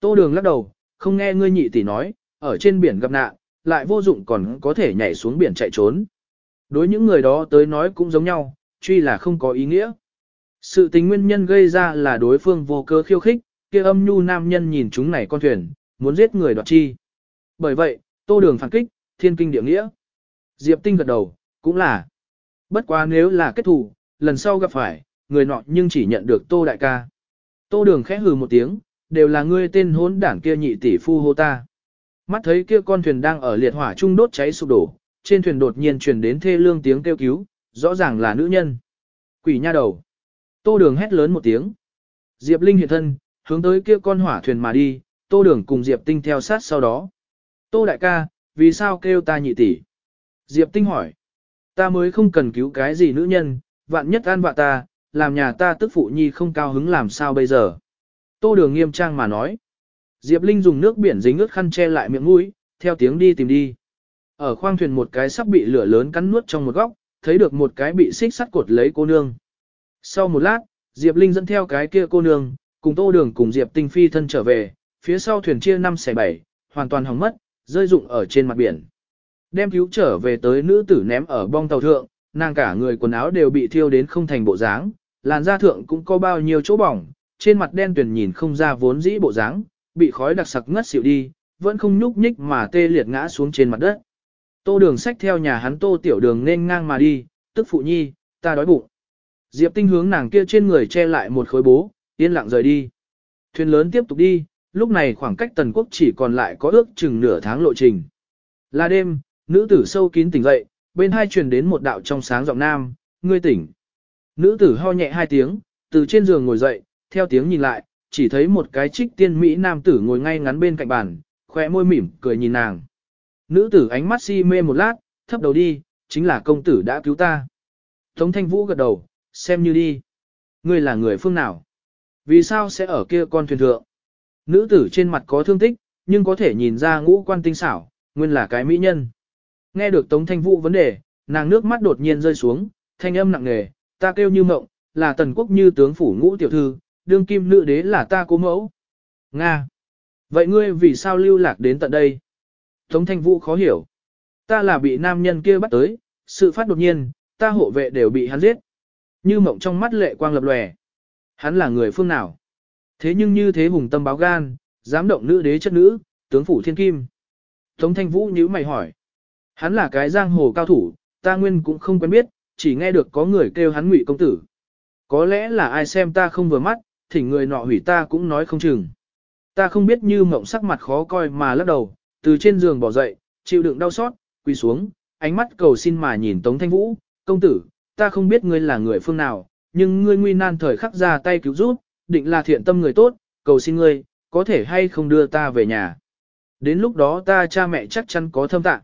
Tô đường lắc đầu, không nghe ngươi nhị tỷ nói, ở trên biển gặp nạn, lại vô dụng còn có thể nhảy xuống biển chạy trốn. Đối những người đó tới nói cũng giống nhau, truy là không có ý nghĩa. Sự tình nguyên nhân gây ra là đối phương vô cơ khiêu khích, kia âm nhu nam nhân nhìn chúng này con thuyền, muốn giết người đoạt chi. Bởi vậy, tô đường phản kích, thiên kinh địa nghĩa. Diệp Tinh gật đầu, cũng là. Bất quá nếu là kết thủ, lần sau gặp phải, người nọ nhưng chỉ nhận được tô đại ca. Tô đường khẽ hừ một tiếng, đều là ngươi tên hốn đảng kia nhị tỷ phu hô ta. Mắt thấy kia con thuyền đang ở liệt hỏa trung đốt cháy sụp đổ, trên thuyền đột nhiên truyền đến thê lương tiếng kêu cứu, rõ ràng là nữ nhân. Quỷ nha đầu. Tô đường hét lớn một tiếng. Diệp Linh hiện thân, hướng tới kia con hỏa thuyền mà đi, tô đường cùng Diệp Tinh theo sát sau đó. Tô đại ca, vì sao kêu ta nhị tỷ? Diệp Tinh hỏi. Ta mới không cần cứu cái gì nữ nhân, vạn nhất an vạ ta, làm nhà ta tức phụ nhi không cao hứng làm sao bây giờ. Tô đường nghiêm trang mà nói. Diệp Linh dùng nước biển dính ướt khăn che lại miệng mũi, theo tiếng đi tìm đi. Ở khoang thuyền một cái sắp bị lửa lớn cắn nuốt trong một góc, thấy được một cái bị xích sắt cột lấy cô nương. Sau một lát, Diệp Linh dẫn theo cái kia cô nương, cùng tô đường cùng Diệp Tinh phi thân trở về, phía sau thuyền chia 5 xẻ 7, hoàn toàn hỏng mất, rơi rụng ở trên mặt biển. Đem cứu trở về tới nữ tử ném ở bong tàu thượng, nàng cả người quần áo đều bị thiêu đến không thành bộ dáng, làn da thượng cũng có bao nhiêu chỗ bỏng, trên mặt đen tuyền nhìn không ra vốn dĩ bộ dáng, bị khói đặc sặc ngất xỉu đi, vẫn không nhúc nhích mà tê liệt ngã xuống trên mặt đất. Tô đường sách theo nhà hắn tô tiểu đường nên ngang mà đi, tức phụ nhi, ta đói bụng. Diệp tinh hướng nàng kia trên người che lại một khối bố, yên lặng rời đi. Thuyền lớn tiếp tục đi, lúc này khoảng cách tần quốc chỉ còn lại có ước chừng nửa tháng lộ trình. Là đêm, nữ tử sâu kín tỉnh dậy, bên hai truyền đến một đạo trong sáng giọng nam, ngươi tỉnh. Nữ tử ho nhẹ hai tiếng, từ trên giường ngồi dậy, theo tiếng nhìn lại, chỉ thấy một cái trích tiên Mỹ nam tử ngồi ngay ngắn bên cạnh bàn, khỏe môi mỉm, cười nhìn nàng. Nữ tử ánh mắt si mê một lát, thấp đầu đi, chính là công tử đã cứu ta. Tống thanh vũ gật đầu, xem như đi. Ngươi là người phương nào? Vì sao sẽ ở kia con thuyền thượng? Nữ tử trên mặt có thương tích, nhưng có thể nhìn ra ngũ quan tinh xảo, nguyên là cái mỹ nhân. Nghe được Tống Thanh Vũ vấn đề, nàng nước mắt đột nhiên rơi xuống, thanh âm nặng nề, ta kêu như mộng, là tần quốc như tướng phủ ngũ tiểu thư, đương kim nữ đế là ta cố mẫu. Nga. Vậy ngươi vì sao lưu lạc đến tận đây? Tống thanh vũ khó hiểu. Ta là bị nam nhân kia bắt tới, sự phát đột nhiên, ta hộ vệ đều bị hắn giết. Như mộng trong mắt lệ quang lập lòe. Hắn là người phương nào? Thế nhưng như thế hùng tâm báo gan, dám động nữ đế chất nữ, tướng phủ thiên kim. Tống thanh vũ nhíu mày hỏi. Hắn là cái giang hồ cao thủ, ta nguyên cũng không quen biết, chỉ nghe được có người kêu hắn ngụy công tử. Có lẽ là ai xem ta không vừa mắt, thỉnh người nọ hủy ta cũng nói không chừng. Ta không biết như mộng sắc mặt khó coi mà lắc đầu, từ trên giường bỏ dậy, chịu đựng đau xót, quỳ xuống, ánh mắt cầu xin mà nhìn Tống Thanh Vũ, công tử, ta không biết ngươi là người phương nào, nhưng ngươi nguy nan thời khắc ra tay cứu giúp, định là thiện tâm người tốt, cầu xin ngươi, có thể hay không đưa ta về nhà. Đến lúc đó ta cha mẹ chắc chắn có thâm tạng.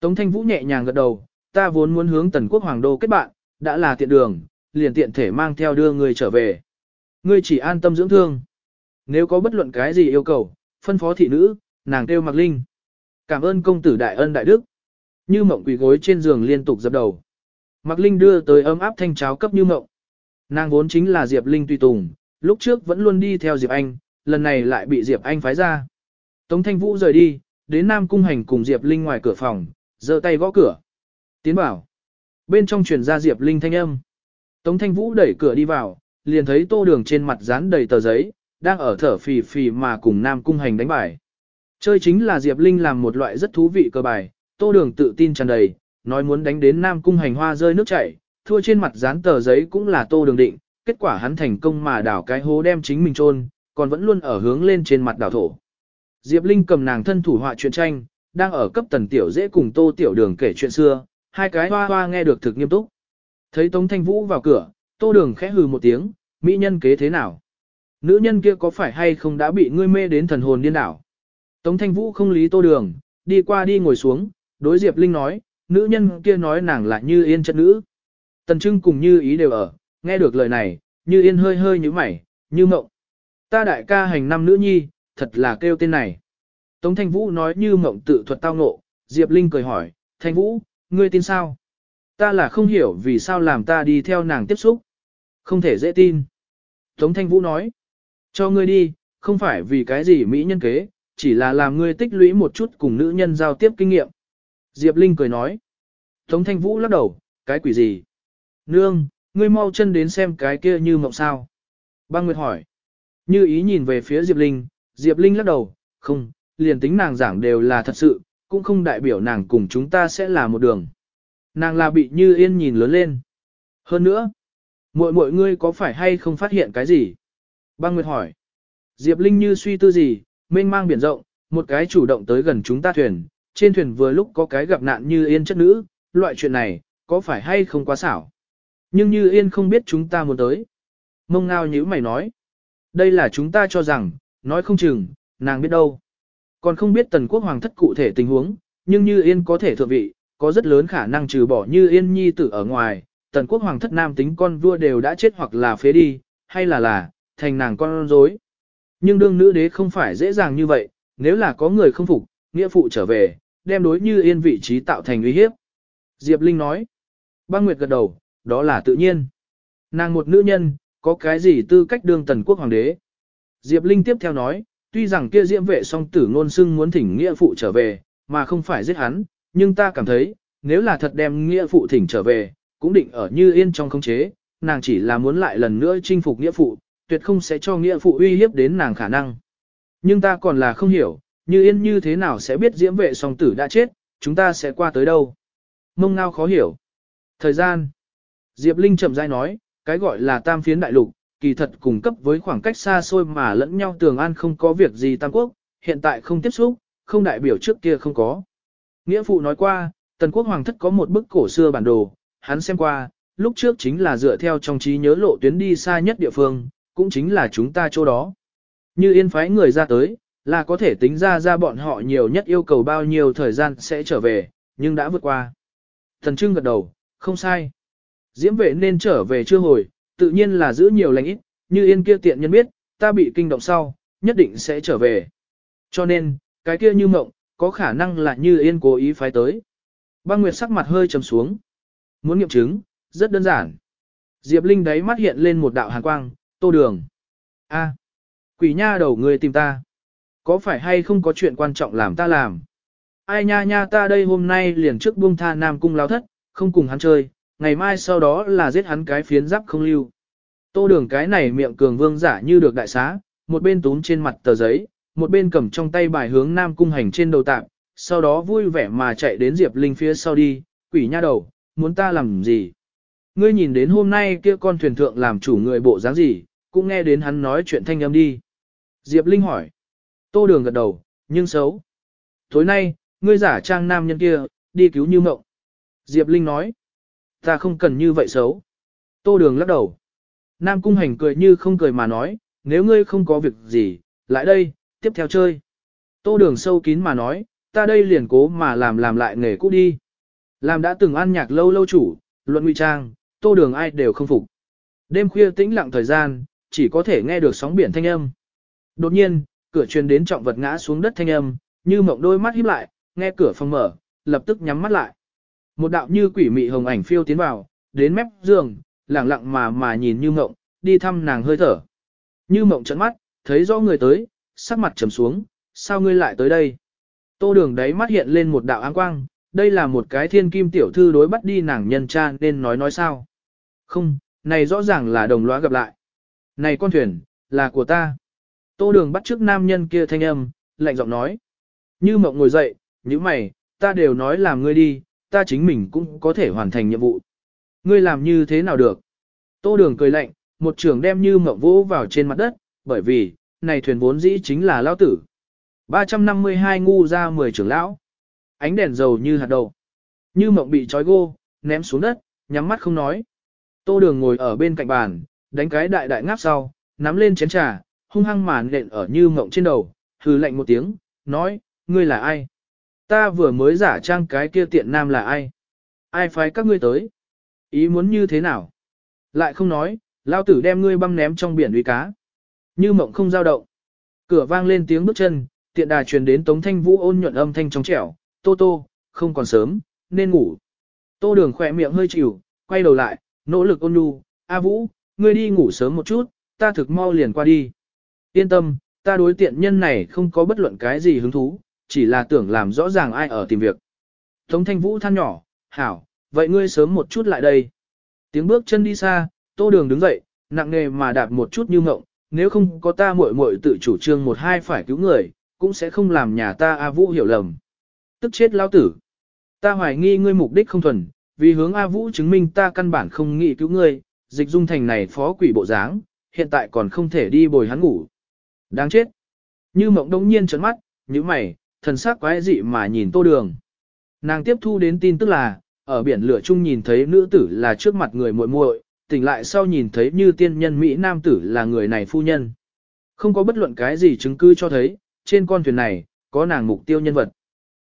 Tống Thanh Vũ nhẹ nhàng gật đầu, ta vốn muốn hướng tần quốc hoàng đô kết bạn, đã là tiện đường, liền tiện thể mang theo đưa người trở về. Ngươi chỉ an tâm dưỡng thương. Nếu có bất luận cái gì yêu cầu, phân phó thị nữ, nàng kêu Mạc Linh. Cảm ơn công tử đại ân đại đức. Như mộng quỳ gối trên giường liên tục dập đầu. Mạc Linh đưa tới ấm áp thanh cháo cấp như mộng. Nàng vốn chính là Diệp Linh tùy tùng, lúc trước vẫn luôn đi theo Diệp Anh, lần này lại bị Diệp Anh phái ra. Tống Thanh Vũ rời đi, đến Nam Cung Hành cùng Diệp Linh ngoài cửa phòng, giơ tay gõ cửa. Tiến bảo. Bên trong truyền ra Diệp Linh thanh âm. Tống Thanh Vũ đẩy cửa đi vào, liền thấy tô đường trên mặt dán đầy tờ giấy, đang ở thở phì phì mà cùng Nam Cung Hành đánh bài. Chơi chính là Diệp Linh làm một loại rất thú vị cơ bài, tô đường tự tin tràn đầy, nói muốn đánh đến Nam Cung Hành hoa rơi nước chảy, thua trên mặt dán tờ giấy cũng là tô đường định, kết quả hắn thành công mà đảo cái hố đem chính mình chôn còn vẫn luôn ở hướng lên trên mặt đảo thổ. Diệp Linh cầm nàng thân thủ họa truyện tranh, đang ở cấp tần tiểu dễ cùng tô tiểu đường kể chuyện xưa, hai cái hoa hoa nghe được thực nghiêm túc. Thấy Tống Thanh Vũ vào cửa, tô đường khẽ hừ một tiếng, mỹ nhân kế thế nào? Nữ nhân kia có phải hay không đã bị ngươi mê đến thần hồn điên đảo? Tống Thanh Vũ không lý tô đường, đi qua đi ngồi xuống, đối Diệp Linh nói, nữ nhân kia nói nàng là như yên chất nữ. Tần Trưng cùng như ý đều ở, nghe được lời này, như yên hơi hơi như mày, như mộng. Ta đại ca hành năm nữ nhi, thật là kêu tên này. Tống Thanh Vũ nói như mộng tự thuật tao ngộ, Diệp Linh cười hỏi, Thanh Vũ, ngươi tin sao? Ta là không hiểu vì sao làm ta đi theo nàng tiếp xúc. Không thể dễ tin. Tống Thanh Vũ nói, cho ngươi đi, không phải vì cái gì mỹ nhân kế, chỉ là làm ngươi tích lũy một chút cùng nữ nhân giao tiếp kinh nghiệm. Diệp Linh cười nói. Tống Thanh Vũ lắc đầu, cái quỷ gì? Nương, ngươi mau chân đến xem cái kia như mộng sao. Băng Nguyệt hỏi. Như ý nhìn về phía Diệp Linh, Diệp Linh lắc đầu, không, liền tính nàng giảng đều là thật sự, cũng không đại biểu nàng cùng chúng ta sẽ là một đường. Nàng là bị như yên nhìn lớn lên. Hơn nữa, muội muội ngươi có phải hay không phát hiện cái gì? Băng Nguyệt hỏi. Diệp Linh như suy tư gì, mênh mang biển rộng, một cái chủ động tới gần chúng ta thuyền, trên thuyền vừa lúc có cái gặp nạn như yên chất nữ, loại chuyện này, có phải hay không quá xảo? Nhưng như yên không biết chúng ta muốn tới. Mông ngao nhíu mày nói. Đây là chúng ta cho rằng, nói không chừng, nàng biết đâu. Còn không biết tần quốc hoàng thất cụ thể tình huống, nhưng như yên có thể thượng vị, có rất lớn khả năng trừ bỏ như yên nhi tử ở ngoài, tần quốc hoàng thất nam tính con vua đều đã chết hoặc là phế đi, hay là là, thành nàng con rối. Nhưng đương nữ đế không phải dễ dàng như vậy, nếu là có người không phục, nghĩa phụ trở về, đem đối như yên vị trí tạo thành uy hiếp. Diệp Linh nói, băng nguyệt gật đầu, đó là tự nhiên. Nàng một nữ nhân, có cái gì tư cách đương tần quốc hoàng đế? Diệp Linh tiếp theo nói, tuy rằng kia diễm vệ song tử ngôn xưng muốn thỉnh nghĩa phụ trở về, mà không phải giết hắn, nhưng ta cảm thấy, nếu là thật đem nghĩa phụ thỉnh trở về, cũng định ở như yên trong không chế, nàng chỉ là muốn lại lần nữa chinh phục nghĩa phụ, tuyệt không sẽ cho nghĩa phụ uy hiếp đến nàng khả năng. Nhưng ta còn là không hiểu, như yên như thế nào sẽ biết diễm vệ song tử đã chết, chúng ta sẽ qua tới đâu. Mông ngao khó hiểu. Thời gian. Diệp Linh chậm rãi nói, cái gọi là tam phiến đại lục, kỳ thật cùng cấp với khoảng cách xa xôi mà lẫn nhau tường an không có việc gì tam quốc, hiện tại không tiếp xúc, không đại biểu trước kia không có. Nghĩa phụ nói qua, tần quốc hoàng thất có một bức cổ xưa bản đồ, hắn xem qua, lúc trước chính là dựa theo trong trí nhớ lộ tuyến đi xa nhất địa phương, cũng chính là chúng ta chỗ đó. Như yên phái người ra tới, là có thể tính ra ra bọn họ nhiều nhất yêu cầu bao nhiêu thời gian sẽ trở về, nhưng đã vượt qua. Thần Trưng gật đầu, không sai. Diễm vệ nên trở về chưa hồi, tự nhiên là giữ nhiều lành ít, như yên kia tiện nhân biết, ta bị kinh động sau, nhất định sẽ trở về. Cho nên, cái kia như mộng, có khả năng là như yên cố ý phái tới. Băng Nguyệt sắc mặt hơi trầm xuống. Muốn nghiệm chứng, rất đơn giản. Diệp Linh đáy mắt hiện lên một đạo hàn quang, tô đường. a quỷ nha đầu người tìm ta. Có phải hay không có chuyện quan trọng làm ta làm? Ai nha nha ta đây hôm nay liền trước buông tha Nam Cung lao thất, không cùng hắn chơi, ngày mai sau đó là giết hắn cái phiến giáp không lưu. Tô đường cái này miệng cường vương giả như được đại xá, một bên túm trên mặt tờ giấy, một bên cầm trong tay bài hướng Nam Cung hành trên đầu tạm, sau đó vui vẻ mà chạy đến Diệp Linh phía sau đi, quỷ nha đầu, muốn ta làm gì? Ngươi nhìn đến hôm nay kia con thuyền thượng làm chủ người bộ dáng gì, cũng nghe đến hắn nói chuyện thanh âm đi. Diệp Linh hỏi. Tô đường gật đầu, nhưng xấu. Tối nay, ngươi giả trang nam nhân kia, đi cứu như mộng. Diệp Linh nói. Ta không cần như vậy xấu. Tô đường lắc đầu. Nam cung hành cười như không cười mà nói, nếu ngươi không có việc gì, lại đây, tiếp theo chơi. Tô đường sâu kín mà nói, ta đây liền cố mà làm làm lại nghề cũ đi. Làm đã từng ăn nhạc lâu lâu chủ, luận nguy trang, tô đường ai đều không phục. Đêm khuya tĩnh lặng thời gian, chỉ có thể nghe được sóng biển thanh âm. Đột nhiên, cửa truyền đến trọng vật ngã xuống đất thanh âm, như mộng đôi mắt híp lại, nghe cửa phòng mở, lập tức nhắm mắt lại. Một đạo như quỷ mị hồng ảnh phiêu tiến vào, đến mép giường, lặng lặng mà mà nhìn như mộng, đi thăm nàng hơi thở. Như mộng trận mắt, thấy rõ người tới, sắc mặt trầm xuống, sao ngươi lại tới đây? Tô đường đấy mắt hiện lên một đạo áng quang, đây là một cái thiên kim tiểu thư đối bắt đi nàng nhân cha nên nói nói sao? Không, này rõ ràng là đồng lõa gặp lại. Này con thuyền, là của ta. Tô đường bắt trước nam nhân kia thanh âm, lạnh giọng nói. Như mộng ngồi dậy, như mày, ta đều nói làm ngươi đi, ta chính mình cũng có thể hoàn thành nhiệm vụ. Ngươi làm như thế nào được? Tô đường cười lạnh, một trường đem như mộng vỗ vào trên mặt đất, bởi vì, này thuyền vốn dĩ chính là lão tử. 352 ngu ra 10 trưởng lão. Ánh đèn dầu như hạt đậu. Như mộng bị trói gô, ném xuống đất, nhắm mắt không nói. Tô đường ngồi ở bên cạnh bàn, đánh cái đại đại ngáp sau, nắm lên chén trà, hung hăng màn nện ở như mộng trên đầu, hừ lạnh một tiếng, nói, ngươi là ai? Ta vừa mới giả trang cái kia tiện nam là ai? Ai phái các ngươi tới? Ý muốn như thế nào? Lại không nói, lao tử đem ngươi băm ném trong biển uy cá. Như mộng không dao động. Cửa vang lên tiếng bước chân, tiện đà truyền đến tống thanh vũ ôn nhuận âm thanh trong trẻo, tô tô, không còn sớm, nên ngủ. Tô đường khỏe miệng hơi chịu, quay đầu lại, nỗ lực ôn nhu, A Vũ, ngươi đi ngủ sớm một chút, ta thực mau liền qua đi. Yên tâm, ta đối tiện nhân này không có bất luận cái gì hứng thú, chỉ là tưởng làm rõ ràng ai ở tìm việc. Tống thanh vũ than nhỏ, hảo, vậy ngươi sớm một chút lại đây. Tiếng bước chân đi xa, tô đường đứng dậy, nặng nề mà đạp một chút như ngộng, nếu không có ta muội muội tự chủ trương một hai phải cứu người, cũng sẽ không làm nhà ta A Vũ hiểu lầm. Tức chết lao tử. Ta hoài nghi ngươi mục đích không thuần, vì hướng A Vũ chứng minh ta căn bản không nghĩ cứu ngươi, dịch dung thành này phó quỷ bộ dáng, hiện tại còn không thể đi bồi hắn ngủ. Đáng chết. Như mộng đống nhiên trấn mắt, như mày, thần sắc quái dị mà nhìn tô đường. Nàng tiếp thu đến tin tức là, ở biển lửa chung nhìn thấy nữ tử là trước mặt người muội muội, tỉnh lại sau nhìn thấy như tiên nhân Mỹ nam tử là người này phu nhân. Không có bất luận cái gì chứng cứ cho thấy, trên con thuyền này, có nàng mục tiêu nhân vật.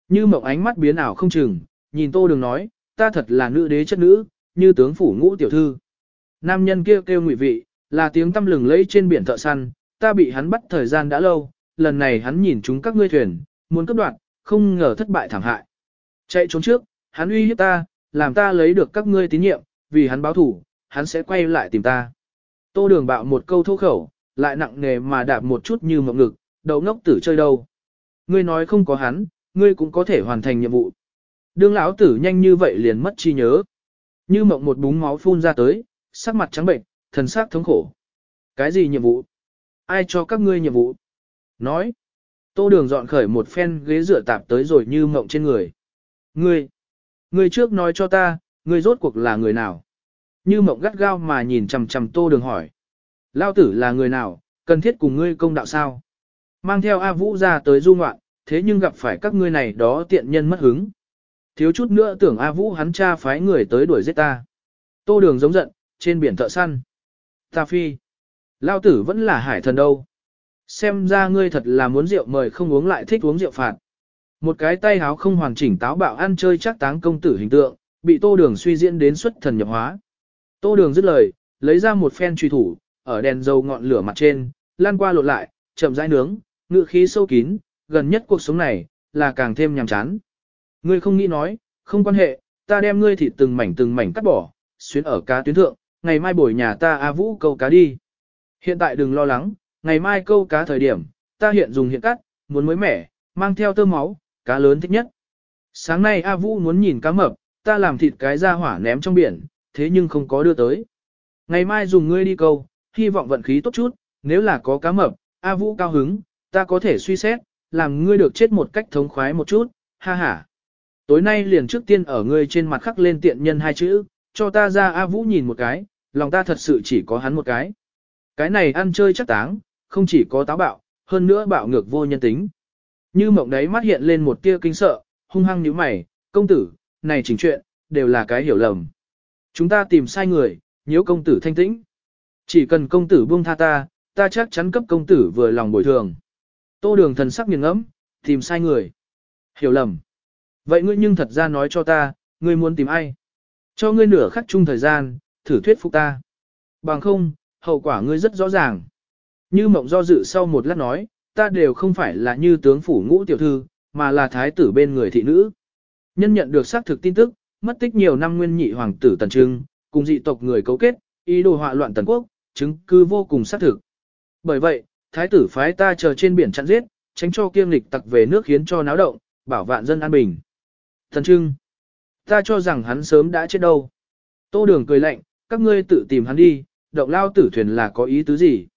Như mộng ánh mắt biến ảo không chừng, nhìn tô đường nói, ta thật là nữ đế chất nữ, như tướng phủ ngũ tiểu thư. Nam nhân kia kêu, kêu ngụy vị, là tiếng tâm lừng lẫy trên biển thợ săn, ta bị hắn bắt thời gian đã lâu, lần này hắn nhìn chúng các ngươi thuyền, muốn cấp đoạn, không ngờ thất bại thảm hại. Chạy trốn trước, hắn uy hiếp ta, làm ta lấy được các ngươi tín nhiệm, vì hắn báo thủ, hắn sẽ quay lại tìm ta. Tô đường bạo một câu thô khẩu, lại nặng nề mà đạp một chút như mộng ngực, đầu ngốc tử chơi đâu. Ngươi nói không có hắn, ngươi cũng có thể hoàn thành nhiệm vụ. Đương lão tử nhanh như vậy liền mất chi nhớ. Như mộng một búng máu phun ra tới, sắc mặt trắng bệnh, thần sắc thống khổ. Cái gì nhiệm vụ? Ai cho các ngươi nhiệm vụ? Nói. Tô đường dọn khởi một phen ghế rửa tạp tới rồi như mộng trên người. Ngươi. Ngươi trước nói cho ta, ngươi rốt cuộc là người nào? Như mộng gắt gao mà nhìn chằm chằm tô đường hỏi. Lao tử là người nào, cần thiết cùng ngươi công đạo sao? Mang theo A Vũ ra tới du ngoạn, thế nhưng gặp phải các ngươi này đó tiện nhân mất hứng. Thiếu chút nữa tưởng A Vũ hắn cha phái người tới đuổi giết ta. Tô đường giống giận, trên biển thợ săn. Ta phi. Lao tử vẫn là hải thần đâu. Xem ra ngươi thật là muốn rượu mời không uống lại thích uống rượu phạt. Một cái tay háo không hoàn chỉnh táo bạo ăn chơi chắc táng công tử hình tượng, bị tô đường suy diễn đến xuất thần nhập hóa. Tô đường dứt lời, lấy ra một phen truy thủ, ở đèn dầu ngọn lửa mặt trên, lan qua lộ lại, chậm rãi nướng, ngựa khí sâu kín, gần nhất cuộc sống này, là càng thêm nhàm chán. Ngươi không nghĩ nói, không quan hệ, ta đem ngươi thịt từng mảnh từng mảnh cắt bỏ, xuyến ở cá tuyến thượng, ngày mai bồi nhà ta A Vũ câu cá đi. Hiện tại đừng lo lắng, ngày mai câu cá thời điểm, ta hiện dùng hiện cắt, muốn mới mẻ, mang theo tơ máu, cá lớn thích nhất. Sáng nay A Vũ muốn nhìn cá mập, ta làm thịt cái ra hỏa ném trong biển, thế nhưng không có đưa tới. Ngày mai dùng ngươi đi câu, hy vọng vận khí tốt chút, nếu là có cá mập, A Vũ cao hứng, ta có thể suy xét, làm ngươi được chết một cách thống khoái một chút, ha ha. Tối nay liền trước tiên ở ngươi trên mặt khắc lên tiện nhân hai chữ, cho ta ra A Vũ nhìn một cái, lòng ta thật sự chỉ có hắn một cái. Cái này ăn chơi chắc táng, không chỉ có táo bạo, hơn nữa bạo ngược vô nhân tính. Như mộng đấy mắt hiện lên một tia kinh sợ, hung hăng như mày, công tử, này chỉnh chuyện, đều là cái hiểu lầm. Chúng ta tìm sai người, nhiễu công tử thanh tĩnh. Chỉ cần công tử buông tha ta, ta chắc chắn cấp công tử vừa lòng bồi thường. Tô đường thần sắc nghiền ngẫm, tìm sai người. Hiểu lầm. Vậy ngươi nhưng thật ra nói cho ta, ngươi muốn tìm ai? Cho ngươi nửa khắc chung thời gian, thử thuyết phục ta. Bằng không, hậu quả ngươi rất rõ ràng. Như mộng do dự sau một lát nói, ta đều không phải là như tướng phủ ngũ tiểu thư, mà là thái tử bên người thị nữ. Nhân nhận được xác thực tin tức, mất tích nhiều năm nguyên nhị hoàng tử Tần Trưng, cùng dị tộc người cấu kết, ý đồ họa loạn Tần Quốc, chứng cứ vô cùng xác thực. Bởi vậy, thái tử phái ta chờ trên biển chặn giết, tránh cho kiêm lịch tặc về nước khiến cho náo động, bảo vạn dân an bình. Tần Trưng, ta cho rằng hắn sớm đã chết đâu. Tô Đường cười lạnh, các ngươi tự tìm hắn đi, động lao tử thuyền là có ý tứ gì?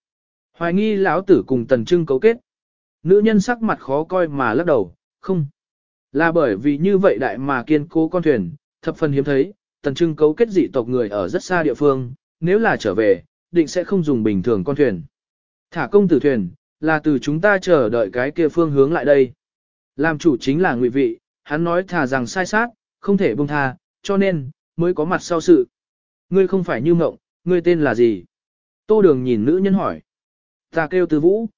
Hoài nghi lão tử cùng Tần Trưng cấu kết. Nữ nhân sắc mặt khó coi mà lắc đầu, không. Là bởi vì như vậy đại mà kiên cố con thuyền, thập phần hiếm thấy, Tần Trưng cấu kết dị tộc người ở rất xa địa phương, nếu là trở về, định sẽ không dùng bình thường con thuyền. Thả công tử thuyền, là từ chúng ta chờ đợi cái kia phương hướng lại đây. Làm chủ chính là ngụy vị, hắn nói thả rằng sai sát, không thể buông tha, cho nên, mới có mặt sau sự. Ngươi không phải như mộng, ngươi tên là gì? Tô đường nhìn nữ nhân hỏi. Ta kêu từ vũ.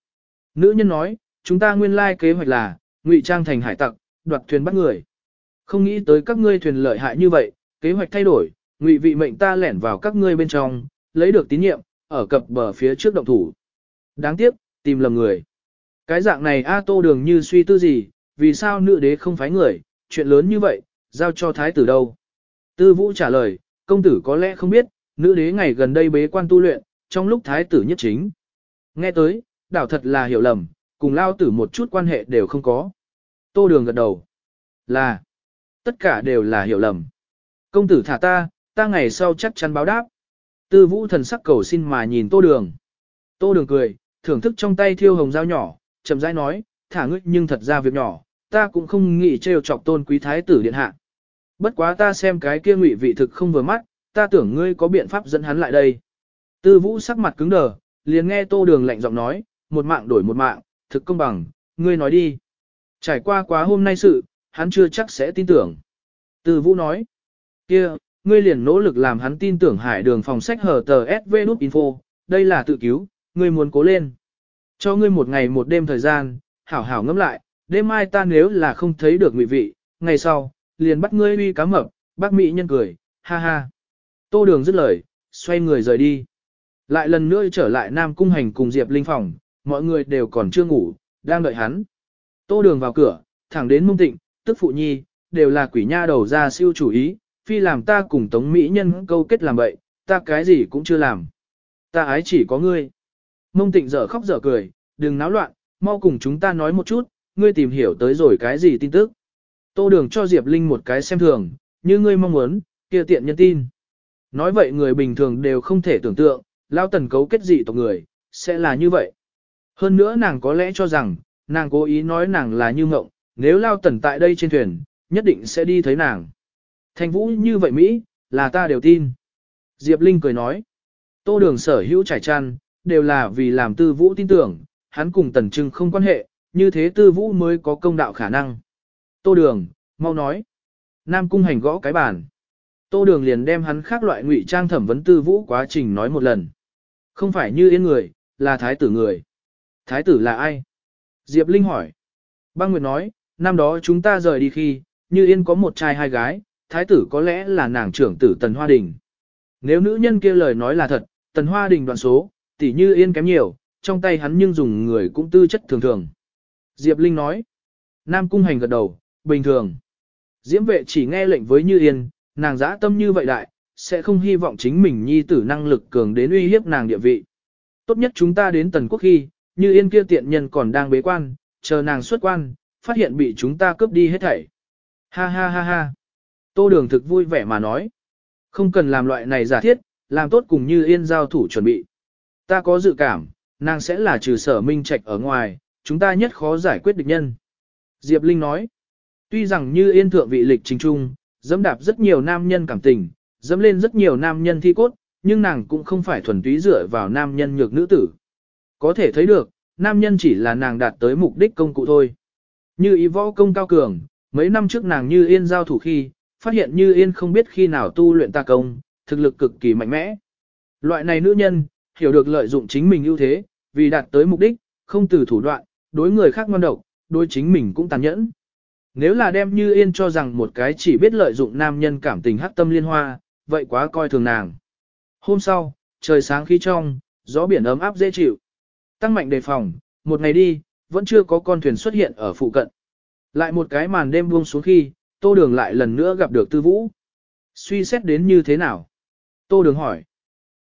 Nữ nhân nói, chúng ta nguyên lai kế hoạch là, ngụy trang thành hải tặc, đoạt thuyền bắt người. Không nghĩ tới các ngươi thuyền lợi hại như vậy, kế hoạch thay đổi, ngụy vị mệnh ta lẻn vào các ngươi bên trong, lấy được tín nhiệm, ở cập bờ phía trước động thủ. Đáng tiếc, tìm lầm người. Cái dạng này A Tô đường như suy tư gì, vì sao nữ đế không phái người, chuyện lớn như vậy, giao cho thái tử đâu. Tư vũ trả lời, công tử có lẽ không biết, nữ đế ngày gần đây bế quan tu luyện, trong lúc thái tử nhất chính. Nghe tới, đảo thật là hiểu lầm, cùng lao tử một chút quan hệ đều không có. Tô đường gật đầu. Là, tất cả đều là hiểu lầm. Công tử thả ta, ta ngày sau chắc chắn báo đáp. Tư vũ thần sắc cầu xin mà nhìn tô đường. Tô đường cười, thưởng thức trong tay thiêu hồng dao nhỏ, chậm rãi nói, thả ngươi nhưng thật ra việc nhỏ, ta cũng không nghĩ trêu chọc tôn quý thái tử điện hạ. Bất quá ta xem cái kia ngụy vị thực không vừa mắt, ta tưởng ngươi có biện pháp dẫn hắn lại đây. Tư vũ sắc mặt cứng đờ, liền nghe tô đường lạnh giọng nói, một mạng đổi một mạng, thực công bằng, ngươi nói đi. Trải qua quá hôm nay sự, hắn chưa chắc sẽ tin tưởng. Từ vũ nói, kia, ngươi liền nỗ lực làm hắn tin tưởng hải đường phòng sách hở tờ SV nút info, đây là tự cứu, ngươi muốn cố lên. Cho ngươi một ngày một đêm thời gian, hảo hảo ngẫm lại, đêm mai ta nếu là không thấy được ngụy vị, ngày sau, liền bắt ngươi uy cá mập, bác mỹ nhân cười, ha ha. Tô đường dứt lời, xoay người rời đi. Lại lần nữa trở lại Nam Cung Hành cùng Diệp Linh phòng, mọi người đều còn chưa ngủ, đang đợi hắn. Tô đường vào cửa, thẳng đến mông tịnh, tức phụ nhi, đều là quỷ nha đầu ra siêu chủ ý, phi làm ta cùng tống mỹ nhân câu kết làm bậy, ta cái gì cũng chưa làm. Ta ái chỉ có ngươi. Mông tịnh dở khóc dở cười, đừng náo loạn, mau cùng chúng ta nói một chút, ngươi tìm hiểu tới rồi cái gì tin tức. Tô đường cho Diệp Linh một cái xem thường, như ngươi mong muốn, kia tiện nhân tin. Nói vậy người bình thường đều không thể tưởng tượng, lao tần cấu kết dị tộc người, sẽ là như vậy. Hơn nữa nàng có lẽ cho rằng, nàng cố ý nói nàng là như ngộng, nếu lao tần tại đây trên thuyền, nhất định sẽ đi thấy nàng. thanh vũ như vậy Mỹ, là ta đều tin. Diệp Linh cười nói, tô đường sở hữu trải trăn đều là vì làm tư vũ tin tưởng, hắn cùng tần trưng không quan hệ, như thế tư vũ mới có công đạo khả năng. Tô đường, mau nói. Nam cung hành gõ cái bàn. Tô đường liền đem hắn khác loại ngụy trang thẩm vấn tư vũ quá trình nói một lần. Không phải như yên người, là thái tử người. Thái tử là ai? Diệp Linh hỏi. Băng Nguyệt nói, năm đó chúng ta rời đi khi, như yên có một trai hai gái, thái tử có lẽ là nàng trưởng tử Tần Hoa Đình. Nếu nữ nhân kia lời nói là thật, Tần Hoa Đình đoạn số, tỷ như yên kém nhiều, trong tay hắn nhưng dùng người cũng tư chất thường thường. Diệp Linh nói, Nam Cung Hành gật đầu, bình thường. Diễm vệ chỉ nghe lệnh với Như Yên, nàng dã tâm như vậy đại, sẽ không hy vọng chính mình nhi tử năng lực cường đến uy hiếp nàng địa vị. Tốt nhất chúng ta đến tần quốc khi, Như Yên kia tiện nhân còn đang bế quan, chờ nàng xuất quan, phát hiện bị chúng ta cướp đi hết thảy. Ha ha ha ha. Tô đường thực vui vẻ mà nói. Không cần làm loại này giả thiết, làm tốt cùng Như Yên giao thủ chuẩn bị. Ta có dự cảm, nàng sẽ là trừ sở minh trạch ở ngoài, chúng ta nhất khó giải quyết địch nhân. Diệp Linh nói, tuy rằng như yên thượng vị lịch trình trung, dẫm đạp rất nhiều nam nhân cảm tình, dẫm lên rất nhiều nam nhân thi cốt, nhưng nàng cũng không phải thuần túy dựa vào nam nhân nhược nữ tử. Có thể thấy được, nam nhân chỉ là nàng đạt tới mục đích công cụ thôi. Như ý võ công cao cường, mấy năm trước nàng như yên giao thủ khi, phát hiện như yên không biết khi nào tu luyện ta công, thực lực cực kỳ mạnh mẽ. Loại này nữ nhân, hiểu được lợi dụng chính mình ưu thế, vì đạt tới mục đích, không từ thủ đoạn, đối người khác ngon độc, đối chính mình cũng tàn nhẫn. Nếu là đem như yên cho rằng một cái chỉ biết lợi dụng nam nhân cảm tình hắc tâm liên hoa, vậy quá coi thường nàng. Hôm sau, trời sáng khí trong, gió biển ấm áp dễ chịu. Tăng mạnh đề phòng, một ngày đi, vẫn chưa có con thuyền xuất hiện ở phụ cận. Lại một cái màn đêm buông xuống khi, tô đường lại lần nữa gặp được tư vũ. Suy xét đến như thế nào? Tô đường hỏi.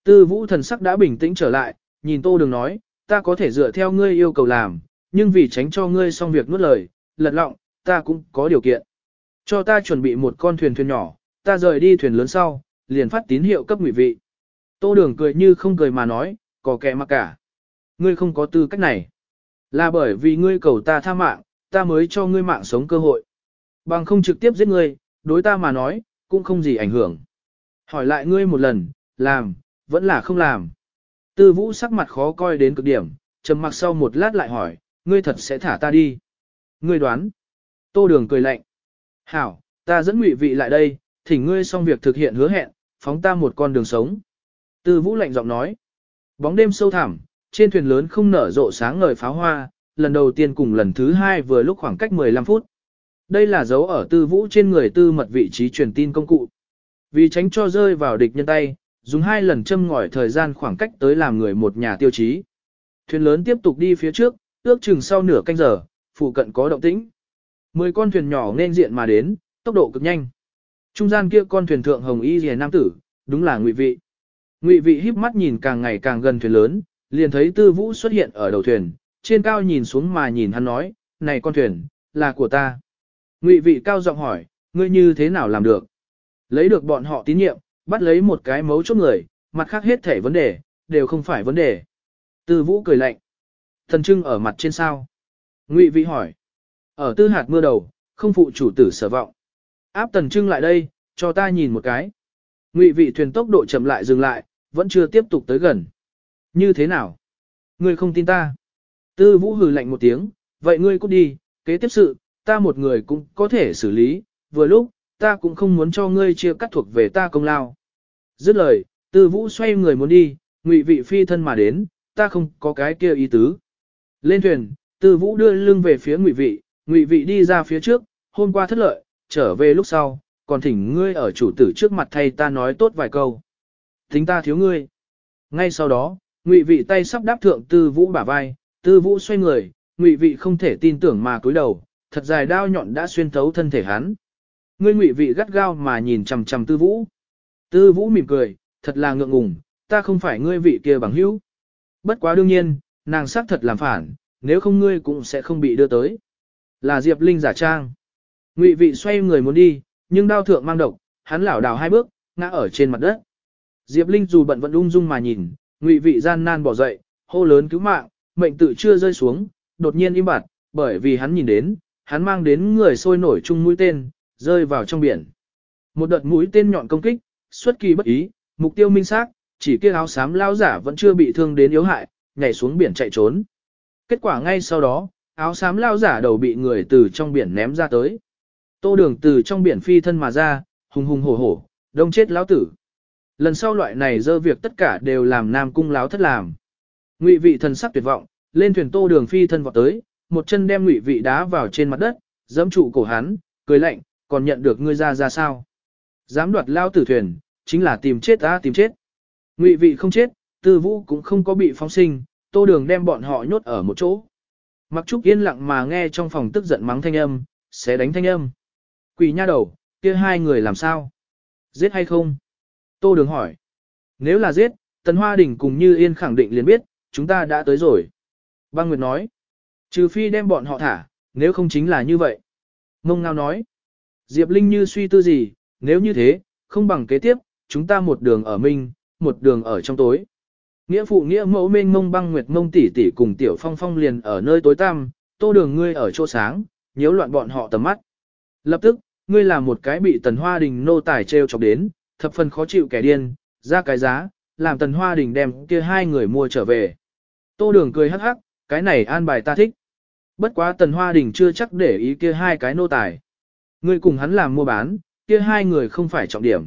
Tư vũ thần sắc đã bình tĩnh trở lại, nhìn tô đường nói, ta có thể dựa theo ngươi yêu cầu làm, nhưng vì tránh cho ngươi xong việc nuốt lời, lật lọng, ta cũng có điều kiện. Cho ta chuẩn bị một con thuyền thuyền nhỏ, ta rời đi thuyền lớn sau, liền phát tín hiệu cấp ngụy vị. Tô đường cười như không cười mà nói, có kẻ mà cả. Ngươi không có tư cách này. Là bởi vì ngươi cầu ta tha mạng, ta mới cho ngươi mạng sống cơ hội. Bằng không trực tiếp giết ngươi, đối ta mà nói, cũng không gì ảnh hưởng. Hỏi lại ngươi một lần, làm, vẫn là không làm. Tư vũ sắc mặt khó coi đến cực điểm, trầm mặc sau một lát lại hỏi, ngươi thật sẽ thả ta đi. Ngươi đoán. Tô đường cười lạnh. Hảo, ta dẫn ngụy vị lại đây, thỉnh ngươi xong việc thực hiện hứa hẹn, phóng ta một con đường sống. Tư vũ lạnh giọng nói. Bóng đêm sâu thẳm, trên thuyền lớn không nở rộ sáng ngời pháo hoa, lần đầu tiên cùng lần thứ hai vừa lúc khoảng cách 15 phút. Đây là dấu ở tư vũ trên người tư mật vị trí truyền tin công cụ. Vì tránh cho rơi vào địch nhân tay, dùng hai lần châm ngòi thời gian khoảng cách tới làm người một nhà tiêu chí. Thuyền lớn tiếp tục đi phía trước, ước chừng sau nửa canh giờ, phụ cận có động tĩnh. Mười con thuyền nhỏ nên diện mà đến, tốc độ cực nhanh. Trung gian kia con thuyền thượng hồng y rìa nam tử, đúng là ngụy vị. Ngụy vị híp mắt nhìn càng ngày càng gần thuyền lớn, liền thấy tư vũ xuất hiện ở đầu thuyền, trên cao nhìn xuống mà nhìn hắn nói, này con thuyền, là của ta. Ngụy vị cao giọng hỏi, ngươi như thế nào làm được? Lấy được bọn họ tín nhiệm, bắt lấy một cái mấu chốt người, mặt khác hết thể vấn đề, đều không phải vấn đề. Tư vũ cười lạnh. Thần trưng ở mặt trên sao? Ngụy vị hỏi. Ở tư hạt mưa đầu, không phụ chủ tử sở vọng. Áp tần trưng lại đây, cho ta nhìn một cái. Ngụy vị thuyền tốc độ chậm lại dừng lại, vẫn chưa tiếp tục tới gần. Như thế nào? Ngươi không tin ta. Tư vũ hừ lạnh một tiếng, vậy ngươi cút đi, kế tiếp sự, ta một người cũng có thể xử lý, vừa lúc, ta cũng không muốn cho ngươi chia cắt thuộc về ta công lao. Dứt lời, tư vũ xoay người muốn đi, ngụy vị phi thân mà đến, ta không có cái kia ý tứ. Lên thuyền, tư vũ đưa lưng về phía ngụy vị, ngụy vị đi ra phía trước, hôm qua thất lợi, trở về lúc sau, còn thỉnh ngươi ở chủ tử trước mặt thay ta nói tốt vài câu. Tính ta thiếu ngươi. Ngay sau đó, ngụy vị tay sắp đáp thượng tư vũ bả vai, tư vũ xoay người, ngụy vị không thể tin tưởng mà cúi đầu, thật dài đao nhọn đã xuyên thấu thân thể hắn. Ngươi ngụy vị gắt gao mà nhìn chằm chằm tư vũ. Tư vũ mỉm cười, thật là ngượng ngùng, ta không phải ngươi vị kia bằng hữu. Bất quá đương nhiên, nàng xác thật làm phản, nếu không ngươi cũng sẽ không bị đưa tới. Là Diệp Linh giả trang. Ngụy vị xoay người muốn đi, nhưng đao thượng mang độc, hắn lảo đảo hai bước, ngã ở trên mặt đất. Diệp Linh dù bận vẫn ung dung mà nhìn, Ngụy vị gian nan bỏ dậy, hô lớn cứu mạng, mệnh tự chưa rơi xuống, đột nhiên im bặt, bởi vì hắn nhìn đến, hắn mang đến người sôi nổi chung mũi tên, rơi vào trong biển. Một đợt mũi tên nhọn công kích, xuất kỳ bất ý, mục tiêu minh xác, chỉ kia áo xám lao giả vẫn chưa bị thương đến yếu hại, nhảy xuống biển chạy trốn. Kết quả ngay sau đó, áo xám lao giả đầu bị người từ trong biển ném ra tới. Tô đường từ trong biển phi thân mà ra, hùng hùng hổ hổ, đông chết lão tử. Lần sau loại này dơ việc tất cả đều làm nam cung láo thất làm. Ngụy vị thần sắc tuyệt vọng, lên thuyền tô đường phi thân vọt tới, một chân đem ngụy vị đá vào trên mặt đất, giẫm trụ cổ hắn, cười lạnh, còn nhận được ngươi ra ra sao. Dám đoạt lao tử thuyền, chính là tìm chết ta tìm chết. Ngụy vị không chết, tư vũ cũng không có bị phóng sinh, tô đường đem bọn họ nhốt ở một chỗ. Mặc trúc yên lặng mà nghe trong phòng tức giận mắng thanh âm, sẽ đánh thanh âm. Quỷ nha đầu, kia hai người làm sao? Giết hay không? Tô Đường hỏi. Nếu là giết, Tần Hoa Đình cùng Như Yên khẳng định liền biết, chúng ta đã tới rồi. Băng Nguyệt nói. Trừ phi đem bọn họ thả, nếu không chính là như vậy. Mông Ngao nói. Diệp Linh như suy tư gì, nếu như thế, không bằng kế tiếp, chúng ta một đường ở minh, một đường ở trong tối. Nghĩa phụ nghĩa mẫu mênh mông băng nguyệt mông tỷ tỷ cùng tiểu phong phong liền ở nơi tối tăm, tô đường ngươi ở chỗ sáng, nhiễu loạn bọn họ tầm mắt. Lập tức, ngươi là một cái bị tần hoa đình nô tài treo chọc đến, thập phần khó chịu kẻ điên, ra cái giá, làm tần hoa đình đem kia hai người mua trở về. Tô đường cười hắc hắc, cái này an bài ta thích. Bất quá tần hoa đình chưa chắc để ý kia hai cái nô tài. Ngươi cùng hắn làm mua bán, kia hai người không phải trọng điểm.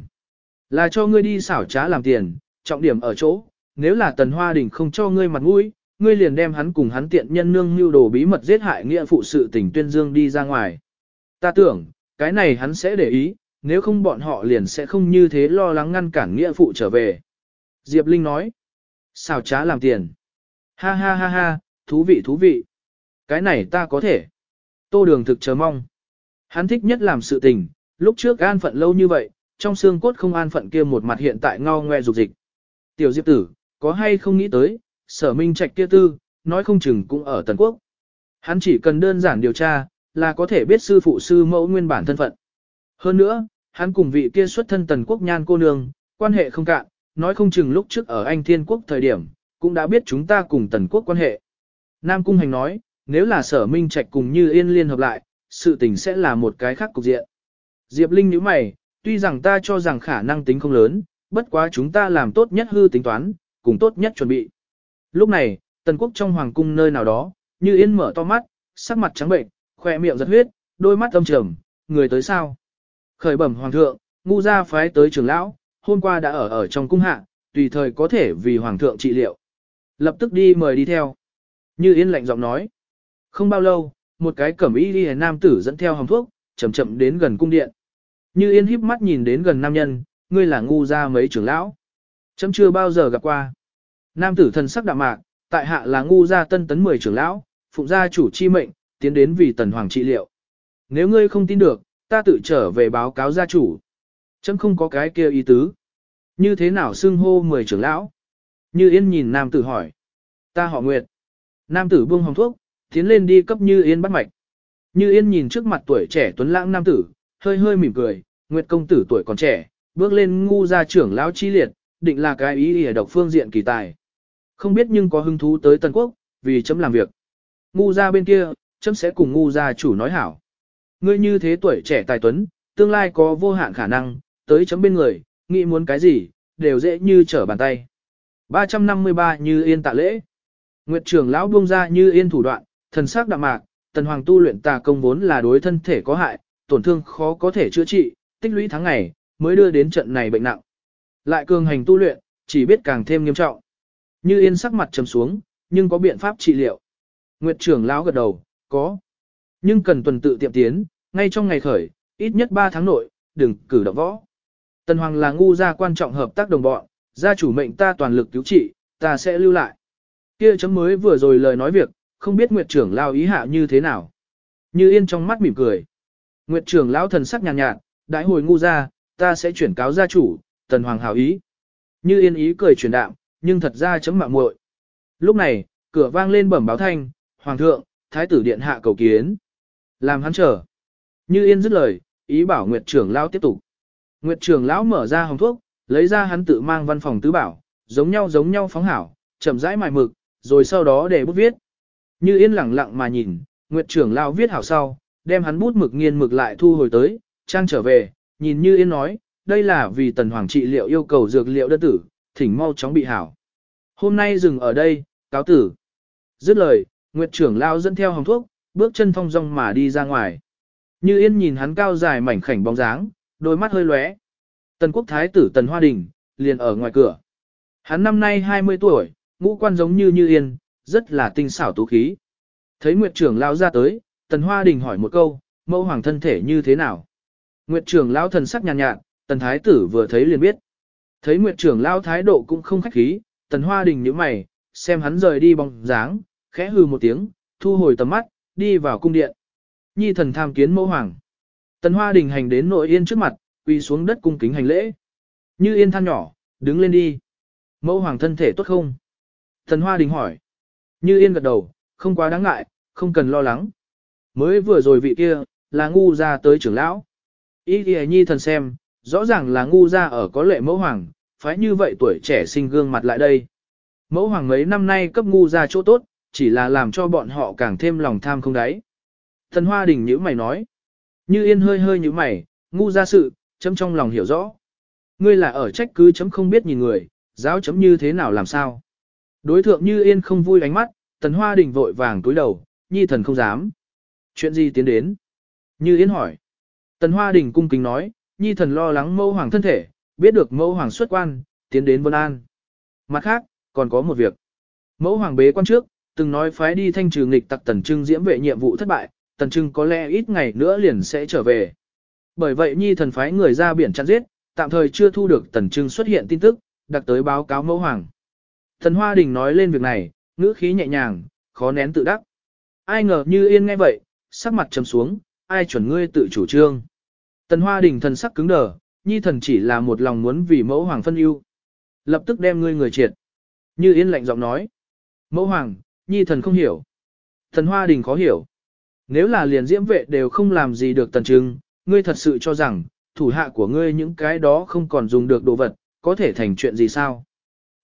Là cho ngươi đi xảo trá làm tiền, trọng điểm ở chỗ, nếu là tần hoa đình không cho ngươi mặt mũi, ngươi liền đem hắn cùng hắn tiện nhân nương mưu đồ bí mật giết hại nghĩa phụ sự tình tuyên dương đi ra ngoài. Ta tưởng, cái này hắn sẽ để ý, nếu không bọn họ liền sẽ không như thế lo lắng ngăn cản nghĩa phụ trở về. Diệp Linh nói, xào trá làm tiền. Ha ha ha ha, thú vị thú vị. Cái này ta có thể. Tô đường thực chờ mong. Hắn thích nhất làm sự tình, lúc trước an phận lâu như vậy, trong xương cốt không an phận kia một mặt hiện tại ngao ngoe dục dịch. Tiểu Diệp tử, có hay không nghĩ tới, sở minh trạch kia tư, nói không chừng cũng ở Tần Quốc. Hắn chỉ cần đơn giản điều tra, là có thể biết sư phụ sư mẫu nguyên bản thân phận. Hơn nữa, hắn cùng vị kia xuất thân tần quốc nhan cô nương, quan hệ không cạn, nói không chừng lúc trước ở Anh Thiên Quốc thời điểm, cũng đã biết chúng ta cùng tần quốc quan hệ. Nam Cung Hành nói, nếu là sở minh trạch cùng như yên liên hợp lại, sự tình sẽ là một cái khác cục diện. Diệp Linh nhíu mày, tuy rằng ta cho rằng khả năng tính không lớn, bất quá chúng ta làm tốt nhất hư tính toán, cùng tốt nhất chuẩn bị. Lúc này, tần quốc trong hoàng cung nơi nào đó, như yên mở to mắt, sắc mặt trắng bệnh, khoe miệng giật huyết, đôi mắt âm trầm, người tới sao? Khởi bẩm hoàng thượng, ngu gia phái tới trưởng lão, hôm qua đã ở ở trong cung hạ, tùy thời có thể vì hoàng thượng trị liệu. Lập tức đi mời đi theo. Như yên lạnh giọng nói. Không bao lâu, một cái cẩm y đi nam tử dẫn theo hồng thuốc, chậm chậm đến gần cung điện. Như yên híp mắt nhìn đến gần nam nhân, ngươi là ngu gia mấy trưởng lão. Chấm chưa bao giờ gặp qua. Nam tử thần sắc đạm mạc, tại hạ là ngu gia tân tấn 10 trưởng lão, phụng gia chủ chi mệnh, tiến đến vì tần hoàng trị liệu. Nếu ngươi không tin được, ta tự trở về báo cáo gia chủ. Chấm không có cái kia ý tứ. Như thế nào xưng hô mười trưởng lão? Như yên nhìn nam tử hỏi. Ta họ Nguyệt. Nam tử buông hồng thuốc, tiến lên đi cấp Như Yên bắt mạch. Như Yên nhìn trước mặt tuổi trẻ tuấn lãng nam tử, hơi hơi mỉm cười, Nguyệt công tử tuổi còn trẻ, bước lên ngu gia trưởng lão chi liệt, định là cái ý ỉa độc phương diện kỳ tài. Không biết nhưng có hứng thú tới Tân Quốc, vì chấm làm việc. Ngu gia bên kia, chấm sẽ cùng ngu gia chủ nói hảo. Ngươi như thế tuổi trẻ tài tuấn, tương lai có vô hạn khả năng, tới chấm bên người, nghĩ muốn cái gì, đều dễ như trở bàn tay. 353 như yên tạ lễ. Nguyệt trưởng lão buông ra như yên thủ đoạn, thần sắc đạm mạc, tần hoàng tu luyện tà công vốn là đối thân thể có hại, tổn thương khó có thể chữa trị, tích lũy tháng ngày, mới đưa đến trận này bệnh nặng. Lại cường hành tu luyện, chỉ biết càng thêm nghiêm trọng. Như yên sắc mặt trầm xuống, nhưng có biện pháp trị liệu. Nguyệt trưởng lão gật đầu, có. Nhưng cần tuần tự tiệm tiến, ngay trong ngày khởi, ít nhất 3 tháng nội, đừng cử động võ. Tần Hoàng là ngu gia quan trọng hợp tác đồng bọn, gia chủ mệnh ta toàn lực cứu trị, ta sẽ lưu lại. Kia chấm mới vừa rồi lời nói việc, không biết Nguyệt trưởng lao ý hạ như thế nào. Như yên trong mắt mỉm cười. Nguyệt trưởng lão thần sắc nhàn nhạt, nhạt, đãi hồi ngu gia, ta sẽ chuyển cáo gia chủ, tần hoàng hảo ý. Như yên ý cười truyền đạm, nhưng thật ra chấm mạo muội. Lúc này, cửa vang lên bẩm báo thanh, hoàng thượng, thái tử điện hạ cầu kiến. Làm hắn chờ. Như yên dứt lời, ý bảo Nguyệt trưởng lão tiếp tục. Nguyệt trưởng lão mở ra hồng thuốc, lấy ra hắn tự mang văn phòng tứ bảo, giống nhau giống nhau phóng hảo, chậm rãi mài mực, rồi sau đó để bút viết. Như yên lặng lặng mà nhìn, Nguyệt trưởng lão viết hảo sau, đem hắn bút mực nghiên mực lại thu hồi tới, trang trở về, nhìn Như yên nói, đây là vì tần hoàng trị liệu yêu cầu dược liệu đơn tử, thỉnh mau chóng bị hảo. Hôm nay dừng ở đây, cáo tử. Dứt lời, Nguyệt trưởng lão dẫn theo hồng thuốc, bước chân thong dong mà đi ra ngoài. Như yên nhìn hắn cao dài mảnh khảnh bóng dáng, đôi mắt hơi lóe. Tần quốc thái tử Tần Hoa Đình, liền ở ngoài cửa. Hắn năm nay 20 tuổi, ngũ quan giống như Như Yên, rất là tinh xảo tú khí. Thấy Nguyệt trưởng lão ra tới, Tần Hoa Đình hỏi một câu, mẫu hoàng thân thể như thế nào? Nguyệt trưởng lão thần sắc nhàn nhạt, Tần thái tử vừa thấy liền biết. Thấy Nguyệt trưởng lão thái độ cũng không khách khí, Tần Hoa Đình nhíu mày, xem hắn rời đi bóng dáng, khẽ hừ một tiếng, thu hồi tầm mắt, đi vào cung điện. Nhi thần tham kiến mẫu hoàng. Tần Hoa Đình hành đến nội yên trước mặt, quỳ xuống đất cung kính hành lễ. Như yên than nhỏ, đứng lên đi. Mẫu hoàng thân thể tốt không? Tần Hoa Đình hỏi. Như yên gật đầu, không quá đáng ngại, không cần lo lắng. Mới vừa rồi vị kia, là ngu ra tới trưởng lão. Ý thì nhi thần xem, rõ ràng là ngu ra ở có lệ mẫu hoàng, phải như vậy tuổi trẻ sinh gương mặt lại đây. Mẫu hoàng mấy năm nay cấp ngu ra chỗ tốt, chỉ là làm cho bọn họ càng thêm lòng tham không đáy. Thần Hoa Đình nhữ mày nói. Như yên hơi hơi như mày, ngu ra sự, chấm trong lòng hiểu rõ. Ngươi là ở trách cứ chấm không biết nhìn người, giáo chấm như thế nào làm sao. Đối thượng như yên không vui ánh mắt, tần hoa đình vội vàng túi đầu, nhi thần không dám. Chuyện gì tiến đến? Như yên hỏi. Tần hoa đình cung kính nói, nhi thần lo lắng mẫu hoàng thân thể, biết được mẫu hoàng xuất quan, tiến đến vân an. Mặt khác, còn có một việc. Mẫu hoàng bế quan trước, từng nói phái đi thanh trừ nghịch tặc tần trưng diễm vệ nhiệm vụ thất bại, tần trưng có lẽ ít ngày nữa liền sẽ trở về. Bởi vậy nhi thần phái người ra biển chặn giết, tạm thời chưa thu được tần trưng xuất hiện tin tức, đặc tới báo cáo mẫu hoàng. Thần Hoa Đình nói lên việc này, ngữ khí nhẹ nhàng, khó nén tự đắc. Ai ngờ như yên nghe vậy, sắc mặt trầm xuống, ai chuẩn ngươi tự chủ trương. Tần Hoa Đình thần sắc cứng đờ, nhi thần chỉ là một lòng muốn vì mẫu hoàng phân ưu. Lập tức đem ngươi người triệt. Như yên lạnh giọng nói. Mẫu hoàng, nhi thần không hiểu. Thần Hoa Đình khó hiểu. Nếu là liền diễm vệ đều không làm gì được tần trưng, ngươi thật sự cho rằng, thủ hạ của ngươi những cái đó không còn dùng được đồ vật, có thể thành chuyện gì sao?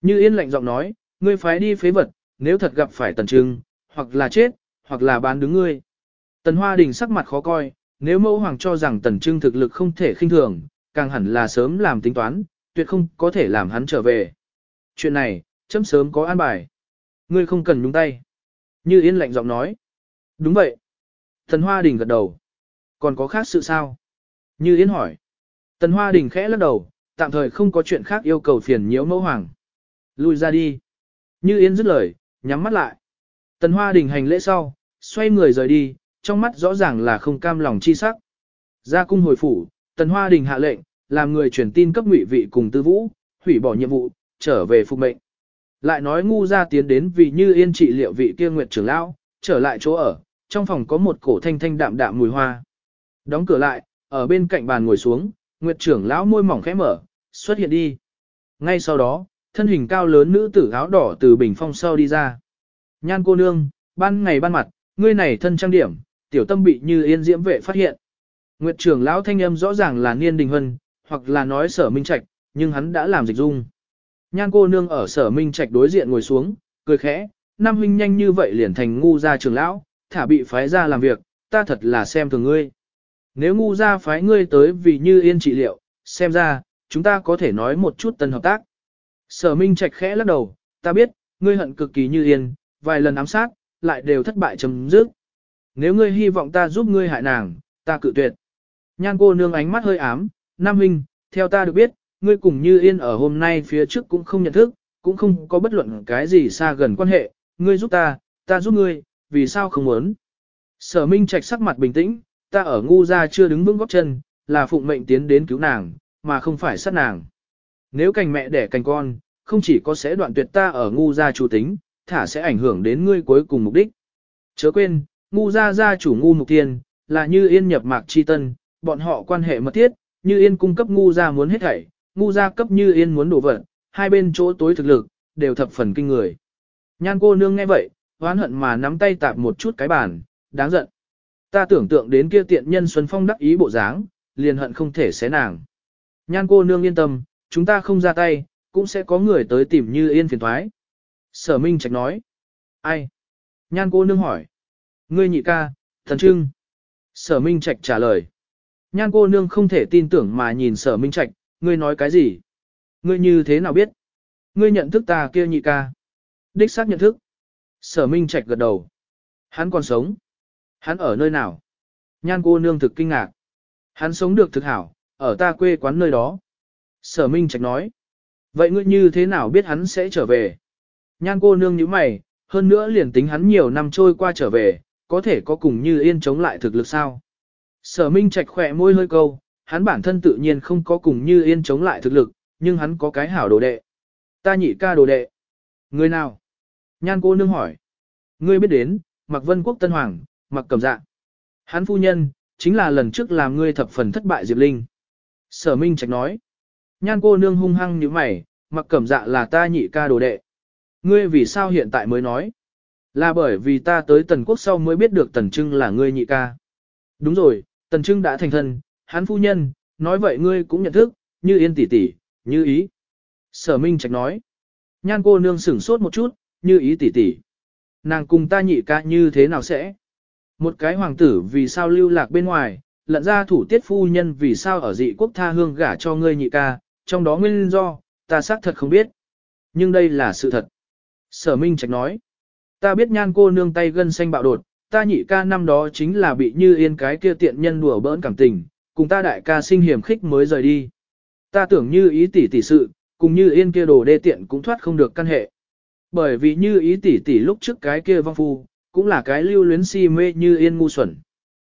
Như yên lạnh giọng nói, ngươi phái đi phế vật, nếu thật gặp phải tần trưng, hoặc là chết, hoặc là bán đứng ngươi. Tần Hoa Đình sắc mặt khó coi, nếu mẫu hoàng cho rằng tần trưng thực lực không thể khinh thường, càng hẳn là sớm làm tính toán, tuyệt không có thể làm hắn trở về. Chuyện này, chấm sớm có an bài. Ngươi không cần nhúng tay. Như yên lạnh giọng nói. Đúng vậy. Tần Hoa Đình gật đầu. Còn có khác sự sao? Như Yên hỏi. Tần Hoa Đình khẽ lắc đầu, tạm thời không có chuyện khác yêu cầu phiền nhiễu mẫu hoàng. Lui ra đi. Như Yên dứt lời, nhắm mắt lại. Tần Hoa Đình hành lễ sau, xoay người rời đi, trong mắt rõ ràng là không cam lòng chi sắc. Ra cung hồi phủ, Tần Hoa Đình hạ lệnh, làm người truyền tin cấp ngụy vị cùng tư vũ, hủy bỏ nhiệm vụ, trở về phục mệnh. Lại nói ngu ra tiến đến vì như yên trị liệu vị kia nguyệt trưởng lão, trở lại chỗ ở, trong phòng có một cổ thanh thanh đạm đạm mùi hoa. Đóng cửa lại, ở bên cạnh bàn ngồi xuống, Nguyệt trưởng lão môi mỏng khẽ mở, xuất hiện đi. Ngay sau đó, thân hình cao lớn nữ tử áo đỏ từ bình phong sau đi ra. Nhan cô nương, ban ngày ban mặt, ngươi này thân trang điểm, tiểu tâm bị như yên diễm vệ phát hiện. Nguyệt trưởng lão thanh âm rõ ràng là Niên Đình Hân, hoặc là nói sở minh trạch, nhưng hắn đã làm dịch dung. Nhan cô nương ở sở minh trạch đối diện ngồi xuống, cười khẽ, Nam huynh nhanh như vậy liền thành ngu gia trưởng lão, thả bị phái ra làm việc, ta thật là xem thường ngươi. Nếu ngu gia phái ngươi tới vì như yên trị liệu, xem ra, chúng ta có thể nói một chút tân hợp tác. Sở minh trạch khẽ lắc đầu, ta biết, ngươi hận cực kỳ như yên, vài lần ám sát, lại đều thất bại chấm dứt. Nếu ngươi hy vọng ta giúp ngươi hại nàng, ta cự tuyệt. Nhan cô nương ánh mắt hơi ám, Nam Huynh, theo ta được biết, ngươi cùng như yên ở hôm nay phía trước cũng không nhận thức, cũng không có bất luận cái gì xa gần quan hệ, ngươi giúp ta, ta giúp ngươi, vì sao không muốn. Sở Minh Trạch sắc mặt bình tĩnh, ta ở ngu gia chưa đứng vững góp chân, là phụng mệnh tiến đến cứu nàng, mà không phải sát nàng. Nếu cành mẹ đẻ cành con, không chỉ có sẽ đoạn tuyệt ta ở ngu gia chủ tính, thả sẽ ảnh hưởng đến ngươi cuối cùng mục đích. Chớ quên, ngu gia gia chủ ngu mục tiên, là như yên nhập mạc chi tân, bọn họ quan hệ mật thiết, như yên cung cấp ngu gia muốn hết thảy, ngu gia cấp như yên muốn đổ vật, hai bên chỗ tối thực lực, đều thập phần kinh người. Nhan cô nương nghe vậy, hoán hận mà nắm tay tạp một chút cái bàn, đáng giận. Ta tưởng tượng đến kia tiện nhân Xuân Phong đắc ý bộ dáng, liền hận không thể xé nàng. Nhan cô nương yên tâm, chúng ta không ra tay, cũng sẽ có người tới tìm như yên phiền thoái. Sở Minh Trạch nói. Ai? Nhan cô nương hỏi. Ngươi nhị ca, thần trưng. Sở Minh Trạch trả lời. Nhan cô nương không thể tin tưởng mà nhìn sở Minh Trạch, ngươi nói cái gì? Ngươi như thế nào biết? Ngươi nhận thức ta kia nhị ca. Đích xác nhận thức. Sở Minh Trạch gật đầu. Hắn còn sống. Hắn ở nơi nào? Nhan cô nương thực kinh ngạc. Hắn sống được thực hảo, ở ta quê quán nơi đó. Sở Minh Trạch nói. Vậy ngươi như thế nào biết hắn sẽ trở về? Nhan cô nương như mày, hơn nữa liền tính hắn nhiều năm trôi qua trở về, có thể có cùng như yên chống lại thực lực sao? Sở Minh Trạch khỏe môi hơi câu, hắn bản thân tự nhiên không có cùng như yên chống lại thực lực, nhưng hắn có cái hảo đồ đệ. Ta nhị ca đồ đệ. Người nào? Nhan cô nương hỏi. Ngươi biết đến, Mạc Vân Quốc Tân Hoàng, Mạc Cẩm Dạ. Hắn phu nhân, chính là lần trước làm ngươi thập phần thất bại Diệp Linh. Sở Minh Trạch nói. Nhan cô nương hung hăng như mày, Mạc Cẩm Dạ là ta nhị ca đồ đệ. Ngươi vì sao hiện tại mới nói? Là bởi vì ta tới Tần Quốc sau mới biết được Tần Trưng là ngươi nhị ca. Đúng rồi, Tần Trưng đã thành thân, hắn phu nhân, nói vậy ngươi cũng nhận thức, như yên tỷ tỷ, như ý. Sở Minh Trạch nói. Nhan cô nương sửng sốt một chút, như ý tỷ tỷ. Nàng cùng ta nhị ca như thế nào sẽ? Một cái hoàng tử vì sao lưu lạc bên ngoài, lận ra thủ tiết phu nhân vì sao ở dị quốc tha hương gả cho ngươi nhị ca, trong đó nguyên do, ta xác thật không biết. Nhưng đây là sự thật. Sở Minh Trạch nói. Ta biết nhan cô nương tay gân xanh bạo đột, ta nhị ca năm đó chính là bị như yên cái kia tiện nhân đùa bỡn cảm tình, cùng ta đại ca sinh hiểm khích mới rời đi. Ta tưởng như ý tỷ tỷ sự, cùng như yên kia đồ đê tiện cũng thoát không được căn hệ. Bởi vì như ý tỷ tỷ lúc trước cái kia vong phu, cũng là cái lưu luyến si mê như yên ngu xuẩn.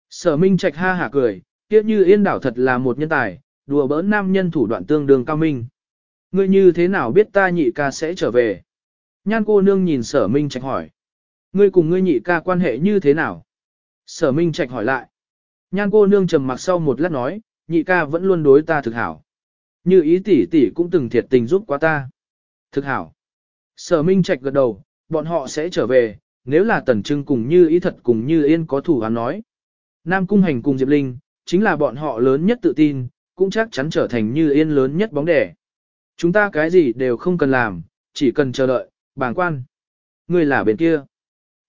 Sở Minh Trạch ha hả cười, kia như yên đảo thật là một nhân tài, đùa bỡn nam nhân thủ đoạn tương đương cao minh. Ngươi như thế nào biết ta nhị ca sẽ trở về? Nhan cô nương nhìn sở Minh Trạch hỏi. Ngươi cùng ngươi nhị ca quan hệ như thế nào? Sở Minh Trạch hỏi lại. Nhan cô nương trầm mặc sau một lát nói, nhị ca vẫn luôn đối ta thực hảo. Như ý tỷ tỷ cũng từng thiệt tình giúp quá ta. Thực hảo. Sở Minh Trạch gật đầu, bọn họ sẽ trở về, nếu là tần trưng cùng như ý thật cùng như yên có thủ hắn nói. Nam Cung Hành cùng Diệp Linh, chính là bọn họ lớn nhất tự tin, cũng chắc chắn trở thành như yên lớn nhất bóng đẻ. Chúng ta cái gì đều không cần làm, chỉ cần chờ đợi, bàng quan. Người là bên kia.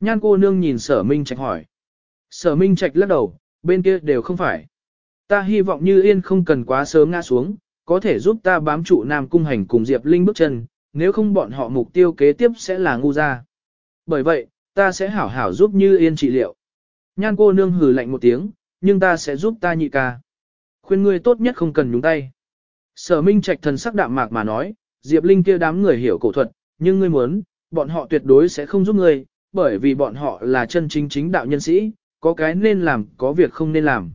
Nhan cô nương nhìn sở Minh Trạch hỏi. Sở Minh Trạch lắc đầu, bên kia đều không phải. Ta hy vọng như yên không cần quá sớm ngã xuống, có thể giúp ta bám trụ Nam Cung Hành cùng Diệp Linh bước chân, nếu không bọn họ mục tiêu kế tiếp sẽ là ngu ra. Bởi vậy, ta sẽ hảo hảo giúp Như Yên trị liệu. Nhan cô nương hừ lạnh một tiếng, nhưng ta sẽ giúp ta nhị ca. Khuyên ngươi tốt nhất không cần nhúng tay. Sở Minh Trạch thần sắc đạm mạc mà nói, Diệp Linh kia đám người hiểu cổ thuật, nhưng ngươi muốn, bọn họ tuyệt đối sẽ không giúp ngươi, bởi vì bọn họ là chân chính chính đạo nhân sĩ, có cái nên làm, có việc không nên làm.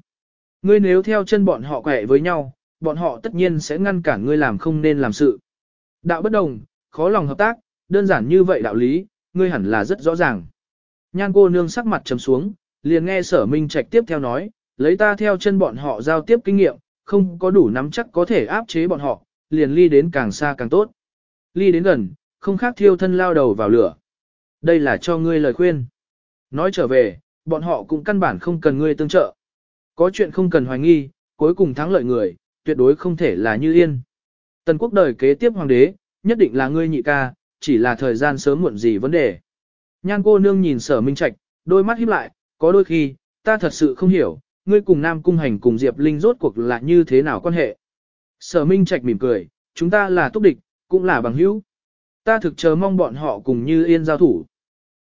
Ngươi nếu theo chân bọn họ quẹ với nhau, bọn họ tất nhiên sẽ ngăn cản ngươi làm không nên làm sự. Đạo bất đồng, khó lòng hợp tác, đơn giản như vậy đạo lý, ngươi hẳn là rất rõ ràng. Nhan cô nương sắc mặt trầm xuống, liền nghe sở minh trạch tiếp theo nói, lấy ta theo chân bọn họ giao tiếp kinh nghiệm, không có đủ nắm chắc có thể áp chế bọn họ, liền ly đến càng xa càng tốt. Ly đến gần, không khác thiêu thân lao đầu vào lửa. Đây là cho ngươi lời khuyên. Nói trở về, bọn họ cũng căn bản không cần ngươi tương trợ. Có chuyện không cần hoài nghi, cuối cùng thắng lợi người, tuyệt đối không thể là như yên. Tần quốc đời kế tiếp hoàng đế, nhất định là ngươi nhị ca, chỉ là thời gian sớm muộn gì vấn đề. Nhan cô nương nhìn sở minh trạch, đôi mắt híp lại, có đôi khi, ta thật sự không hiểu, ngươi cùng Nam Cung Hành cùng Diệp Linh rốt cuộc là như thế nào quan hệ. Sở minh trạch mỉm cười, chúng ta là túc địch, cũng là bằng hữu. Ta thực chờ mong bọn họ cùng như yên giao thủ.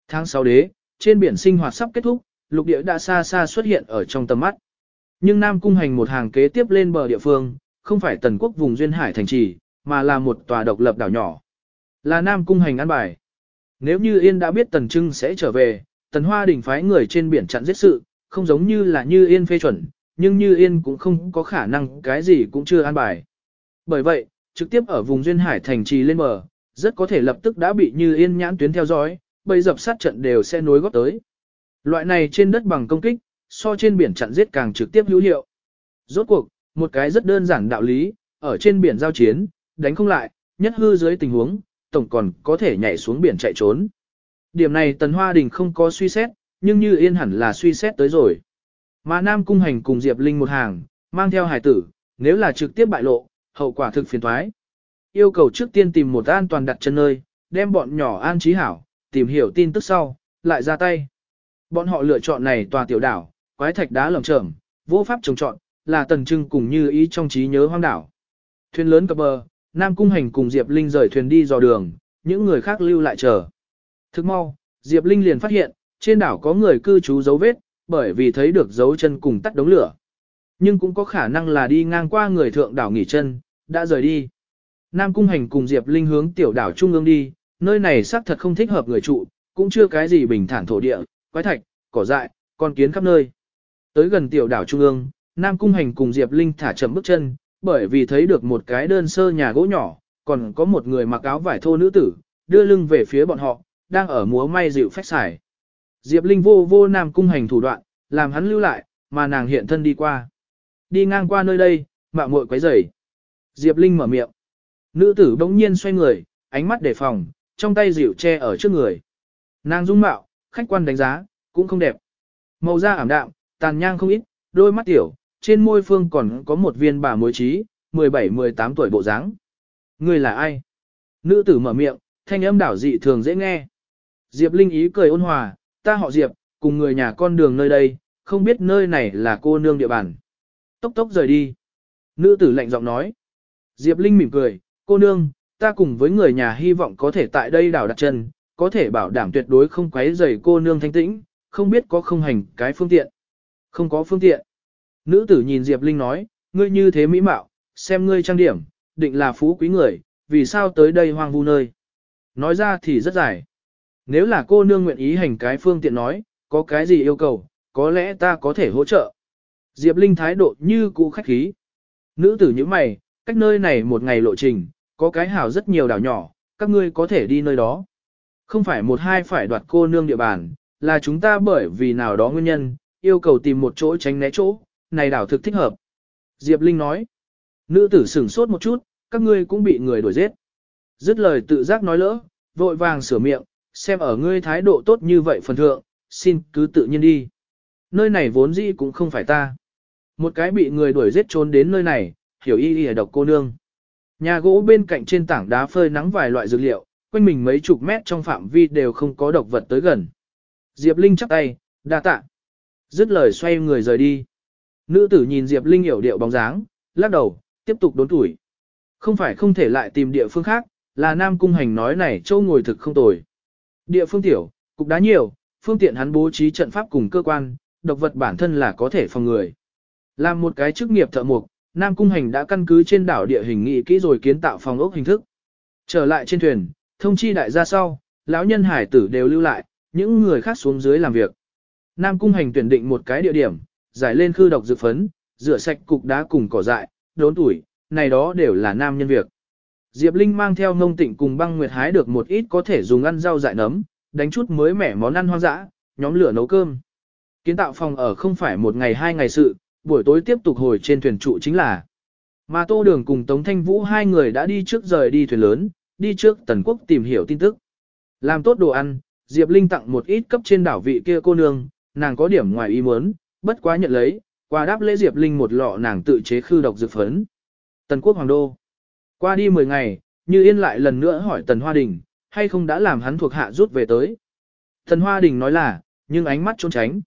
Tháng 6 đế, trên biển sinh hoạt sắp kết thúc, lục địa đã xa xa xuất hiện ở trong tầm mắt. Nhưng Nam Cung Hành một hàng kế tiếp lên bờ địa phương, không phải tần quốc vùng duyên hải thành trì, mà là một tòa độc lập đảo nhỏ. Là Nam Cung Hành ăn bài. Nếu như Yên đã biết Tần Trưng sẽ trở về, Tần Hoa Đình phái người trên biển chặn giết sự, không giống như là Như Yên phê chuẩn, nhưng Như Yên cũng không có khả năng cái gì cũng chưa an bài. Bởi vậy, trực tiếp ở vùng duyên hải thành trì lên bờ, rất có thể lập tức đã bị Như Yên nhãn tuyến theo dõi, bây dập sát trận đều sẽ nối góp tới. Loại này trên đất bằng công kích, so trên biển chặn giết càng trực tiếp hữu hiệu. Rốt cuộc, một cái rất đơn giản đạo lý, ở trên biển giao chiến, đánh không lại, nhất hư dưới tình huống, tổng còn có thể nhảy xuống biển chạy trốn. Điểm này Tần Hoa Đình không có suy xét, nhưng như yên hẳn là suy xét tới rồi. Mà Nam Cung Hành cùng Diệp Linh một hàng, mang theo hải tử, nếu là trực tiếp bại lộ, hậu quả thực phiền thoái. Yêu cầu trước tiên tìm một an toàn đặt chân nơi, đem bọn nhỏ an trí hảo, tìm hiểu tin tức sau, lại ra tay. Bọn họ lựa chọn này tòa tiểu đảo, quái thạch đá lởm chởm, vô pháp trồng trọn, là tần trưng cùng như ý trong trí nhớ hoang đảo. Thuyền lớn cập bờ, Nam Cung Hành cùng Diệp Linh rời thuyền đi dò đường, những người khác lưu lại chờ. Thức mau, Diệp Linh liền phát hiện, trên đảo có người cư trú dấu vết, bởi vì thấy được dấu chân cùng tắt đống lửa. Nhưng cũng có khả năng là đi ngang qua người thượng đảo nghỉ chân, đã rời đi. Nam Cung Hành cùng Diệp Linh hướng tiểu đảo trung ương đi, nơi này xác thật không thích hợp người trụ, cũng chưa cái gì bình thản thổ địa, quái thạch, cỏ dại, con kiến khắp nơi. Tới gần tiểu đảo trung ương, Nam Cung Hành cùng Diệp Linh thả chậm bước chân, bởi vì thấy được một cái đơn sơ nhà gỗ nhỏ, còn có một người mặc áo vải thô nữ tử, đưa lưng về phía bọn họ, đang ở múa may dịu phách xài. Diệp Linh vô vô Nam Cung Hành thủ đoạn, làm hắn lưu lại, mà nàng hiện thân đi qua. Đi ngang qua nơi đây, mạo muội quấy rầy. Diệp Linh mở miệng. Nữ tử bỗng nhiên xoay người, ánh mắt đề phòng, trong tay dịu che ở trước người. Nàng dung mạo, khách quan đánh giá, cũng không đẹp. Màu da ảm đạm, tàn nhang không ít, đôi mắt tiểu, trên môi phương còn có một viên bà mối trí, 17-18 tuổi bộ dáng. Người là ai? Nữ tử mở miệng, thanh âm đảo dị thường dễ nghe. Diệp Linh ý cười ôn hòa, ta họ Diệp, cùng người nhà con đường nơi đây, không biết nơi này là cô nương địa bàn. Tốc tốc rời đi. Nữ tử lạnh giọng nói. Diệp Linh mỉm cười, cô nương, ta cùng với người nhà hy vọng có thể tại đây đảo đặt chân, có thể bảo đảm tuyệt đối không quấy rầy cô nương thanh tĩnh, không biết có không hành cái phương tiện. Không có phương tiện. Nữ tử nhìn Diệp Linh nói, ngươi như thế mỹ mạo, xem ngươi trang điểm, định là phú quý người, vì sao tới đây hoang vu nơi. Nói ra thì rất dài. Nếu là cô nương nguyện ý hành cái phương tiện nói, có cái gì yêu cầu, có lẽ ta có thể hỗ trợ. Diệp Linh thái độ như cũ khách khí. Nữ tử như mày, cách nơi này một ngày lộ trình, có cái hào rất nhiều đảo nhỏ, các ngươi có thể đi nơi đó. Không phải một hai phải đoạt cô nương địa bàn, là chúng ta bởi vì nào đó nguyên nhân, yêu cầu tìm một chỗ tránh né chỗ, này đảo thực thích hợp. Diệp Linh nói, nữ tử sửng sốt một chút, các ngươi cũng bị người đuổi giết. Dứt lời tự giác nói lỡ, vội vàng sửa miệng, xem ở ngươi thái độ tốt như vậy phần thượng, xin cứ tự nhiên đi. Nơi này vốn dĩ cũng không phải ta. Một cái bị người đuổi giết trốn đến nơi này, hiểu y y độc cô nương. Nhà gỗ bên cạnh trên tảng đá phơi nắng vài loại dược liệu, quanh mình mấy chục mét trong phạm vi đều không có độc vật tới gần. Diệp Linh chắp tay, đa tạ. Dứt lời xoay người rời đi. Nữ tử nhìn Diệp Linh hiểu điệu bóng dáng, lắc đầu, tiếp tục đốn tuổi. Không phải không thể lại tìm địa phương khác, là Nam Cung Hành nói này châu ngồi thực không tồi. Địa phương tiểu, cục đá nhiều, phương tiện hắn bố trí trận pháp cùng cơ quan, độc vật bản thân là có thể phòng người. Làm một cái chức nghiệp thợ mộc, Nam Cung Hành đã căn cứ trên đảo địa hình nghị kỹ rồi kiến tạo phòng ốc hình thức. Trở lại trên thuyền, thông chi đại gia sau, lão nhân hải tử đều lưu lại, những người khác xuống dưới làm việc. Nam Cung Hành tuyển định một cái địa điểm, giải lên khư độc dược phấn, rửa sạch cục đá cùng cỏ dại, đốn tuổi, này đó đều là nam nhân việc. Diệp Linh mang theo ngông tịnh cùng băng nguyệt hái được một ít có thể dùng ăn rau dại nấm, đánh chút mới mẻ món ăn hoang dã, nhóm lửa nấu cơm. Kiến tạo phòng ở không phải một ngày hai ngày sự, buổi tối tiếp tục hồi trên thuyền trụ chính là. Mà Tô Đường cùng Tống Thanh Vũ hai người đã đi trước rời đi thuyền lớn, đi trước Tần Quốc tìm hiểu tin tức. Làm tốt đồ ăn, Diệp Linh tặng một ít cấp trên đảo vị kia cô nương, nàng có điểm ngoài ý muốn, bất quá nhận lấy, qua đáp lễ Diệp Linh một lọ nàng tự chế khư độc dược phấn. Tần quốc hoàng đô. Qua đi 10 ngày, Như Yên lại lần nữa hỏi Tần Hoa Đình, hay không đã làm hắn thuộc hạ rút về tới. Tần Hoa Đình nói là, nhưng ánh mắt trốn tránh.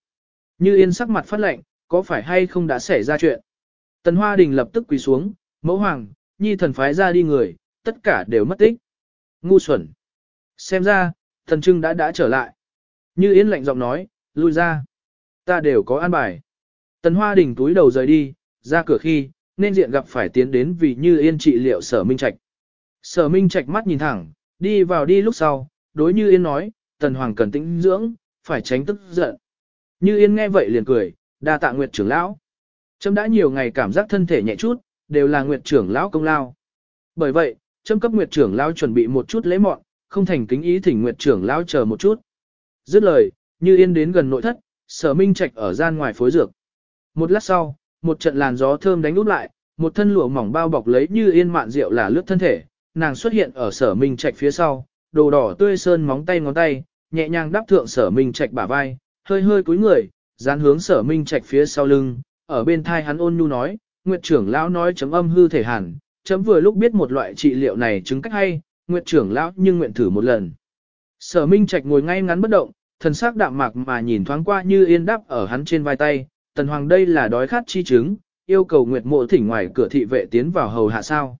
Như Yên sắc mặt phát lệnh, có phải hay không đã xảy ra chuyện. Tần Hoa Đình lập tức quỳ xuống, mẫu hoàng, nhi thần phái ra đi người, tất cả đều mất tích. Ngu xuẩn. Xem ra, thần trưng đã đã trở lại. Như Yên lạnh giọng nói, lui ra. Ta đều có an bài. Tần Hoa Đình túi đầu rời đi, ra cửa khi, nên diện gặp phải tiến đến vì Như Yên trị liệu sở minh trạch. Sở minh trạch mắt nhìn thẳng, đi vào đi lúc sau, đối Như Yên nói, Tần Hoàng cần tĩnh dưỡng, phải tránh tức giận. Như Yên nghe vậy liền cười, đa tạ Nguyệt trưởng lão. Trâm đã nhiều ngày cảm giác thân thể nhẹ chút, đều là Nguyệt trưởng lão công lao. Bởi vậy, Trâm cấp Nguyệt trưởng lão chuẩn bị một chút lễ mọn, không thành kính ý thỉnh Nguyệt trưởng lão chờ một chút. Dứt lời, Như Yên đến gần nội thất, Sở Minh Trạch ở gian ngoài phối dược. Một lát sau, một trận làn gió thơm đánh úp lại, một thân lụa mỏng bao bọc lấy Như Yên mạn rượu là lướt thân thể, nàng xuất hiện ở Sở Minh Trạch phía sau, đồ đỏ tươi sơn móng tay ngón tay, nhẹ nhàng đáp thượng Sở Minh Trạch bả vai, hơi hơi cúi người, dán hướng Sở Minh Trạch phía sau lưng, ở bên thai hắn ôn nhu nói, Nguyệt trưởng lão nói chấm âm hư thể hẳn chấm vừa lúc biết một loại trị liệu này chứng cách hay, Nguyệt trưởng lão nhưng nguyện thử một lần. Sở Minh Trạch ngồi ngay ngắn bất động, thần sắc đạm mạc mà nhìn thoáng qua như yên đáp ở hắn trên vai tay, tần hoàng đây là đói khát chi chứng, yêu cầu Nguyệt mộ thỉnh ngoài cửa thị vệ tiến vào hầu hạ sao.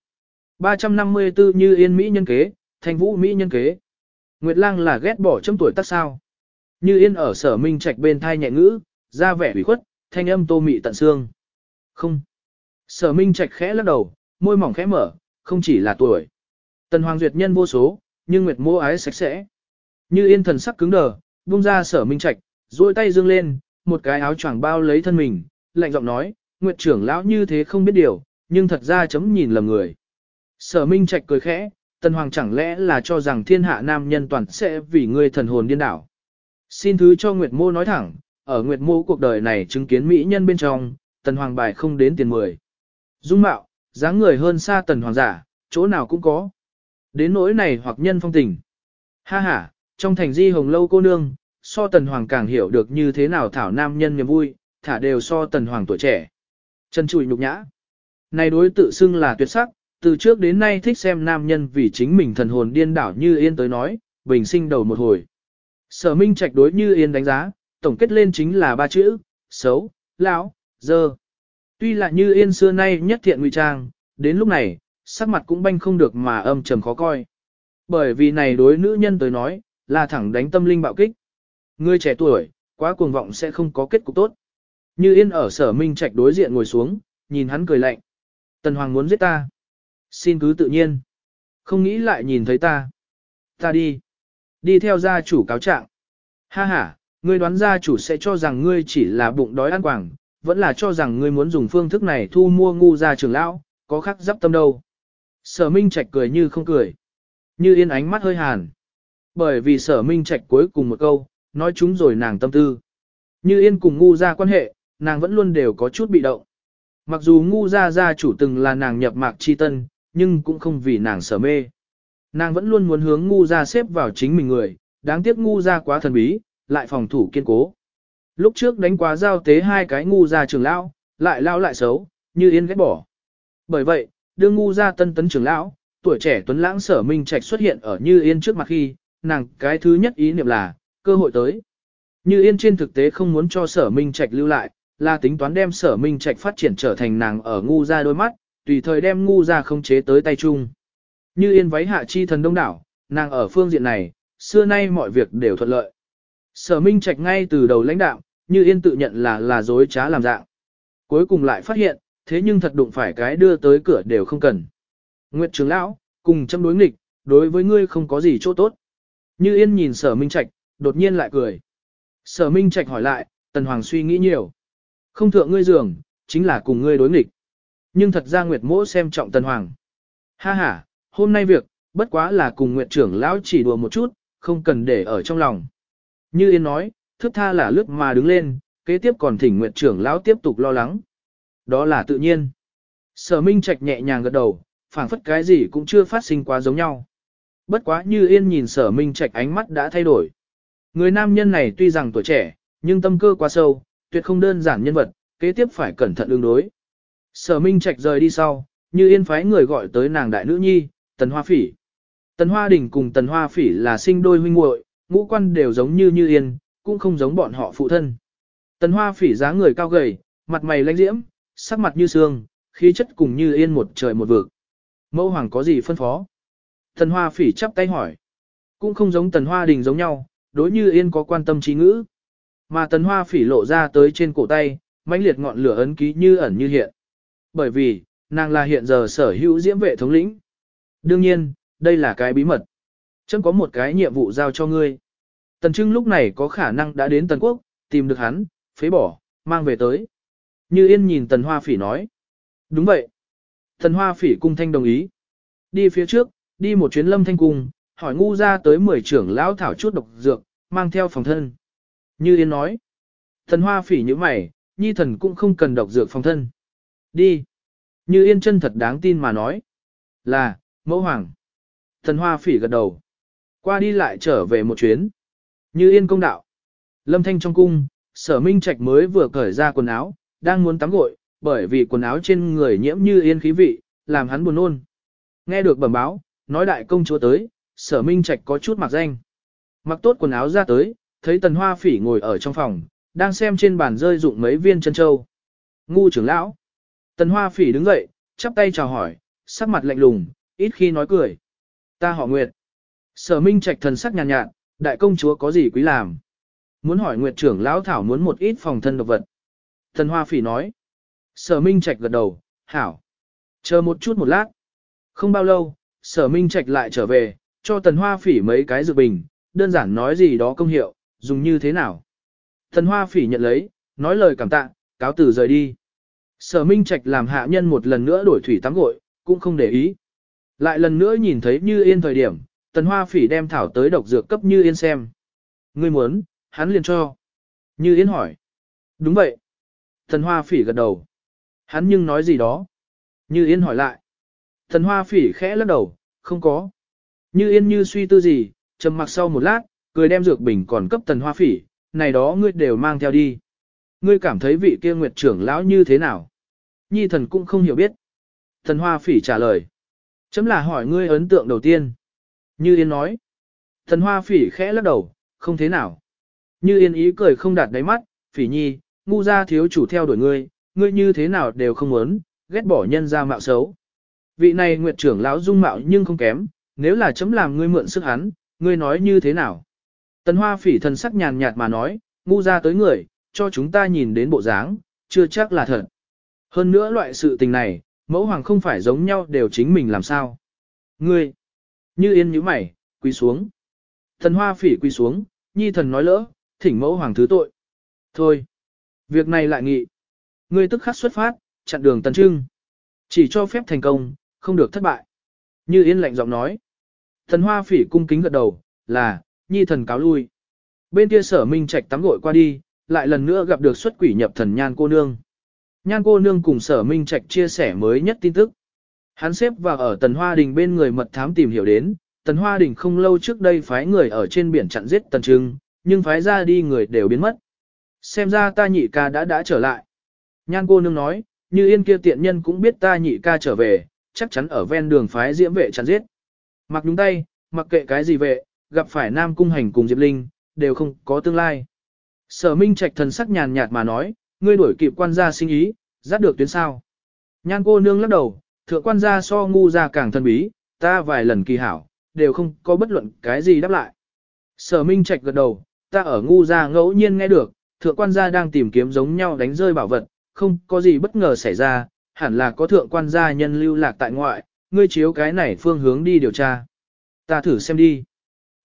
354 như yên Mỹ nhân kế, thanh vũ Mỹ nhân kế. Nguyệt lang là ghét bỏ chấm tuổi tác sao. Như yên ở sở Minh Trạch bên thai nhẹ ngữ, ra vẻ ủy khuất, thanh âm tô mị tận xương. Không. Sở Minh Trạch khẽ lắc đầu, môi mỏng khẽ mở, không chỉ là tuổi. Tần Hoàng Duyệt nhân vô số, nhưng Nguyệt mô ái sạch sẽ. Như yên thần sắc cứng đờ, buông ra sở Minh Trạch, duỗi tay dương lên, một cái áo choàng bao lấy thân mình, lạnh giọng nói, Nguyệt trưởng lão như thế không biết điều, nhưng thật ra chấm nhìn lầm người. Sở Minh Trạch cười khẽ, Tần Hoàng chẳng lẽ là cho rằng thiên hạ nam nhân toàn sẽ vì ngươi thần hồn điên đảo. Xin thứ cho Nguyệt mô nói thẳng, ở Nguyệt Mô cuộc đời này chứng kiến mỹ nhân bên trong, tần hoàng bài không đến tiền mười. Dung mạo, dáng người hơn xa tần hoàng giả, chỗ nào cũng có. Đến nỗi này hoặc nhân phong tình. Ha ha, trong thành di hồng lâu cô nương, so tần hoàng càng hiểu được như thế nào thảo nam nhân niềm vui, thả đều so tần hoàng tuổi trẻ. Chân chùi nhục nhã. Này đối tự xưng là tuyệt sắc, từ trước đến nay thích xem nam nhân vì chính mình thần hồn điên đảo như yên tới nói, bình sinh đầu một hồi. Sở Minh Trạch đối như yên đánh giá, tổng kết lên chính là ba chữ, xấu, lão, dơ. Tuy là như yên xưa nay nhất thiện ngụy trang, đến lúc này, sắc mặt cũng banh không được mà âm trầm khó coi. Bởi vì này đối nữ nhân tới nói, là thẳng đánh tâm linh bạo kích. Người trẻ tuổi, quá cuồng vọng sẽ không có kết cục tốt. Như yên ở sở minh trạch đối diện ngồi xuống, nhìn hắn cười lạnh. Tần Hoàng muốn giết ta. Xin cứ tự nhiên. Không nghĩ lại nhìn thấy ta. Ta đi. Đi theo gia chủ cáo trạng. Ha ha, Ngươi đoán gia chủ sẽ cho rằng ngươi chỉ là bụng đói ăn quảng, vẫn là cho rằng ngươi muốn dùng phương thức này thu mua ngu gia trưởng lão, có khắc giáp tâm đâu. Sở Minh Trạch cười như không cười. Như yên ánh mắt hơi hàn. Bởi vì sở Minh Trạch cuối cùng một câu, nói chúng rồi nàng tâm tư. Như yên cùng ngu gia quan hệ, nàng vẫn luôn đều có chút bị động. Mặc dù ngu gia gia chủ từng là nàng nhập mạc chi tân, nhưng cũng không vì nàng sở mê. Nàng vẫn luôn muốn hướng ngu gia xếp vào chính mình người, đáng tiếc ngu gia quá thần bí, lại phòng thủ kiên cố. Lúc trước đánh quá giao tế hai cái ngu ra trưởng lão, lại lao lại xấu, như yên ghét bỏ. Bởi vậy, đưa ngu ra tân tấn trưởng lão, tuổi trẻ tuấn lãng sở minh trạch xuất hiện ở như yên trước mặt khi, nàng cái thứ nhất ý niệm là, cơ hội tới. Như yên trên thực tế không muốn cho sở minh trạch lưu lại, là tính toán đem sở minh trạch phát triển trở thành nàng ở ngu ra đôi mắt, tùy thời đem ngu ra không chế tới tay chung. Như yên váy hạ chi thần đông đảo, nàng ở phương diện này, xưa nay mọi việc đều thuận lợi. Sở Minh Trạch ngay từ đầu lãnh đạo, như yên tự nhận là là dối trá làm dạng. Cuối cùng lại phát hiện, thế nhưng thật đụng phải cái đưa tới cửa đều không cần. Nguyệt trưởng lão, cùng châm đối nghịch, đối với ngươi không có gì chỗ tốt. Như yên nhìn sở Minh Trạch, đột nhiên lại cười. Sở Minh Trạch hỏi lại, Tần Hoàng suy nghĩ nhiều. Không thượng ngươi giường, chính là cùng ngươi đối nghịch. Nhưng thật ra Nguyệt mỗ xem trọng Tần Hoàng. Ha ha, hôm nay việc, bất quá là cùng Nguyệt trưởng lão chỉ đùa một chút, không cần để ở trong lòng. Như Yên nói, thức tha là lướt mà đứng lên, kế tiếp còn thỉnh nguyện trưởng lão tiếp tục lo lắng. Đó là tự nhiên. Sở Minh Trạch nhẹ nhàng gật đầu, phảng phất cái gì cũng chưa phát sinh quá giống nhau. Bất quá như Yên nhìn Sở Minh Trạch ánh mắt đã thay đổi. Người nam nhân này tuy rằng tuổi trẻ, nhưng tâm cơ quá sâu, tuyệt không đơn giản nhân vật, kế tiếp phải cẩn thận ứng đối. Sở Minh Trạch rời đi sau, như yên phái người gọi tới nàng đại nữ nhi, Tần Hoa Phỉ. Tần Hoa Đình cùng Tần Hoa Phỉ là sinh đôi huynh muội, ngũ quan đều giống như Như Yên, cũng không giống bọn họ phụ thân. Tần Hoa Phỉ dáng người cao gầy, mặt mày lãnh diễm, sắc mặt như xương, khí chất cùng Như Yên một trời một vực. Mẫu hoàng có gì phân phó? Tần Hoa Phỉ chắp tay hỏi. Cũng không giống Tần Hoa Đình giống nhau, đối Như Yên có quan tâm trí ngữ. Mà Tần Hoa Phỉ lộ ra tới trên cổ tay, mãnh liệt ngọn lửa ấn ký như ẩn như hiện. Bởi vì, nàng là hiện giờ sở hữu diễm vệ thống lĩnh. Đương nhiên, đây là cái bí mật chân có một cái nhiệm vụ giao cho ngươi. Tần Trưng lúc này có khả năng đã đến Tần Quốc, tìm được hắn, phế bỏ, mang về tới. Như Yên nhìn Tần Hoa Phỉ nói. Đúng vậy. Tần Hoa Phỉ cung thanh đồng ý. Đi phía trước, đi một chuyến lâm thanh cung, hỏi ngu ra tới 10 trưởng lão thảo chút độc dược, mang theo phòng thân. Như Yên nói. Tần Hoa Phỉ như mày, nhi thần cũng không cần độc dược phòng thân. Đi. Như Yên chân thật đáng tin mà nói. Là, mẫu hoàng. Tần Hoa Phỉ gật đầu. Qua đi lại trở về một chuyến. Như Yên công đạo. Lâm Thanh trong cung, sở minh trạch mới vừa cởi ra quần áo, đang muốn tắm gội, bởi vì quần áo trên người nhiễm như yên khí vị, làm hắn buồn nôn. Nghe được bẩm báo, nói đại công chúa tới, sở minh trạch có chút mặc danh. Mặc tốt quần áo ra tới, thấy tần hoa phỉ ngồi ở trong phòng, đang xem trên bàn rơi dụng mấy viên chân châu. Ngu trưởng lão. Tần hoa phỉ đứng dậy, chắp tay chào hỏi, sắc mặt lạnh lùng, ít khi nói cười. Ta họ Nguyệt. Sở minh trạch thần sắc nhàn nhạt, nhạt, đại công chúa có gì quý làm. Muốn hỏi Nguyệt trưởng lão thảo muốn một ít phòng thân độc vật. Thần Hoa Phỉ nói. Sở Minh Trạch gật đầu, hảo. Chờ một chút một lát. Không bao lâu, Sở Minh Trạch lại trở về, cho Tần Hoa Phỉ mấy cái dược bình, đơn giản nói gì đó công hiệu, dùng như thế nào. Tần Hoa Phỉ nhận lấy, nói lời cảm tạ, cáo từ rời đi. Sở Minh Trạch làm hạ nhân một lần nữa đổi thủy tắm gội, cũng không để ý. Lại lần nữa nhìn thấy Như Yên thời điểm, Tần Hoa Phỉ đem thảo tới độc dược cấp Như Yên xem. Ngươi muốn, hắn liền cho. Như Yên hỏi. Đúng vậy. Tần Hoa Phỉ gật đầu. Hắn nhưng nói gì đó. Như Yên hỏi lại. Tần Hoa Phỉ khẽ lắc đầu, không có. Như Yên như suy tư gì, trầm mặc sau một lát, cười đem dược bình còn cấp Tần Hoa Phỉ, này đó ngươi đều mang theo đi. Ngươi cảm thấy vị kia nguyệt trưởng lão như thế nào? Nhi thần cũng không hiểu biết. Thần Hoa Phỉ trả lời. Chấm là hỏi ngươi ấn tượng đầu tiên. Như Yên nói. Thần Hoa Phỉ khẽ lắc đầu, không thế nào. Như yên ý cười không đạt đáy mắt, phỉ nhi, ngu gia thiếu chủ theo đuổi ngươi, ngươi như thế nào đều không muốn, ghét bỏ nhân ra mạo xấu. Vị này nguyệt trưởng lão dung mạo nhưng không kém, nếu là chấm làm ngươi mượn sức hắn, ngươi nói như thế nào? Tần hoa phỉ thần sắc nhàn nhạt mà nói, ngu ra tới người, cho chúng ta nhìn đến bộ dáng, chưa chắc là thật. Hơn nữa loại sự tình này, mẫu hoàng không phải giống nhau đều chính mình làm sao. Ngươi, như yên nhíu mày, quỳ xuống. Thần hoa phỉ quỳ xuống, nhi thần nói lỡ, thỉnh mẫu hoàng thứ tội. Thôi, việc này lại nghị. Ngươi tức khắc xuất phát, chặn đường tần trưng. Chỉ cho phép thành công, không được thất bại. Như yên lạnh giọng nói. Thần hoa phỉ cung kính gật đầu, là, nhi thần cáo lui. Bên kia sở minh trạch tắm gội qua đi, lại lần nữa gặp được xuất quỷ nhập thần nhan cô nương. Nhan cô nương cùng sở minh trạch chia sẻ mới nhất tin tức. Hắn xếp vào ở tần hoa đình bên người mật thám tìm hiểu đến, tần hoa đình không lâu trước đây phái người ở trên biển chặn giết tần trưng, nhưng phái ra đi người đều biến mất. Xem ra ta nhị ca đã đã trở lại. Nhan cô nương nói, như yên kia tiện nhân cũng biết ta nhị ca trở về, chắc chắn ở ven đường phái diễm vệ chặn giết. Mặc nhúng tay, mặc kệ cái gì vệ, gặp phải nam cung hành cùng Diệp Linh, đều không có tương lai. Sở Minh Trạch thần sắc nhàn nhạt mà nói, ngươi đuổi kịp quan gia sinh ý, dắt được tuyến sao. Nhan cô nương lắc đầu, thượng quan gia so ngu gia càng thân bí, ta vài lần kỳ hảo, đều không có bất luận cái gì đáp lại. Sở Minh Trạch gật đầu, ta ở ngu gia ngẫu nhiên nghe được, thượng quan gia đang tìm kiếm giống nhau đánh rơi bảo vật, không có gì bất ngờ xảy ra, hẳn là có thượng quan gia nhân lưu lạc tại ngoại, ngươi chiếu cái này phương hướng đi điều tra. Ta thử xem đi.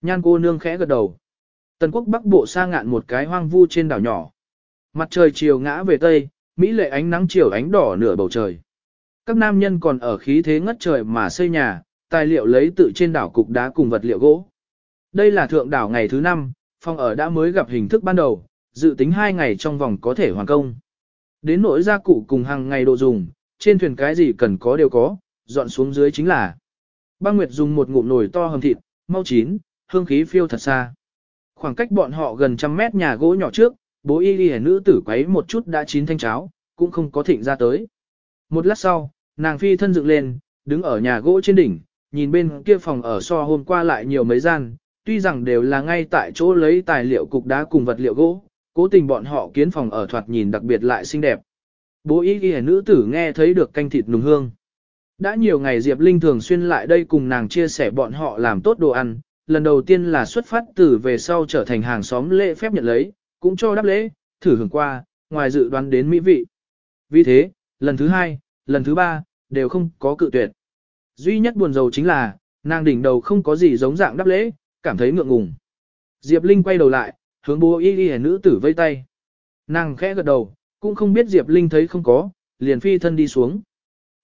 Nhan cô nương khẽ gật đầu. Tần quốc bắc bộ xa ngạn một cái hoang vu trên đảo nhỏ. Mặt trời chiều ngã về tây, mỹ lệ ánh nắng chiều ánh đỏ nửa bầu trời. Các nam nhân còn ở khí thế ngất trời mà xây nhà, tài liệu lấy tự trên đảo cục đá cùng vật liệu gỗ. Đây là thượng đảo ngày thứ năm, phòng ở đã mới gặp hình thức ban đầu, dự tính 2 ngày trong vòng có thể hoàn công. Đến nỗi gia cụ cùng hàng ngày đồ dùng, trên thuyền cái gì cần có đều có, dọn xuống dưới chính là. Băng Nguyệt dùng một ngụm nồi to hầm thịt, mau chín, hương khí phiêu thật xa. Khoảng cách bọn họ gần trăm mét nhà gỗ nhỏ trước, bố y y nữ tử quấy một chút đã chín thanh cháo, cũng không có thịnh ra tới. Một lát sau, nàng phi thân dựng lên, đứng ở nhà gỗ trên đỉnh, nhìn bên kia phòng ở so hôm qua lại nhiều mấy gian, tuy rằng đều là ngay tại chỗ lấy tài liệu cục đá cùng vật liệu gỗ, cố tình bọn họ kiến phòng ở thoạt nhìn đặc biệt lại xinh đẹp. Bố ý ghi nữ tử nghe thấy được canh thịt nùng hương. Đã nhiều ngày Diệp Linh thường xuyên lại đây cùng nàng chia sẻ bọn họ làm tốt đồ ăn, lần đầu tiên là xuất phát từ về sau trở thành hàng xóm lễ phép nhận lấy, cũng cho đáp lễ, thử hưởng qua, ngoài dự đoán đến mỹ vị. Vì thế, lần thứ hai, lần thứ ba, đều không có cự tuyệt. Duy nhất buồn rầu chính là, nàng đỉnh đầu không có gì giống dạng đáp lễ, cảm thấy ngượng ngùng. Diệp Linh quay đầu lại, hướng bố y y nữ tử vây tay. Nàng khẽ gật đầu, cũng không biết Diệp Linh thấy không có, liền phi thân đi xuống.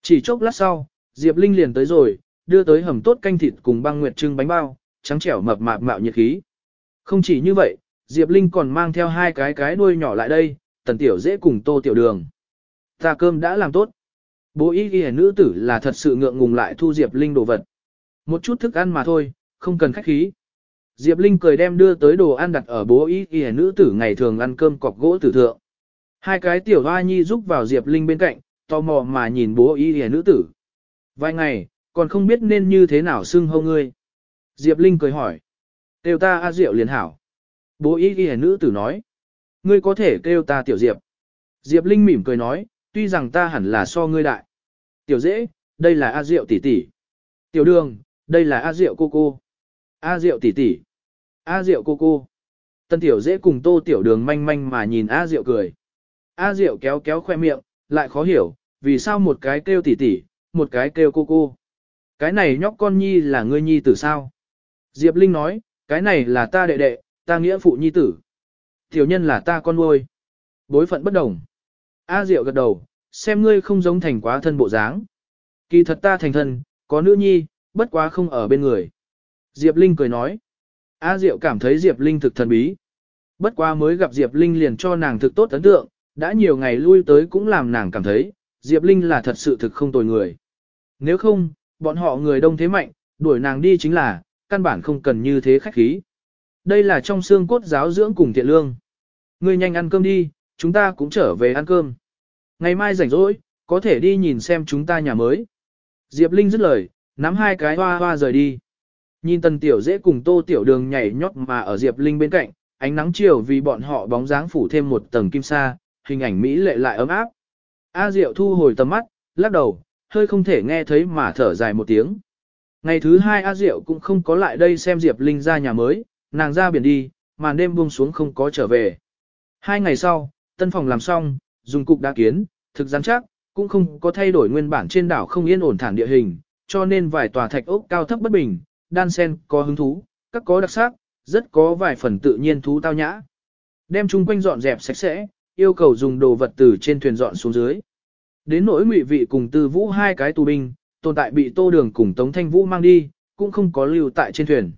Chỉ chốc lát sau, Diệp Linh liền tới rồi, đưa tới hầm tốt canh thịt cùng băng nguyệt trưng bánh bao, trắng trẻo mập mạp mạo nhiệt khí. Không chỉ như vậy, Diệp Linh còn mang theo hai cái cái đuôi nhỏ lại đây, tần tiểu dễ cùng tô tiểu đường. Ta cơm đã làm tốt. Bố y ghi nữ tử là thật sự ngượng ngùng lại thu Diệp Linh đồ vật. Một chút thức ăn mà thôi, không cần khách khí. Diệp Linh cười đem đưa tới đồ ăn đặt ở bố y ghi nữ tử ngày thường ăn cơm cọc gỗ tử thượng. Hai cái tiểu hoa nhi giúp vào Diệp Linh bên cạnh, tò mò mà nhìn bố y ghi nữ tử. Vài ngày, còn không biết nên như thế nào xưng hâu ngươi. Diệp Linh cười hỏi. Têu ta A Diệu liền hảo. Bố y ghi nữ tử nói. Ngươi có thể kêu ta tiểu Diệp. Diệp Linh mỉm cười nói, tuy rằng ta hẳn là so ngươi đại. Tiểu dễ, đây là A Diệu tỷ tỷ. Tiểu đường, đây là A Diệu cô cô. A Diệu tỷ tỷ. A Diệu cô cô. Tân tiểu dễ cùng tô tiểu đường manh manh mà nhìn A Diệu cười. A Diệu kéo kéo khoe miệng, lại khó hiểu, vì sao một cái kêu tỷ tỷ, một cái kêu cô cô. Cái này nhóc con nhi là ngươi nhi tử sao? Diệp Linh nói, cái này là ta đệ đệ, ta nghĩa phụ nhi tử. Tiểu nhân là ta con nuôi. Bối phận bất đồng. A Diệu gật đầu, xem ngươi không giống thành quá thân bộ dáng. Kỳ thật ta thành thân, có nữ nhi, bất quá không ở bên người. Diệp Linh cười nói. A Diệu cảm thấy Diệp Linh thực thần bí. Bất quá mới gặp Diệp Linh liền cho nàng thực tốt ấn tượng, đã nhiều ngày lui tới cũng làm nàng cảm thấy, Diệp Linh là thật sự thực không tồi người. Nếu không, bọn họ người đông thế mạnh, đuổi nàng đi chính là, căn bản không cần như thế khách khí. Đây là trong xương cốt giáo dưỡng cùng thiện lương. Ngươi nhanh ăn cơm đi, chúng ta cũng trở về ăn cơm. Ngày mai rảnh rỗi, có thể đi nhìn xem chúng ta nhà mới. Diệp Linh dứt lời, nắm hai cái hoa hoa rời đi. Nhìn tần tiểu dễ cùng tô tiểu đường nhảy nhót mà ở Diệp Linh bên cạnh, ánh nắng chiều vì bọn họ bóng dáng phủ thêm một tầng kim sa, hình ảnh mỹ lệ lại ấm áp. A Diệu thu hồi tầm mắt, lắc đầu, hơi không thể nghe thấy mà thở dài một tiếng. Ngày thứ hai A Diệu cũng không có lại đây xem Diệp Linh ra nhà mới, nàng ra biển đi, mà đêm buông xuống không có trở về. Hai ngày sau, tân phòng làm xong, dùng cục đá kiến, thực rắn chắc, cũng không có thay đổi nguyên bản trên đảo không yên ổn thản địa hình, cho nên vài tòa thạch ốc cao thấp bất bình, đan sen có hứng thú, các có đặc sắc, rất có vài phần tự nhiên thú tao nhã. Đem chung quanh dọn dẹp sạch sẽ, yêu cầu dùng đồ vật từ trên thuyền dọn xuống dưới. Đến nỗi ngụy vị cùng tư vũ hai cái tù binh, tồn tại bị tô đường cùng Tống Thanh Vũ mang đi, cũng không có lưu tại trên thuyền.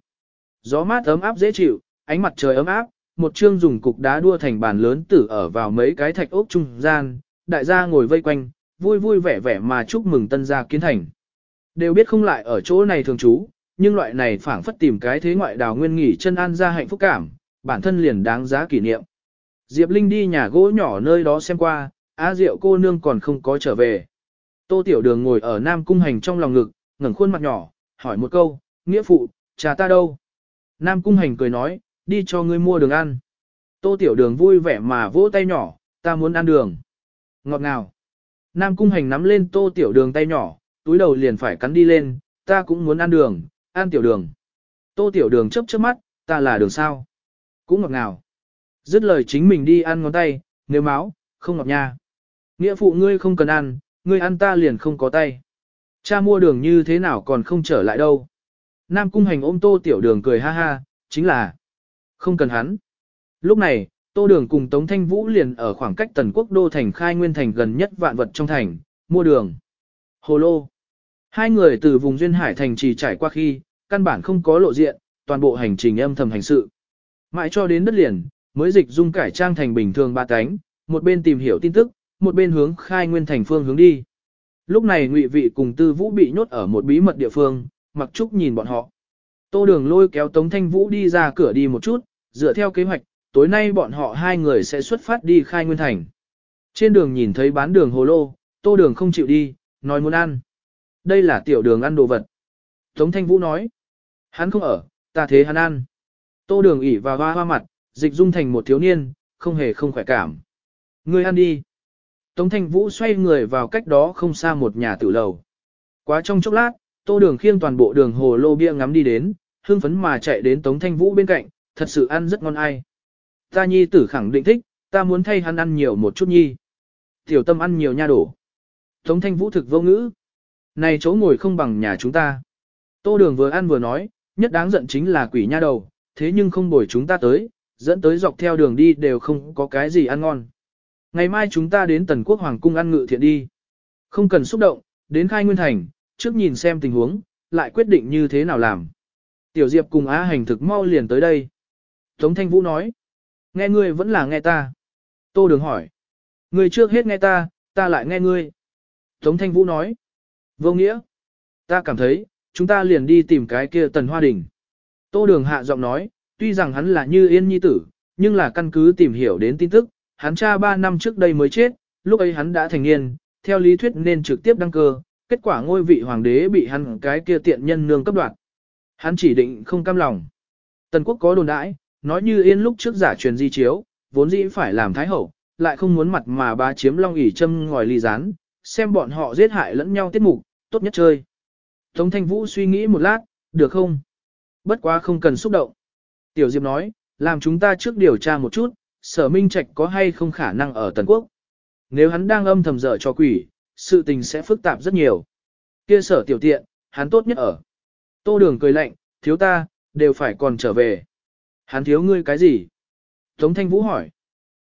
Gió mát ấm áp dễ chịu, ánh mặt trời ấm áp, một chương dùng cục đá đua thành bàn lớn tử ở vào mấy cái thạch ốc trung gian, đại gia ngồi vây quanh, vui vui vẻ vẻ mà chúc mừng tân gia kiến thành. Đều biết không lại ở chỗ này thường trú, nhưng loại này phảng phất tìm cái thế ngoại đào nguyên nghỉ chân an ra hạnh phúc cảm, bản thân liền đáng giá kỷ niệm. Diệp Linh đi nhà gỗ nhỏ nơi đó xem qua, Á Diệu cô nương còn không có trở về. Tô Tiểu Đường ngồi ở Nam Cung Hành trong lòng ngực, ngẩng khuôn mặt nhỏ, hỏi một câu, nghĩa phụ, cha ta đâu? Nam Cung Hành cười nói, đi cho ngươi mua đường ăn. Tô Tiểu Đường vui vẻ mà vỗ tay nhỏ, ta muốn ăn đường. Ngọt ngào. Nam Cung Hành nắm lên Tô Tiểu Đường tay nhỏ, túi đầu liền phải cắn đi lên, ta cũng muốn ăn đường, ăn tiểu đường. Tô Tiểu Đường chớp chớp mắt, ta là đường sao? Cũng ngọt ngào. Dứt lời chính mình đi ăn ngón tay, nếu máu, không ngọt nha. Nghĩa phụ ngươi không cần ăn, ngươi ăn ta liền không có tay. Cha mua đường như thế nào còn không trở lại đâu. Nam cung hành ôm tô tiểu đường cười ha ha, chính là không cần hắn. Lúc này, tô đường cùng Tống Thanh Vũ liền ở khoảng cách tần quốc đô thành khai nguyên thành gần nhất vạn vật trong thành, mua đường. Hồ lô. Hai người từ vùng duyên hải thành trì trải qua khi, căn bản không có lộ diện, toàn bộ hành trình âm thầm hành sự. Mãi cho đến đất liền, mới dịch dung cải trang thành bình thường ba cánh, một bên tìm hiểu tin tức, một bên hướng khai nguyên thành phương hướng đi. Lúc này Ngụy Vị cùng Tư Vũ bị nhốt ở một bí mật địa phương, Mặc Trúc nhìn bọn họ. Tô Đường lôi kéo Tống Thanh Vũ đi ra cửa đi một chút, dựa theo kế hoạch, tối nay bọn họ hai người sẽ xuất phát đi khai nguyên thành. Trên đường nhìn thấy bán đường hồ lô, tô đường không chịu đi, nói muốn ăn. Đây là tiểu đường ăn đồ vật. Tống Thanh Vũ nói, hắn không ở, ta thế hắn ăn. Tô đường ỉ và hoa hoa mặt, dịch dung thành một thiếu niên, không hề không khỏe cảm. Ngươi ăn đi. Tống Thanh Vũ xoay người vào cách đó không xa một nhà tử lầu. Quá trong chốc lát, tô đường khiêng toàn bộ đường hồ lô bia ngắm đi đến, hương phấn mà chạy đến Tống Thanh Vũ bên cạnh, thật sự ăn rất ngon ai. Ta nhi tử khẳng định thích, ta muốn thay hắn ăn nhiều một chút nhi. Tiểu tâm ăn nhiều nha đổ. Tống Thanh Vũ thực vô ngữ. Này chỗ ngồi không bằng nhà chúng ta. Tô đường vừa ăn vừa nói, nhất đáng giận chính là quỷ nha đầu, thế nhưng không bồi chúng ta tới, dẫn tới dọc theo đường đi đều không có cái gì ăn ngon. Ngày mai chúng ta đến Tần Quốc Hoàng Cung ăn ngự thiện đi. Không cần xúc động, đến khai nguyên thành, trước nhìn xem tình huống, lại quyết định như thế nào làm. Tiểu Diệp cùng Á hành thực mau liền tới đây. Tống Thanh Vũ nói, nghe ngươi vẫn là nghe ta. Tô Đường hỏi, ngươi trước hết nghe ta, ta lại nghe ngươi. Tống Thanh Vũ nói, vô nghĩa, ta cảm thấy, chúng ta liền đi tìm cái kia Tần Hoa Đình. Tô Đường hạ giọng nói, tuy rằng hắn là như yên nhi tử, nhưng là căn cứ tìm hiểu đến tin tức, hắn cha 3 năm trước đây mới chết, lúc ấy hắn đã thành niên, theo lý thuyết nên trực tiếp đăng cơ, kết quả ngôi vị hoàng đế bị hắn cái kia tiện nhân nương cấp đoạt. Hắn chỉ định không cam lòng. Tần quốc có đồn đãi, nói như yên lúc trước giả truyền di chiếu, vốn dĩ phải làm thái hậu, lại không muốn mặt mà bá chiếm long ỷ châm ngòi ly rán, xem bọn họ giết hại lẫn nhau tiết mục, tốt nhất chơi. Tống Thanh Vũ suy nghĩ một lát, được không? Bất quá không cần xúc động. Tiểu Diệp nói, làm chúng ta trước điều tra một chút, sở minh trạch có hay không khả năng ở Tần Quốc. Nếu hắn đang âm thầm dở cho quỷ, sự tình sẽ phức tạp rất nhiều. Kia sở tiểu tiện, hắn tốt nhất ở. Tô đường cười lạnh, thiếu ta, đều phải còn trở về. Hắn thiếu ngươi cái gì? Tống thanh vũ hỏi.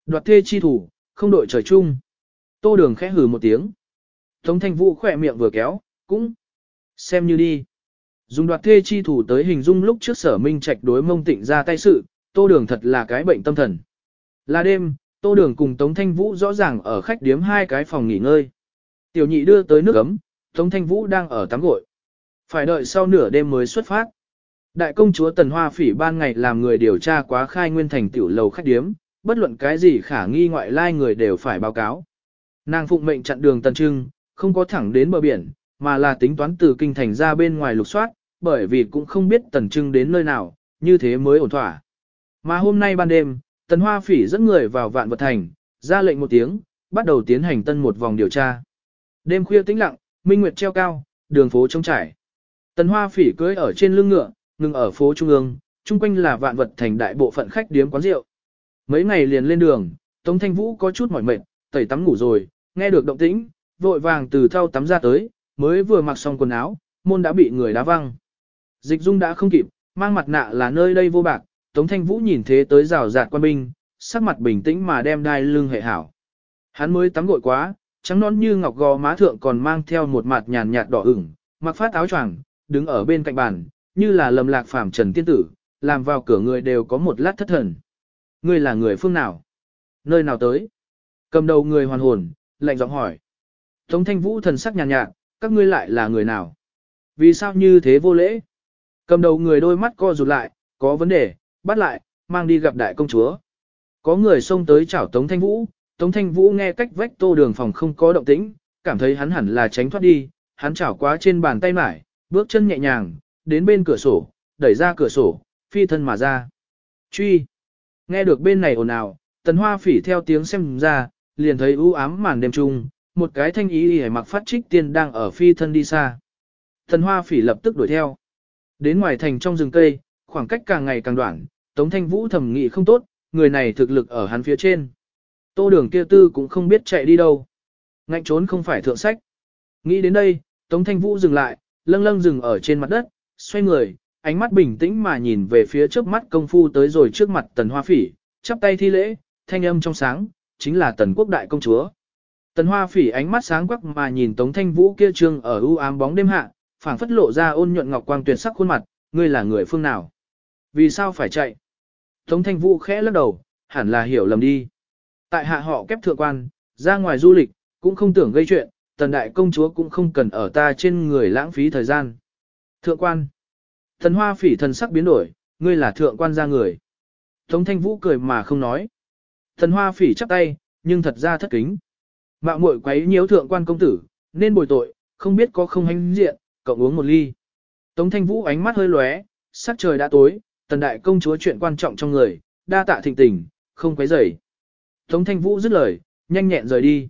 Đoạt thê chi thủ, không đội trời chung. Tô đường khẽ hừ một tiếng. Tống thanh vũ khỏe miệng vừa kéo, cũng xem như đi. Dùng đoạt thê chi thủ tới hình dung lúc trước sở minh trạch đối mông tịnh ra tay sự, tô đường thật là cái bệnh tâm thần. Là đêm, tô đường cùng Tống Thanh Vũ rõ ràng ở khách điếm hai cái phòng nghỉ ngơi. Tiểu nhị đưa tới nước ấm, Tống Thanh Vũ đang ở tắm gội. Phải đợi sau nửa đêm mới xuất phát. Đại công chúa Tần Hoa Phỉ ban ngày làm người điều tra quá khai nguyên thành tiểu lầu khách điếm, bất luận cái gì khả nghi ngoại lai người đều phải báo cáo. Nàng phụng mệnh chặn đường Tần Trưng, không có thẳng đến bờ biển, mà là tính toán từ kinh thành ra bên ngoài lục soát, bởi vì cũng không biết Tần Trưng đến nơi nào, như thế mới ổn thỏa. Mà hôm nay ban đêm, Tần Hoa Phỉ dẫn người vào vạn vật thành, ra lệnh một tiếng, bắt đầu tiến hành tân một vòng điều tra. Đêm khuya tĩnh lặng, minh nguyệt treo cao, đường phố trống trải. Tần Hoa Phỉ cưỡi ở trên lưng ngựa, ngừng ở phố trung ương, chung quanh là vạn vật thành đại bộ phận khách điếm quán rượu. Mấy ngày liền lên đường, Tống Thanh Vũ có chút mỏi mệt, tẩy tắm ngủ rồi, nghe được động tĩnh, vội vàng từ thau tắm ra tới, mới vừa mặc xong quần áo, môn đã bị người đá văng. Dịch Dung đã không kịp, mang mặt nạ là nơi đây vô bạc, Tống Thanh Vũ nhìn thế tới rào rạt quan binh, sắc mặt bình tĩnh mà đem đai lưng hệ hảo. Hắn mới tắm gội quá, trắng non như ngọc gò má thượng còn mang theo một mặt nhàn nhạt đỏ ửng, mặc phát áo choàng, đứng ở bên cạnh bàn, như là lầm lạc phàm trần tiên tử, làm vào cửa người đều có một lát thất thần. Ngươi là người phương nào? Nơi nào tới? Cầm đầu người hoàn hồn, lạnh giọng hỏi. Tống thanh vũ thần sắc nhàn nhạt, các ngươi lại là người nào? Vì sao như thế vô lễ? Cầm đầu người đôi mắt co rụt lại, có vấn đề, bắt lại, mang đi gặp đại công chúa. Có người xông tới chảo Tống Thanh Vũ, Tống Thanh Vũ nghe cách vách tô đường phòng không có động tĩnh, cảm thấy hắn hẳn là tránh thoát đi, hắn chảo quá trên bàn tay mải, bước chân nhẹ nhàng, đến bên cửa sổ, đẩy ra cửa sổ, phi thân mà ra. Truy! Nghe được bên này ồn ào, tần hoa phỉ theo tiếng xem ra, liền thấy u ám màn đêm trung, một cái thanh ý hề mặc phát trích tiên đang ở phi thân đi xa. Tần hoa phỉ lập tức đuổi theo. Đến ngoài thành trong rừng cây, khoảng cách càng ngày càng đoạn, Tống Thanh Vũ thẩm nghị không tốt, người này thực lực ở hắn phía trên. Tô đường kia tư cũng không biết chạy đi đâu. Ngạnh trốn không phải thượng sách. Nghĩ đến đây, Tống Thanh Vũ dừng lại, lâng lâng dừng ở trên mặt đất, xoay người, ánh mắt bình tĩnh mà nhìn về phía trước mắt công phu tới rồi trước mặt tần hoa phỉ, chắp tay thi lễ, thanh âm trong sáng, chính là tần quốc đại công chúa. Tần hoa phỉ ánh mắt sáng quắc mà nhìn Tống Thanh Vũ kia trương ở u ám bóng đêm hạ, phảng phất lộ ra ôn nhuận ngọc quang tuyệt sắc khuôn mặt, ngươi là người phương nào? Vì sao phải chạy? Tống thanh vũ khẽ lắc đầu, hẳn là hiểu lầm đi. Tại hạ họ kép thượng quan, ra ngoài du lịch, cũng không tưởng gây chuyện, tần đại công chúa cũng không cần ở ta trên người lãng phí thời gian. Thượng quan. Thần hoa phỉ thần sắc biến đổi, ngươi là thượng quan ra người. Tống Thanh Vũ cười mà không nói. Thần Hoa Phỉ chắp tay, nhưng thật ra thất kính. Mạo muội quấy nhiễu thượng quan công tử, nên bồi tội, không biết có không hành diện, cậu uống một ly. Tống Thanh Vũ ánh mắt hơi lóe, sắc trời đã tối, tần đại công chúa chuyện quan trọng trong người, đa tạ thịnh tình, không quấy rầy. Tống Thanh Vũ dứt lời, nhanh nhẹn rời đi.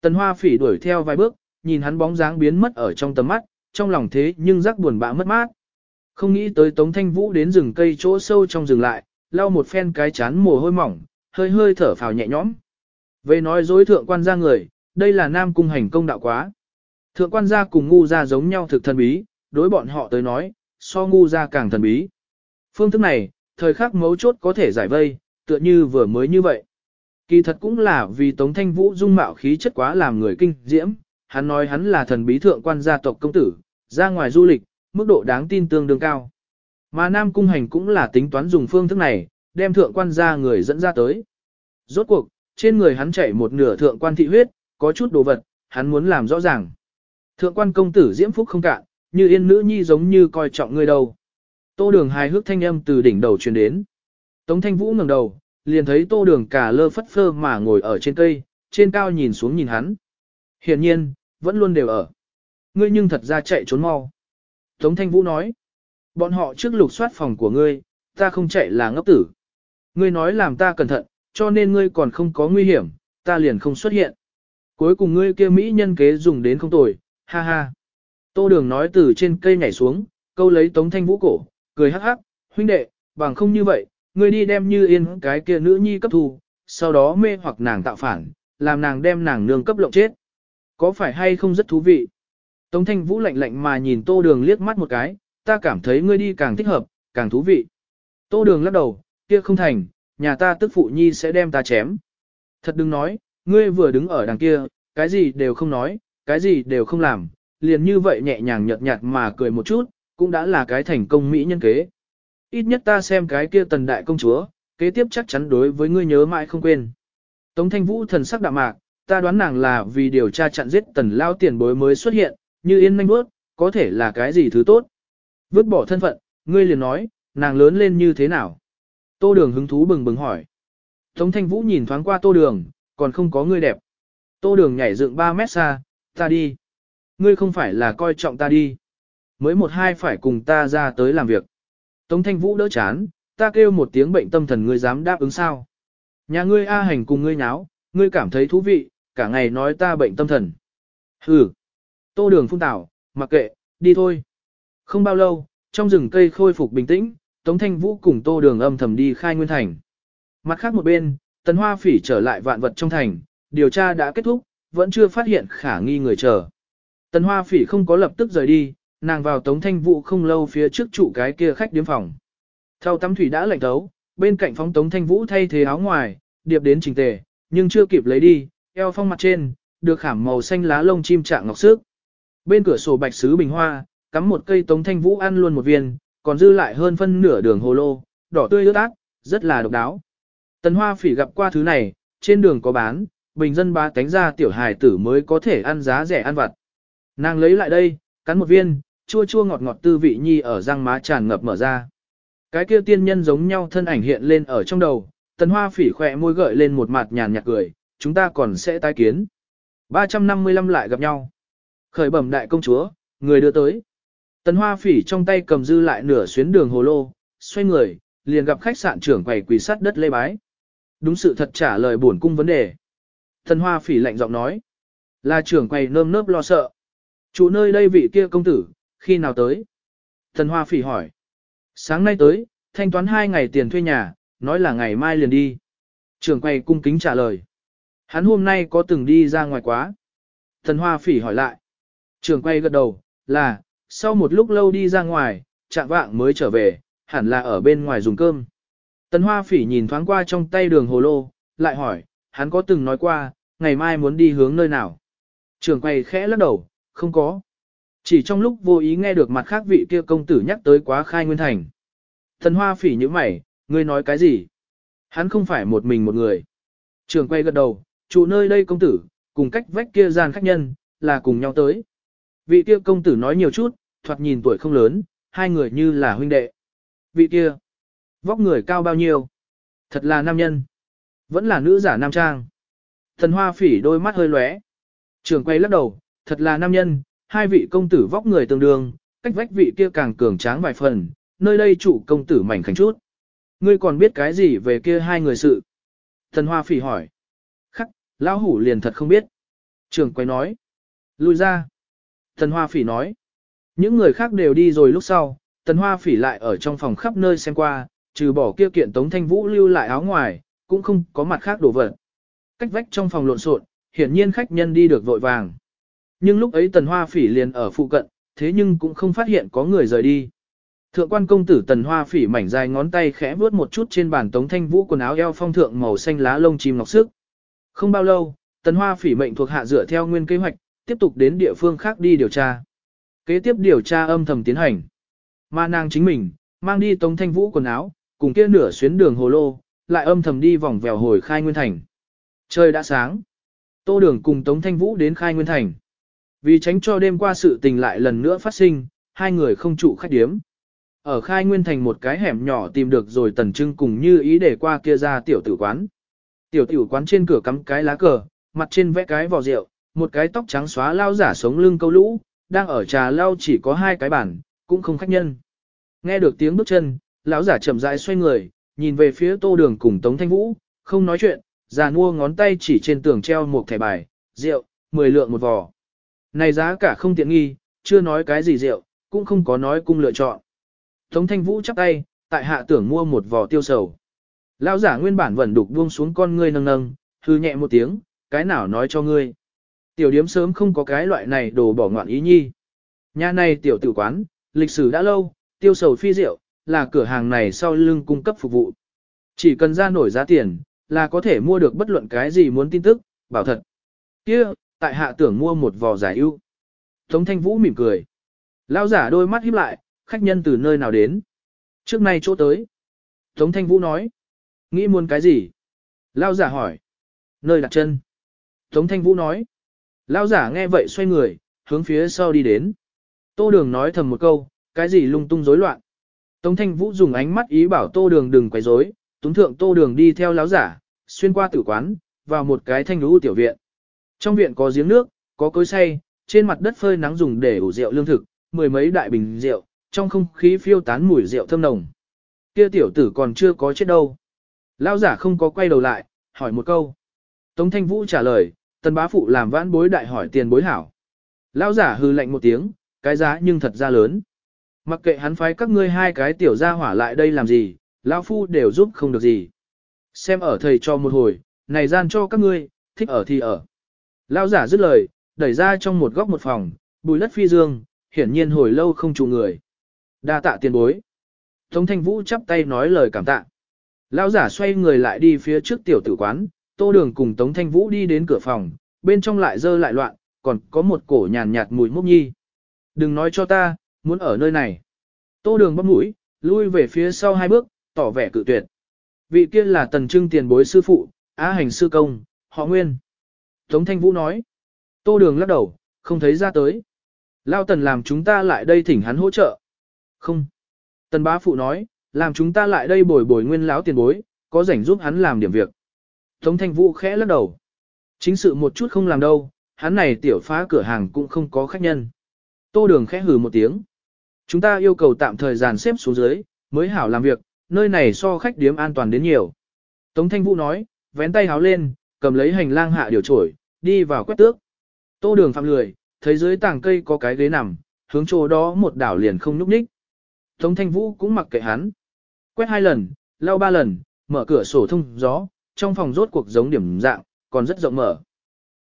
Tần Hoa Phỉ đuổi theo vài bước, nhìn hắn bóng dáng biến mất ở trong tầm mắt, trong lòng thế nhưng rắc buồn bã mất mát. Không nghĩ tới Tống Thanh Vũ đến rừng cây chỗ sâu trong rừng lại, lau một phen cái chán mồ hôi mỏng, hơi hơi thở phào nhẹ nhõm. Về nói dối thượng quan gia người, đây là nam cung hành công đạo quá. Thượng quan gia cùng ngu gia giống nhau thực thần bí, đối bọn họ tới nói, so ngu gia càng thần bí. Phương thức này, thời khắc mấu chốt có thể giải vây, tựa như vừa mới như vậy. Kỳ thật cũng là vì Tống Thanh Vũ dung mạo khí chất quá làm người kinh diễm, hắn nói hắn là thần bí thượng quan gia tộc công tử, ra ngoài du lịch, mức độ đáng tin tương đương cao. Mà Nam Cung Hành cũng là tính toán dùng phương thức này, đem thượng quan gia người dẫn ra tới. Rốt cuộc, trên người hắn chảy một nửa thượng quan thị huyết, có chút đồ vật, hắn muốn làm rõ ràng. Thượng quan công tử diễm phúc không cạn, như yên nữ nhi giống như coi trọng người đâu. Tô đường hài hước thanh âm từ đỉnh đầu truyền đến. Tống thanh vũ ngẩng đầu, liền thấy tô đường cả lơ phất phơ mà ngồi ở trên cây, trên cao nhìn xuống nhìn hắn. Hiển nhiên, vẫn luôn đều ở. Ngươi nhưng thật ra chạy trốn mau. Tống thanh vũ nói. Bọn họ trước lục soát phòng của ngươi, ta không chạy là ngốc tử. Ngươi nói làm ta cẩn thận, cho nên ngươi còn không có nguy hiểm, ta liền không xuất hiện. Cuối cùng ngươi kia Mỹ nhân kế dùng đến không tồi, ha ha. Tô đường nói từ trên cây nhảy xuống, câu lấy tống thanh vũ cổ, cười hắc hắc, huynh đệ, bằng không như vậy, ngươi đi đem như yên cái kia nữ nhi cấp thù, sau đó mê hoặc nàng tạo phản, làm nàng đem nàng nương cấp lộng chết. Có phải hay không rất thú vị? Tống thanh vũ lạnh lạnh mà nhìn tô đường liếc mắt một cái, ta cảm thấy ngươi đi càng thích hợp, càng thú vị. Tô đường lắc đầu, kia không thành, nhà ta tức phụ nhi sẽ đem ta chém. Thật đừng nói, ngươi vừa đứng ở đằng kia, cái gì đều không nói, cái gì đều không làm, liền như vậy nhẹ nhàng nhợt nhạt mà cười một chút, cũng đã là cái thành công mỹ nhân kế. Ít nhất ta xem cái kia tần đại công chúa, kế tiếp chắc chắn đối với ngươi nhớ mãi không quên. Tống thanh vũ thần sắc đạm mạc, ta đoán nàng là vì điều tra chặn giết tần lao tiền bối mới xuất hiện, như yên manh bước, có thể là cái gì thứ tốt. Vứt bỏ thân phận, ngươi liền nói, nàng lớn lên như thế nào? Tô đường hứng thú bừng bừng hỏi. Tống thanh vũ nhìn thoáng qua tô đường, còn không có ngươi đẹp. Tô đường nhảy dựng 3 mét xa, ta đi. Ngươi không phải là coi trọng ta đi. Mới một hai phải cùng ta ra tới làm việc. Tống thanh vũ đỡ chán, ta kêu một tiếng bệnh tâm thần ngươi dám đáp ứng sao. Nhà ngươi A hành cùng ngươi nháo, ngươi cảm thấy thú vị, cả ngày nói ta bệnh tâm thần. Hừ. Tô đường phun tảo, mặc kệ, đi thôi. Không bao lâu, trong rừng cây khôi phục bình tĩnh, Tống Thanh Vũ cùng Tô Đường âm thầm đi khai nguyên thành. Mặt khác một bên, Tần Hoa Phỉ trở lại vạn vật trong thành, điều tra đã kết thúc, vẫn chưa phát hiện khả nghi người chờ. Tần Hoa Phỉ không có lập tức rời đi, nàng vào Tống Thanh Vũ không lâu phía trước trụ cái kia khách điếm phòng. Thao tắm thủy đã lạnh thấu, bên cạnh phóng Tống Thanh Vũ thay thế áo ngoài, điệp đến trình tề, nhưng chưa kịp lấy đi, eo phong mặt trên, được khảm màu xanh lá lông chim trạng ngọc sức. Bên cửa sổ bạch sứ bình hoa, cắm một cây Tống Thanh Vũ ăn luôn một viên, còn dư lại hơn phân nửa đường hồ lô, đỏ tươi ướt át, rất là độc đáo. Tần Hoa Phỉ gặp qua thứ này, trên đường có bán, bình dân ba cánh ra tiểu hài tử mới có thể ăn giá rẻ ăn vặt. Nàng lấy lại đây, cắn một viên, chua chua ngọt ngọt tư vị nhi ở răng má tràn ngập mở ra. Cái kia tiên nhân giống nhau thân ảnh hiện lên ở trong đầu, tần hoa phỉ khỏe môi gợi lên một mặt nhàn nhạt cười, chúng ta còn sẽ tái kiến. 355 lại gặp nhau. Khởi bẩm đại công chúa, người đưa tới. Tần hoa phỉ trong tay cầm dư lại nửa xuyến đường hồ lô, xoay người, liền gặp khách sạn trưởng quầy quỳ sắt đất lê bái. Đúng sự thật trả lời buồn cung vấn đề. Tần hoa phỉ lạnh giọng nói. Là trưởng quầy nơm nớp lo sợ. Chủ nơi đây vị kia công tử, khi nào tới? Thần hoa phỉ hỏi. Sáng nay tới, thanh toán hai ngày tiền thuê nhà, nói là ngày mai liền đi. Trường Quay cung kính trả lời. Hắn hôm nay có từng đi ra ngoài quá. Thần hoa phỉ hỏi lại. Trường Quay gật đầu, là, sau một lúc lâu đi ra ngoài, chạm vạng mới trở về, hẳn là ở bên ngoài dùng cơm. Tần Hoa Phỉ nhìn thoáng qua trong tay đường hồ lô, lại hỏi, hắn có từng nói qua, ngày mai muốn đi hướng nơi nào. Trường quay khẽ lắc đầu, không có. Chỉ trong lúc vô ý nghe được mặt khác vị kia công tử nhắc tới quá khai nguyên thành. thần Hoa Phỉ như mày, ngươi nói cái gì? Hắn không phải một mình một người. Trường quay gật đầu, chủ nơi đây công tử, cùng cách vách kia gian khách nhân, là cùng nhau tới. Vị kia công tử nói nhiều chút, thoạt nhìn tuổi không lớn, hai người như là huynh đệ. Vị kia, vóc người cao bao nhiêu? Thật là nam nhân. Vẫn là nữ giả nam trang. Thần hoa phỉ đôi mắt hơi lóe. Trường quay lắc đầu, thật là nam nhân, hai vị công tử vóc người tương đương, cách vách vị kia càng cường tráng vài phần, nơi đây chủ công tử mảnh khảnh chút. Ngươi còn biết cái gì về kia hai người sự? Thần hoa phỉ hỏi. Khắc, lão hủ liền thật không biết. Trường quay nói. Lui ra. Thần hoa phỉ nói. Những người khác đều đi rồi lúc sau, tần hoa phỉ lại ở trong phòng khắp nơi xem qua, trừ bỏ kia kiện tống thanh vũ lưu lại áo ngoài, cũng không có mặt khác đồ vật. Cách vách trong phòng lộn xộn, hiển nhiên khách nhân đi được vội vàng. Nhưng lúc ấy tần hoa phỉ liền ở phụ cận, thế nhưng cũng không phát hiện có người rời đi. Thượng quan công tử tần hoa phỉ mảnh dài ngón tay khẽ vuốt một chút trên bàn tống thanh vũ quần áo eo phong thượng màu xanh lá lông chim ngọc sức. Không bao lâu, tần hoa phỉ mệnh thuộc hạ dựa theo nguyên kế hoạch, tiếp tục đến địa phương khác đi điều tra. Kế tiếp điều tra âm thầm tiến hành. ma nàng chính mình, mang đi tống thanh vũ quần áo, cùng kia nửa xuyến đường hồ lô, lại âm thầm đi vòng vèo hồi khai nguyên thành. Trời đã sáng. Tô đường cùng tống thanh vũ đến khai nguyên thành. Vì tránh cho đêm qua sự tình lại lần nữa phát sinh, hai người không trụ khách điếm. Ở khai nguyên thành một cái hẻm nhỏ tìm được rồi tần trưng cùng như ý để qua kia ra tiểu tử quán. Tiểu tử quán trên cửa cắm cái lá cờ, mặt trên vẽ cái vò rượu, một cái tóc trắng xóa lao giả sống lưng câu lũ, đang ở trà lao chỉ có hai cái bản cũng không khách nhân. Nghe được tiếng bước chân, lão giả chậm rãi xoay người, nhìn về phía tô đường cùng Tống Thanh Vũ, không nói chuyện, già mua ngón tay chỉ trên tường treo một thẻ bài, rượu, 10 lượng một vò. Này giá cả không tiện nghi, chưa nói cái gì rượu, cũng không có nói cung lựa chọn. Tống Thanh Vũ chắp tay, tại hạ tưởng mua một vò tiêu sầu. Lão giả nguyên bản vẫn đục buông xuống con ngươi nâng nâng, hư nhẹ một tiếng, cái nào nói cho ngươi. Tiểu điếm sớm không có cái loại này đồ bỏ ngoạn ý nhi. Nhà này tiểu tử quán, lịch sử đã lâu, tiêu sầu phi rượu, là cửa hàng này sau lưng cung cấp phục vụ. Chỉ cần ra nổi giá tiền, là có thể mua được bất luận cái gì muốn tin tức, bảo thật. kia tại hạ tưởng mua một vò giải ưu. Tống thanh vũ mỉm cười. Lao giả đôi mắt híp lại, khách nhân từ nơi nào đến. Trước nay chỗ tới. Tống thanh vũ nói. Nghĩ muốn cái gì? Lao giả hỏi. Nơi đặt chân. Tống thanh vũ nói. Lao giả nghe vậy xoay người, hướng phía sau đi đến. Tô đường nói thầm một câu, cái gì lung tung rối loạn. Tống thanh vũ dùng ánh mắt ý bảo tô đường đừng quấy rối, túng thượng tô đường đi theo lão giả, xuyên qua tử quán, vào một cái thanh lũ tiểu viện. Trong viện có giếng nước, có cối xay, trên mặt đất phơi nắng dùng để ủ rượu lương thực, mười mấy đại bình rượu, trong không khí phiêu tán mùi rượu thơm nồng. Kia tiểu tử còn chưa có chết đâu. Lão giả không có quay đầu lại, hỏi một câu. Tống thanh vũ trả lời, tần bá phụ làm vãn bối đại hỏi tiền bối hảo. Lão giả hư lạnh một tiếng, cái giá nhưng thật ra lớn. Mặc kệ hắn phái các ngươi hai cái tiểu gia hỏa lại đây làm gì, lão phu đều giúp không được gì. Xem ở thầy cho một hồi, này gian cho các ngươi, thích ở thì ở. Lão giả dứt lời, đẩy ra trong một góc một phòng, bùi lất phi dương, hiển nhiên hồi lâu không trụ người. Đa tạ tiền bối. Tống thanh vũ chắp tay nói lời cảm tạ. Lão giả xoay người lại đi phía trước tiểu tử quán, tô đường cùng Tống thanh vũ đi đến cửa phòng, bên trong lại dơ lại loạn, còn có một cổ nhàn nhạt mùi mốc nhi. Đừng nói cho ta, muốn ở nơi này. Tô đường bắp mũi, lui về phía sau hai bước, tỏ vẻ cự tuyệt. Vị kia là tần trưng tiền bối sư phụ, á hành sư công, họ nguyên. Tống thanh vũ nói. Tô đường lắc đầu, không thấy ra tới. Lao tần làm chúng ta lại đây thỉnh hắn hỗ trợ. Không. Tần bá phụ nói, làm chúng ta lại đây bồi bồi nguyên lão tiền bối, có rảnh giúp hắn làm điểm việc. Tống thanh vũ khẽ lắc đầu. Chính sự một chút không làm đâu, hắn này tiểu phá cửa hàng cũng không có khách nhân. Tô đường khẽ hừ một tiếng. Chúng ta yêu cầu tạm thời dàn xếp xuống dưới, mới hảo làm việc, nơi này so khách điếm an toàn đến nhiều. Tống Thanh Vũ nói, vén tay háo lên, cầm lấy hành lang hạ điều trổi, đi vào quét tước. Tô đường phạm lười, thấy dưới tảng cây có cái ghế nằm, hướng chỗ đó một đảo liền không nhúc nhích. Tống Thanh Vũ cũng mặc kệ hắn. Quét hai lần, lau ba lần, mở cửa sổ thông gió, trong phòng rốt cuộc giống điểm dạng, còn rất rộng mở.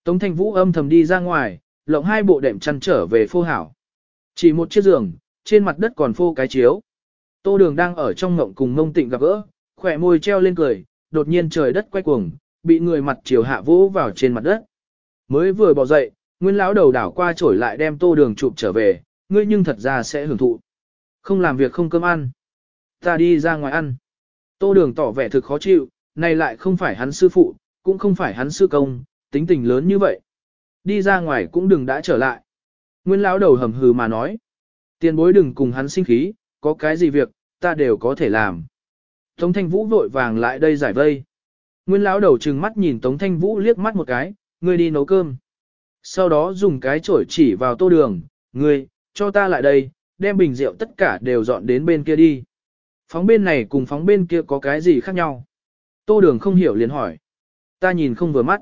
Tống Thanh Vũ âm thầm đi ra ngoài, lộng hai bộ đệm chăn trở về phô hảo. Chỉ một chiếc giường, trên mặt đất còn phô cái chiếu. Tô đường đang ở trong ngộng cùng mông tịnh gặp gỡ, khỏe môi treo lên cười, đột nhiên trời đất quay cuồng, bị người mặt chiều hạ vỗ vào trên mặt đất. Mới vừa bỏ dậy, nguyên lão đầu đảo qua trổi lại đem tô đường chụp trở về, ngươi nhưng thật ra sẽ hưởng thụ. Không làm việc không cơm ăn. Ta đi ra ngoài ăn. Tô đường tỏ vẻ thực khó chịu, này lại không phải hắn sư phụ, cũng không phải hắn sư công, tính tình lớn như vậy. Đi ra ngoài cũng đừng đã trở lại. Nguyên lão đầu hầm hừ mà nói. Tiền bối đừng cùng hắn sinh khí, có cái gì việc, ta đều có thể làm. Tống Thanh Vũ vội vàng lại đây giải vây. Nguyên lão đầu trừng mắt nhìn Tống Thanh Vũ liếc mắt một cái, ngươi đi nấu cơm. Sau đó dùng cái chổi chỉ vào tô đường, ngươi, cho ta lại đây, đem bình rượu tất cả đều dọn đến bên kia đi. Phóng bên này cùng phóng bên kia có cái gì khác nhau? Tô đường không hiểu liền hỏi. Ta nhìn không vừa mắt.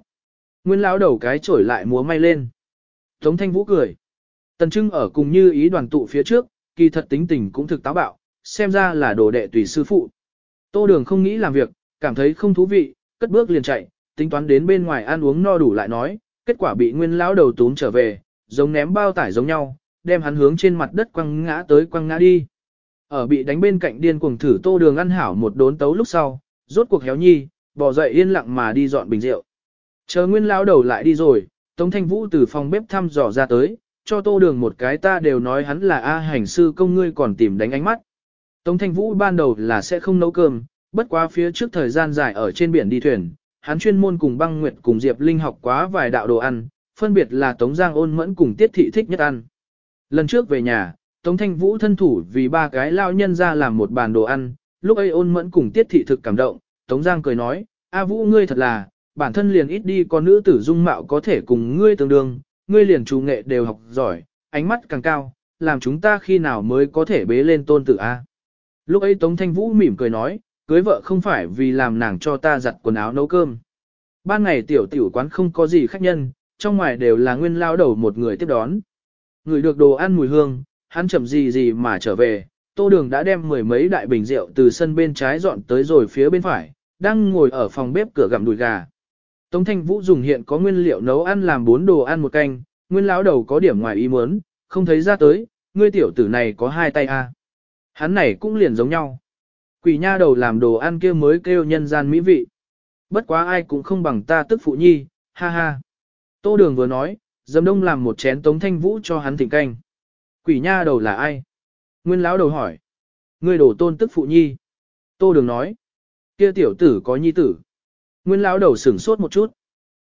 Nguyên lão đầu cái chổi lại múa may lên. Tống thanh vũ cười. Tần trưng ở cùng như ý đoàn tụ phía trước, kỳ thật tính tình cũng thực táo bạo, xem ra là đồ đệ tùy sư phụ. Tô đường không nghĩ làm việc, cảm thấy không thú vị, cất bước liền chạy, tính toán đến bên ngoài ăn uống no đủ lại nói, kết quả bị nguyên lão đầu túm trở về, giống ném bao tải giống nhau, đem hắn hướng trên mặt đất quăng ngã tới quăng ngã đi. Ở bị đánh bên cạnh điên cuồng thử tô đường ăn hảo một đốn tấu lúc sau, rốt cuộc héo nhi, bỏ dậy yên lặng mà đi dọn bình rượu. Chờ nguyên lão đầu lại đi rồi, Tống Thanh Vũ từ phòng bếp thăm dò ra tới, cho tô đường một cái ta đều nói hắn là A hành sư công ngươi còn tìm đánh ánh mắt. Tống Thanh Vũ ban đầu là sẽ không nấu cơm, bất quá phía trước thời gian dài ở trên biển đi thuyền, hắn chuyên môn cùng băng nguyệt cùng Diệp Linh học quá vài đạo đồ ăn, phân biệt là Tống Giang ôn mẫn cùng Tiết Thị thích nhất ăn. Lần trước về nhà, Tống Thanh Vũ thân thủ vì ba cái lao nhân ra làm một bàn đồ ăn, lúc ấy ôn mẫn cùng Tiết Thị thực cảm động, Tống Giang cười nói, A Vũ ngươi thật là, bản thân liền ít đi con nữ tử dung mạo có thể cùng ngươi tương đương, ngươi liền chủ nghệ đều học giỏi, ánh mắt càng cao, làm chúng ta khi nào mới có thể bế lên tôn tử A. Lúc ấy Tống Thanh Vũ mỉm cười nói, cưới vợ không phải vì làm nàng cho ta giặt quần áo nấu cơm. Ban ngày tiểu tiểu quán không có gì khách nhân, trong ngoài đều là nguyên lao đầu một người tiếp đón. Người được đồ ăn mùi hương, hắn chậm gì gì mà trở về, tô đường đã đem mười mấy đại bình rượu từ sân bên trái dọn tới rồi phía bên phải, đang ngồi ở phòng bếp cửa gặm đùi gà. Tống Thanh Vũ dùng hiện có nguyên liệu nấu ăn làm bốn đồ ăn một canh, nguyên lão đầu có điểm ngoài ý muốn, không thấy ra tới, ngươi tiểu tử này có hai tay a. À. Hắn này cũng liền giống nhau. Quỷ nha đầu làm đồ ăn kia mới kêu nhân gian mỹ vị. Bất quá ai cũng không bằng ta tức phụ nhi, ha ha. Tô đường vừa nói, dâm đông làm một chén tống thanh vũ cho hắn thỉnh canh. Quỷ nha đầu là ai? Nguyên lão đầu hỏi. Ngươi đổ tôn tức phụ nhi. Tô đường nói. Kia tiểu tử có nhi tử. Nguyên lão đầu sửng sốt một chút.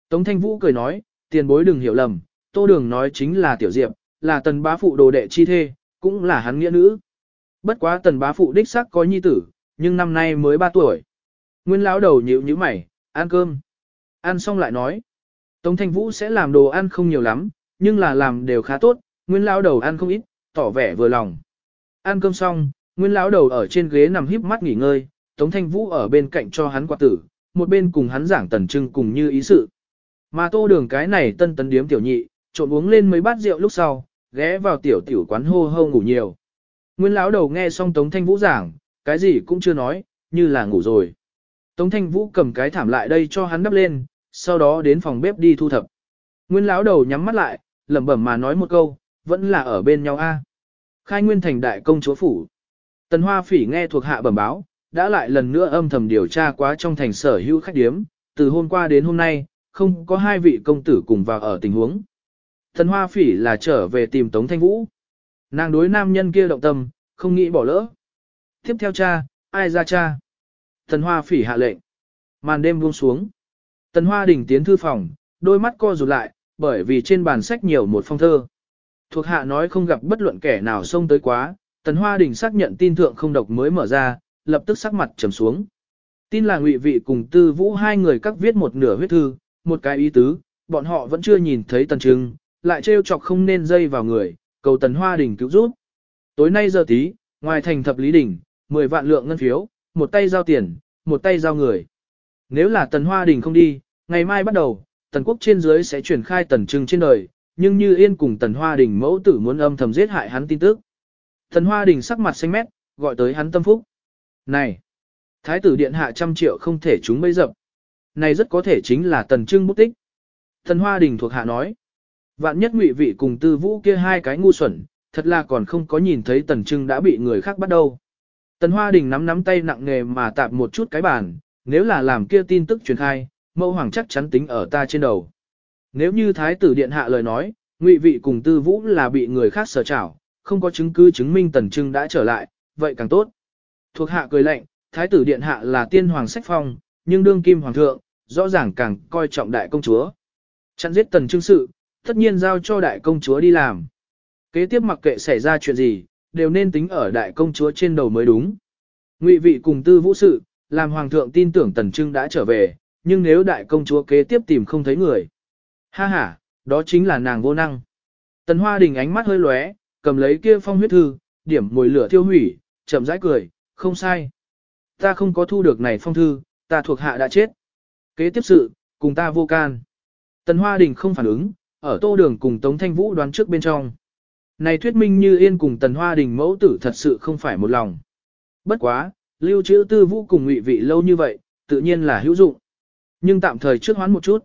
Tống thanh vũ cười nói, tiền bối đừng hiểu lầm, tô đường nói chính là tiểu diệp, là tần bá phụ đồ đệ chi thê, cũng là hắn nghĩa nữ. Bất quá tần bá phụ đích xác có nhi tử, nhưng năm nay mới 3 tuổi. Nguyên lão đầu nhịu như mày, ăn cơm. Ăn xong lại nói. Tống Thanh Vũ sẽ làm đồ ăn không nhiều lắm, nhưng là làm đều khá tốt, Nguyên lão đầu ăn không ít, tỏ vẻ vừa lòng. Ăn cơm xong, Nguyên lão đầu ở trên ghế nằm híp mắt nghỉ ngơi, Tống Thanh Vũ ở bên cạnh cho hắn quạt tử, một bên cùng hắn giảng tần trưng cùng như ý sự. Mà tô đường cái này tân tấn điếm tiểu nhị, trộn uống lên mấy bát rượu lúc sau, ghé vào tiểu tiểu quán hô hô ngủ nhiều. Nguyên lão đầu nghe xong Tống Thanh Vũ giảng, cái gì cũng chưa nói, như là ngủ rồi. Tống Thanh Vũ cầm cái thảm lại đây cho hắn đắp lên, sau đó đến phòng bếp đi thu thập. Nguyên lão đầu nhắm mắt lại, lẩm bẩm mà nói một câu, vẫn là ở bên nhau a. Khai Nguyên thành đại công chúa phủ. Tần Hoa Phỉ nghe thuộc hạ bẩm báo, đã lại lần nữa âm thầm điều tra quá trong thành sở hữu khách điếm, từ hôm qua đến hôm nay, không có hai vị công tử cùng vào ở tình huống. Tần Hoa Phỉ là trở về tìm Tống Thanh Vũ. Nàng đối nam nhân kia động tâm, không nghĩ bỏ lỡ. Tiếp theo cha, ai ra cha? Tần Hoa phỉ hạ lệnh. Màn đêm buông xuống. Tần Hoa đỉnh tiến thư phòng, đôi mắt co rụt lại, bởi vì trên bàn sách nhiều một phong thơ. Thuộc hạ nói không gặp bất luận kẻ nào xông tới quá, Tần Hoa đỉnh xác nhận tin thượng không độc mới mở ra, lập tức sắc mặt trầm xuống. Tin là ngụy vị cùng tư vũ hai người các viết một nửa huyết thư, một cái ý tứ, bọn họ vẫn chưa nhìn thấy tần trưng, lại trêu chọc không nên dây vào người, cầu tần hoa đỉnh cứu giúp. Tối nay giờ tí, ngoài thành thập lý đỉnh, 10 vạn lượng ngân phiếu, một tay giao tiền, một tay giao người. Nếu là tần hoa đình không đi, ngày mai bắt đầu, tần quốc trên dưới sẽ chuyển khai tần trưng trên đời, nhưng như yên cùng tần hoa đình mẫu tử muốn âm thầm giết hại hắn tin tức. Tần hoa đình sắc mặt xanh mét, gọi tới hắn tâm phúc. Này! Thái tử điện hạ trăm triệu không thể chúng bây dập. Này rất có thể chính là tần trưng bút tích. Tần hoa đình thuộc hạ nói. Vạn nhất ngụy vị cùng tư vũ kia hai cái ngu xuẩn, thật là còn không có nhìn thấy tần trưng đã bị người khác bắt đầu. Tần Hoa Đình nắm nắm tay nặng nề mà tạp một chút cái bàn, nếu là làm kia tin tức truyền khai, mẫu hoàng chắc chắn tính ở ta trên đầu. Nếu như Thái tử Điện Hạ lời nói, ngụy vị cùng tư vũ là bị người khác sở trảo, không có chứng cứ chứng minh Tần Trưng đã trở lại, vậy càng tốt. Thuộc hạ cười lạnh, Thái tử Điện Hạ là tiên hoàng sách phong, nhưng đương kim hoàng thượng, rõ ràng càng coi trọng đại công chúa. Chặn giết Tần Trưng sự, tất nhiên giao cho đại công chúa đi làm. Kế tiếp mặc kệ xảy ra chuyện gì, đều nên tính ở đại công chúa trên đầu mới đúng. Ngụy vị cùng tư vũ sự, Làm hoàng thượng tin tưởng tần trưng đã trở về, nhưng nếu đại công chúa kế tiếp tìm không thấy người. Ha ha, đó chính là nàng vô năng. Tần Hoa Đình ánh mắt hơi lóe, cầm lấy kia phong huyết thư, điểm mồi lửa thiêu hủy, chậm rãi cười, không sai. Ta không có thu được này phong thư, ta thuộc hạ đã chết. Kế tiếp sự, cùng ta vô can. Tần Hoa Đình không phản ứng, ở tô đường cùng Tống Thanh Vũ đoán trước bên trong. Này thuyết minh như yên cùng Tần Hoa Đình mẫu tử thật sự không phải một lòng. Bất quá, lưu trữ tư vũ cùng ngụy vị lâu như vậy, tự nhiên là hữu dụng. Nhưng tạm thời trước hoán một chút.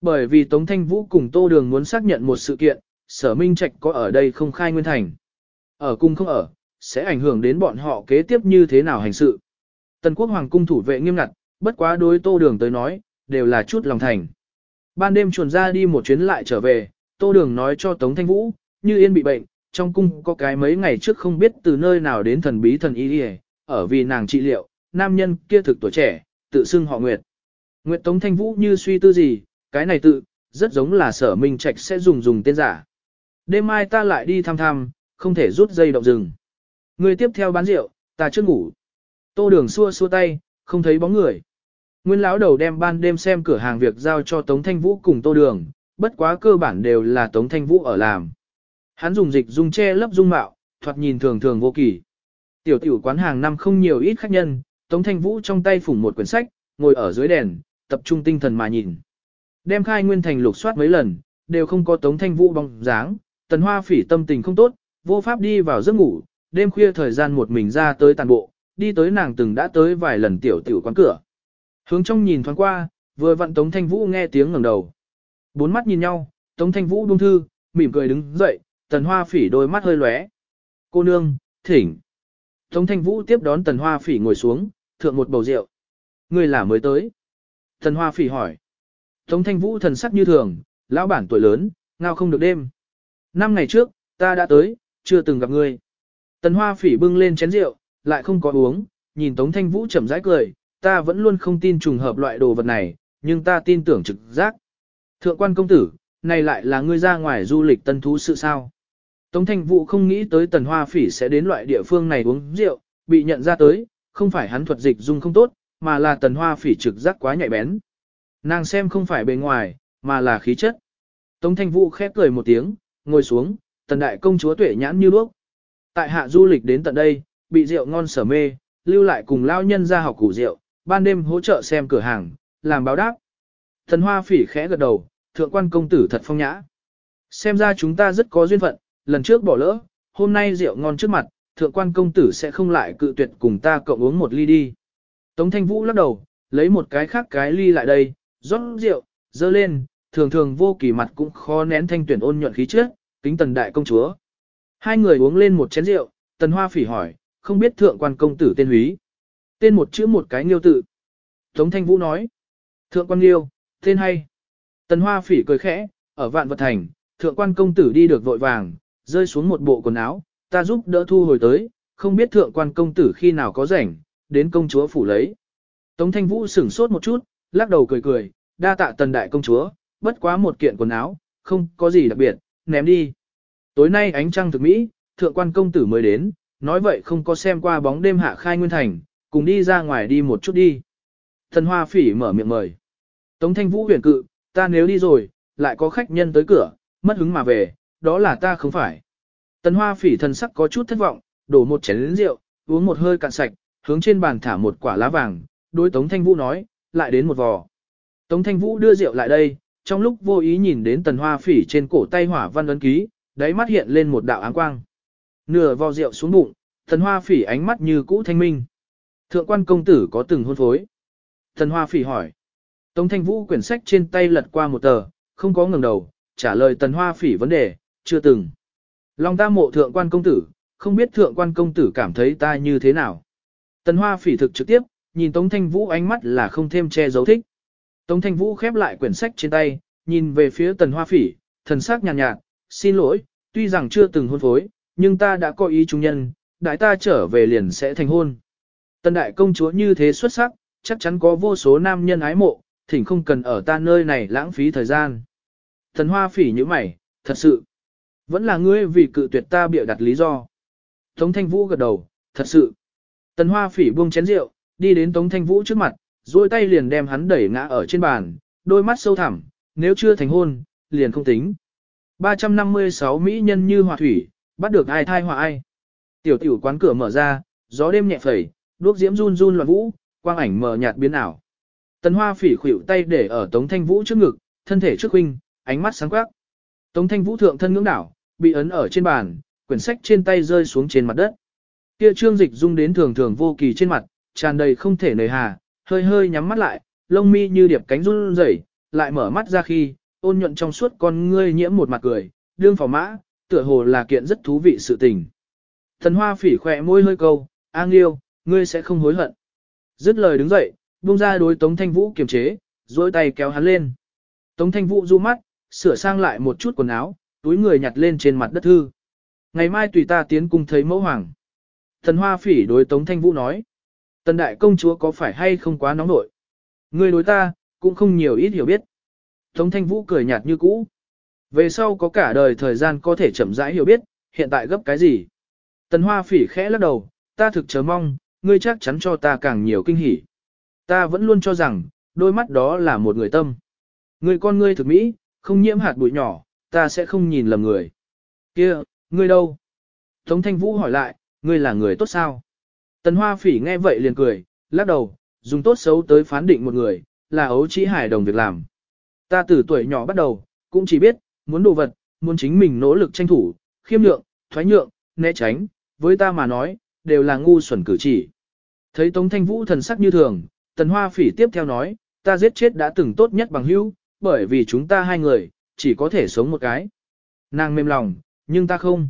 Bởi vì Tống Thanh Vũ cùng Tô Đường muốn xác nhận một sự kiện, sở minh trạch có ở đây không khai nguyên thành. Ở cung không ở, sẽ ảnh hưởng đến bọn họ kế tiếp như thế nào hành sự. Tần quốc hoàng cung thủ vệ nghiêm ngặt, bất quá đối Tô Đường tới nói, đều là chút lòng thành. Ban đêm chuồn ra đi một chuyến lại trở về, Tô Đường nói cho Tống Thanh Vũ, như yên bị bệnh, trong cung có cái mấy ngày trước không biết từ nơi nào đến thần bí thần y đi ở vì nàng trị liệu, nam nhân kia thực tuổi trẻ, tự xưng họ Nguyệt. Nguyệt Tống Thanh Vũ như suy tư gì, cái này tự, rất giống là sở minh trạch sẽ dùng dùng tên giả. Đêm mai ta lại đi thăm thăm, không thể rút dây động rừng. Người tiếp theo bán rượu, ta chưa ngủ. Tô đường xua xua tay, không thấy bóng người. Nguyên lão đầu đem ban đêm xem cửa hàng việc giao cho Tống Thanh Vũ cùng Tô Đường, bất quá cơ bản đều là Tống Thanh Vũ ở làm. Hắn dùng dịch dung che lấp dung mạo, thoạt nhìn thường thường vô kỳ. Tiểu tiểu quán hàng năm không nhiều ít khách nhân, Tống Thanh Vũ trong tay phủng một quyển sách, ngồi ở dưới đèn, tập trung tinh thần mà nhìn. Đem khai nguyên thành lục soát mấy lần, đều không có Tống Thanh Vũ bóng dáng, tần hoa phỉ tâm tình không tốt, vô pháp đi vào giấc ngủ, đêm khuya thời gian một mình ra tới tàn bộ, đi tới nàng từng đã tới vài lần tiểu tiểu quán cửa. Hướng trong nhìn thoáng qua, vừa vặn Tống Thanh Vũ nghe tiếng ngẩng đầu. Bốn mắt nhìn nhau, Tống Thanh Vũ buông thư, mỉm cười đứng dậy, tần hoa phỉ đôi mắt hơi lóe. Cô nương, thỉnh. Tống Thanh Vũ tiếp đón tần hoa phỉ ngồi xuống, thượng một bầu rượu. Người là mới tới. Tần hoa phỉ hỏi. Tống Thanh Vũ thần sắc như thường, lão bản tuổi lớn, ngao không được đêm. Năm ngày trước, ta đã tới, chưa từng gặp ngươi. Tần Hoa Phỉ bưng lên chén rượu, lại không có uống, nhìn Tống Thanh Vũ chậm rãi cười, ta vẫn luôn không tin trùng hợp loại đồ vật này, nhưng ta tin tưởng trực giác. Thượng quan công tử, này lại là ngươi ra ngoài du lịch tân thú sự sao? Tống Thanh Vũ không nghĩ tới Tần Hoa Phỉ sẽ đến loại địa phương này uống rượu, bị nhận ra tới, không phải hắn thuật dịch dung không tốt, mà là Tần Hoa Phỉ trực giác quá nhạy bén. Nàng xem không phải bề ngoài, mà là khí chất. Tống Thanh Vũ khép cười một tiếng, ngồi xuống, tần đại công chúa tuệ nhãn như đuốc. Tại hạ du lịch đến tận đây, bị rượu ngon sở mê, lưu lại cùng lao nhân ra học củ rượu, ban đêm hỗ trợ xem cửa hàng, làm báo đáp. Tần hoa phỉ khẽ gật đầu, thượng quan công tử thật phong nhã. Xem ra chúng ta rất có duyên phận, lần trước bỏ lỡ, hôm nay rượu ngon trước mặt, thượng quan công tử sẽ không lại cự tuyệt cùng ta cộng uống một ly đi. Tống thanh vũ lắc đầu, lấy một cái khác cái ly lại đây, rót rượu, dơ lên, thường thường vô kỳ mặt cũng khó nén thanh tuyển ôn nhuận khí trước, kính tần đại công chúa. Hai người uống lên một chén rượu, tần hoa phỉ hỏi, không biết thượng quan công tử tên húy. Tên một chữ một cái nghiêu tự. Tống thanh vũ nói, thượng quan nghiêu, tên hay. Tần hoa phỉ cười khẽ, ở vạn vật thành, thượng quan công tử đi được vội vàng, rơi xuống một bộ quần áo, ta giúp đỡ thu hồi tới, không biết thượng quan công tử khi nào có rảnh, đến công chúa phủ lấy. Tống thanh vũ sửng sốt một chút, lắc đầu cười cười, đa tạ tần đại công chúa, bất quá một kiện quần áo, không có gì đặc biệt, ném đi. Tối nay ánh trăng thực mỹ, thượng quan công tử mới đến, nói vậy không có xem qua bóng đêm hạ khai nguyên thành, cùng đi ra ngoài đi một chút đi. Thần hoa phỉ mở miệng mời. Tống thanh vũ huyền cự, ta nếu đi rồi, lại có khách nhân tới cửa, mất hứng mà về, đó là ta không phải. Tần hoa phỉ thần sắc có chút thất vọng, đổ một chén rượu, uống một hơi cạn sạch, hướng trên bàn thả một quả lá vàng, đối Tống Thanh Vũ nói, lại đến một vò. Tống Thanh Vũ đưa rượu lại đây, trong lúc vô ý nhìn đến tần hoa phỉ trên cổ tay hỏa văn ấn ký, đáy mắt hiện lên một đạo áng quang. Nửa vò rượu xuống bụng, tần hoa phỉ ánh mắt như cũ thanh minh. Thượng quan công tử có từng hôn phối. Tần hoa phỉ hỏi. Tống thanh vũ quyển sách trên tay lật qua một tờ, không có ngừng đầu, trả lời tần hoa phỉ vấn đề, chưa từng. Lòng ta mộ thượng quan công tử, không biết thượng quan công tử cảm thấy ta như thế nào. Tần hoa phỉ thực trực tiếp, nhìn Tống Thanh Vũ ánh mắt là không thêm che giấu thích. Tống Thanh Vũ khép lại quyển sách trên tay, nhìn về phía tần hoa phỉ, thần sắc nhàn nhạt, nhạt, xin lỗi, tuy rằng chưa từng hôn phối, nhưng ta đã có ý trung nhân, đại ta trở về liền sẽ thành hôn. Tần đại công chúa như thế xuất sắc, chắc chắn có vô số nam nhân ái mộ, thỉnh không cần ở ta nơi này lãng phí thời gian. Tần hoa phỉ như mày, thật sự, vẫn là ngươi vì cự tuyệt ta bịa đặt lý do. Tống Thanh Vũ gật đầu, thật sự. Tần hoa phỉ buông chén rượu, đi đến Tống Thanh Vũ trước mặt, duỗi tay liền đem hắn đẩy ngã ở trên bàn, đôi mắt sâu thẳm, nếu chưa thành hôn, liền không tính. 356 mỹ nhân như hòa thủy, bắt được ai thai hòa ai. Tiểu tiểu quán cửa mở ra, gió đêm nhẹ phẩy, đuốc diễm run run loạn vũ, quang ảnh mờ nhạt biến ảo. Tần Hoa Phỉ khuỷu tay để ở Tống Thanh Vũ trước ngực, thân thể trước huynh, ánh mắt sáng quắc. Tống Thanh Vũ thượng thân ngưỡng đảo, bị ấn ở trên bàn, quyển sách trên tay rơi xuống trên mặt đất. Kia trương dịch dung đến thường thường vô kỳ trên mặt, tràn đầy không thể nời hà, hơi hơi nhắm mắt lại, lông mi như điệp cánh run rẩy, lại mở mắt ra khi, ôn nhuận trong suốt con ngươi nhiễm một mặt cười, đương phò mã, tựa hồ là kiện rất thú vị sự tình. Thần hoa phỉ khỏe môi hơi câu, A Nghiêu, ngươi sẽ không hối hận. Dứt lời đứng dậy, buông ra đối Tống Thanh Vũ kiềm chế, duỗi tay kéo hắn lên. Tống Thanh Vũ du mắt, sửa sang lại một chút quần áo, túi người nhặt lên trên mặt đất thư. Ngày mai tùy ta tiến cung thấy mẫu hoàng. Thần hoa phỉ đối Tống Thanh Vũ nói. Tần đại công chúa có phải hay không quá nóng nội? người đối ta, cũng không nhiều ít hiểu biết. Tống Thanh Vũ cười nhạt như cũ. Về sau có cả đời thời gian có thể chậm rãi hiểu biết, hiện tại gấp cái gì? Tần Hoa Phỉ khẽ lắc đầu, ta thực chờ mong, ngươi chắc chắn cho ta càng nhiều kinh hỉ. Ta vẫn luôn cho rằng, đôi mắt đó là một người tâm. Người con ngươi thực mỹ, không nhiễm hạt bụi nhỏ, ta sẽ không nhìn lầm người. Kia, ngươi đâu? Tống Thanh Vũ hỏi lại, ngươi là người tốt sao? Tần Hoa Phỉ nghe vậy liền cười, lắc đầu, dùng tốt xấu tới phán định một người, là ấu trĩ hải đồng việc làm. Ta từ tuổi nhỏ bắt đầu, cũng chỉ biết, muốn đồ vật, muốn chính mình nỗ lực tranh thủ, khiêm nhượng, thoái nhượng, né tránh, với ta mà nói, đều là ngu xuẩn cử chỉ. Thấy Tống Thanh Vũ thần sắc như thường, Tần Hoa Phỉ tiếp theo nói, ta giết chết đã từng tốt nhất bằng hữu, bởi vì chúng ta hai người, chỉ có thể sống một cái. Nàng mềm lòng, nhưng ta không.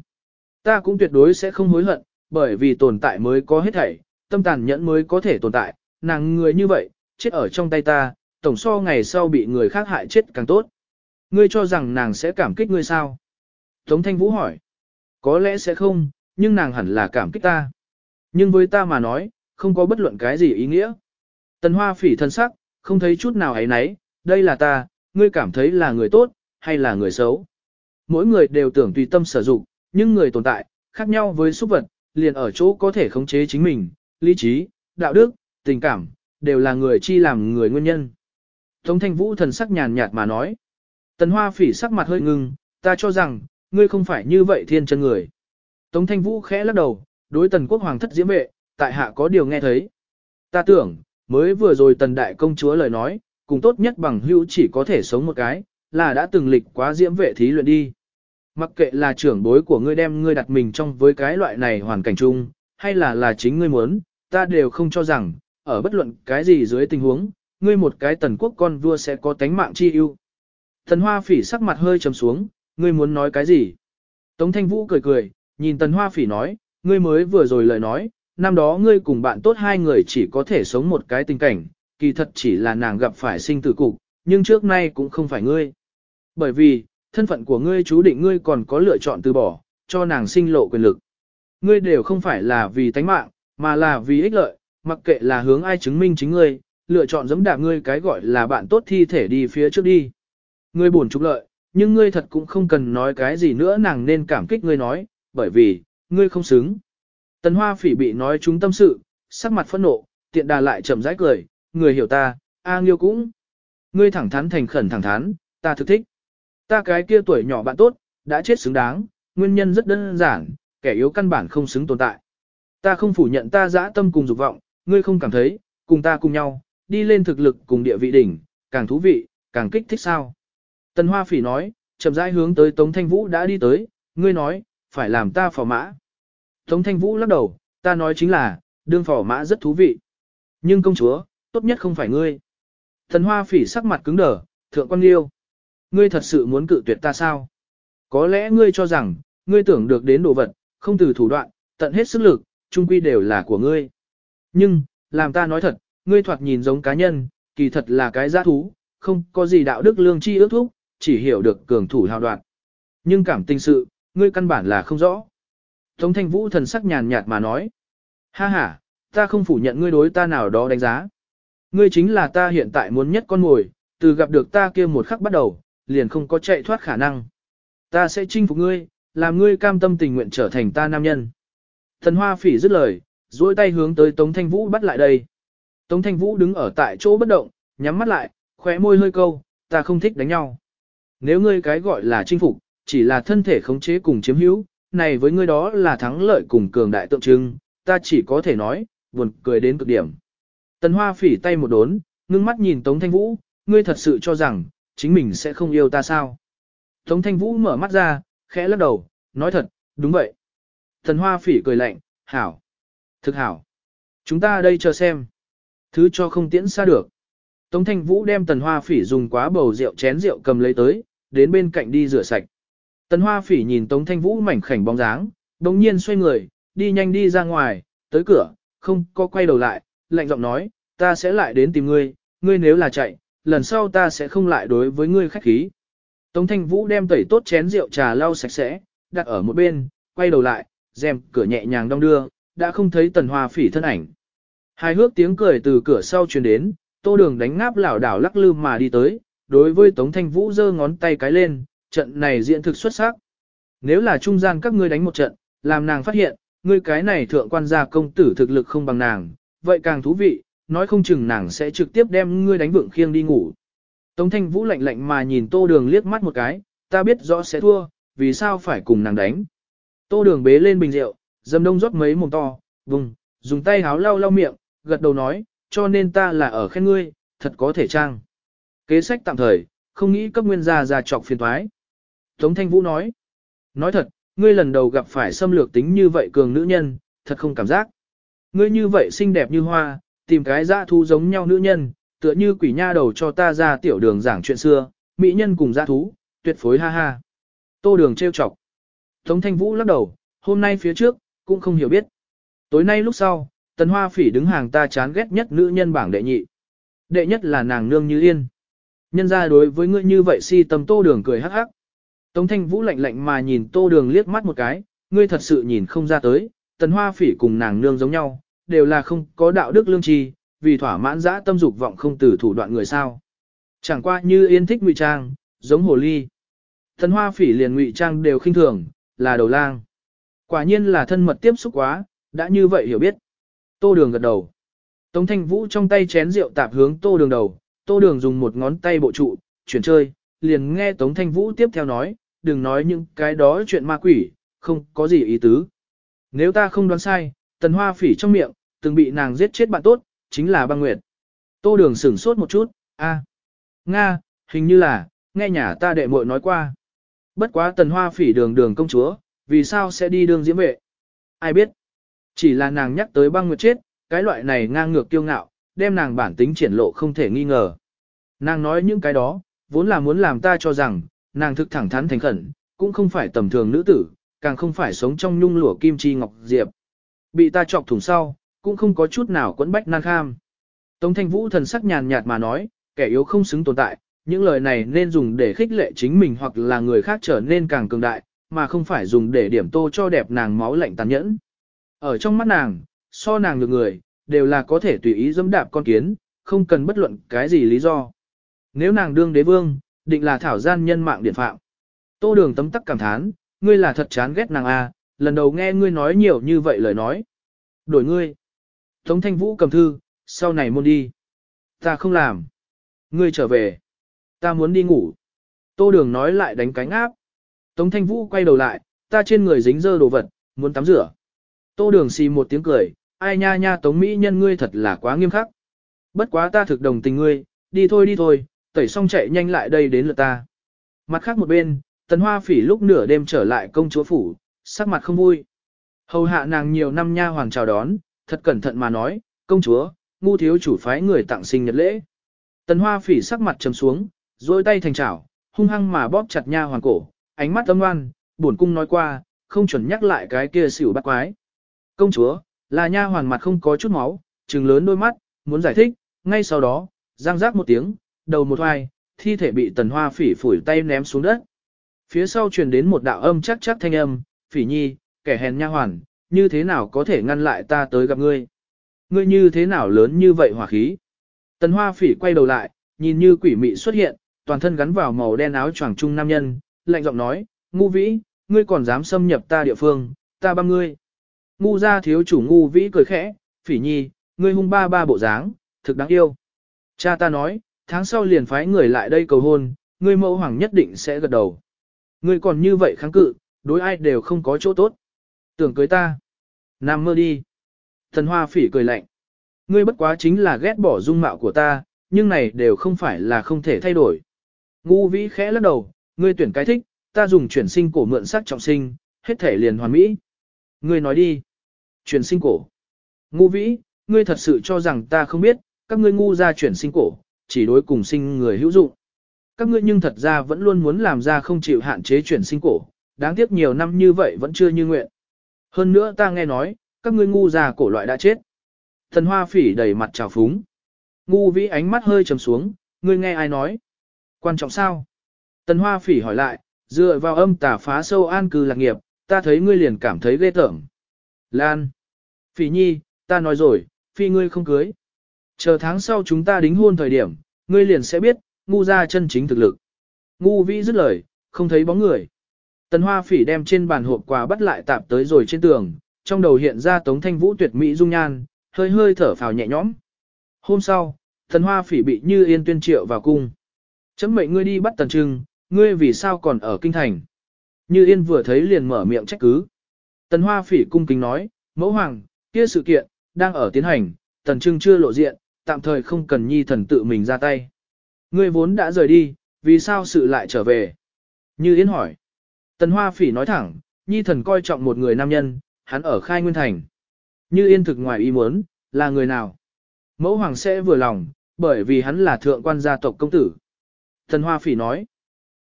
Ta cũng tuyệt đối sẽ không hối hận, bởi vì tồn tại mới có hết thảy, tâm tàn nhẫn mới có thể tồn tại, nàng người như vậy, chết ở trong tay ta, tổng so ngày sau bị người khác hại chết càng tốt. Ngươi cho rằng nàng sẽ cảm kích ngươi sao? Tống Thanh Vũ hỏi. Có lẽ sẽ không, nhưng nàng hẳn là cảm kích ta. Nhưng với ta mà nói, không có bất luận cái gì ý nghĩa. Tần Hoa phỉ thân sắc, không thấy chút nào ấy nấy, đây là ta, ngươi cảm thấy là người tốt, hay là người xấu. Mỗi người đều tưởng tùy tâm sử dụng, nhưng người tồn tại, khác nhau với súc vật, liền ở chỗ có thể khống chế chính mình, lý trí, đạo đức, tình cảm, đều là người chi làm người nguyên nhân. Tống thanh vũ thần sắc nhàn nhạt mà nói. Tần hoa phỉ sắc mặt hơi ngưng, ta cho rằng, ngươi không phải như vậy thiên chân người. Tống thanh vũ khẽ lắc đầu, đối tần quốc hoàng thất diễm vệ, tại hạ có điều nghe thấy. Ta tưởng, mới vừa rồi tần đại công chúa lời nói, cùng tốt nhất bằng hữu chỉ có thể sống một cái, là đã từng lịch quá diễm vệ thí luyện đi. Mặc kệ là trưởng bối của ngươi đem ngươi đặt mình trong với cái loại này hoàn cảnh chung, hay là là chính ngươi muốn, ta đều không cho rằng, ở bất luận cái gì dưới tình huống, ngươi một cái tần quốc con vua sẽ có tánh mạng chi ưu. Tần hoa phỉ sắc mặt hơi trầm xuống, ngươi muốn nói cái gì? Tống thanh vũ cười cười, nhìn tần hoa phỉ nói, ngươi mới vừa rồi lời nói, năm đó ngươi cùng bạn tốt hai người chỉ có thể sống một cái tình cảnh, kỳ thật chỉ là nàng gặp phải sinh tử cục, nhưng trước nay cũng không phải ngươi. Bởi vì, thân phận của ngươi chú định ngươi còn có lựa chọn từ bỏ, cho nàng sinh lộ quyền lực. Ngươi đều không phải là vì tánh mạng, mà là vì ích lợi, mặc kệ là hướng ai chứng minh chính ngươi, lựa chọn giống đạp ngươi cái gọi là bạn tốt thi thể đi phía trước đi. Ngươi buồn trục lợi, nhưng ngươi thật cũng không cần nói cái gì nữa nàng nên cảm kích ngươi nói, bởi vì, ngươi không xứng. Tần hoa phỉ bị nói chúng tâm sự, sắc mặt phẫn nộ, tiện đà lại chậm rãi cười, người hiểu ta, A Nghiêu cũng. Ngươi thẳng thắn thành khẩn thẳng thắn, ta thực thích. Ta cái kia tuổi nhỏ bạn tốt, đã chết xứng đáng, nguyên nhân rất đơn giản, kẻ yếu căn bản không xứng tồn tại. Ta không phủ nhận ta dã tâm cùng dục vọng, ngươi không cảm thấy, cùng ta cùng nhau, đi lên thực lực cùng địa vị đỉnh, càng thú vị, càng kích thích sao. Tần Hoa Phỉ nói, chậm rãi hướng tới Tống Thanh Vũ đã đi tới, ngươi nói, phải làm ta phò mã. Tống Thanh Vũ lắc đầu, ta nói chính là, đương phò mã rất thú vị. Nhưng công chúa, tốt nhất không phải ngươi. Thần Hoa Phỉ sắc mặt cứng đờ, thượng quan liêu. Ngươi thật sự muốn cự tuyệt ta sao? Có lẽ ngươi cho rằng, ngươi tưởng được đến đồ vật, không từ thủ đoạn, tận hết sức lực, chung quy đều là của ngươi. Nhưng, làm ta nói thật, ngươi thoạt nhìn giống cá nhân, kỳ thật là cái giá thú, không có gì đạo đức lương chi ước thúc, chỉ hiểu được cường thủ hào đoạn. Nhưng cảm tình sự, ngươi căn bản là không rõ. Tống thanh vũ thần sắc nhàn nhạt mà nói. Ha ha, ta không phủ nhận ngươi đối ta nào đó đánh giá. Ngươi chính là ta hiện tại muốn nhất con mồi, từ gặp được ta kia một khắc bắt đầu, liền không có chạy thoát khả năng. Ta sẽ chinh phục ngươi, làm ngươi cam tâm tình nguyện trở thành ta nam nhân. Thần hoa phỉ dứt lời, duỗi tay hướng tới Tống Thanh Vũ bắt lại đây. Tống Thanh Vũ đứng ở tại chỗ bất động, nhắm mắt lại, khóe môi hơi câu, ta không thích đánh nhau. Nếu ngươi cái gọi là chinh phục, chỉ là thân thể khống chế cùng chiếm hữu, này với ngươi đó là thắng lợi cùng cường đại tượng trưng, ta chỉ có thể nói, buồn cười đến cực điểm. Tần Hoa phỉ tay một đốn, ngưng mắt nhìn Tống Thanh Vũ, ngươi thật sự cho rằng, chính mình sẽ không yêu ta sao? Tống Thanh Vũ mở mắt ra, khẽ lắc đầu, nói thật, đúng vậy. Tần Hoa phỉ cười lạnh, hảo. Thực hảo. Chúng ta đây chờ xem. Thứ cho không tiễn xa được. Tống Thanh Vũ đem Tần Hoa phỉ dùng quá bầu rượu chén rượu cầm lấy tới, đến bên cạnh đi rửa sạch. Tần Hoa phỉ nhìn Tống Thanh Vũ mảnh khảnh bóng dáng, đồng nhiên xoay người, đi nhanh đi ra ngoài, tới cửa, không có quay đầu lại, lạnh giọng nói, ta sẽ lại đến tìm ngươi, ngươi nếu là chạy, lần sau ta sẽ không lại đối với ngươi khách khí. Tống Thanh Vũ đem tẩy tốt chén rượu trà lau sạch sẽ, đặt ở một bên, quay đầu lại, rèm cửa nhẹ nhàng đong đưa, đã không thấy Tần Hoa phỉ thân ảnh. Hai hước tiếng cười từ cửa sau truyền đến, tô đường đánh ngáp lảo đảo lắc lư mà đi tới, đối với Tống Thanh Vũ giơ ngón tay cái lên, trận này diễn thực xuất sắc. Nếu là trung gian các ngươi đánh một trận, làm nàng phát hiện, ngươi cái này thượng quan gia công tử thực lực không bằng nàng, vậy càng thú vị, nói không chừng nàng sẽ trực tiếp đem ngươi đánh vượng khiêng đi ngủ. Tống thanh vũ lạnh lạnh mà nhìn tô đường liếc mắt một cái, ta biết rõ sẽ thua, vì sao phải cùng nàng đánh. Tô đường bế lên bình rượu, dầm đông rót mấy mồm to, vùng, dùng tay háo lau lau miệng, gật đầu nói, cho nên ta là ở khen ngươi, thật có thể trang. Kế sách tạm thời, không nghĩ cấp nguyên gia ra trọc phiền thoái. Tống thanh vũ nói, nói thật, ngươi lần đầu gặp phải xâm lược tính như vậy cường nữ nhân, thật không cảm giác. Ngươi như vậy xinh đẹp như hoa, tìm cái dã thú giống nhau nữ nhân, tựa như quỷ nha đầu cho ta ra tiểu đường giảng chuyện xưa, mỹ nhân cùng dã thú, tuyệt phối ha ha. Tô đường trêu chọc. Tống thanh vũ lắc đầu, hôm nay phía trước, cũng không hiểu biết. Tối nay lúc sau, tần hoa phỉ đứng hàng ta chán ghét nhất nữ nhân bảng đệ nhị. Đệ nhất là nàng nương như yên. Nhân ra đối với ngươi như vậy si tâm tô đường cười hắc hắc. Tống thanh vũ lạnh lạnh mà nhìn tô đường liếc mắt một cái, ngươi thật sự nhìn không ra tới, tần hoa phỉ cùng nàng nương giống nhau, đều là không có đạo đức lương tri, vì thỏa mãn dã tâm dục vọng không từ thủ đoạn người sao. Chẳng qua như yên thích ngụy trang, giống hồ ly. Tần hoa phỉ liền ngụy trang đều khinh thường, là đầu lang. Quả nhiên là thân mật tiếp xúc quá, đã như vậy hiểu biết. Tô đường gật đầu. Tống thanh vũ trong tay chén rượu tạp hướng tô đường đầu, tô đường dùng một ngón tay bộ trụ, chuyển chơi, liền nghe Tống Thanh Vũ tiếp theo nói, đừng nói những cái đó chuyện ma quỷ, không có gì ý tứ. Nếu ta không đoán sai, tần hoa phỉ trong miệng, từng bị nàng giết chết bạn tốt, chính là băng nguyệt. Tô đường sửng sốt một chút, a, Nga, hình như là, nghe nhà ta đệ muội nói qua. Bất quá tần hoa phỉ đường đường công chúa, vì sao sẽ đi đường diễm vệ? Ai biết? Chỉ là nàng nhắc tới băng nguyệt chết, cái loại này ngang ngược kiêu ngạo, đem nàng bản tính triển lộ không thể nghi ngờ. Nàng nói những cái đó, vốn là muốn làm ta cho rằng, nàng thực thẳng thắn thành khẩn, cũng không phải tầm thường nữ tử, càng không phải sống trong nhung lụa kim chi ngọc diệp. Bị ta chọc thủng sau, cũng không có chút nào quẫn bách nan kham. Tống thanh vũ thần sắc nhàn nhạt mà nói, kẻ yếu không xứng tồn tại, những lời này nên dùng để khích lệ chính mình hoặc là người khác trở nên càng cường đại, mà không phải dùng để điểm tô cho đẹp nàng máu lạnh tàn nhẫn. Ở trong mắt nàng, so nàng được người, đều là có thể tùy ý dẫm đạp con kiến, không cần bất luận cái gì lý do. Nếu nàng đương đế vương, định là thảo gian nhân mạng điện phạm. Tô đường tấm tắc cảm thán, ngươi là thật chán ghét nàng a, à, lần đầu nghe ngươi nói nhiều như vậy lời nói. Đổi ngươi. Tống thanh vũ cầm thư, sau này môn đi. Ta không làm. Ngươi trở về. Ta muốn đi ngủ. Tô đường nói lại đánh cánh áp. Tống thanh vũ quay đầu lại, ta trên người dính dơ đồ vật, muốn tắm rửa. Tô đường xì một tiếng cười, ai nha nha tống mỹ nhân ngươi thật là quá nghiêm khắc. Bất quá ta thực đồng tình ngươi, đi thôi đi thôi, tẩy xong chạy nhanh lại đây đến lượt ta. Mặt khác một bên, tần hoa phỉ lúc nửa đêm trở lại công chúa phủ, sắc mặt không vui. Hầu hạ nàng nhiều năm nha hoàng chào đón, thật cẩn thận mà nói, công chúa, ngu thiếu chủ phái người tặng sinh nhật lễ. Tần hoa phỉ sắc mặt trầm xuống, duỗi tay thành chảo, hung hăng mà bóp chặt nha hoàng cổ, ánh mắt âm ngoan, buồn cung nói qua, không chuẩn nhắc lại cái kia xỉu bắt quái. Công chúa, là nha hoàng mặt không có chút máu, trừng lớn đôi mắt, muốn giải thích, ngay sau đó, giang giác một tiếng, đầu một hoài, thi thể bị tần hoa phỉ phủi tay ném xuống đất. Phía sau truyền đến một đạo âm chắc chắc thanh âm, phỉ nhi, kẻ hèn nha hoàn, như thế nào có thể ngăn lại ta tới gặp ngươi? Ngươi như thế nào lớn như vậy hỏa khí? Tần hoa phỉ quay đầu lại, nhìn như quỷ mị xuất hiện, toàn thân gắn vào màu đen áo choàng trung nam nhân, lạnh giọng nói, ngu vĩ, ngươi còn dám xâm nhập ta địa phương, ta băm ngươi. Ngu ra thiếu chủ ngu vĩ cười khẽ, phỉ nhi, ngươi hung ba ba bộ dáng, thực đáng yêu. Cha ta nói, tháng sau liền phái người lại đây cầu hôn, ngươi mẫu hoàng nhất định sẽ gật đầu. Ngươi còn như vậy kháng cự, đối ai đều không có chỗ tốt. Tưởng cưới ta. Nam mơ đi. Thần hoa phỉ cười lạnh. Ngươi bất quá chính là ghét bỏ dung mạo của ta, nhưng này đều không phải là không thể thay đổi. Ngu vĩ khẽ lắc đầu, ngươi tuyển cái thích, ta dùng chuyển sinh cổ mượn sắc trọng sinh, hết thể liền hoàn mỹ. Ngươi nói đi. Chuyển sinh cổ. Ngu vĩ, ngươi thật sự cho rằng ta không biết, các ngươi ngu ra chuyển sinh cổ, chỉ đối cùng sinh người hữu dụng. Các ngươi nhưng thật ra vẫn luôn muốn làm ra không chịu hạn chế chuyển sinh cổ, đáng tiếc nhiều năm như vậy vẫn chưa như nguyện. Hơn nữa ta nghe nói, các ngươi ngu già cổ loại đã chết. Thần hoa phỉ đầy mặt trào phúng. Ngu vĩ ánh mắt hơi trầm xuống, ngươi nghe ai nói? Quan trọng sao? Tần hoa phỉ hỏi lại, dựa vào âm tà phá sâu an cư lạc nghiệp, ta thấy ngươi liền cảm thấy ghê tởm. Lan. Phỉ nhi, ta nói rồi, phi ngươi không cưới. Chờ tháng sau chúng ta đính hôn thời điểm, ngươi liền sẽ biết, ngu ra chân chính thực lực. Ngu vĩ dứt lời, không thấy bóng người. Tần hoa phỉ đem trên bàn hộp quà bắt lại tạp tới rồi trên tường, trong đầu hiện ra tống thanh vũ tuyệt mỹ dung nhan, hơi hơi thở phào nhẹ nhõm. Hôm sau, tần hoa phỉ bị như yên tuyên triệu vào cung. Chấm mệnh ngươi đi bắt tần trưng, ngươi vì sao còn ở kinh thành. Như yên vừa thấy liền mở miệng trách cứ. Tần hoa phỉ cung kính nói, mẫu hoàng, kia sự kiện, đang ở tiến hành, tần trưng chưa lộ diện, tạm thời không cần nhi thần tự mình ra tay. Ngươi vốn đã rời đi, vì sao sự lại trở về? Như Yên hỏi. Tần Hoa Phỉ nói thẳng, nhi thần coi trọng một người nam nhân, hắn ở khai nguyên thành. Như Yên thực ngoài ý muốn, là người nào? Mẫu hoàng sẽ vừa lòng, bởi vì hắn là thượng quan gia tộc công tử. Tần Hoa Phỉ nói.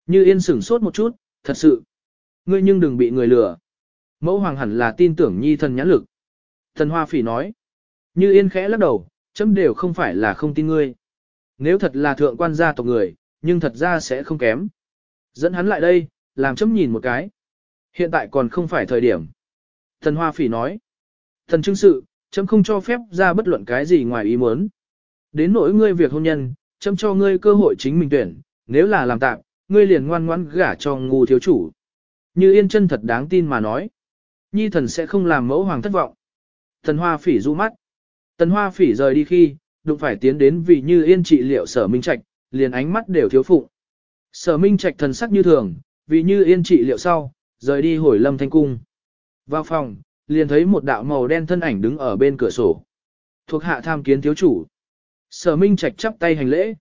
Như Yên sửng sốt một chút, thật sự. Ngươi nhưng đừng bị người lừa. Mẫu hoàng hẳn là tin tưởng nhi thần nhãn lực. Tần Hoa Phỉ nói. Như Yên khẽ lắc đầu, chấm đều không phải là không tin ngươi. Nếu thật là thượng quan gia tộc người, nhưng thật ra sẽ không kém. Dẫn hắn lại đây, làm chấm nhìn một cái. Hiện tại còn không phải thời điểm. Thần Hoa Phỉ nói. Thần chứng sự, chấm không cho phép ra bất luận cái gì ngoài ý muốn. Đến nỗi ngươi việc hôn nhân, chấm cho ngươi cơ hội chính mình tuyển, nếu là làm tạm, ngươi liền ngoan ngoãn gả cho ngu thiếu chủ. Như yên chân thật đáng tin mà nói. Nhi thần sẽ không làm mẫu hoàng thất vọng. Thần Hoa Phỉ du mắt. Tần Hoa Phỉ rời đi khi, đụng phải tiến đến vì như yên trị liệu sở minh trạch, liền ánh mắt đều thiếu phụ. Sở minh trạch thần sắc như thường, vì như yên trị liệu sau, rời đi hồi lâm thanh cung. Vào phòng, liền thấy một đạo màu đen thân ảnh đứng ở bên cửa sổ. Thuộc hạ tham kiến thiếu chủ. Sở minh trạch chắp tay hành lễ.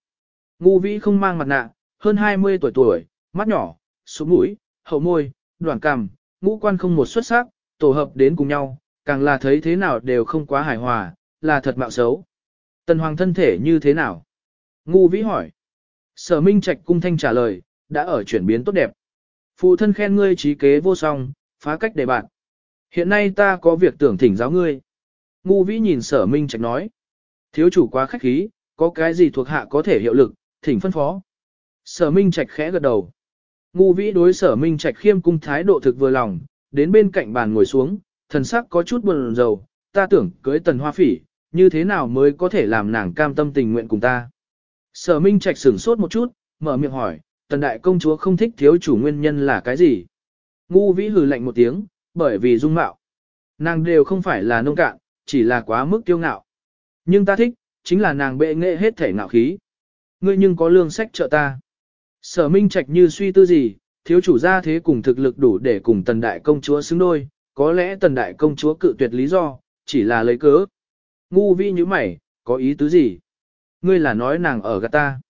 Ngu vĩ không mang mặt nạ, hơn 20 tuổi tuổi, mắt nhỏ, súng mũi, hậu môi, đoạn cằm, ngũ quan không một xuất sắc, tổ hợp đến cùng nhau, càng là thấy thế nào đều không quá hài hòa, là thật mạo xấu. Tần Hoàng thân thể như thế nào? Ngu vĩ hỏi. Sở Minh Trạch cung thanh trả lời, đã ở chuyển biến tốt đẹp. Phụ thân khen ngươi trí kế vô song, phá cách để bạn. Hiện nay ta có việc tưởng thỉnh giáo ngươi. Ngu vĩ nhìn sở Minh Trạch nói. Thiếu chủ quá khách khí, có cái gì thuộc hạ có thể hiệu lực, thỉnh phân phó. Sở Minh Trạch khẽ gật đầu. Ngu vĩ đối sở Minh Trạch khiêm cung thái độ thực vừa lòng, đến bên cạnh bàn ngồi xuống, thần sắc có chút buồn rầu, ta tưởng cưới tần hoa phỉ, như thế nào mới có thể làm nàng cam tâm tình nguyện cùng ta. Sở Minh Trạch sửng sốt một chút, mở miệng hỏi, tần đại công chúa không thích thiếu chủ nguyên nhân là cái gì? Ngu vĩ hừ lạnh một tiếng, bởi vì dung mạo. Nàng đều không phải là nông cạn, chỉ là quá mức kiêu ngạo. Nhưng ta thích, chính là nàng bệ nghệ hết thể ngạo khí. Ngươi nhưng có lương sách trợ ta. Sở Minh Trạch như suy tư gì, thiếu chủ gia thế cùng thực lực đủ để cùng tần đại công chúa xứng đôi, có lẽ tần đại công chúa cự tuyệt lý do, chỉ là lấy cớ. Ngu vi như mày, có ý tứ gì? Ngươi là nói nàng ở gạt ta.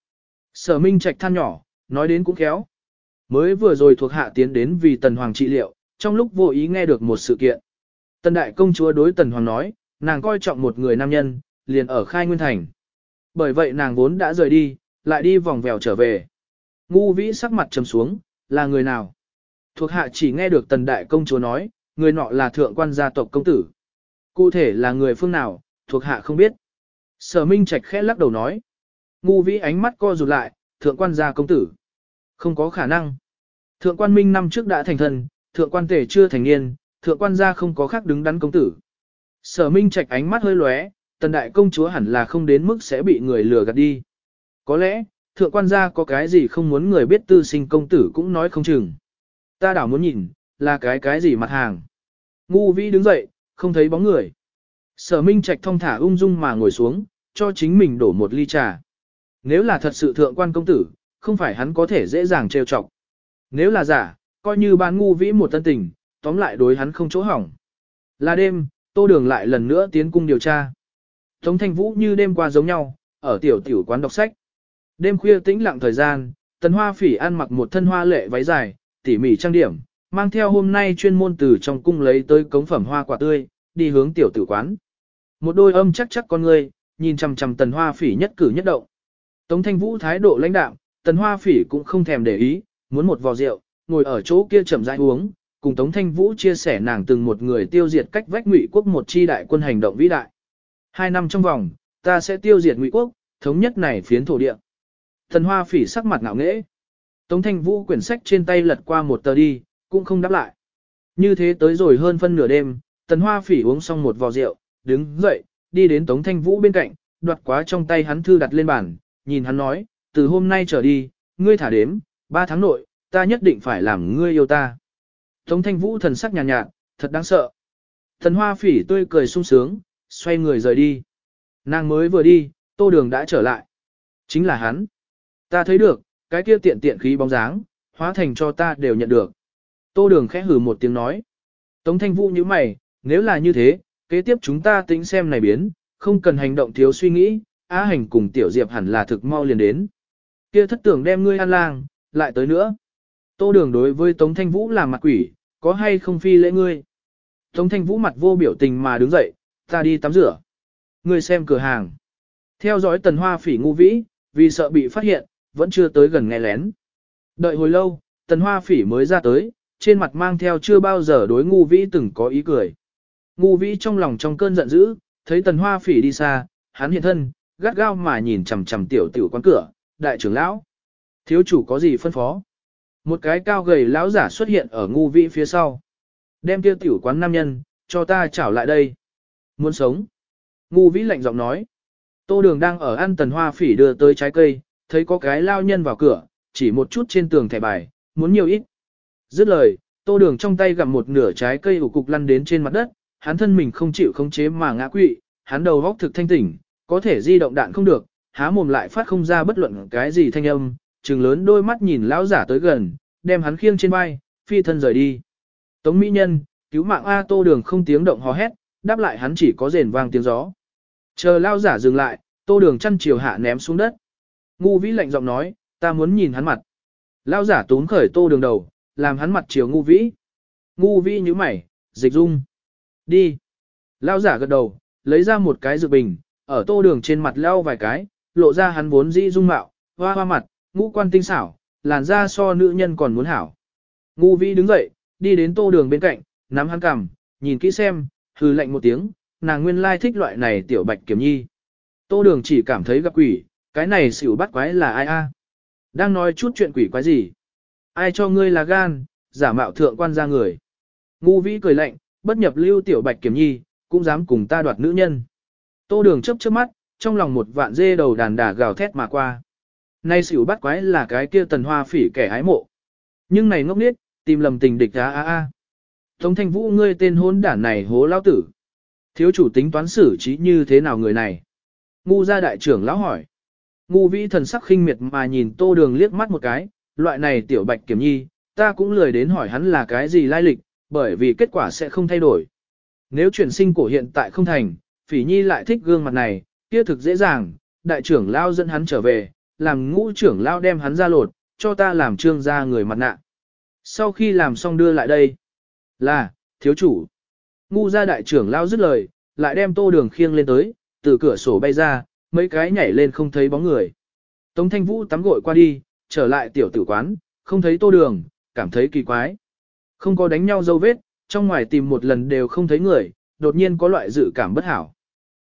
Sở Minh Trạch than nhỏ, nói đến cũng khéo. Mới vừa rồi thuộc hạ tiến đến vì Tần Hoàng trị liệu, trong lúc vô ý nghe được một sự kiện. Tần Đại Công Chúa đối Tần Hoàng nói, nàng coi trọng một người nam nhân, liền ở Khai Nguyên Thành. Bởi vậy nàng vốn đã rời đi, lại đi vòng vèo trở về. Ngu vĩ sắc mặt trầm xuống, là người nào? Thuộc hạ chỉ nghe được Tần Đại Công Chúa nói, người nọ là thượng quan gia tộc công tử. Cụ thể là người phương nào, thuộc hạ không biết. Sở Minh Trạch khẽ lắc đầu nói. Ngu vĩ ánh mắt co rụt lại, thượng quan gia công tử. Không có khả năng. Thượng quan Minh năm trước đã thành thân, thượng quan tể chưa thành niên, thượng quan gia không có khác đứng đắn công tử. Sở Minh Trạch ánh mắt hơi lóe, tần đại công chúa hẳn là không đến mức sẽ bị người lừa gạt đi. Có lẽ, thượng quan gia có cái gì không muốn người biết tư sinh công tử cũng nói không chừng. Ta đảo muốn nhìn, là cái cái gì mặt hàng. Ngu vĩ đứng dậy, không thấy bóng người. Sở Minh Trạch thong thả ung dung mà ngồi xuống, cho chính mình đổ một ly trà. Nếu là thật sự thượng quan công tử, không phải hắn có thể dễ dàng trêu chọc. Nếu là giả, coi như bán ngu vĩ một tân tình, tóm lại đối hắn không chỗ hỏng. Là đêm, tô đường lại lần nữa tiến cung điều tra. Tống thanh vũ như đêm qua giống nhau, ở tiểu tiểu quán đọc sách. Đêm khuya tĩnh lặng thời gian, tần hoa phỉ ăn mặc một thân hoa lệ váy dài, tỉ mỉ trang điểm, mang theo hôm nay chuyên môn từ trong cung lấy tới cống phẩm hoa quả tươi, đi hướng tiểu tử quán. Một đôi âm chắc chắc con người, nhìn chằm chằm tần hoa phỉ nhất cử nhất động. Tống thanh vũ thái độ lãnh đạm, tần hoa phỉ cũng không thèm để ý, muốn một vò rượu, ngồi ở chỗ kia chậm rãi uống, cùng Tống Thanh Vũ chia sẻ nàng từng một người tiêu diệt cách vách ngụy quốc một chi đại quân hành động vĩ đại. Hai năm trong vòng, ta sẽ tiêu diệt ngụy quốc, thống nhất này phiến thổ địa. Thần hoa phỉ sắc mặt ngạo nghễ. Tống Thanh Vũ quyển sách trên tay lật qua một tờ đi, cũng không đáp lại. Như thế tới rồi hơn phân nửa đêm, tần hoa phỉ uống xong một vò rượu, đứng dậy, đi đến Tống Thanh Vũ bên cạnh, đoạt quá trong tay hắn thư đặt lên bàn, nhìn hắn nói, từ hôm nay trở đi, ngươi thả đếm, ba tháng nội, ta nhất định phải làm ngươi yêu ta. Tống thanh vũ thần sắc nhàn nhạt, nhạt, thật đáng sợ. Thần hoa phỉ tươi cười sung sướng, xoay người rời đi. Nàng mới vừa đi, tô đường đã trở lại. Chính là hắn. Ta thấy được, cái kia tiện tiện khí bóng dáng, hóa thành cho ta đều nhận được. Tô đường khẽ hử một tiếng nói. Tống thanh vũ như mày, nếu là như thế, kế tiếp chúng ta tính xem này biến, không cần hành động thiếu suy nghĩ, á hành cùng tiểu diệp hẳn là thực mau liền đến. Kia thất tưởng đem ngươi ăn lang, lại tới nữa. Tô đường đối với Tống Thanh Vũ là mặt quỷ, có hay không phi lễ ngươi? Tống Thanh Vũ mặt vô biểu tình mà đứng dậy, ta đi tắm rửa. Ngươi xem cửa hàng. Theo dõi tần hoa phỉ ngu vĩ, vì sợ bị phát hiện, vẫn chưa tới gần nghe lén. Đợi hồi lâu, tần hoa phỉ mới ra tới, trên mặt mang theo chưa bao giờ đối ngu vĩ từng có ý cười. Ngu vĩ trong lòng trong cơn giận dữ, thấy tần hoa phỉ đi xa, hắn hiện thân, gắt gao mà nhìn chằm chằm tiểu tiểu quán cửa, đại trưởng lão. Thiếu chủ có gì phân phó? Một cái cao gầy lão giả xuất hiện ở ngu vĩ phía sau. Đem kia tiểu quán nam nhân, cho ta trảo lại đây. Muốn sống. Ngu vĩ lạnh giọng nói. Tô đường đang ở ăn tần hoa phỉ đưa tới trái cây, thấy có cái lao nhân vào cửa, chỉ một chút trên tường thẻ bài, muốn nhiều ít. Dứt lời, tô đường trong tay gặm một nửa trái cây ủ cục lăn đến trên mặt đất, hắn thân mình không chịu khống chế mà ngã quỵ, hắn đầu góc thực thanh tỉnh, có thể di động đạn không được, há mồm lại phát không ra bất luận cái gì thanh âm, trừng lớn đôi mắt nhìn lão giả tới gần, đem hắn khiêng trên vai, phi thân rời đi. Tống Mỹ Nhân, cứu mạng A Tô Đường không tiếng động hò hét, đáp lại hắn chỉ có rền vang tiếng gió. Chờ lão giả dừng lại, Tô Đường chăn chiều hạ ném xuống đất. Ngu Vĩ lạnh giọng nói, ta muốn nhìn hắn mặt. Lão giả tốn khởi Tô Đường đầu, làm hắn mặt chiều Ngu Vĩ. Ngu Vĩ nhíu mày, dịch dung. Đi. lao giả gật đầu, lấy ra một cái dược bình, ở Tô Đường trên mặt leo vài cái, lộ ra hắn vốn dĩ dung mạo, hoa hoa mặt, ngũ quan tinh xảo, làn da so nữ nhân còn muốn hảo. Ngu vi đứng dậy, đi đến tô đường bên cạnh, nắm hắn cằm, nhìn kỹ xem, hừ lạnh một tiếng, nàng nguyên lai thích loại này tiểu bạch kiểm nhi. Tô đường chỉ cảm thấy gặp quỷ, cái này xỉu bắt quái là ai a? À? Đang nói chút chuyện quỷ quái gì? Ai cho ngươi là gan, giả mạo thượng quan ra người. Ngu vĩ cười lạnh, bất nhập lưu tiểu bạch kiểm nhi, cũng dám cùng ta đoạt nữ nhân. Tô đường chấp chớp mắt, trong lòng một vạn dê đầu đàn đà gào thét mà qua. Nay xỉu bắt quái là cái kia tần hoa phỉ kẻ ái mộ. Nhưng này ngốc nết tìm lầm tình địch á á á. Tống thanh vũ ngươi tên hôn đản này hố lao tử. Thiếu chủ tính toán xử trí như thế nào người này? Ngu gia đại trưởng lão hỏi. Ngu vĩ thần sắc khinh miệt mà nhìn tô đường liếc mắt một cái, loại này tiểu bạch kiểm nhi, ta cũng lười đến hỏi hắn là cái gì lai lịch, bởi vì kết quả sẽ không thay đổi. Nếu chuyển sinh cổ hiện tại không thành, phỉ nhi lại thích gương mặt này, kia thực dễ dàng, đại trưởng lao dẫn hắn trở về, làm ngũ trưởng lao đem hắn ra lột, cho ta làm trương gia người mặt nạ. Sau khi làm xong đưa lại đây, là, thiếu chủ. Ngu gia đại trưởng lao dứt lời, lại đem tô đường khiêng lên tới, từ cửa sổ bay ra, mấy cái nhảy lên không thấy bóng người. Tống thanh vũ tắm gội qua đi, trở lại tiểu tử quán, không thấy tô đường, cảm thấy kỳ quái. Không có đánh nhau dấu vết, trong ngoài tìm một lần đều không thấy người, đột nhiên có loại dự cảm bất hảo.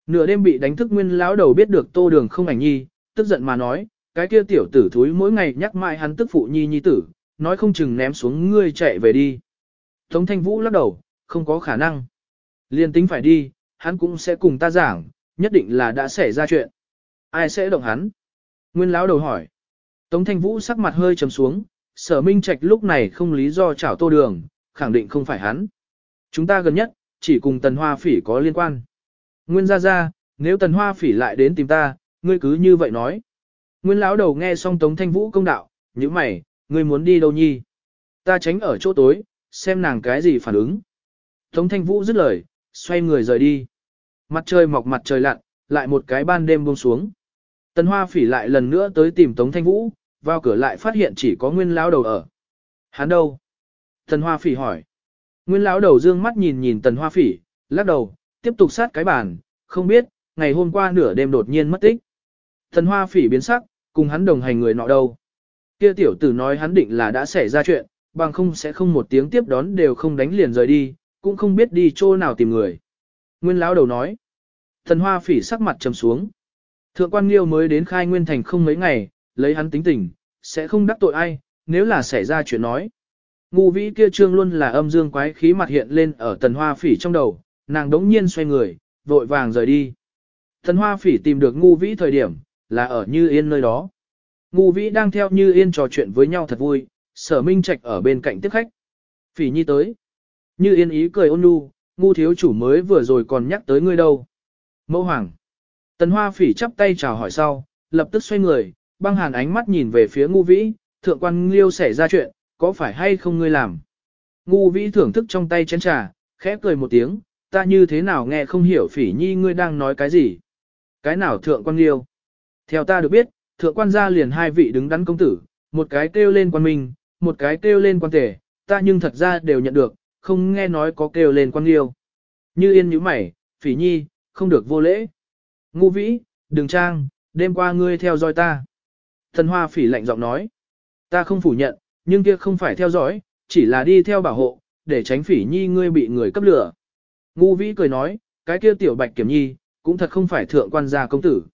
Nửa đêm bị đánh thức nguyên lão đầu biết được tô đường không ảnh nhi, tức giận mà nói, cái kia tiểu tử thúi mỗi ngày nhắc mãi hắn tức phụ nhi nhi tử, nói không chừng ném xuống ngươi chạy về đi. Tống thanh vũ lắc đầu, không có khả năng. Liên tính phải đi, hắn cũng sẽ cùng ta giảng, nhất định là đã xảy ra chuyện. Ai sẽ động hắn? Nguyên lão đầu hỏi. Tống thanh vũ sắc mặt hơi trầm xuống, sở minh trạch lúc này không lý do chảo tô đường, khẳng định không phải hắn. Chúng ta gần nhất, chỉ cùng tần hoa phỉ có liên quan. Nguyên gia gia, Nếu tần hoa phỉ lại đến tìm ta, ngươi cứ như vậy nói. Nguyên lão đầu nghe xong Tống Thanh Vũ công đạo, như mày, ngươi muốn đi đâu nhi? Ta tránh ở chỗ tối, xem nàng cái gì phản ứng. Tống Thanh Vũ dứt lời, xoay người rời đi. Mặt trời mọc mặt trời lặn, lại một cái ban đêm buông xuống. Tần Hoa Phỉ lại lần nữa tới tìm Tống Thanh Vũ, vào cửa lại phát hiện chỉ có Nguyên lão đầu ở. Hắn đâu? Tần Hoa Phỉ hỏi. Nguyên lão đầu dương mắt nhìn nhìn Tần Hoa Phỉ, lắc đầu, tiếp tục sát cái bàn, không biết, ngày hôm qua nửa đêm đột nhiên mất tích. Tần Hoa Phỉ biến sắc, cùng hắn đồng hành người nọ đâu. Kia tiểu tử nói hắn định là đã xảy ra chuyện, bằng không sẽ không một tiếng tiếp đón đều không đánh liền rời đi, cũng không biết đi chỗ nào tìm người. Nguyên lão đầu nói. Thần hoa phỉ sắc mặt trầm xuống. Thượng quan liêu mới đến khai nguyên thành không mấy ngày, lấy hắn tính tình, sẽ không đắc tội ai, nếu là xảy ra chuyện nói. Ngu vĩ kia trương luôn là âm dương quái khí mặt hiện lên ở tần hoa phỉ trong đầu, nàng đống nhiên xoay người, vội vàng rời đi. Tần hoa phỉ tìm được ngu vĩ thời điểm, là ở Như Yên nơi đó. Ngu vĩ đang theo Như Yên trò chuyện với nhau thật vui, sở minh trạch ở bên cạnh tiếp khách. Phỉ nhi tới. Như Yên ý cười ôn nhu, ngu thiếu chủ mới vừa rồi còn nhắc tới ngươi đâu. Mẫu hoàng. Tần hoa phỉ chắp tay chào hỏi sau, lập tức xoay người, băng hàn ánh mắt nhìn về phía ngu vĩ, thượng quan liêu xảy ra chuyện, có phải hay không ngươi làm? Ngu vĩ thưởng thức trong tay chén trà, khẽ cười một tiếng, ta như thế nào nghe không hiểu phỉ nhi ngươi đang nói cái gì? Cái nào thượng quan liêu? Theo ta được biết, thượng quan gia liền hai vị đứng đắn công tử, một cái kêu lên quan minh, một cái kêu lên quan tể, ta nhưng thật ra đều nhận được, không nghe nói có kêu lên quan liêu. Như yên như mày, phỉ nhi, không được vô lễ. Ngu vĩ, đừng trang, đêm qua ngươi theo dõi ta. Thần hoa phỉ lạnh giọng nói. Ta không phủ nhận, nhưng kia không phải theo dõi, chỉ là đi theo bảo hộ, để tránh phỉ nhi ngươi bị người cấp lửa. Ngu vĩ cười nói, cái kia tiểu bạch kiểm nhi, cũng thật không phải thượng quan gia công tử.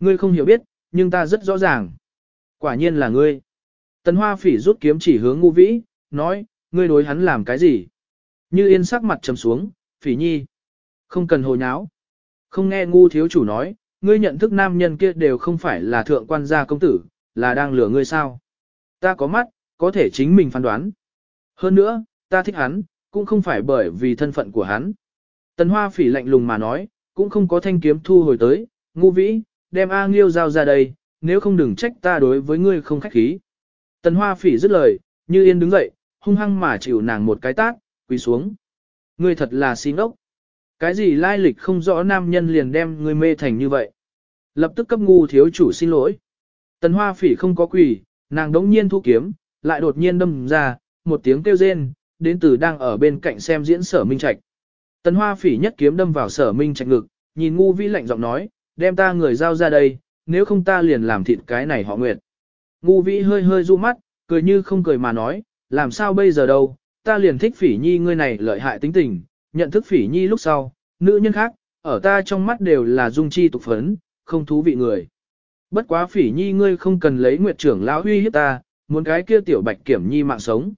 Ngươi không hiểu biết, nhưng ta rất rõ ràng. Quả nhiên là ngươi. Tần hoa phỉ rút kiếm chỉ hướng ngu vĩ, nói, ngươi đối hắn làm cái gì? Như yên sắc mặt trầm xuống, phỉ nhi. Không cần hồ nháo. Không nghe ngu thiếu chủ nói, ngươi nhận thức nam nhân kia đều không phải là thượng quan gia công tử, là đang lừa ngươi sao. Ta có mắt, có thể chính mình phán đoán. Hơn nữa, ta thích hắn, cũng không phải bởi vì thân phận của hắn. Tần hoa phỉ lạnh lùng mà nói, cũng không có thanh kiếm thu hồi tới, ngu vĩ, đem A Nghiêu giao ra đây, nếu không đừng trách ta đối với ngươi không khách khí. Tần hoa phỉ dứt lời, như yên đứng dậy, hung hăng mà chịu nàng một cái tát, quỳ xuống. Ngươi thật là xin ốc. Cái gì lai lịch không rõ nam nhân liền đem ngươi mê thành như vậy. Lập tức cấp ngu thiếu chủ xin lỗi. Tần hoa phỉ không có quỷ nàng đống nhiên thu kiếm, lại đột nhiên đâm ra, một tiếng kêu rên, đến từ đang ở bên cạnh xem diễn sở minh trạch. Tần hoa phỉ nhất kiếm đâm vào sở minh trạch ngực, nhìn ngu vi lạnh giọng nói, đem ta người giao ra đây, nếu không ta liền làm thịt cái này họ nguyệt. Ngu vi hơi hơi du mắt, cười như không cười mà nói, làm sao bây giờ đâu, ta liền thích phỉ nhi ngươi này lợi hại tính tình, nhận thức phỉ nhi lúc sau, nữ nhân khác, ở ta trong mắt đều là dung chi tục phấn, không thú vị người. Bất quá phỉ nhi ngươi không cần lấy nguyệt trưởng lão huy hiếp ta, muốn cái kia tiểu bạch kiểm nhi mạng sống.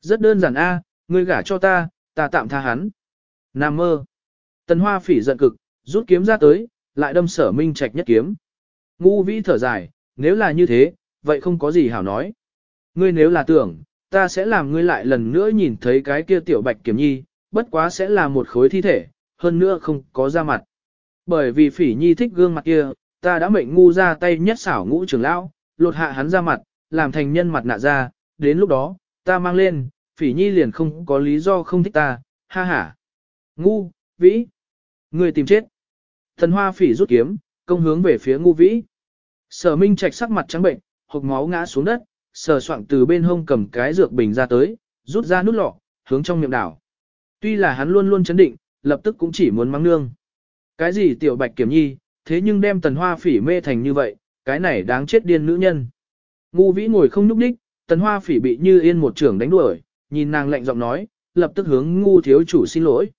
Rất đơn giản a, ngươi gả cho ta, ta tạm tha hắn. Nam mơ. Tần hoa phỉ giận cực, rút kiếm ra tới, lại đâm sở minh trạch nhất kiếm. Ngu vĩ thở dài, nếu là như thế, vậy không có gì hảo nói. Ngươi nếu là tưởng, ta sẽ làm ngươi lại lần nữa nhìn thấy cái kia tiểu bạch kiểm nhi, bất quá sẽ là một khối thi thể, hơn nữa không có ra mặt. Bởi vì phỉ nhi thích gương mặt kia, ta đã mệnh ngu ra tay nhất xảo ngũ trưởng lão, lột hạ hắn ra mặt, làm thành nhân mặt nạ ra, đến lúc đó, ta mang lên, phỉ nhi liền không có lý do không thích ta, ha ha. Ngu, vĩ, người tìm chết. Thần hoa phỉ rút kiếm, công hướng về phía ngu vĩ. Sở minh trạch sắc mặt trắng bệnh, hộc máu ngã xuống đất, sở soạn từ bên hông cầm cái dược bình ra tới, rút ra nút lọ, hướng trong miệng đảo. Tuy là hắn luôn luôn chấn định, lập tức cũng chỉ muốn mắng nương. Cái gì tiểu bạch kiểm nhi, thế nhưng đem tần hoa phỉ mê thành như vậy, cái này đáng chết điên nữ nhân. Ngu vĩ ngồi không nhúc đích, tần hoa phỉ bị như yên một trưởng đánh đuổi, nhìn nàng lạnh giọng nói, lập tức hướng ngu thiếu chủ xin lỗi.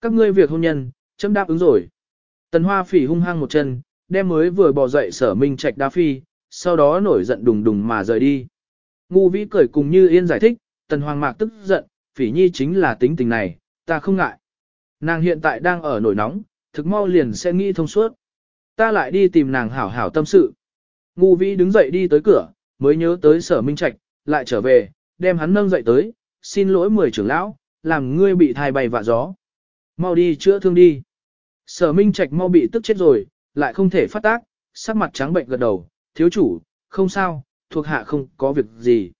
Các ngươi việc hôn nhân, chấm đáp ứng rồi. Tần hoa phỉ hung hăng một chân, đem mới vừa bò dậy sở minh trạch đa phi, sau đó nổi giận đùng đùng mà rời đi. Ngu vĩ cười cùng như yên giải thích, tần hoàng mạc tức giận, phỉ nhi chính là tính tình này, ta không ngại. Nàng hiện tại đang ở nổi nóng, thực mau liền sẽ nghĩ thông suốt. Ta lại đi tìm nàng hảo hảo tâm sự. Ngu vĩ đứng dậy đi tới cửa, mới nhớ tới sở minh trạch, lại trở về, đem hắn nâng dậy tới, xin lỗi mười trưởng lão, làm ngươi bị thai bay vạ gió. Mau đi chữa thương đi. Sở Minh Trạch mau bị tức chết rồi, lại không thể phát tác, sắc mặt trắng bệnh gật đầu, thiếu chủ, không sao, thuộc hạ không có việc gì.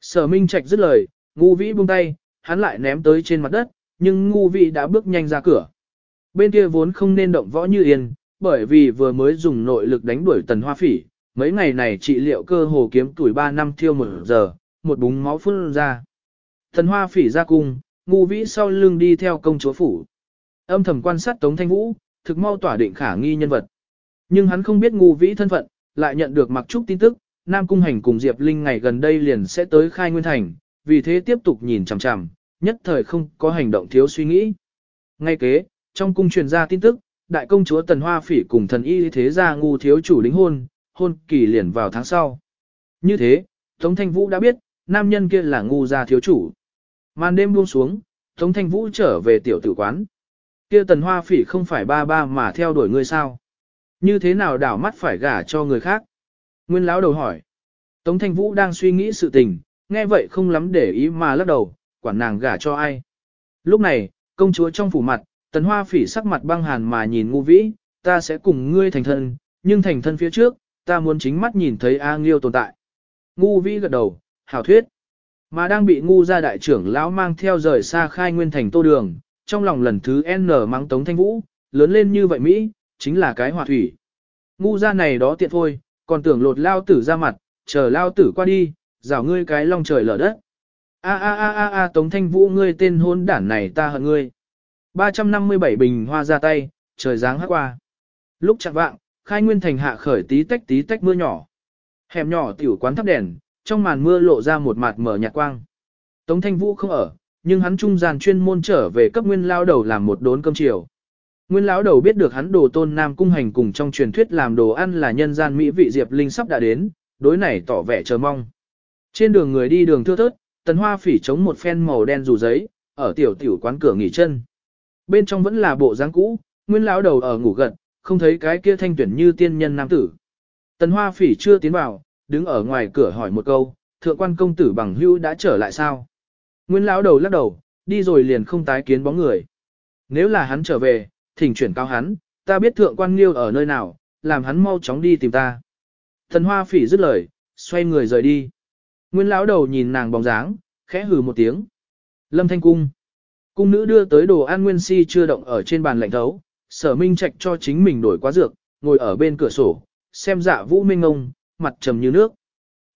Sở Minh Trạch dứt lời, ngu vĩ buông tay, hắn lại ném tới trên mặt đất, nhưng ngu vĩ đã bước nhanh ra cửa. Bên kia vốn không nên động võ như yên, bởi vì vừa mới dùng nội lực đánh đuổi tần hoa phỉ, mấy ngày này trị liệu cơ hồ kiếm tuổi 3 năm thiêu một giờ, một búng máu phun ra. Tần hoa phỉ ra cung, ngu vĩ sau lưng đi theo công chúa phủ. Âm thầm quan sát Tống Thanh Vũ, thực mau tỏa định khả nghi nhân vật. Nhưng hắn không biết ngu vĩ thân phận, lại nhận được mặc trúc tin tức, Nam Cung Hành cùng Diệp Linh ngày gần đây liền sẽ tới khai nguyên thành, vì thế tiếp tục nhìn chằm chằm, nhất thời không có hành động thiếu suy nghĩ. Ngay kế, trong cung truyền ra tin tức, đại công chúa Tần Hoa Phỉ cùng thần y thế gia ngu thiếu chủ lính hôn, hôn kỳ liền vào tháng sau. Như thế, Tống Thanh Vũ đã biết, nam nhân kia là ngu gia thiếu chủ. Màn đêm buông xuống, Tống Thanh Vũ trở về tiểu tử quán. Kia Tần Hoa Phỉ không phải ba ba mà theo đuổi ngươi sao? Như thế nào đảo mắt phải gả cho người khác? Nguyên lão đầu hỏi. Tống Thanh Vũ đang suy nghĩ sự tình, nghe vậy không lắm để ý mà lắc đầu, quản nàng gả cho ai. Lúc này, công chúa trong phủ mặt, tần hoa phỉ sắc mặt băng hàn mà nhìn ngu vĩ, ta sẽ cùng ngươi thành thân, nhưng thành thân phía trước, ta muốn chính mắt nhìn thấy A Nghiêu tồn tại. Ngu vĩ gật đầu, hảo thuyết. Mà đang bị ngu gia đại trưởng lão mang theo rời xa khai nguyên thành tô đường, trong lòng lần thứ N mắng Tống Thanh Vũ, lớn lên như vậy Mỹ, chính là cái hòa thủy. Ngu gia này đó tiện thôi, còn tưởng lột lao tử ra mặt, chờ lao tử qua đi, rào ngươi cái long trời lở đất. A a a a a Tống Thanh Vũ ngươi tên hôn đản này ta hận ngươi. 357 bình hoa ra tay, trời dáng hát qua. Lúc chặt vạng, khai nguyên thành hạ khởi tí tách tí tách mưa nhỏ. Hẻm nhỏ tiểu quán thắp đèn, trong màn mưa lộ ra một mặt mở nhạt quang. Tống Thanh Vũ không ở, nhưng hắn trung gian chuyên môn trở về cấp nguyên lao đầu làm một đốn cơm chiều. Nguyên lão đầu biết được hắn đồ tôn nam cung hành cùng trong truyền thuyết làm đồ ăn là nhân gian mỹ vị diệp linh sắp đã đến, đối này tỏ vẻ chờ mong. Trên đường người đi đường thưa thớt, tần hoa phỉ chống một phen màu đen dù giấy, ở tiểu tiểu quán cửa nghỉ chân. Bên trong vẫn là bộ dáng cũ, nguyên lão đầu ở ngủ gật, không thấy cái kia thanh tuyển như tiên nhân nam tử. Tần hoa phỉ chưa tiến vào, đứng ở ngoài cửa hỏi một câu, thượng quan công tử bằng hữu đã trở lại sao? Nguyên lão đầu lắc đầu, đi rồi liền không tái kiến bóng người. Nếu là hắn trở về, thỉnh chuyển cao hắn, ta biết thượng quan liêu ở nơi nào, làm hắn mau chóng đi tìm ta. Thần hoa phỉ dứt lời, xoay người rời đi. Nguyên lão đầu nhìn nàng bóng dáng, khẽ hừ một tiếng. Lâm thanh cung. Cung nữ đưa tới đồ ăn nguyên si chưa động ở trên bàn lạnh thấu, sở minh trạch cho chính mình đổi quá dược, ngồi ở bên cửa sổ, xem dạ vũ minh ngông, mặt trầm như nước.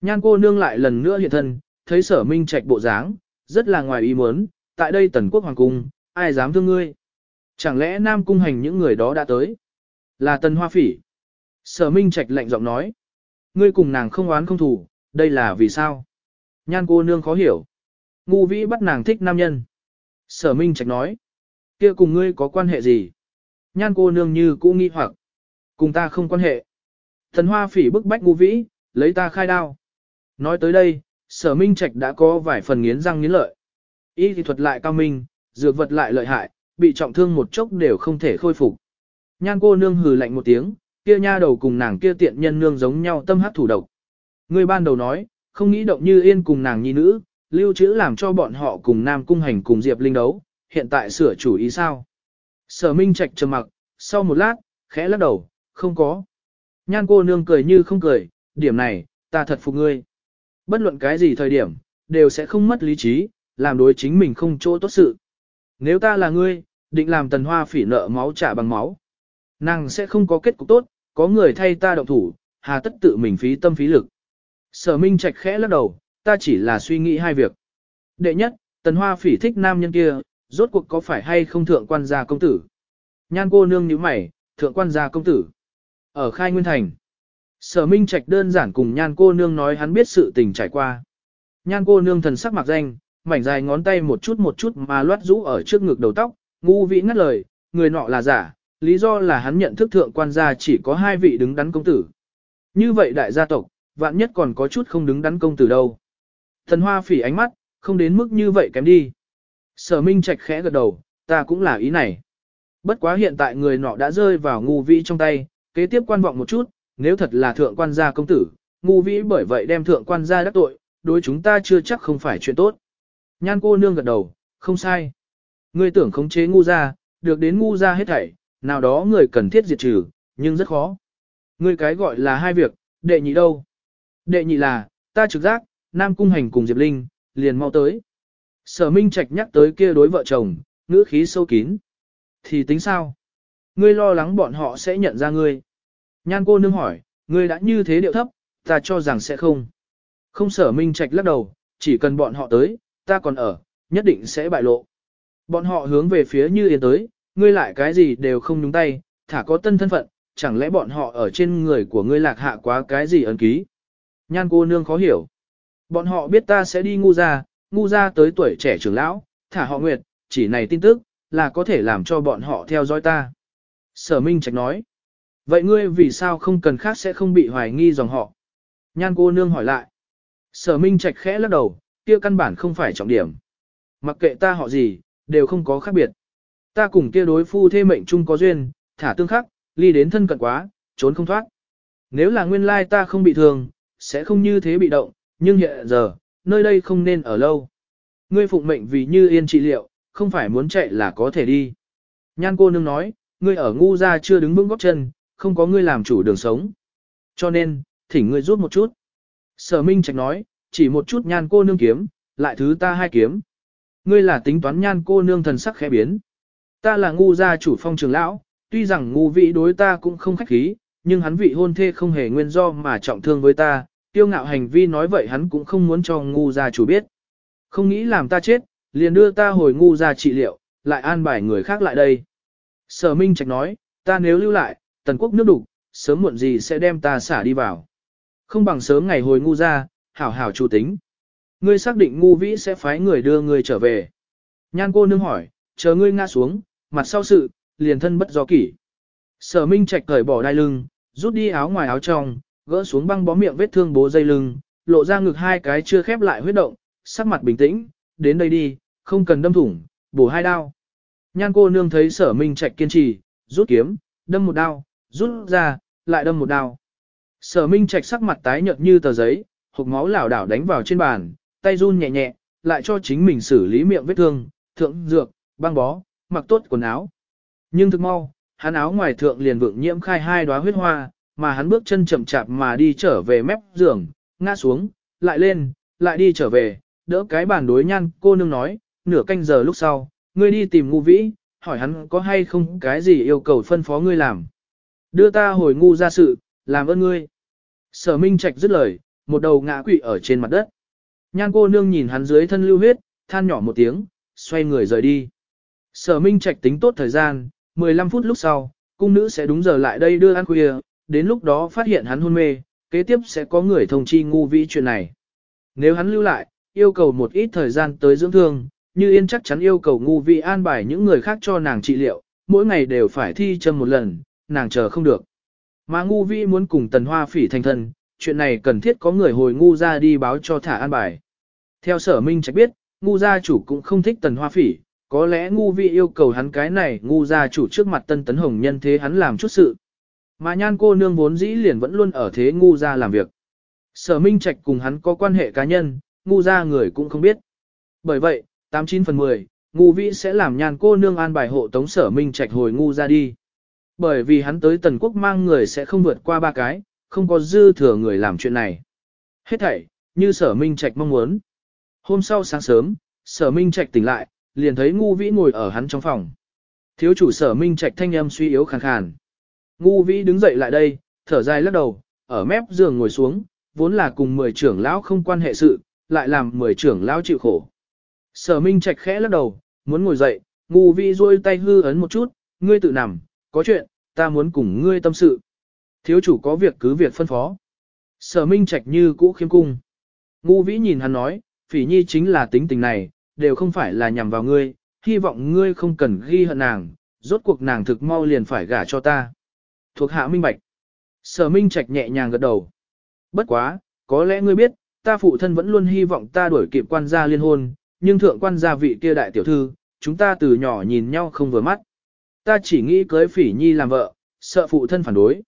Nhan cô nương lại lần nữa hiện thân, thấy sở minh trạch bộ dáng, rất là ngoài ý muốn, tại đây tần quốc hoàng cung, ai dám thương ngươi. Chẳng lẽ Nam Cung hành những người đó đã tới? Là Tần Hoa Phỉ. Sở Minh Trạch lạnh giọng nói. Ngươi cùng nàng không oán không thù, đây là vì sao? Nhan cô nương khó hiểu. Ngu vĩ bắt nàng thích nam nhân. Sở Minh Trạch nói. kia cùng ngươi có quan hệ gì? Nhan cô nương như cũ nghi hoặc. Cùng ta không quan hệ. Thần Hoa Phỉ bức bách ngu vĩ, lấy ta khai đao. Nói tới đây, sở Minh Trạch đã có vài phần nghiến răng nghiến lợi. Y thì thuật lại cao minh, dược vật lại lợi hại, bị trọng thương một chốc đều không thể khôi phục. Nhan cô nương hừ lạnh một tiếng, kia nha đầu cùng nàng kia tiện nhân nương giống nhau tâm hát thủ độc. Người ban đầu nói, không nghĩ động như yên cùng nàng nhi nữ, lưu trữ làm cho bọn họ cùng nam cung hành cùng Diệp Linh đấu, hiện tại sửa chủ ý sao. Sở Minh Trạch trầm mặc, sau một lát, khẽ lắc đầu, không có. Nhan cô nương cười như không cười, điểm này, ta thật phục ngươi. Bất luận cái gì thời điểm, đều sẽ không mất lý trí, làm đối chính mình không chỗ tốt sự. Nếu ta là ngươi, định làm tần hoa phỉ nợ máu trả bằng máu. Nàng sẽ không có kết cục tốt, có người thay ta động thủ, hà tất tự mình phí tâm phí lực. Sở Minh Trạch khẽ lắc đầu, ta chỉ là suy nghĩ hai việc. Đệ nhất, tần hoa phỉ thích nam nhân kia, rốt cuộc có phải hay không thượng quan gia công tử. Nhan cô nương nhíu mày, thượng quan gia công tử. Ở khai nguyên thành. Sở Minh Trạch đơn giản cùng nhan cô nương nói hắn biết sự tình trải qua. Nhan cô nương thần sắc mặc danh, mảnh dài ngón tay một chút một chút mà loát rũ ở trước ngực đầu tóc, ngu vĩ ngắt lời, người nọ là giả, lý do là hắn nhận thức thượng quan gia chỉ có hai vị đứng đắn công tử. Như vậy đại gia tộc, vạn nhất còn có chút không đứng đắn công tử đâu. Thần hoa phỉ ánh mắt, không đến mức như vậy kém đi. Sở Minh Trạch khẽ gật đầu, ta cũng là ý này. Bất quá hiện tại người nọ đã rơi vào ngu vĩ trong tay, kế tiếp quan vọng một chút, nếu thật là thượng quan gia công tử, ngu vĩ bởi vậy đem thượng quan gia đắc tội, đối chúng ta chưa chắc không phải chuyện tốt. Nhan cô nương gật đầu, không sai. Ngươi tưởng khống chế ngu gia được đến ngu gia hết thảy, nào đó người cần thiết diệt trừ, nhưng rất khó. Ngươi cái gọi là hai việc, đệ nhị đâu? Đệ nhị là, ta trực giác, Nam Cung Hành cùng Diệp Linh, liền mau tới. Sở Minh Trạch nhắc tới kia đối vợ chồng, ngữ khí sâu kín. Thì tính sao? Ngươi lo lắng bọn họ sẽ nhận ra ngươi. Nhan cô nương hỏi, ngươi đã như thế điệu thấp, ta cho rằng sẽ không. Không sở Minh Trạch lắc đầu, chỉ cần bọn họ tới, ta còn ở, nhất định sẽ bại lộ. Bọn họ hướng về phía như yên tới, ngươi lại cái gì đều không nhúng tay, thả có tân thân phận, chẳng lẽ bọn họ ở trên người của ngươi lạc hạ quá cái gì ấn ký. Nhan cô nương khó hiểu. Bọn họ biết ta sẽ đi ngu ra, ngu ra tới tuổi trẻ trưởng lão, thả họ nguyệt, chỉ này tin tức, là có thể làm cho bọn họ theo dõi ta. Sở Minh Trạch nói. Vậy ngươi vì sao không cần khác sẽ không bị hoài nghi dòng họ? Nhan cô nương hỏi lại. Sở Minh Trạch khẽ lắc đầu, kia căn bản không phải trọng điểm. Mặc kệ ta họ gì, đều không có khác biệt. Ta cùng kia đối phu thê mệnh chung có duyên, thả tương khắc, ly đến thân cận quá, trốn không thoát. Nếu là nguyên lai ta không bị thương, sẽ không như thế bị động, nhưng hiện giờ, nơi đây không nên ở lâu. Ngươi phụng mệnh vì như yên trị liệu, không phải muốn chạy là có thể đi. Nhan cô nương nói, ngươi ở ngu ra chưa đứng vững góc chân, không có ngươi làm chủ đường sống. Cho nên, thỉnh ngươi rút một chút. Sở Minh Trạch nói, chỉ một chút nhan cô nương kiếm, lại thứ ta hai kiếm. Ngươi là tính toán nhan cô nương thần sắc khẽ biến. Ta là ngu gia chủ phong trường lão, tuy rằng ngu vị đối ta cũng không khách khí, nhưng hắn vị hôn thê không hề nguyên do mà trọng thương với ta, tiêu ngạo hành vi nói vậy hắn cũng không muốn cho ngu gia chủ biết. Không nghĩ làm ta chết, liền đưa ta hồi ngu gia trị liệu, lại an bài người khác lại đây. Sở Minh Trạch nói, ta nếu lưu lại, tần quốc nước đục, sớm muộn gì sẽ đem ta xả đi vào. Không bằng sớm ngày hồi ngu gia, hảo hảo chủ tính. Ngươi xác định ngu vĩ sẽ phái người đưa ngươi trở về. Nhan cô nương hỏi, chờ ngươi ngã xuống, mặt sau sự, liền thân bất do kỷ. Sở Minh Trạch cởi bỏ đai lưng, rút đi áo ngoài áo trong, gỡ xuống băng bó miệng vết thương bố dây lưng, lộ ra ngực hai cái chưa khép lại huyết động, sắc mặt bình tĩnh, đến đây đi, không cần đâm thủng, bổ hai đao. Nhan cô nương thấy sở minh trạch kiên trì, rút kiếm, đâm một đao, rút ra, lại đâm một đao. Sở minh trạch sắc mặt tái nhợt như tờ giấy, hộp máu lảo đảo đánh vào trên bàn, tay run nhẹ nhẹ, lại cho chính mình xử lý miệng vết thương, thượng dược, băng bó, mặc tốt quần áo. Nhưng thực mau, hắn áo ngoài thượng liền vượng nhiễm khai hai đóa huyết hoa, mà hắn bước chân chậm chạp mà đi trở về mép giường, ngã xuống, lại lên, lại đi trở về, đỡ cái bàn đối nhan, cô nương nói, nửa canh giờ lúc sau, ngươi đi tìm ngu vĩ, hỏi hắn có hay không cái gì yêu cầu phân phó ngươi làm. Đưa ta hồi ngu ra sự, làm ơn ngươi. Sở Minh Trạch dứt lời, một đầu ngã quỵ ở trên mặt đất. Nhan cô nương nhìn hắn dưới thân lưu huyết, than nhỏ một tiếng, xoay người rời đi. Sở Minh Trạch tính tốt thời gian, 15 phút lúc sau, cung nữ sẽ đúng giờ lại đây đưa ăn khuya, đến lúc đó phát hiện hắn hôn mê, kế tiếp sẽ có người thông chi ngu vĩ chuyện này. Nếu hắn lưu lại, yêu cầu một ít thời gian tới dưỡng thương, như yên chắc chắn yêu cầu ngu vĩ an bài những người khác cho nàng trị liệu, mỗi ngày đều phải thi châm một lần, nàng chờ không được. Mà ngu vĩ muốn cùng tần hoa phỉ thành thân, chuyện này cần thiết có người hồi ngu ra đi báo cho thả an bài. Theo sở minh trạch biết, ngu gia chủ cũng không thích tần hoa phỉ, có lẽ ngu vị yêu cầu hắn cái này ngu gia chủ trước mặt tân tấn hồng nhân thế hắn làm chút sự. Mà nhan cô nương vốn dĩ liền vẫn luôn ở thế ngu ra làm việc. Sở Minh Trạch cùng hắn có quan hệ cá nhân, ngu ra người cũng không biết. Bởi vậy, 89 phần 10, ngu vĩ sẽ làm nhan cô nương an bài hộ tống sở Minh Trạch hồi ngu ra đi. Bởi vì hắn tới tần quốc mang người sẽ không vượt qua ba cái, không có dư thừa người làm chuyện này. Hết thảy, như sở Minh Trạch mong muốn. Hôm sau sáng sớm, sở Minh Trạch tỉnh lại, liền thấy ngu vĩ ngồi ở hắn trong phòng. Thiếu chủ sở Minh Trạch thanh âm suy yếu khàn khàn. Ngu vĩ đứng dậy lại đây, thở dài lắc đầu, ở mép giường ngồi xuống, vốn là cùng mười trưởng lão không quan hệ sự, lại làm mười trưởng lão chịu khổ. Sở Minh Trạch khẽ lắc đầu, muốn ngồi dậy, ngu vĩ duỗi tay hư ấn một chút, ngươi tự nằm, có chuyện, ta muốn cùng ngươi tâm sự. Thiếu chủ có việc cứ việc phân phó. Sở Minh Trạch như cũ khiêm cung. Ngu vĩ nhìn hắn nói, phỉ nhi chính là tính tình này, đều không phải là nhằm vào ngươi, hy vọng ngươi không cần ghi hận nàng, rốt cuộc nàng thực mau liền phải gả cho ta. Thuộc hạ minh bạch. Sở Minh Trạch nhẹ nhàng gật đầu. Bất quá, có lẽ ngươi biết, ta phụ thân vẫn luôn hy vọng ta đuổi kịp quan gia liên hôn, nhưng thượng quan gia vị kia đại tiểu thư, chúng ta từ nhỏ nhìn nhau không vừa mắt. Ta chỉ nghĩ cưới phỉ nhi làm vợ, sợ phụ thân phản đối.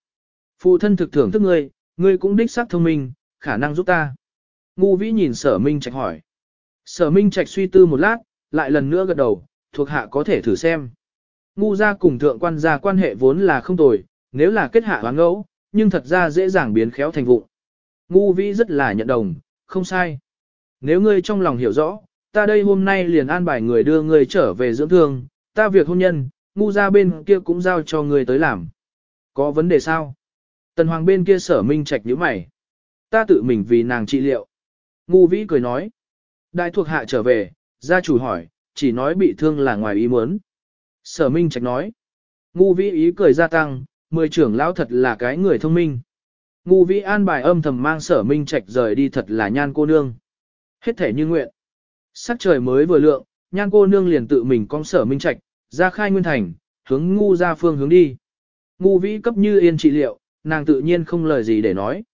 Phụ thân thực thưởng thức ngươi, ngươi cũng đích xác thông minh, khả năng giúp ta. Ngu vĩ nhìn sở minh trạch hỏi. Sở minh trạch suy tư một lát, lại lần nữa gật đầu, thuộc hạ có thể thử xem. ngu gia cùng thượng quan gia quan hệ vốn là không tồi, nếu là kết hạ hoán ngẫu, nhưng thật ra dễ dàng biến khéo thành vụ. Ngu vĩ rất là nhận đồng, không sai. Nếu ngươi trong lòng hiểu rõ, ta đây hôm nay liền an bài người đưa ngươi trở về dưỡng thương, ta việc hôn nhân, ngu gia bên kia cũng giao cho ngươi tới làm. Có vấn đề sao? Tần hoàng bên kia sở minh trạch nhíu mày. Ta tự mình vì nàng trị liệu. Ngu vĩ cười nói. Đại thuộc hạ trở về, gia chủ hỏi, chỉ nói bị thương là ngoài ý muốn. Sở minh trạch nói. Ngu vĩ ý cười gia tăng, mười trưởng lão thật là cái người thông minh. Ngu vĩ an bài âm thầm mang sở minh trạch rời đi thật là nhan cô nương. Hết thể như nguyện. Sắc trời mới vừa lượng, nhan cô nương liền tự mình con sở minh trạch, ra khai nguyên thành, hướng ngu ra phương hướng đi. Ngu vĩ cấp như yên trị liệu, nàng tự nhiên không lời gì để nói.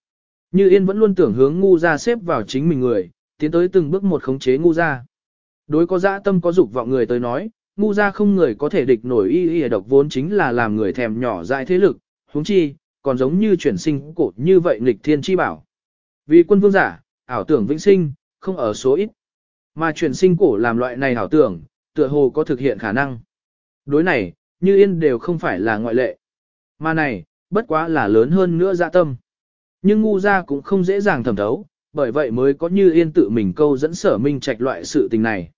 Như yên vẫn luôn tưởng hướng ngu ra xếp vào chính mình người, tiến tới từng bước một khống chế ngu ra. Đối có dã tâm có dục vọng người tới nói, ngu ra không người có thể địch nổi y y độc vốn chính là làm người thèm nhỏ dại thế lực, huống chi, còn giống như chuyển sinh cổ như vậy nghịch thiên chi bảo. Vì quân vương giả, ảo tưởng vĩnh sinh, không ở số ít. Mà chuyển sinh cổ làm loại này ảo tưởng, tựa hồ có thực hiện khả năng. Đối này, như yên đều không phải là ngoại lệ. Mà này, bất quá là lớn hơn nữa dạ tâm. Nhưng ngu ra cũng không dễ dàng thẩm thấu, bởi vậy mới có như yên tự mình câu dẫn sở minh trạch loại sự tình này.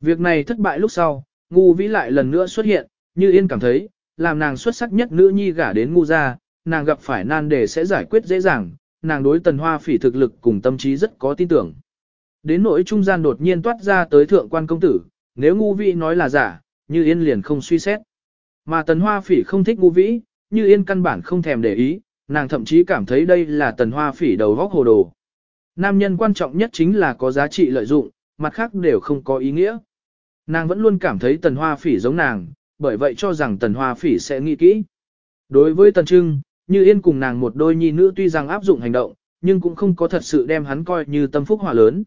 Việc này thất bại lúc sau, ngu vĩ lại lần nữa xuất hiện, như yên cảm thấy, làm nàng xuất sắc nhất nữ nhi gả đến ngu gia, nàng gặp phải nan đề sẽ giải quyết dễ dàng, nàng đối tần hoa phỉ thực lực cùng tâm trí rất có tin tưởng. Đến nỗi trung gian đột nhiên toát ra tới thượng quan công tử, nếu ngu vĩ nói là giả, như yên liền không suy xét. Mà tần hoa phỉ không thích ngu vĩ, như yên căn bản không thèm để ý, nàng thậm chí cảm thấy đây là tần hoa phỉ đầu góc hồ đồ. Nam nhân quan trọng nhất chính là có giá trị lợi dụng, mặt khác đều không có ý nghĩa. Nàng vẫn luôn cảm thấy tần hoa phỉ giống nàng, bởi vậy cho rằng tần hoa phỉ sẽ nghĩ kỹ. Đối với tần trưng, như yên cùng nàng một đôi nhi nữ tuy rằng áp dụng hành động, nhưng cũng không có thật sự đem hắn coi như tâm phúc hòa lớn.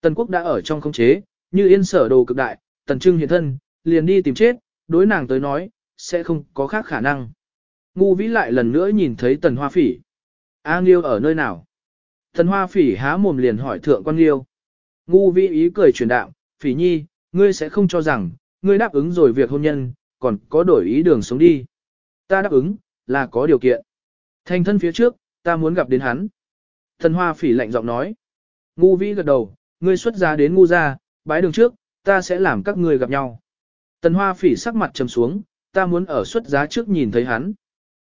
Tần quốc đã ở trong không chế, như yên sở đồ cực đại, tần trưng hiện thân, liền đi tìm chết, đối nàng tới nói, sẽ không có khác khả năng. Ngu vĩ lại lần nữa nhìn thấy tần hoa phỉ. A Nghiêu ở nơi nào? Tần hoa phỉ há mồm liền hỏi thượng quan Nghiêu. Ngu vĩ ý cười truyền đạo, phỉ nhi, ngươi sẽ không cho rằng, ngươi đáp ứng rồi việc hôn nhân, còn có đổi ý đường sống đi. Ta đáp ứng, là có điều kiện. Thành thân phía trước, ta muốn gặp đến hắn. Thần hoa phỉ lạnh giọng nói. Ngu vĩ gật đầu, ngươi xuất ra đến ngu ra, bái đường trước, ta sẽ làm các ngươi gặp nhau. Tần hoa phỉ sắc mặt trầm xuống, ta muốn ở xuất giá trước nhìn thấy hắn.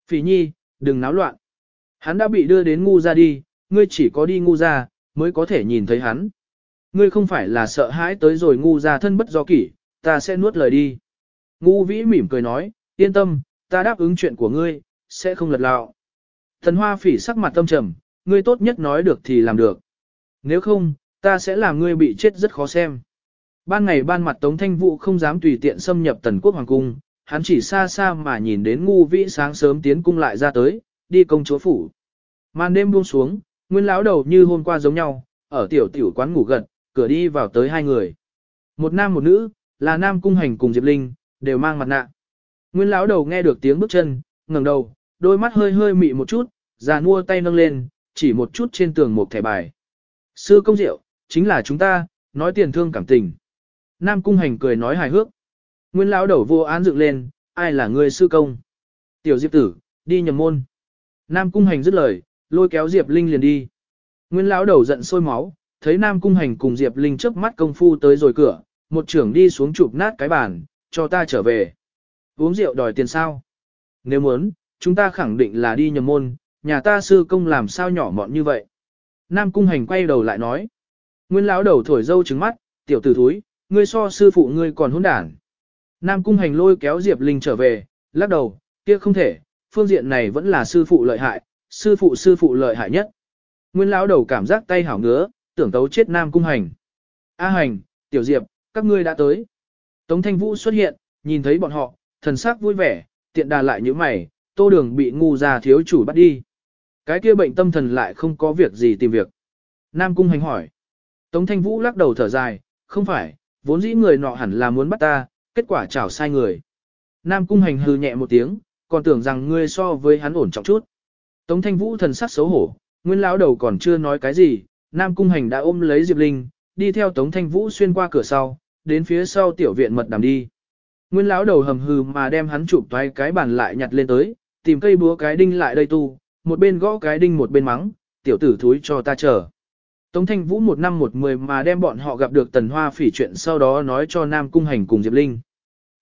Phỉ nhi, đừng náo loạn. Hắn đã bị đưa đến ngu ra đi, ngươi chỉ có đi ngu ra, mới có thể nhìn thấy hắn. Ngươi không phải là sợ hãi tới rồi ngu ra thân bất do kỷ, ta sẽ nuốt lời đi. Ngu vĩ mỉm cười nói, yên tâm, ta đáp ứng chuyện của ngươi, sẽ không lật lạo. Thần hoa phỉ sắc mặt tâm trầm, ngươi tốt nhất nói được thì làm được. Nếu không, ta sẽ làm ngươi bị chết rất khó xem. Ban ngày ban mặt Tống Thanh Vũ không dám tùy tiện xâm nhập tần quốc hoàng cung, hắn chỉ xa xa mà nhìn đến ngu vĩ sáng sớm tiến cung lại ra tới, đi công chúa phủ. Màn đêm buông xuống, nguyên lão đầu như hôm qua giống nhau, ở tiểu tiểu quán ngủ gật, cửa đi vào tới hai người. Một nam một nữ, là nam cung hành cùng Diệp Linh, đều mang mặt nạ. Nguyên lão đầu nghe được tiếng bước chân, ngẩng đầu, đôi mắt hơi hơi mị một chút, già mua tay nâng lên, chỉ một chút trên tường một thẻ bài. Sư công diệu, chính là chúng ta, nói tiền thương cảm tình. Nam cung hành cười nói hài hước. Nguyên lão đầu vô án dựng lên, ai là người sư công? Tiểu Diệp tử, đi nhầm môn. Nam cung hành dứt lời, lôi kéo Diệp Linh liền đi. Nguyên lão đầu giận sôi máu, thấy Nam cung hành cùng Diệp Linh chớp mắt công phu tới rồi cửa, một trưởng đi xuống chụp nát cái bàn, cho ta trở về. Uống rượu đòi tiền sao? Nếu muốn, chúng ta khẳng định là đi nhầm môn, nhà ta sư công làm sao nhỏ mọn như vậy. Nam cung hành quay đầu lại nói. Nguyên lão đầu thổi dâu trứng mắt, tiểu tử thúi, ngươi so sư phụ ngươi còn hỗn đản. Nam cung hành lôi kéo Diệp Linh trở về, lắc đầu, kia không thể, phương diện này vẫn là sư phụ lợi hại, sư phụ sư phụ lợi hại nhất. Nguyên lão đầu cảm giác tay hảo ngứa, tưởng tấu chết Nam cung hành. A hành, tiểu Diệp, các ngươi đã tới. Tống Thanh Vũ xuất hiện, nhìn thấy bọn họ, thần sắc vui vẻ, tiện đà lại như mày, tô đường bị ngu già thiếu chủ bắt đi. Cái kia bệnh tâm thần lại không có việc gì tìm việc. Nam cung hành hỏi. Tống Thanh Vũ lắc đầu thở dài, không phải, vốn dĩ người nọ hẳn là muốn bắt ta, kết quả chảo sai người. Nam cung hành hừ nhẹ một tiếng, còn tưởng rằng ngươi so với hắn ổn trọng chút. Tống thanh vũ thần sắc xấu hổ, nguyên lão đầu còn chưa nói cái gì, Nam cung hành đã ôm lấy Diệp Linh, đi theo Tống thanh vũ xuyên qua cửa sau, đến phía sau tiểu viện mật đàm đi. Nguyên lão đầu hầm hừ mà đem hắn chụp toái cái bàn lại nhặt lên tới, tìm cây búa cái đinh lại đây tu, một bên gõ cái đinh một bên mắng, tiểu tử thúi cho ta chờ. Tống Thanh Vũ một năm một mười mà đem bọn họ gặp được tần hoa phỉ chuyện sau đó nói cho Nam Cung Hành cùng Diệp Linh.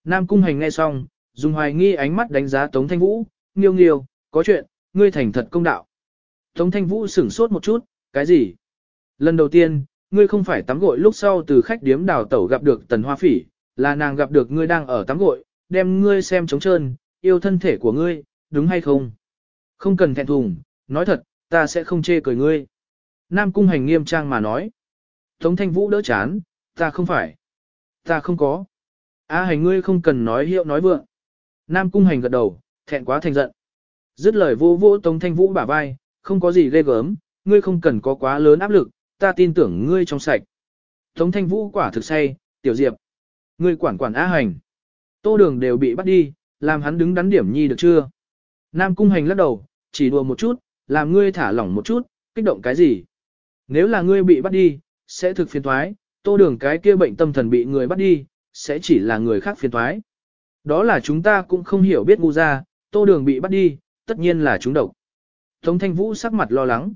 Nam Cung Hành nghe xong, dùng hoài nghi ánh mắt đánh giá Tống Thanh Vũ, nghiêu nghiêu, có chuyện, ngươi thành thật công đạo. Tống Thanh Vũ sửng sốt một chút, cái gì? Lần đầu tiên, ngươi không phải tắm gội lúc sau từ khách điếm đào tẩu gặp được tần hoa phỉ, là nàng gặp được ngươi đang ở tắm gội, đem ngươi xem trống trơn, yêu thân thể của ngươi, đúng hay không? Không cần thẹn thùng, nói thật, ta sẽ không chê cười ngươi. Nam Cung Hành nghiêm trang mà nói. Tống Thanh Vũ đỡ chán, ta không phải. Ta không có. A à, hành ngươi không cần nói hiệu nói vượng. Nam Cung Hành gật đầu, thẹn quá thành giận. Dứt lời vô vô Tống Thanh Vũ bả vai, không có gì ghê gớm, ngươi không cần có quá lớn áp lực, ta tin tưởng ngươi trong sạch. Tống Thanh Vũ quả thực say, tiểu diệp. Ngươi quản quản á hành. Tô đường đều bị bắt đi, làm hắn đứng đắn điểm nhi được chưa? Nam Cung Hành lắc đầu, chỉ đùa một chút, làm ngươi thả lỏng một chút, kích động cái gì? Nếu là ngươi bị bắt đi, sẽ thực phiền thoái, tô đường cái kia bệnh tâm thần bị người bắt đi, sẽ chỉ là người khác phiền thoái. Đó là chúng ta cũng không hiểu biết ngu ra, tô đường bị bắt đi, tất nhiên là chúng độc. Tống thanh vũ sắc mặt lo lắng.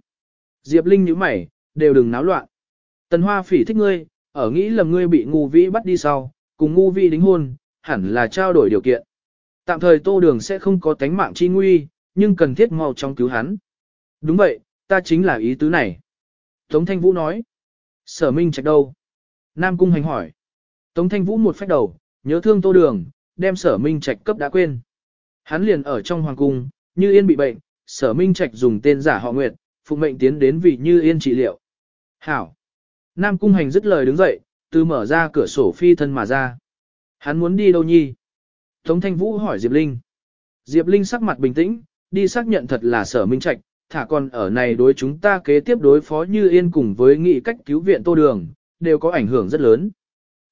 Diệp Linh nhíu mày, đều đừng náo loạn. Tần hoa phỉ thích ngươi, ở nghĩ lầm ngươi bị ngu vĩ bắt đi sau, cùng ngu vĩ đính hôn, hẳn là trao đổi điều kiện. Tạm thời tô đường sẽ không có tánh mạng chi nguy, nhưng cần thiết mau chóng cứu hắn. Đúng vậy, ta chính là ý tứ này. Tống Thanh Vũ nói. Sở Minh Trạch đâu? Nam Cung Hành hỏi. Tống Thanh Vũ một phép đầu, nhớ thương tô đường, đem sở Minh Trạch cấp đã quên. Hắn liền ở trong hoàng cung, như yên bị bệnh, sở Minh Trạch dùng tên giả họ Nguyệt, phụ mệnh tiến đến vì như yên trị liệu. Hảo. Nam Cung Hành dứt lời đứng dậy, từ mở ra cửa sổ phi thân mà ra. Hắn muốn đi đâu nhi? Tống Thanh Vũ hỏi Diệp Linh. Diệp Linh sắc mặt bình tĩnh, đi xác nhận thật là sở Minh Trạch, thả còn ở này đối chúng ta kế tiếp đối phó như yên cùng với nghị cách cứu viện tô đường, đều có ảnh hưởng rất lớn.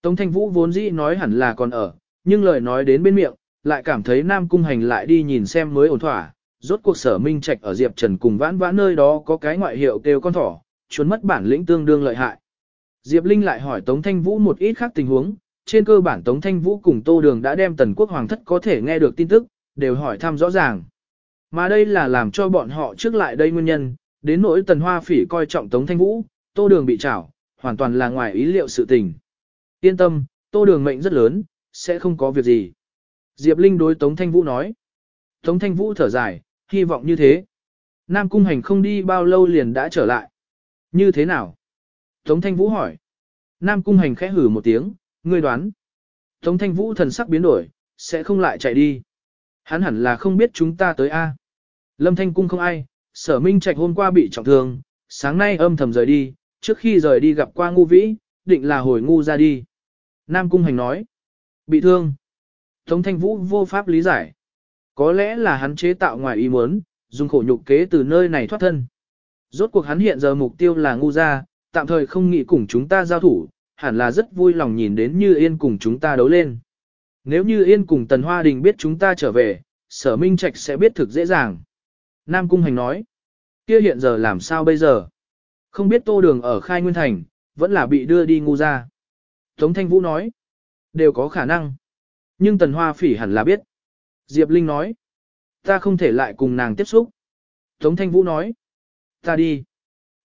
Tống Thanh Vũ vốn dĩ nói hẳn là còn ở, nhưng lời nói đến bên miệng, lại cảm thấy Nam Cung Hành lại đi nhìn xem mới ổn thỏa, rốt cuộc sở minh trạch ở Diệp Trần cùng vãn vãn nơi đó có cái ngoại hiệu kêu con thỏ, chuốn mất bản lĩnh tương đương lợi hại. Diệp Linh lại hỏi Tống Thanh Vũ một ít khác tình huống, trên cơ bản Tống Thanh Vũ cùng Tô Đường đã đem Tần Quốc Hoàng thất có thể nghe được tin tức, đều hỏi thăm rõ ràng. Mà đây là làm cho bọn họ trước lại đây nguyên nhân, đến nỗi tần hoa phỉ coi trọng Tống Thanh Vũ, tô đường bị trảo, hoàn toàn là ngoài ý liệu sự tình. Yên tâm, tô đường mệnh rất lớn, sẽ không có việc gì. Diệp Linh đối Tống Thanh Vũ nói. Tống Thanh Vũ thở dài, hy vọng như thế. Nam Cung Hành không đi bao lâu liền đã trở lại. Như thế nào? Tống Thanh Vũ hỏi. Nam Cung Hành khẽ hử một tiếng, ngươi đoán. Tống Thanh Vũ thần sắc biến đổi, sẽ không lại chạy đi. Hắn hẳn là không biết chúng ta tới A. Lâm Thanh Cung không ai, sở minh trạch hôm qua bị trọng thương, sáng nay âm thầm rời đi, trước khi rời đi gặp qua ngu vĩ, định là hồi ngu ra đi. Nam Cung Hành nói, bị thương. Tống Thanh Vũ vô pháp lý giải. Có lẽ là hắn chế tạo ngoài ý muốn, dùng khổ nhục kế từ nơi này thoát thân. Rốt cuộc hắn hiện giờ mục tiêu là ngu ra, tạm thời không nghĩ cùng chúng ta giao thủ, hẳn là rất vui lòng nhìn đến Như Yên cùng chúng ta đấu lên. Nếu Như Yên cùng Tần Hoa Đình biết chúng ta trở về, sở minh trạch sẽ biết thực dễ dàng. Nam Cung Hành nói, kia hiện giờ làm sao bây giờ? Không biết tô đường ở khai nguyên thành, vẫn là bị đưa đi ngu ra. Tống Thanh Vũ nói, đều có khả năng. Nhưng Tần Hoa Phỉ hẳn là biết. Diệp Linh nói, ta không thể lại cùng nàng tiếp xúc. Tống Thanh Vũ nói, ta đi.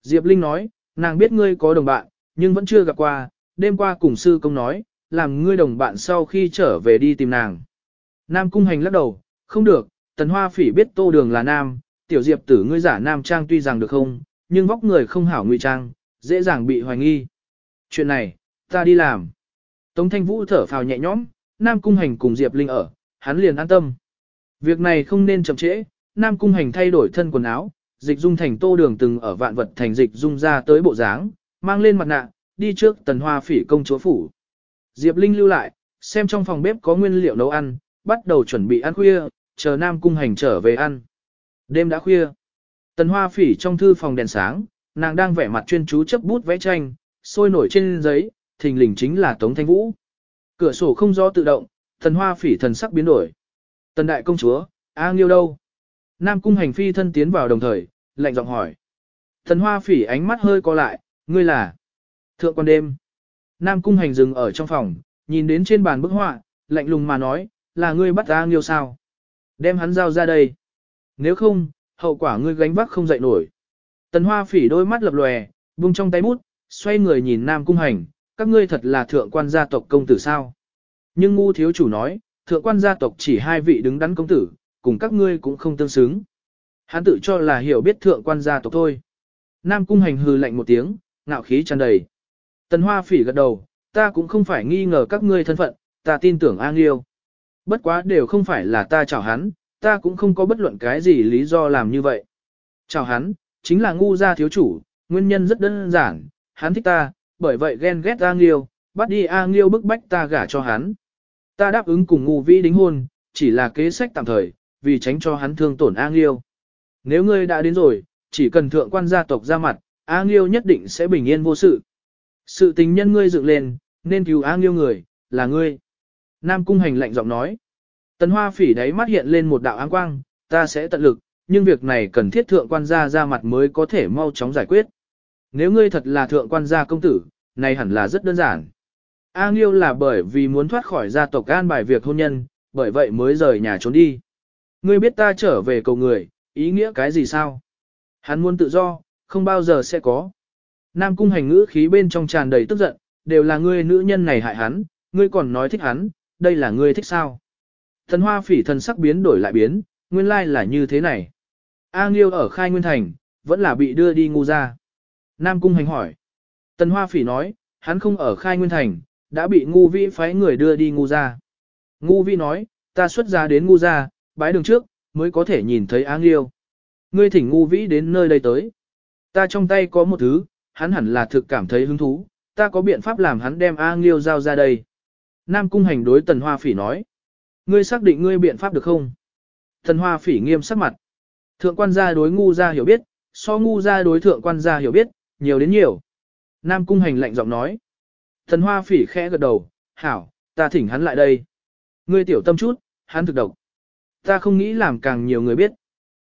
Diệp Linh nói, nàng biết ngươi có đồng bạn, nhưng vẫn chưa gặp qua, đêm qua cùng sư công nói, làm ngươi đồng bạn sau khi trở về đi tìm nàng. Nam Cung Hành lắc đầu, không được, Tần Hoa Phỉ biết tô đường là nam, tiểu diệp tử ngươi giả nam trang tuy rằng được không, nhưng vóc người không hảo ngụy trang, dễ dàng bị hoài nghi. Chuyện này, ta đi làm. Tống Thanh Vũ thở phào nhẹ nhõm, Nam Cung Hành cùng Diệp Linh ở, hắn liền an tâm. Việc này không nên chậm trễ, Nam Cung Hành thay đổi thân quần áo, dịch dung thành tô đường từng ở vạn vật thành dịch dung ra tới bộ dáng, mang lên mặt nạ, đi trước tần hoa phỉ công chúa phủ. Diệp Linh lưu lại, xem trong phòng bếp có nguyên liệu nấu ăn, bắt đầu chuẩn bị ăn khuya, chờ Nam Cung Hành trở về ăn. Đêm đã khuya. Tần Hoa Phỉ trong thư phòng đèn sáng, nàng đang vẽ mặt chuyên chú chấp bút vẽ tranh, sôi nổi trên giấy, thình lình chính là Tống Thanh Vũ. Cửa sổ không do tự động, Tần Hoa Phỉ thần sắc biến đổi. Tần đại công chúa, A Nghiêu đâu? Nam cung hành phi thân tiến vào đồng thời, lạnh giọng hỏi. thần Hoa Phỉ ánh mắt hơi co lại, ngươi là? Thượng quan đêm. Nam cung hành dừng ở trong phòng, nhìn đến trên bàn bức họa, lạnh lùng mà nói, là ngươi bắt ta Nghiêu sao? Đem hắn giao ra đây. Nếu không, hậu quả ngươi gánh vác không dậy nổi. Tần Hoa Phỉ đôi mắt lập lòe, buông trong tay bút, xoay người nhìn Nam Cung Hành, các ngươi thật là thượng quan gia tộc công tử sao? Nhưng ngu thiếu chủ nói, thượng quan gia tộc chỉ hai vị đứng đắn công tử, cùng các ngươi cũng không tương xứng. Hắn tự cho là hiểu biết thượng quan gia tộc thôi. Nam Cung Hành hừ lạnh một tiếng, ngạo khí tràn đầy. Tần Hoa Phỉ gật đầu, ta cũng không phải nghi ngờ các ngươi thân phận, ta tin tưởng an yêu. Bất quá đều không phải là ta chào hắn, ta cũng không có bất luận cái gì lý do làm như vậy. Chào hắn, chính là ngu gia thiếu chủ, nguyên nhân rất đơn giản, hắn thích ta, bởi vậy ghen ghét A Nghiêu, bắt đi A Nghiêu bức bách ta gả cho hắn. Ta đáp ứng cùng ngu vĩ đính hôn, chỉ là kế sách tạm thời, vì tránh cho hắn thương tổn A Nghiêu. Nếu ngươi đã đến rồi, chỉ cần thượng quan gia tộc ra mặt, A Nghiêu nhất định sẽ bình yên vô sự. Sự tình nhân ngươi dựng lên, nên cứu A Nghiêu người, là ngươi. Nam Cung Hành lạnh giọng nói. Tần Hoa Phỉ đáy mắt hiện lên một đạo áng quang, ta sẽ tận lực, nhưng việc này cần thiết thượng quan gia ra mặt mới có thể mau chóng giải quyết. Nếu ngươi thật là thượng quan gia công tử, này hẳn là rất đơn giản. A Nghiêu là bởi vì muốn thoát khỏi gia tộc an bài việc hôn nhân, bởi vậy mới rời nhà trốn đi. Ngươi biết ta trở về cầu người, ý nghĩa cái gì sao? Hắn muốn tự do, không bao giờ sẽ có. Nam cung hành ngữ khí bên trong tràn đầy tức giận, đều là ngươi nữ nhân này hại hắn, ngươi còn nói thích hắn, đây là ngươi thích sao? Thần hoa phỉ thần sắc biến đổi lại biến, nguyên lai là như thế này. A Nghiêu ở khai nguyên thành, vẫn là bị đưa đi ngu ra. Nam cung hành hỏi. Tần hoa phỉ nói, hắn không ở khai nguyên thành, đã bị ngu vĩ phái người đưa đi ngu ra. Ngu vĩ nói, ta xuất ra đến ngu ra, bái đường trước, mới có thể nhìn thấy áng yêu. Ngươi thỉnh ngu vĩ đến nơi đây tới. Ta trong tay có một thứ, hắn hẳn là thực cảm thấy hứng thú, ta có biện pháp làm hắn đem A Nghiêu giao ra đây. Nam cung hành đối tần hoa phỉ nói. Ngươi xác định ngươi biện pháp được không? Tần hoa phỉ nghiêm sắc mặt. Thượng quan gia đối ngu gia hiểu biết, so ngu gia đối thượng quan gia hiểu biết, nhiều đến nhiều. Nam cung hành lạnh giọng nói. Tần hoa phỉ khẽ gật đầu, hảo, ta thỉnh hắn lại đây. Ngươi tiểu tâm chút, hắn thực độc. Ta không nghĩ làm càng nhiều người biết.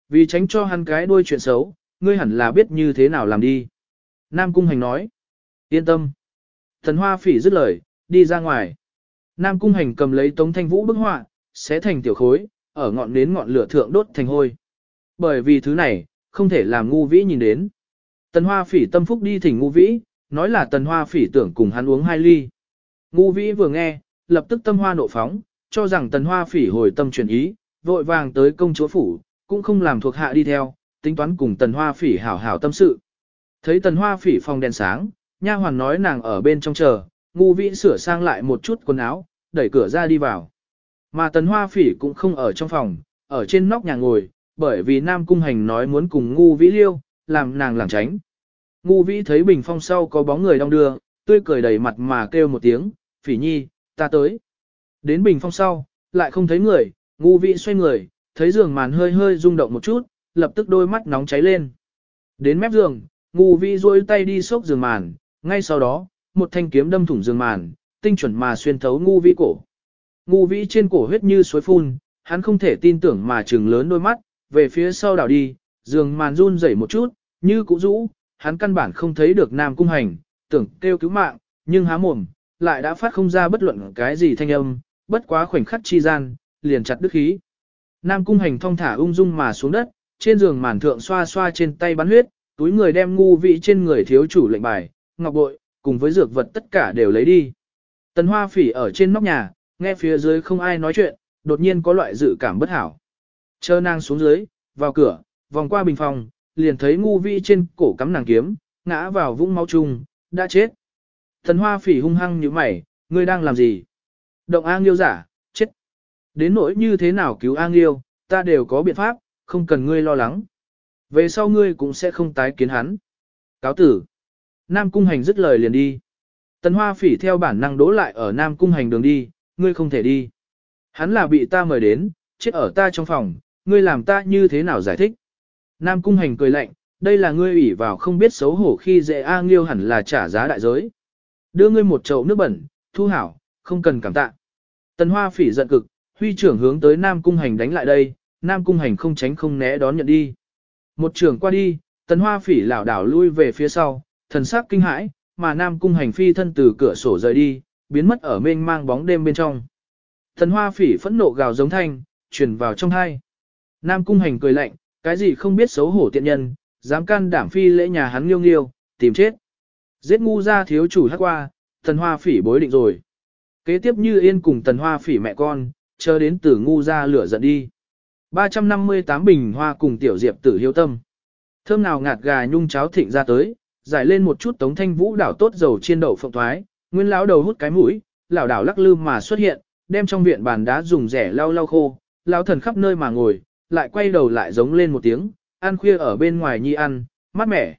Vì tránh cho hắn cái đuôi chuyện xấu, ngươi hẳn là biết như thế nào làm đi. Nam Cung Hành nói. Yên tâm. Thần Hoa Phỉ dứt lời, đi ra ngoài. Nam Cung Hành cầm lấy Tống Thanh Vũ bức họa, xé thành tiểu khối, ở ngọn nến ngọn lửa thượng đốt thành hôi. Bởi vì thứ này, không thể làm ngu vĩ nhìn đến. Tần Hoa Phỉ tâm phúc đi thỉnh ngu vĩ, nói là Tần Hoa Phỉ tưởng cùng hắn uống hai ly. Ngu vĩ vừa nghe, lập tức tâm hoa nộ phóng, cho rằng Tần Hoa Phỉ hồi tâm chuyển ý, vội vàng tới công chúa phủ, cũng không làm thuộc hạ đi theo, tính toán cùng Tần Hoa Phỉ hảo hảo tâm sự. Thấy Tần Hoa Phỉ phòng đèn sáng, nha hoàn nói nàng ở bên trong chờ, ngu vĩ sửa sang lại một chút quần áo, đẩy cửa ra đi vào. Mà Tần Hoa Phỉ cũng không ở trong phòng, ở trên nóc nhà ngồi, bởi vì Nam Cung Hành nói muốn cùng ngu vĩ liêu, làm nàng lảng tránh. Ngu vĩ thấy bình phong sau có bóng người đong đưa, tươi cười đầy mặt mà kêu một tiếng, Phỉ Nhi, ta tới. Đến bình phong sau, lại không thấy người, ngu vị xoay người, thấy giường màn hơi hơi rung động một chút, lập tức đôi mắt nóng cháy lên. Đến mép giường, ngu vi duỗi tay đi xốc giường màn, ngay sau đó, một thanh kiếm đâm thủng giường màn, tinh chuẩn mà xuyên thấu ngu vi cổ. Ngu vi trên cổ huyết như suối phun, hắn không thể tin tưởng mà trừng lớn đôi mắt, về phía sau đảo đi, giường màn run rẩy một chút, như cũ rũ, hắn căn bản không thấy được nam cung hành, tưởng kêu cứu mạng, nhưng há mồm, lại đã phát không ra bất luận cái gì thanh âm, bất quá khoảnh khắc chi gian, liền chặt đứt khí. Nam cung hành thong thả ung dung mà xuống đất, trên giường màn thượng xoa xoa trên tay bắn huyết, túi người đem ngu vị trên người thiếu chủ lệnh bài, ngọc bội, cùng với dược vật tất cả đều lấy đi. Tần hoa phỉ ở trên nóc nhà, nghe phía dưới không ai nói chuyện, đột nhiên có loại dự cảm bất hảo. Chờ nàng xuống dưới, vào cửa, vòng qua bình phòng, liền thấy ngu vị trên cổ cắm nàng kiếm, ngã vào vũng máu chung, đã chết. Tần hoa phỉ hung hăng như mày, ngươi đang làm gì? Động an nghiêu giả, Đến nỗi như thế nào cứu A Nghiêu, ta đều có biện pháp, không cần ngươi lo lắng. Về sau ngươi cũng sẽ không tái kiến hắn. Cáo tử. Nam Cung Hành dứt lời liền đi. Tần Hoa Phỉ theo bản năng đố lại ở Nam Cung Hành đường đi, ngươi không thể đi. Hắn là bị ta mời đến, chết ở ta trong phòng, ngươi làm ta như thế nào giải thích. Nam Cung Hành cười lạnh, đây là ngươi ủy vào không biết xấu hổ khi dễ A Nghiêu hẳn là trả giá đại giới. Đưa ngươi một chậu nước bẩn, thu hảo, không cần cảm tạ. Tần Hoa Phỉ giận cực, huy trưởng hướng tới Nam Cung Hành đánh lại đây, Nam Cung Hành không tránh không né đón nhận đi. Một trưởng qua đi, tần hoa phỉ lảo đảo lui về phía sau, thần sắc kinh hãi, mà Nam Cung Hành phi thân từ cửa sổ rời đi, biến mất ở mênh mang bóng đêm bên trong. Thần hoa phỉ phẫn nộ gào giống thanh, truyền vào trong hai. Nam cung hành cười lạnh, cái gì không biết xấu hổ tiện nhân, dám can đảm phi lễ nhà hắn nghiêu nghiêu, tìm chết. Giết ngu ra thiếu chủ hát qua, thần hoa phỉ bối định rồi. Kế tiếp như yên cùng tần hoa phỉ mẹ con, chờ đến tử ngu ra lửa giận đi. 358 bình hoa cùng tiểu diệp tử hiếu tâm. Thơm nào ngạt gà nhung cháo thịnh ra tới, giải lên một chút tống thanh vũ đảo tốt dầu chiên đậu phộng thoái, nguyên lão đầu hút cái mũi, lão đảo lắc lư mà xuất hiện, đem trong viện bàn đá dùng rẻ lau lau khô, lão thần khắp nơi mà ngồi, lại quay đầu lại giống lên một tiếng, ăn khuya ở bên ngoài nhi ăn, mát mẻ.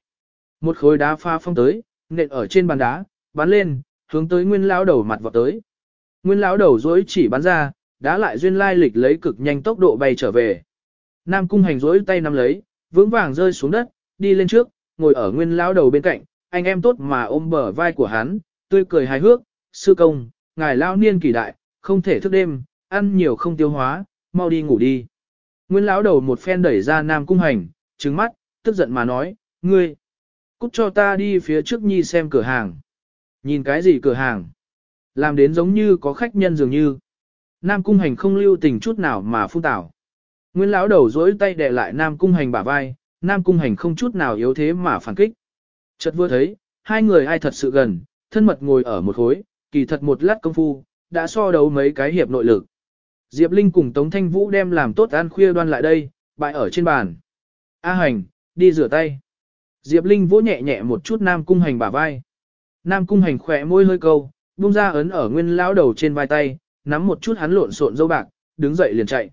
Một khối đá pha phong tới, nện ở trên bàn đá, bắn lên, hướng tới nguyên lão đầu mặt vọt tới. Nguyên lão đầu dối chỉ bắn ra, đã lại duyên lai lịch lấy cực nhanh tốc độ bay trở về. Nam cung hành dối tay nắm lấy, vững vàng rơi xuống đất, đi lên trước, ngồi ở nguyên lão đầu bên cạnh, anh em tốt mà ôm bờ vai của hắn, tươi cười hài hước, sư công, ngài lao niên kỳ đại, không thể thức đêm, ăn nhiều không tiêu hóa, mau đi ngủ đi. Nguyên lão đầu một phen đẩy ra Nam cung hành, trứng mắt, tức giận mà nói, ngươi, cút cho ta đi phía trước nhi xem cửa hàng. Nhìn cái gì cửa hàng? Làm đến giống như có khách nhân dường như. Nam cung hành không lưu tình chút nào mà phun tảo. Nguyên lão đầu dối tay đè lại Nam cung hành bả vai, Nam cung hành không chút nào yếu thế mà phản kích. Chợt vừa thấy, hai người ai thật sự gần, thân mật ngồi ở một khối, kỳ thật một lát công phu, đã so đấu mấy cái hiệp nội lực. Diệp Linh cùng Tống Thanh Vũ đem làm tốt ăn khuya đoan lại đây, bại ở trên bàn. A hành, đi rửa tay. Diệp Linh vỗ nhẹ nhẹ một chút Nam cung hành bả vai. Nam cung hành khỏe môi hơi câu, buông ra ấn ở nguyên lão đầu trên vai tay, nắm một chút hắn lộn xộn dâu bạc, đứng dậy liền chạy.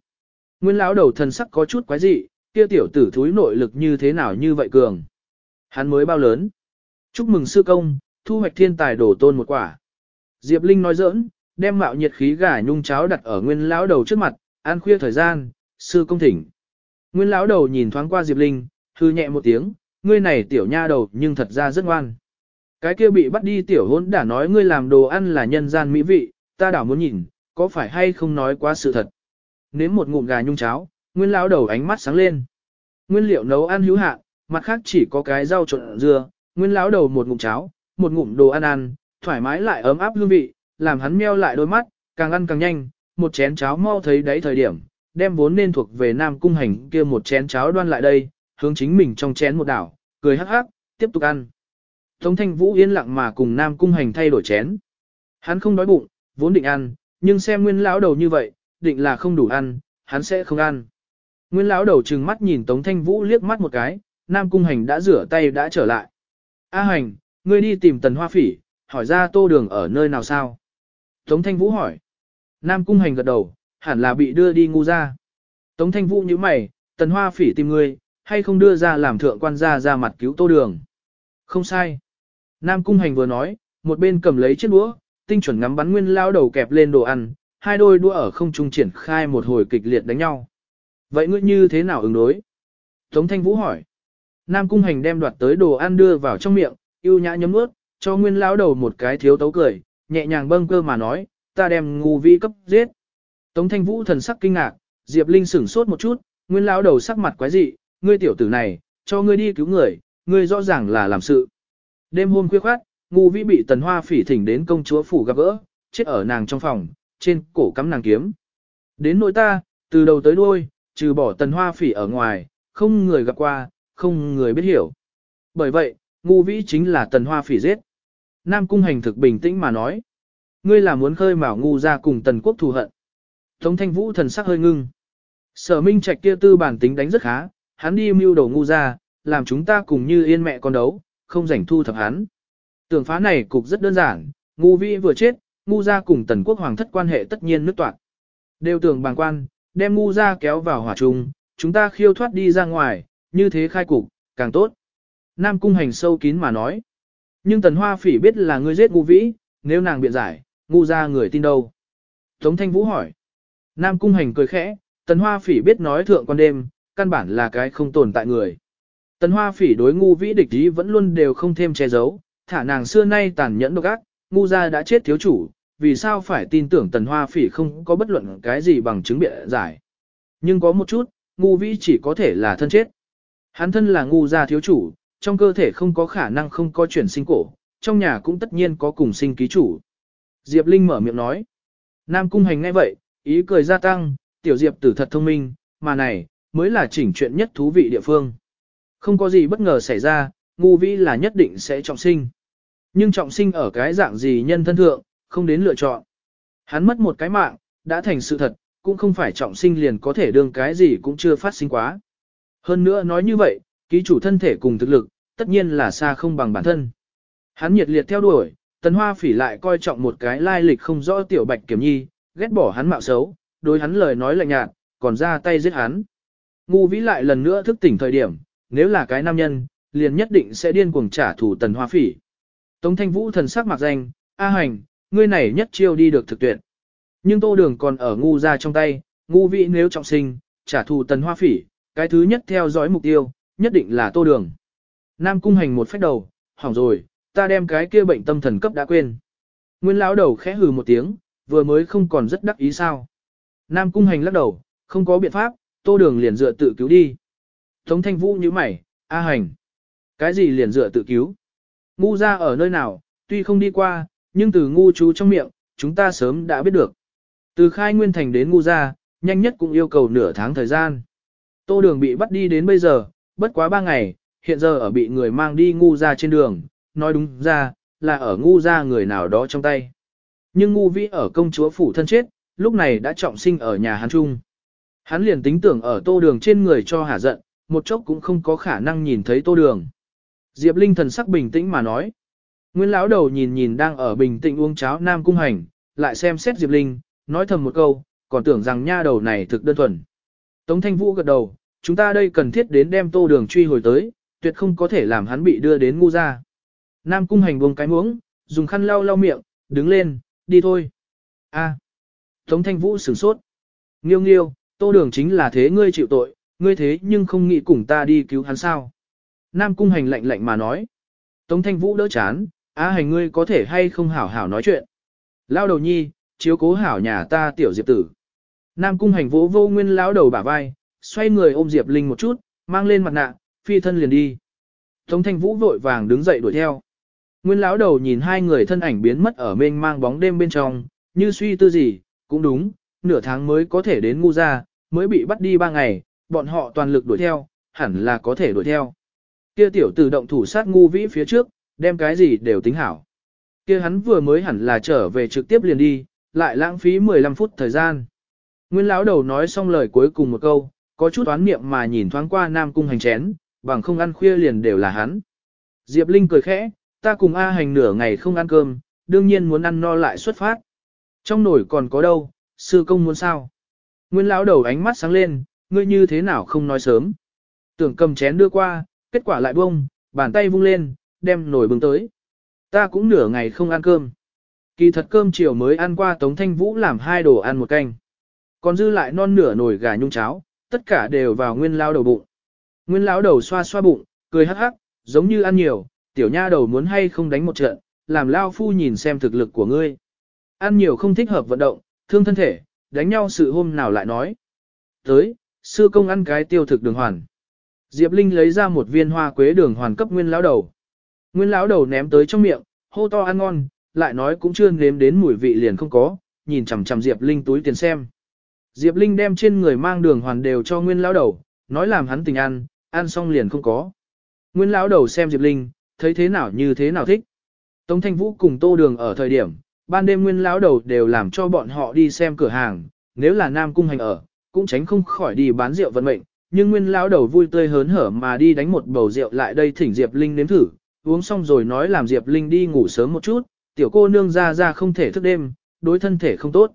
Nguyên lão đầu thần sắc có chút quái dị, kia tiểu tử thúi nội lực như thế nào như vậy cường. Hắn mới bao lớn. Chúc mừng sư công, thu hoạch thiên tài đổ tôn một quả. Diệp Linh nói giỡn, đem mạo nhiệt khí gà nhung cháo đặt ở nguyên lão đầu trước mặt, ăn khuya thời gian, sư công thỉnh. Nguyên lão đầu nhìn thoáng qua Diệp Linh, hư nhẹ một tiếng, ngươi này tiểu nha đầu nhưng thật ra rất ngoan. Cái kia bị bắt đi tiểu hôn đã nói ngươi làm đồ ăn là nhân gian mỹ vị, ta đảo muốn nhìn, có phải hay không nói quá sự thật. Nếm một ngụm gà nhung cháo, nguyên lão đầu ánh mắt sáng lên. Nguyên liệu nấu ăn hữu hạn, mặt khác chỉ có cái rau trộn dưa, nguyên lão đầu một ngụm cháo, một ngụm đồ ăn ăn, thoải mái lại ấm áp hương vị, làm hắn meo lại đôi mắt, càng ăn càng nhanh, một chén cháo mau thấy đấy thời điểm, đem vốn nên thuộc về Nam Cung Hành kia một chén cháo đoan lại đây, hướng chính mình trong chén một đảo, cười hắc hắc, tiếp tục ăn. Tống Thanh Vũ yên lặng mà cùng Nam Cung Hành thay đổi chén. Hắn không đói bụng, vốn định ăn, nhưng xem nguyên lão đầu như vậy, định là không đủ ăn, hắn sẽ không ăn. Nguyên lão đầu trừng mắt nhìn Tống Thanh Vũ liếc mắt một cái, Nam Cung Hành đã rửa tay đã trở lại. A Hành, ngươi đi tìm Tần Hoa Phỉ, hỏi ra tô đường ở nơi nào sao? Tống Thanh Vũ hỏi. Nam Cung Hành gật đầu, hẳn là bị đưa đi ngu ra. Tống Thanh Vũ như mày, Tần Hoa Phỉ tìm ngươi, hay không đưa ra làm thượng quan gia ra mặt cứu tô đường? Không sai. Nam Cung Hành vừa nói, một bên cầm lấy chiếc đũa, tinh chuẩn ngắm bắn nguyên lao đầu kẹp lên đồ ăn, hai đôi đũa ở không trung triển khai một hồi kịch liệt đánh nhau. Vậy ngươi như thế nào ứng đối? Tống Thanh Vũ hỏi. Nam Cung Hành đem đoạt tới đồ ăn đưa vào trong miệng, yêu nhã nhấm ướt, cho nguyên lão đầu một cái thiếu tấu cười, nhẹ nhàng bâng cơ mà nói, ta đem ngu vi cấp giết. Tống Thanh Vũ thần sắc kinh ngạc, Diệp Linh sửng sốt một chút, nguyên lão đầu sắc mặt quái dị, ngươi tiểu tử này, cho ngươi đi cứu người, ngươi rõ ràng là làm sự. Đêm hôm khuya khoát, ngu Vĩ bị tần hoa phỉ thỉnh đến công chúa phủ gặp gỡ, chết ở nàng trong phòng, trên cổ cắm nàng kiếm. Đến nỗi ta, từ đầu tới đuôi, trừ bỏ tần hoa phỉ ở ngoài, không người gặp qua, không người biết hiểu. Bởi vậy, ngu vĩ chính là tần hoa phỉ giết. Nam cung hành thực bình tĩnh mà nói. Ngươi là muốn khơi mào ngu ra cùng tần quốc thù hận. Tống thanh vũ thần sắc hơi ngưng. Sở minh trạch kia tư bản tính đánh rất khá, hắn đi mưu đồ ngu ra, làm chúng ta cùng như yên mẹ con đấu, không rảnh thu thập hắn. Tưởng phá này cục rất đơn giản, ngu vĩ vừa chết, ngu ra cùng tần quốc hoàng thất quan hệ tất nhiên nứt toạn. Đều tưởng bàng quan, đem ngu ra kéo vào hỏa trung, chúng ta khiêu thoát đi ra ngoài, như thế khai cục, càng tốt. Nam cung hành sâu kín mà nói. Nhưng tần hoa phỉ biết là ngươi giết ngu vĩ, nếu nàng biện giải, ngu ra người tin đâu. Tống thanh vũ hỏi. Nam cung hành cười khẽ, tần hoa phỉ biết nói thượng quan đêm, căn bản là cái không tồn tại người. Tần hoa phỉ đối ngu vĩ địch ý vẫn luôn đều không thêm che giấu, thả nàng xưa nay tàn nhẫn độc ác, ngu ra đã chết thiếu chủ, vì sao phải tin tưởng tần hoa phỉ không có bất luận cái gì bằng chứng biện giải. Nhưng có một chút, ngu vĩ chỉ có thể là thân chết. Hắn thân là ngu gia thiếu chủ, trong cơ thể không có khả năng không có chuyển sinh cổ, trong nhà cũng tất nhiên có cùng sinh ký chủ. Diệp Linh mở miệng nói. Nam Cung Hành ngay vậy, ý cười gia tăng, tiểu diệp tử thật thông minh, mà này, mới là chỉnh chuyện nhất thú vị địa phương. Không có gì bất ngờ xảy ra, ngu vĩ là nhất định sẽ trọng sinh. Nhưng trọng sinh ở cái dạng gì nhân thân thượng, không đến lựa chọn. Hắn mất một cái mạng, đã thành sự thật, cũng không phải trọng sinh liền có thể đương cái gì cũng chưa phát sinh quá. Hơn nữa nói như vậy, ký chủ thân thể cùng thực lực, tất nhiên là xa không bằng bản thân. Hắn nhiệt liệt theo đuổi, tần hoa phỉ lại coi trọng một cái lai lịch không rõ tiểu bạch kiểm nhi, ghét bỏ hắn mạo xấu, đối hắn lời nói lạnh nhạt, còn ra tay giết hắn. Ngu vĩ lại lần nữa thức tỉnh thời điểm, nếu là cái nam nhân, liền nhất định sẽ điên cuồng trả thù tần hoa phỉ. Tống thanh vũ thần sắc mặc danh, A hành, ngươi này nhất chiêu đi được thực tuyệt. Nhưng tô đường còn ở ngu ra trong tay, ngu vị nếu trọng sinh, trả thù tần hoa phỉ, cái thứ nhất theo dõi mục tiêu, nhất định là tô đường. Nam cung hành một phép đầu, hỏng rồi, ta đem cái kia bệnh tâm thần cấp đã quên. Nguyên lão đầu khẽ hừ một tiếng, vừa mới không còn rất đắc ý sao. Nam cung hành lắc đầu, không có biện pháp, tô đường liền dựa tự cứu đi. Tống thanh vũ như mày, A hành. Cái gì liền dựa tự cứu? Ngu ra ở nơi nào, tuy không đi qua, nhưng từ ngu chú trong miệng, chúng ta sớm đã biết được. Từ khai nguyên thành đến ngu ra, nhanh nhất cũng yêu cầu nửa tháng thời gian. Tô đường bị bắt đi đến bây giờ, bất quá ba ngày, hiện giờ ở bị người mang đi ngu ra trên đường, nói đúng ra, là ở ngu ra người nào đó trong tay. Nhưng ngu vĩ ở công chúa phủ thân chết, lúc này đã trọng sinh ở nhà hắn trung. Hắn liền tính tưởng ở tô đường trên người cho hả giận, một chốc cũng không có khả năng nhìn thấy tô đường. Diệp Linh thần sắc bình tĩnh mà nói. Nguyên lão đầu nhìn nhìn đang ở bình tĩnh uống cháo Nam Cung Hành, lại xem xét Diệp Linh, nói thầm một câu, còn tưởng rằng nha đầu này thực đơn thuần. Tống Thanh Vũ gật đầu, chúng ta đây cần thiết đến đem tô đường truy hồi tới, tuyệt không có thể làm hắn bị đưa đến ngu ra. Nam Cung Hành buông cái muỗng, dùng khăn lau lau miệng, đứng lên, đi thôi. A. Tống Thanh Vũ sửng sốt. Nghiêu nghiêu, tô đường chính là thế ngươi chịu tội, ngươi thế nhưng không nghĩ cùng ta đi cứu hắn sao. Nam Cung Hành lạnh lạnh mà nói. Tống Thanh Vũ đỡ chán, á hành ngươi có thể hay không hảo hảo nói chuyện. Lao đầu nhi, chiếu cố hảo nhà ta tiểu diệp tử. Nam Cung Hành vỗ vô nguyên lão đầu bả vai, xoay người ôm Diệp Linh một chút, mang lên mặt nạ, phi thân liền đi. Tống Thanh Vũ vội vàng đứng dậy đuổi theo. Nguyên lão đầu nhìn hai người thân ảnh biến mất ở mênh mang bóng đêm bên trong, như suy tư gì, cũng đúng, nửa tháng mới có thể đến ngu ra, mới bị bắt đi ba ngày, bọn họ toàn lực đuổi theo, hẳn là có thể đuổi theo. Kia tiểu tử động thủ sát ngu vĩ phía trước, đem cái gì đều tính hảo. Kia hắn vừa mới hẳn là trở về trực tiếp liền đi, lại lãng phí 15 phút thời gian. Nguyên lão đầu nói xong lời cuối cùng một câu, có chút oán niệm mà nhìn thoáng qua Nam Cung hành chén, bằng không ăn khuya liền đều là hắn. Diệp Linh cười khẽ, ta cùng A hành nửa ngày không ăn cơm, đương nhiên muốn ăn no lại xuất phát. Trong nồi còn có đâu, sư công muốn sao? Nguyên lão đầu ánh mắt sáng lên, ngươi như thế nào không nói sớm. Tưởng cầm chén đưa qua, kết quả lại bông, bàn tay vung lên, đem nồi bưng tới. Ta cũng nửa ngày không ăn cơm. Kỳ thật cơm chiều mới ăn qua Tống Thanh Vũ làm hai đồ ăn một canh. Còn dư lại non nửa nồi gà nhung cháo, tất cả đều vào nguyên lao đầu bụng. Nguyên lão đầu xoa xoa bụng, cười hắc hắc, giống như ăn nhiều, tiểu nha đầu muốn hay không đánh một trận, làm lao phu nhìn xem thực lực của ngươi. Ăn nhiều không thích hợp vận động, thương thân thể, đánh nhau sự hôm nào lại nói. Tới, sư công ăn cái tiêu thực đường hoàn. Diệp Linh lấy ra một viên hoa quế đường hoàn cấp nguyên lão đầu. Nguyên lão đầu ném tới trong miệng, hô to ăn ngon, lại nói cũng chưa nếm đến mùi vị liền không có, nhìn chằm chằm Diệp Linh túi tiền xem. Diệp Linh đem trên người mang đường hoàn đều cho nguyên lão đầu, nói làm hắn tình ăn, ăn xong liền không có. Nguyên lão đầu xem Diệp Linh, thấy thế nào như thế nào thích. Tống Thanh Vũ cùng Tô Đường ở thời điểm, ban đêm nguyên lão đầu đều làm cho bọn họ đi xem cửa hàng, nếu là Nam Cung Hành ở, cũng tránh không khỏi đi bán rượu vận mệnh, nhưng nguyên lão đầu vui tươi hớn hở mà đi đánh một bầu rượu lại đây thỉnh Diệp Linh nếm thử, uống xong rồi nói làm Diệp Linh đi ngủ sớm một chút, tiểu cô nương ra ra không thể thức đêm, đối thân thể không tốt.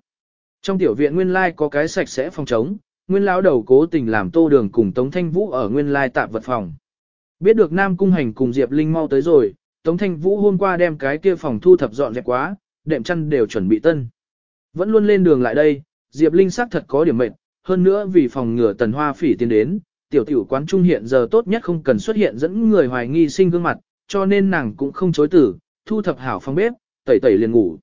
Trong tiểu viện nguyên lai có cái sạch sẽ phòng trống, nguyên lão đầu cố tình làm tô đường cùng Tống Thanh Vũ ở nguyên lai tạm vật phòng. Biết được Nam Cung Hành cùng Diệp Linh mau tới rồi, Tống Thanh Vũ hôm qua đem cái kia phòng thu thập dọn dẹp quá, đệm chăn đều chuẩn bị tân. Vẫn luôn lên đường lại đây, Diệp Linh xác thật có điểm mệnh, hơn nữa vì phòng ngừa tần hoa phỉ tiến đến, tiểu tiểu quán trung hiện giờ tốt nhất không cần xuất hiện dẫn người hoài nghi sinh gương mặt, cho nên nàng cũng không chối tử, thu thập hảo phòng bếp, tẩy tẩy liền ngủ.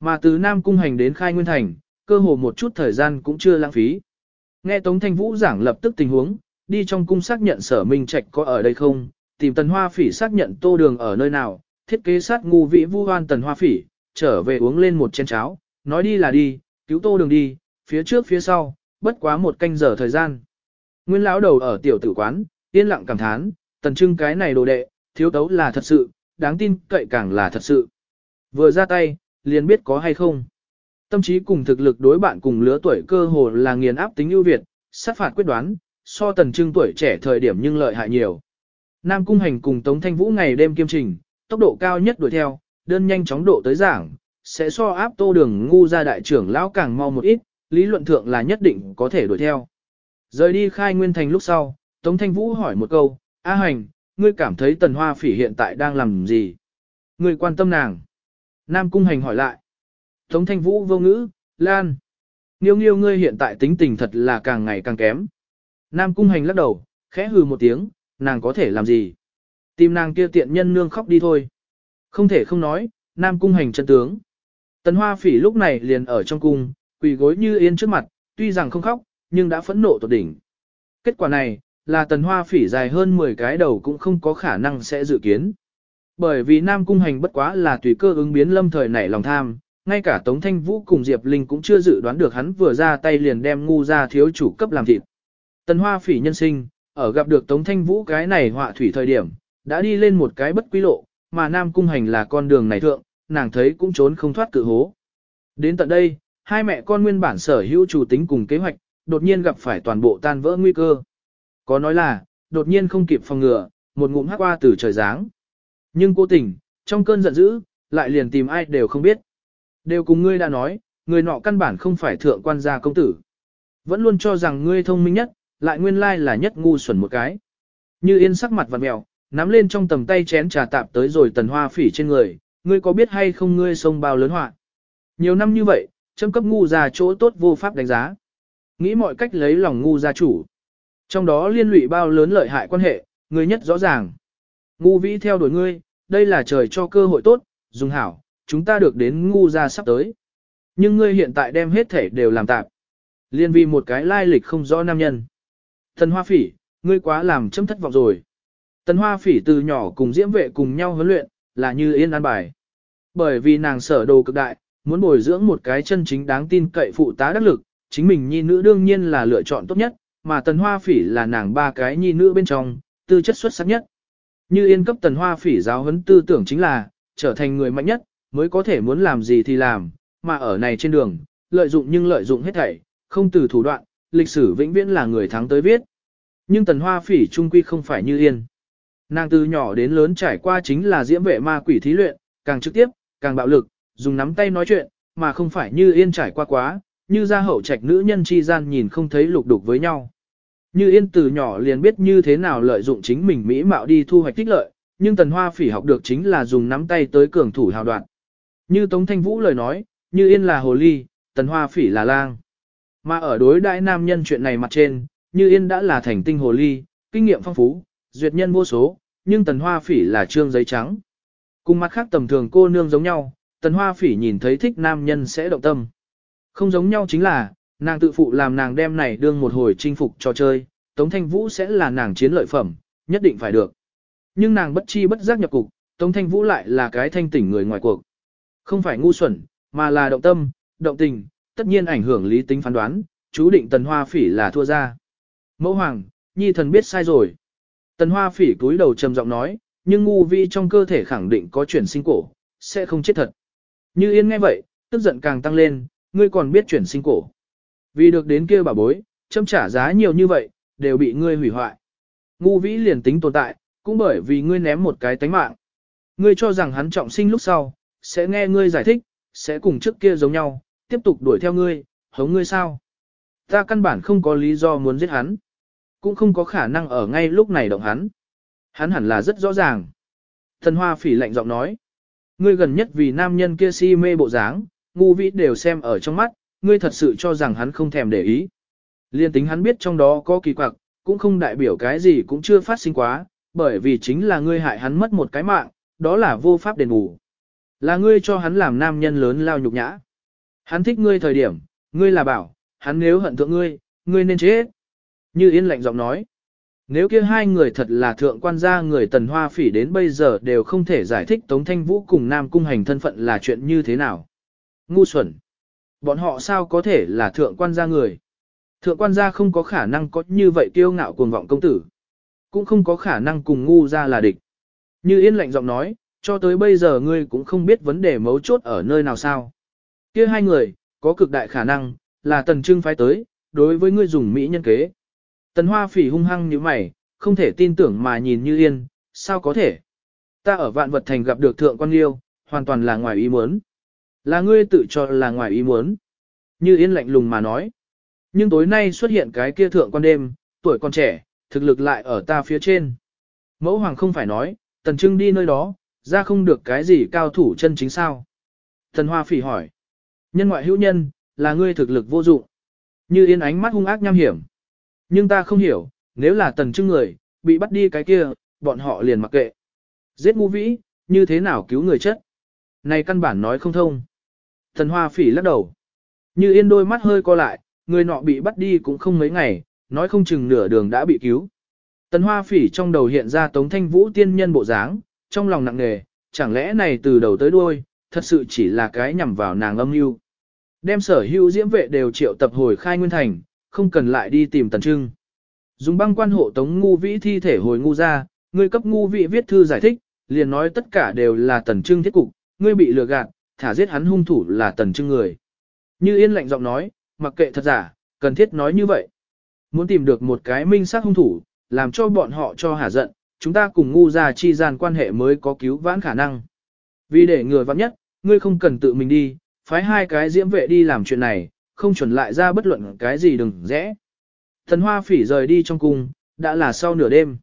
Mà từ Nam Cung Hành đến Khai Nguyên Thành, cơ hồ một chút thời gian cũng chưa lãng phí. Nghe Tống Thanh Vũ giảng lập tức tình huống, đi trong cung xác nhận sở minh trạch có ở đây không, tìm tần hoa phỉ xác nhận tô đường ở nơi nào, thiết kế sát ngu vị vu hoan tần hoa phỉ, trở về uống lên một chén cháo, nói đi là đi, cứu tô đường đi, phía trước phía sau, bất quá một canh giờ thời gian. Nguyên lão đầu ở tiểu tử quán, yên lặng cảm thán, tần trưng cái này đồ đệ, thiếu tấu là thật sự, đáng tin cậy càng là thật sự. Vừa ra tay, liền biết có hay không. Tâm trí cùng thực lực đối bạn cùng lứa tuổi cơ hồ là nghiền áp tính ưu việt, sát phạt quyết đoán, so tần trưng tuổi trẻ thời điểm nhưng lợi hại nhiều. Nam Cung Hành cùng Tống Thanh Vũ ngày đêm kiêm trình, tốc độ cao nhất đuổi theo, đơn nhanh chóng độ tới giảng, sẽ so áp tô đường ngu ra đại trưởng lão càng mau một ít, lý luận thượng là nhất định có thể đuổi theo. Rời đi khai nguyên thành lúc sau, Tống Thanh Vũ hỏi một câu, A Hành, ngươi cảm thấy tần hoa phỉ hiện tại đang làm gì? Ngươi quan tâm nàng. Nam Cung Hành hỏi lại. Tống Thanh Vũ vô ngữ, Lan. Nghiêu nghiêu ngươi hiện tại tính tình thật là càng ngày càng kém. Nam Cung Hành lắc đầu, khẽ hừ một tiếng, nàng có thể làm gì? Tìm nàng kia tiện nhân nương khóc đi thôi. Không thể không nói, Nam Cung Hành chân tướng. Tần Hoa Phỉ lúc này liền ở trong cung, quỳ gối như yên trước mặt, tuy rằng không khóc, nhưng đã phẫn nộ tột đỉnh. Kết quả này, là Tần Hoa Phỉ dài hơn 10 cái đầu cũng không có khả năng sẽ dự kiến. Bởi vì Nam Cung Hành bất quá là tùy cơ ứng biến lâm thời nảy lòng tham, ngay cả Tống Thanh Vũ cùng Diệp Linh cũng chưa dự đoán được hắn vừa ra tay liền đem ngu ra thiếu chủ cấp làm thịt. Tần Hoa Phỉ nhân sinh, ở gặp được Tống Thanh Vũ cái này họa thủy thời điểm, đã đi lên một cái bất quý lộ, mà Nam Cung Hành là con đường này thượng, nàng thấy cũng trốn không thoát cự hố. Đến tận đây, hai mẹ con nguyên bản sở hữu chủ tính cùng kế hoạch, đột nhiên gặp phải toàn bộ tan vỡ nguy cơ. Có nói là, đột nhiên không kịp phòng ngừa, một ngụm hắc qua từ trời giáng. Nhưng cố tình, trong cơn giận dữ, lại liền tìm ai đều không biết. Đều cùng ngươi đã nói, người nọ căn bản không phải thượng quan gia công tử. Vẫn luôn cho rằng ngươi thông minh nhất, lại nguyên lai là nhất ngu xuẩn một cái. Như yên sắc mặt vặn mèo, nắm lên trong tầm tay chén trà tạp tới rồi tần hoa phỉ trên người, ngươi có biết hay không ngươi sông bao lớn họa. Nhiều năm như vậy, châm cấp ngu ra chỗ tốt vô pháp đánh giá. Nghĩ mọi cách lấy lòng ngu gia chủ. Trong đó liên lụy bao lớn lợi hại quan hệ, ngươi nhất rõ ràng. Ngu vĩ theo đuổi ngươi, đây là trời cho cơ hội tốt, dùng hảo, chúng ta được đến ngu gia sắp tới. Nhưng ngươi hiện tại đem hết thể đều làm tạp. Liên vì một cái lai lịch không rõ nam nhân. Thần hoa phỉ, ngươi quá làm châm thất vọng rồi. Tần hoa phỉ từ nhỏ cùng diễm vệ cùng nhau huấn luyện, là như yên an bài. Bởi vì nàng sở đồ cực đại, muốn bồi dưỡng một cái chân chính đáng tin cậy phụ tá đắc lực, chính mình nhi nữ đương nhiên là lựa chọn tốt nhất, mà tần hoa phỉ là nàng ba cái nhi nữ bên trong, tư chất xuất sắc nhất. Như yên cấp tần hoa phỉ giáo huấn tư tưởng chính là, trở thành người mạnh nhất, mới có thể muốn làm gì thì làm, mà ở này trên đường, lợi dụng nhưng lợi dụng hết thảy, không từ thủ đoạn, lịch sử vĩnh viễn là người thắng tới viết. Nhưng tần hoa phỉ trung quy không phải như yên. Nàng từ nhỏ đến lớn trải qua chính là diễm vệ ma quỷ thí luyện, càng trực tiếp, càng bạo lực, dùng nắm tay nói chuyện, mà không phải như yên trải qua quá, như ra hậu trạch nữ nhân chi gian nhìn không thấy lục đục với nhau. Như yên từ nhỏ liền biết như thế nào lợi dụng chính mình mỹ mạo đi thu hoạch tích lợi, nhưng tần hoa phỉ học được chính là dùng nắm tay tới cường thủ hào đoạn. Như Tống Thanh Vũ lời nói, như yên là hồ ly, tần hoa phỉ là lang. Mà ở đối đại nam nhân chuyện này mặt trên, như yên đã là thành tinh hồ ly, kinh nghiệm phong phú, duyệt nhân vô số, nhưng tần hoa phỉ là trương giấy trắng. Cùng mặt khác tầm thường cô nương giống nhau, tần hoa phỉ nhìn thấy thích nam nhân sẽ động tâm. Không giống nhau chính là, nàng tự phụ làm nàng đem này đương một hồi chinh phục trò chơi, Tống Thanh Vũ sẽ là nàng chiến lợi phẩm, nhất định phải được. Nhưng nàng bất chi bất giác nhập cục, Tống Thanh Vũ lại là cái thanh tỉnh người ngoài cuộc. Không phải ngu xuẩn, mà là động tâm, động tình, tất nhiên ảnh hưởng lý tính phán đoán, chú định tần hoa phỉ là thua ra. Mẫu hoàng, nhi thần biết sai rồi. Tần hoa phỉ cúi đầu trầm giọng nói, nhưng ngu vi trong cơ thể khẳng định có chuyển sinh cổ, sẽ không chết thật. Như yên nghe vậy, tức giận càng tăng lên, ngươi còn biết chuyển sinh cổ. Vì được đến kia bà bối, châm trả giá nhiều như vậy, đều bị ngươi hủy hoại. Ngu vĩ liền tính tồn tại, cũng bởi vì ngươi ném một cái tánh mạng. Ngươi cho rằng hắn trọng sinh lúc sau, sẽ nghe ngươi giải thích, sẽ cùng trước kia giống nhau, tiếp tục đuổi theo ngươi, hống ngươi sao. Ta căn bản không có lý do muốn giết hắn. Cũng không có khả năng ở ngay lúc này động hắn. Hắn hẳn là rất rõ ràng. Thần hoa phỉ lạnh giọng nói. Ngươi gần nhất vì nam nhân kia si mê bộ dáng, ngu vĩ đều xem ở trong mắt, ngươi thật sự cho rằng hắn không thèm để ý. Liên tính hắn biết trong đó có kỳ quặc, cũng không đại biểu cái gì cũng chưa phát sinh quá, bởi vì chính là ngươi hại hắn mất một cái mạng, đó là vô pháp đền bù. Là ngươi cho hắn làm nam nhân lớn lao nhục nhã. Hắn thích ngươi thời điểm, ngươi là bảo, hắn nếu hận thượng ngươi, ngươi nên chết. Như yên lạnh giọng nói. Nếu kia hai người thật là thượng quan gia người tần hoa phỉ đến bây giờ đều không thể giải thích Tống Thanh Vũ cùng Nam Cung Hành thân phận là chuyện như thế nào. Ngu xuẩn. bọn họ sao có thể là thượng quan gia người. Thượng quan gia không có khả năng có như vậy kiêu ngạo cuồng vọng công tử. Cũng không có khả năng cùng ngu ra là địch. Như yên lạnh giọng nói, cho tới bây giờ ngươi cũng không biết vấn đề mấu chốt ở nơi nào sao. kia hai người, có cực đại khả năng, là tần trưng phái tới, đối với ngươi dùng mỹ nhân kế. Tần hoa phỉ hung hăng như mày, không thể tin tưởng mà nhìn như yên, sao có thể. Ta ở vạn vật thành gặp được thượng quan liêu, hoàn toàn là ngoài ý muốn. Là ngươi tự cho là ngoài ý muốn. Như yên lạnh lùng mà nói. Nhưng tối nay xuất hiện cái kia thượng quan đêm, tuổi còn trẻ, thực lực lại ở ta phía trên. Mẫu hoàng không phải nói, tần trưng đi nơi đó, ra không được cái gì cao thủ chân chính sao. Tần hoa phỉ hỏi. Nhân ngoại hữu nhân, là ngươi thực lực vô dụng. Như yên ánh mắt hung ác nham hiểm. Nhưng ta không hiểu, nếu là tần trưng người, bị bắt đi cái kia, bọn họ liền mặc kệ. Giết ngu vĩ, như thế nào cứu người chất? Này căn bản nói không thông. Thần hoa phỉ lắc đầu. Như yên đôi mắt hơi co lại, người nọ bị bắt đi cũng không mấy ngày, nói không chừng nửa đường đã bị cứu. Tần hoa phỉ trong đầu hiện ra tống thanh vũ tiên nhân bộ dáng, trong lòng nặng nề, chẳng lẽ này từ đầu tới đuôi, thật sự chỉ là cái nhằm vào nàng âm mưu. Đem sở hữu diễm vệ đều triệu tập hồi khai nguyên thành, không cần lại đi tìm tần trưng. Dùng băng quan hộ tống ngu vĩ thi thể hồi ngu ra, ngươi cấp ngu vĩ viết thư giải thích, liền nói tất cả đều là tần trưng thiết cục, ngươi bị lừa gạt, thả giết hắn hung thủ là tần trưng người. Như yên lạnh giọng nói, mặc kệ thật giả, cần thiết nói như vậy. Muốn tìm được một cái minh xác hung thủ, làm cho bọn họ cho hả giận, chúng ta cùng ngu ra chi gian quan hệ mới có cứu vãn khả năng. Vì để ngừa vắng nhất, ngươi không cần tự mình đi, phái hai cái diễm vệ đi làm chuyện này, không chuẩn lại ra bất luận cái gì đừng rẽ. Thần hoa phỉ rời đi trong cung, đã là sau nửa đêm.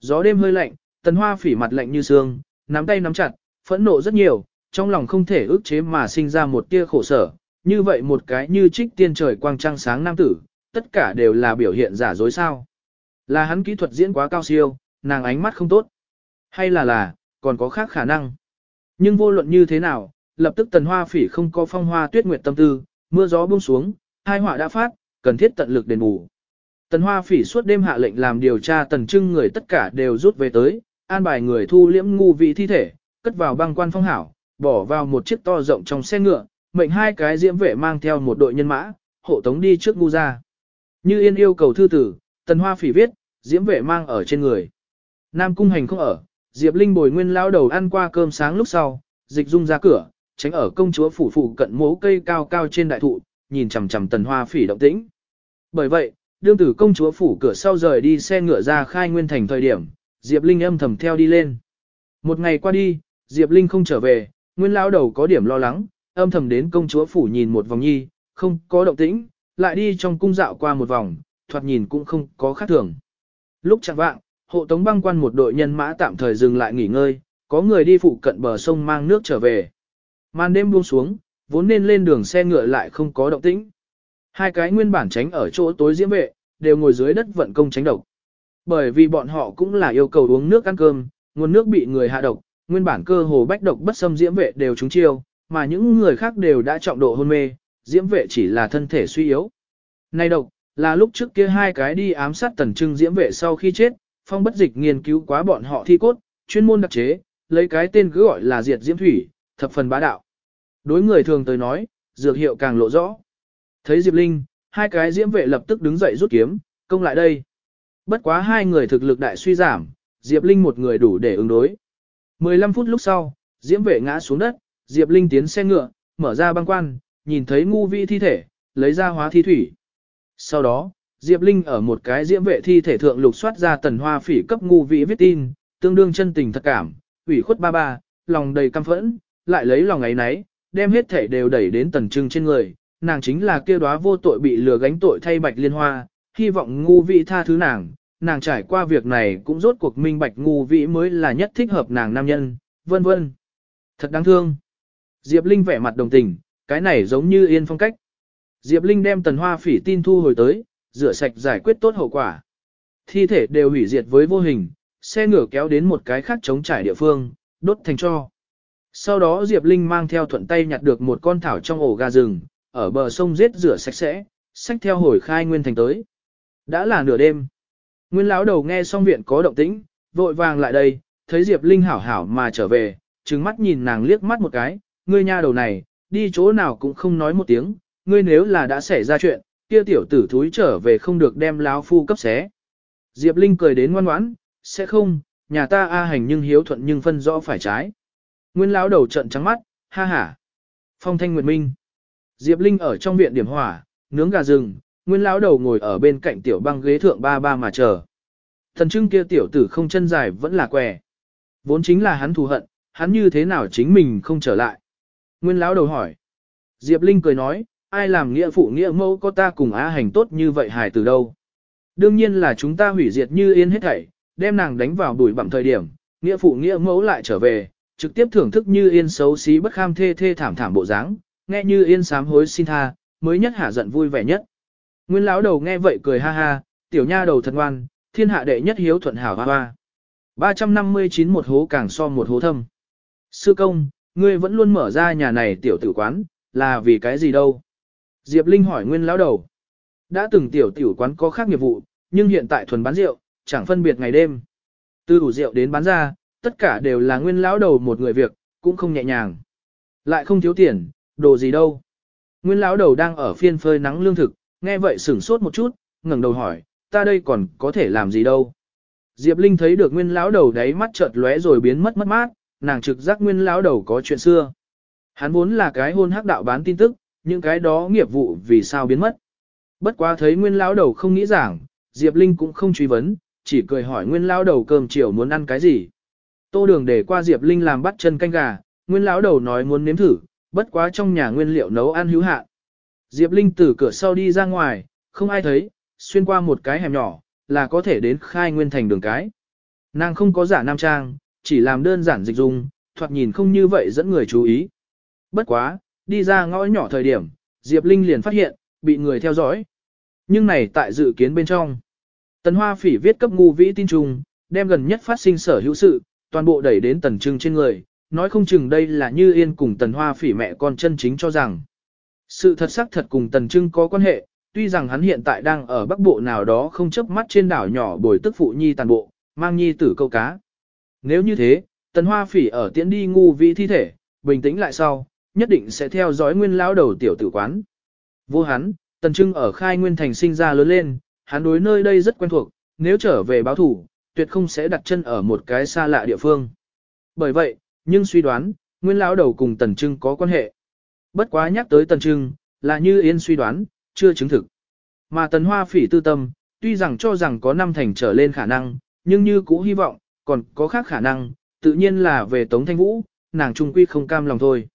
Gió đêm hơi lạnh, tần hoa phỉ mặt lạnh như xương, nắm tay nắm chặt, phẫn nộ rất nhiều, trong lòng không thể ức chế mà sinh ra một tia khổ sở, như vậy một cái như trích tiên trời quang trăng sáng nam tử, tất cả đều là biểu hiện giả dối sao. Là hắn kỹ thuật diễn quá cao siêu, nàng ánh mắt không tốt. Hay là là, còn có khác khả năng. Nhưng vô luận như thế nào, lập tức tần hoa phỉ không có phong hoa tuyết nguyệt tâm tư, mưa gió buông xuống, hai họa đã phát, cần thiết tận lực đền bù. Tần hoa phỉ suốt đêm hạ lệnh làm điều tra tần trưng người tất cả đều rút về tới, an bài người thu liễm ngu vị thi thể, cất vào băng quan phong hảo, bỏ vào một chiếc to rộng trong xe ngựa, mệnh hai cái diễm vệ mang theo một đội nhân mã, hộ tống đi trước ngu ra. Như yên yêu cầu thư tử, tần hoa phỉ viết, diễm vệ mang ở trên người. Nam cung hành không ở, Diệp Linh bồi nguyên lão đầu ăn qua cơm sáng lúc sau, dịch dung ra cửa, tránh ở công chúa phủ phụ cận mố cây cao cao trên đại thụ, nhìn chằm chằm tần hoa phỉ động tĩnh. Bởi vậy, đương tử công chúa phủ cửa sau rời đi xe ngựa ra khai nguyên thành thời điểm, Diệp Linh âm thầm theo đi lên. Một ngày qua đi, Diệp Linh không trở về, nguyên lão đầu có điểm lo lắng, âm thầm đến công chúa phủ nhìn một vòng nhi, không có động tĩnh, lại đi trong cung dạo qua một vòng, thoạt nhìn cũng không có khác thường. Lúc chẳng vạng, hộ tống băng quan một đội nhân mã tạm thời dừng lại nghỉ ngơi, có người đi phụ cận bờ sông mang nước trở về. Màn đêm buông xuống, vốn nên lên đường xe ngựa lại không có động tĩnh. Hai cái nguyên bản tránh ở chỗ tối diễm vệ, đều ngồi dưới đất vận công tránh độc. Bởi vì bọn họ cũng là yêu cầu uống nước ăn cơm, nguồn nước bị người hạ độc, nguyên bản cơ hồ bách độc bất xâm diễm vệ đều trúng chiêu, mà những người khác đều đã trọng độ hôn mê, diễm vệ chỉ là thân thể suy yếu. Này độc, là lúc trước kia hai cái đi ám sát tần trưng diễm vệ sau khi chết, phong bất dịch nghiên cứu quá bọn họ thi cốt, chuyên môn đặc chế, lấy cái tên cứ gọi là diệt diễm thủy, thập phần bá đạo. Đối người thường tới nói, dược hiệu càng lộ rõ. Thấy Diệp Linh, hai cái diễm vệ lập tức đứng dậy rút kiếm, công lại đây. Bất quá hai người thực lực đại suy giảm, Diệp Linh một người đủ để ứng đối. 15 phút lúc sau, diễm vệ ngã xuống đất, Diệp Linh tiến xe ngựa, mở ra băng quan, nhìn thấy ngu vi thi thể, lấy ra hóa thi thủy. Sau đó, Diệp Linh ở một cái diễm vệ thi thể thượng lục soát ra tần hoa phỉ cấp ngu vị viết tin, tương đương chân tình thật cảm, ủy khuất ba ba, lòng đầy căm phẫn, lại lấy lòng ấy nấy, đem hết thể đều đẩy đến tần trưng trên người, nàng chính là kia đóa vô tội bị lừa gánh tội thay bạch liên hoa, hy vọng ngu vị tha thứ nàng, nàng trải qua việc này cũng rốt cuộc minh bạch ngu vị mới là nhất thích hợp nàng nam nhân, vân vân. Thật đáng thương. Diệp Linh vẻ mặt đồng tình, cái này giống như yên phong cách. Diệp Linh đem tần hoa phỉ tin thu hồi tới, rửa sạch giải quyết tốt hậu quả. Thi thể đều hủy diệt với vô hình, xe ngựa kéo đến một cái khác chống trải địa phương, đốt thành cho. Sau đó Diệp Linh mang theo thuận tay nhặt được một con thảo trong ổ gà rừng, ở bờ sông giết rửa sạch sẽ, sách theo hồi khai nguyên thành tới. Đã là nửa đêm. Nguyên lão đầu nghe xong viện có động tĩnh, vội vàng lại đây, thấy Diệp Linh hảo hảo mà trở về, trừng mắt nhìn nàng liếc mắt một cái, ngươi nha đầu này, đi chỗ nào cũng không nói một tiếng, ngươi nếu là đã xảy ra chuyện, kia tiểu tử thúi trở về không được đem láo phu cấp xé. Diệp Linh cười đến ngoan ngoãn, sẽ không, nhà ta A hành nhưng hiếu thuận nhưng phân rõ phải trái. Nguyên lão đầu trận trắng mắt, ha ha. Phong thanh nguyệt minh. Diệp Linh ở trong viện điểm hỏa, nướng gà rừng, nguyên lão đầu ngồi ở bên cạnh tiểu băng ghế thượng ba ba mà chờ. Thần trưng kia tiểu tử không chân dài vẫn là què. Vốn chính là hắn thù hận, hắn như thế nào chính mình không trở lại. Nguyên lão đầu hỏi. Diệp Linh cười nói, ai làm nghĩa phụ nghĩa mẫu có ta cùng á hành tốt như vậy hài từ đâu. Đương nhiên là chúng ta hủy diệt như yên hết thảy, đem nàng đánh vào bụi bặm thời điểm, nghĩa phụ nghĩa mẫu lại trở về, trực tiếp thưởng thức như yên xấu xí bất kham thê thê thảm thảm bộ dáng, nghe như yên sám hối xin tha, mới nhất hạ giận vui vẻ nhất. Nguyên lão đầu nghe vậy cười ha ha, tiểu nha đầu thật ngoan, thiên hạ đệ nhất hiếu thuận hảo hoa hoa. 359 một hố càng so một hố thâm. Sư công, ngươi vẫn luôn mở ra nhà này tiểu tử quán, là vì cái gì đâu? Diệp Linh hỏi nguyên lão đầu. Đã từng tiểu tiểu quán có khác nghiệp vụ, nhưng hiện tại thuần bán rượu, chẳng phân biệt ngày đêm. Từ đủ rượu đến bán ra, tất cả đều là nguyên lão đầu một người việc, cũng không nhẹ nhàng. Lại không thiếu tiền, đồ gì đâu. Nguyên lão đầu đang ở phiên phơi nắng lương thực, nghe vậy sửng sốt một chút, ngẩng đầu hỏi, ta đây còn có thể làm gì đâu. Diệp Linh thấy được nguyên lão đầu đáy mắt chợt lóe rồi biến mất mất mát, nàng trực giác nguyên lão đầu có chuyện xưa. Hắn vốn là cái hôn hắc đạo bán tin tức, những cái đó nghiệp vụ vì sao biến mất. Bất quá thấy nguyên lão đầu không nghĩ giảng, Diệp Linh cũng không truy vấn, chỉ cười hỏi nguyên lão đầu cơm chiều muốn ăn cái gì. Tô đường để qua Diệp Linh làm bắt chân canh gà, nguyên lão đầu nói muốn nếm thử, bất quá trong nhà nguyên liệu nấu ăn hữu hạn. Diệp Linh từ cửa sau đi ra ngoài, không ai thấy, xuyên qua một cái hẻm nhỏ, là có thể đến khai nguyên thành đường cái. Nàng không có giả nam trang, chỉ làm đơn giản dịch dung, thoạt nhìn không như vậy dẫn người chú ý. Bất quá, đi ra ngõ nhỏ thời điểm, Diệp Linh liền phát hiện, bị người theo dõi. Nhưng này tại dự kiến bên trong. Tần Hoa Phỉ viết cấp ngu vĩ tin trùng, đem gần nhất phát sinh sở hữu sự, toàn bộ đẩy đến Tần Trưng trên người, nói không chừng đây là như yên cùng Tần Hoa Phỉ mẹ con chân chính cho rằng. Sự thật xác thật cùng Tần Trưng có quan hệ, tuy rằng hắn hiện tại đang ở bắc bộ nào đó không chấp mắt trên đảo nhỏ bồi tức phụ nhi tàn bộ, mang nhi tử câu cá. Nếu như thế, Tần Hoa Phỉ ở tiễn đi ngu vị thi thể, bình tĩnh lại sau, nhất định sẽ theo dõi nguyên lão đầu tiểu tử quán. Vô hắn, Tần Trưng ở khai nguyên thành sinh ra lớn lên, hắn đối nơi đây rất quen thuộc, nếu trở về báo thủ, tuyệt không sẽ đặt chân ở một cái xa lạ địa phương. Bởi vậy, nhưng suy đoán, nguyên lão đầu cùng Tần Trưng có quan hệ. Bất quá nhắc tới Tần Trưng, là như yên suy đoán, chưa chứng thực. Mà Tần Hoa phỉ tư tâm, tuy rằng cho rằng có năm thành trở lên khả năng, nhưng như cũ hy vọng, còn có khác khả năng, tự nhiên là về Tống Thanh Vũ, nàng trung quy không cam lòng thôi.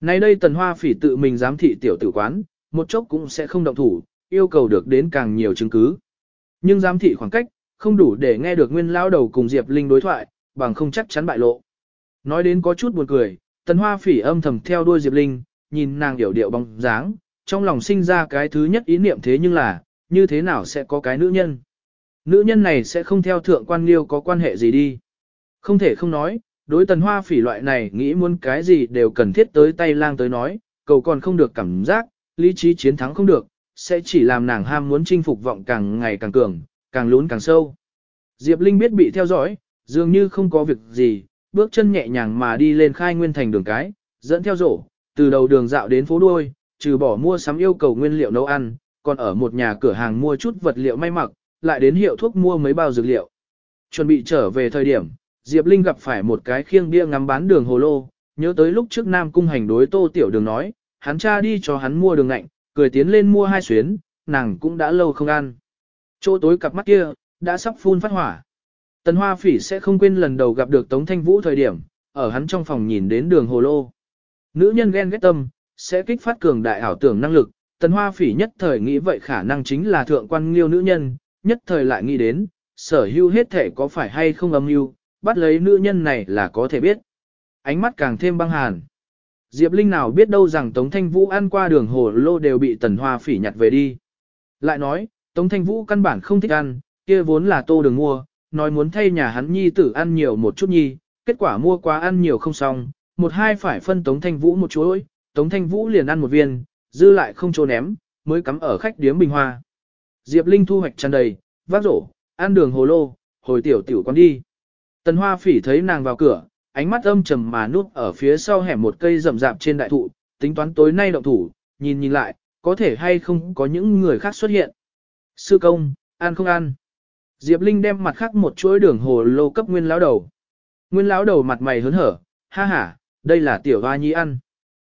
Nay đây Tần Hoa phỉ tự mình giám thị tiểu tử quán, một chốc cũng sẽ không động thủ, yêu cầu được đến càng nhiều chứng cứ. Nhưng giám thị khoảng cách, không đủ để nghe được nguyên lao đầu cùng Diệp Linh đối thoại, bằng không chắc chắn bại lộ. Nói đến có chút buồn cười, Tần Hoa phỉ âm thầm theo đuôi Diệp Linh, nhìn nàng điệu điệu bóng dáng, trong lòng sinh ra cái thứ nhất ý niệm thế nhưng là, như thế nào sẽ có cái nữ nhân. Nữ nhân này sẽ không theo thượng quan liêu có quan hệ gì đi. Không thể không nói, đối tần hoa phỉ loại này nghĩ muốn cái gì đều cần thiết tới tay lang tới nói, cầu còn không được cảm giác, lý trí chiến thắng không được, sẽ chỉ làm nàng ham muốn chinh phục vọng càng ngày càng cường, càng lún càng sâu. Diệp Linh biết bị theo dõi, dường như không có việc gì, bước chân nhẹ nhàng mà đi lên khai nguyên thành đường cái, dẫn theo rổ, từ đầu đường dạo đến phố đuôi, trừ bỏ mua sắm yêu cầu nguyên liệu nấu ăn, còn ở một nhà cửa hàng mua chút vật liệu may mặc, lại đến hiệu thuốc mua mấy bao dược liệu. Chuẩn bị trở về thời điểm, Diệp Linh gặp phải một cái khiêng bia ngắm bán đường hồ lô, nhớ tới lúc trước Nam Cung hành đối tô tiểu đường nói, hắn cha đi cho hắn mua đường lạnh, cười tiến lên mua hai xuyến, nàng cũng đã lâu không ăn. Chỗ tối cặp mắt kia, đã sắp phun phát hỏa. Tần Hoa Phỉ sẽ không quên lần đầu gặp được Tống Thanh Vũ thời điểm, ở hắn trong phòng nhìn đến đường hồ lô. Nữ nhân ghen ghét tâm, sẽ kích phát cường đại ảo tưởng năng lực. Tần Hoa Phỉ nhất thời nghĩ vậy khả năng chính là thượng quan liêu nữ nhân, nhất thời lại nghĩ đến, sở hữu hết thể có phải hay không âm mưu, bắt lấy nữ nhân này là có thể biết. Ánh mắt càng thêm băng hàn. Diệp Linh nào biết đâu rằng Tống Thanh Vũ ăn qua đường hồ lô đều bị Tần Hoa Phỉ nhặt về đi. Lại nói, Tống Thanh Vũ căn bản không thích ăn, kia vốn là tô đường mua, nói muốn thay nhà hắn nhi tử ăn nhiều một chút nhi, kết quả mua quá ăn nhiều không xong, một hai phải phân Tống Thanh Vũ một chuỗi, Tống Thanh Vũ liền ăn một viên, dư lại không chỗ ném, mới cắm ở khách điếm bình hoa. Diệp Linh thu hoạch tràn đầy, vác rổ, ăn đường hồ lô, hồi tiểu tiểu con đi. Tần Hoa Phỉ thấy nàng vào cửa, ánh mắt âm trầm mà núp ở phía sau hẻm một cây rậm rạp trên đại thụ, tính toán tối nay động thủ, nhìn nhìn lại, có thể hay không có những người khác xuất hiện. Sư công, ăn không ăn. Diệp Linh đem mặt khác một chuỗi đường hồ lô cấp nguyên lão đầu. Nguyên lão đầu mặt mày hớn hở, ha ha, đây là tiểu hoa nhi ăn.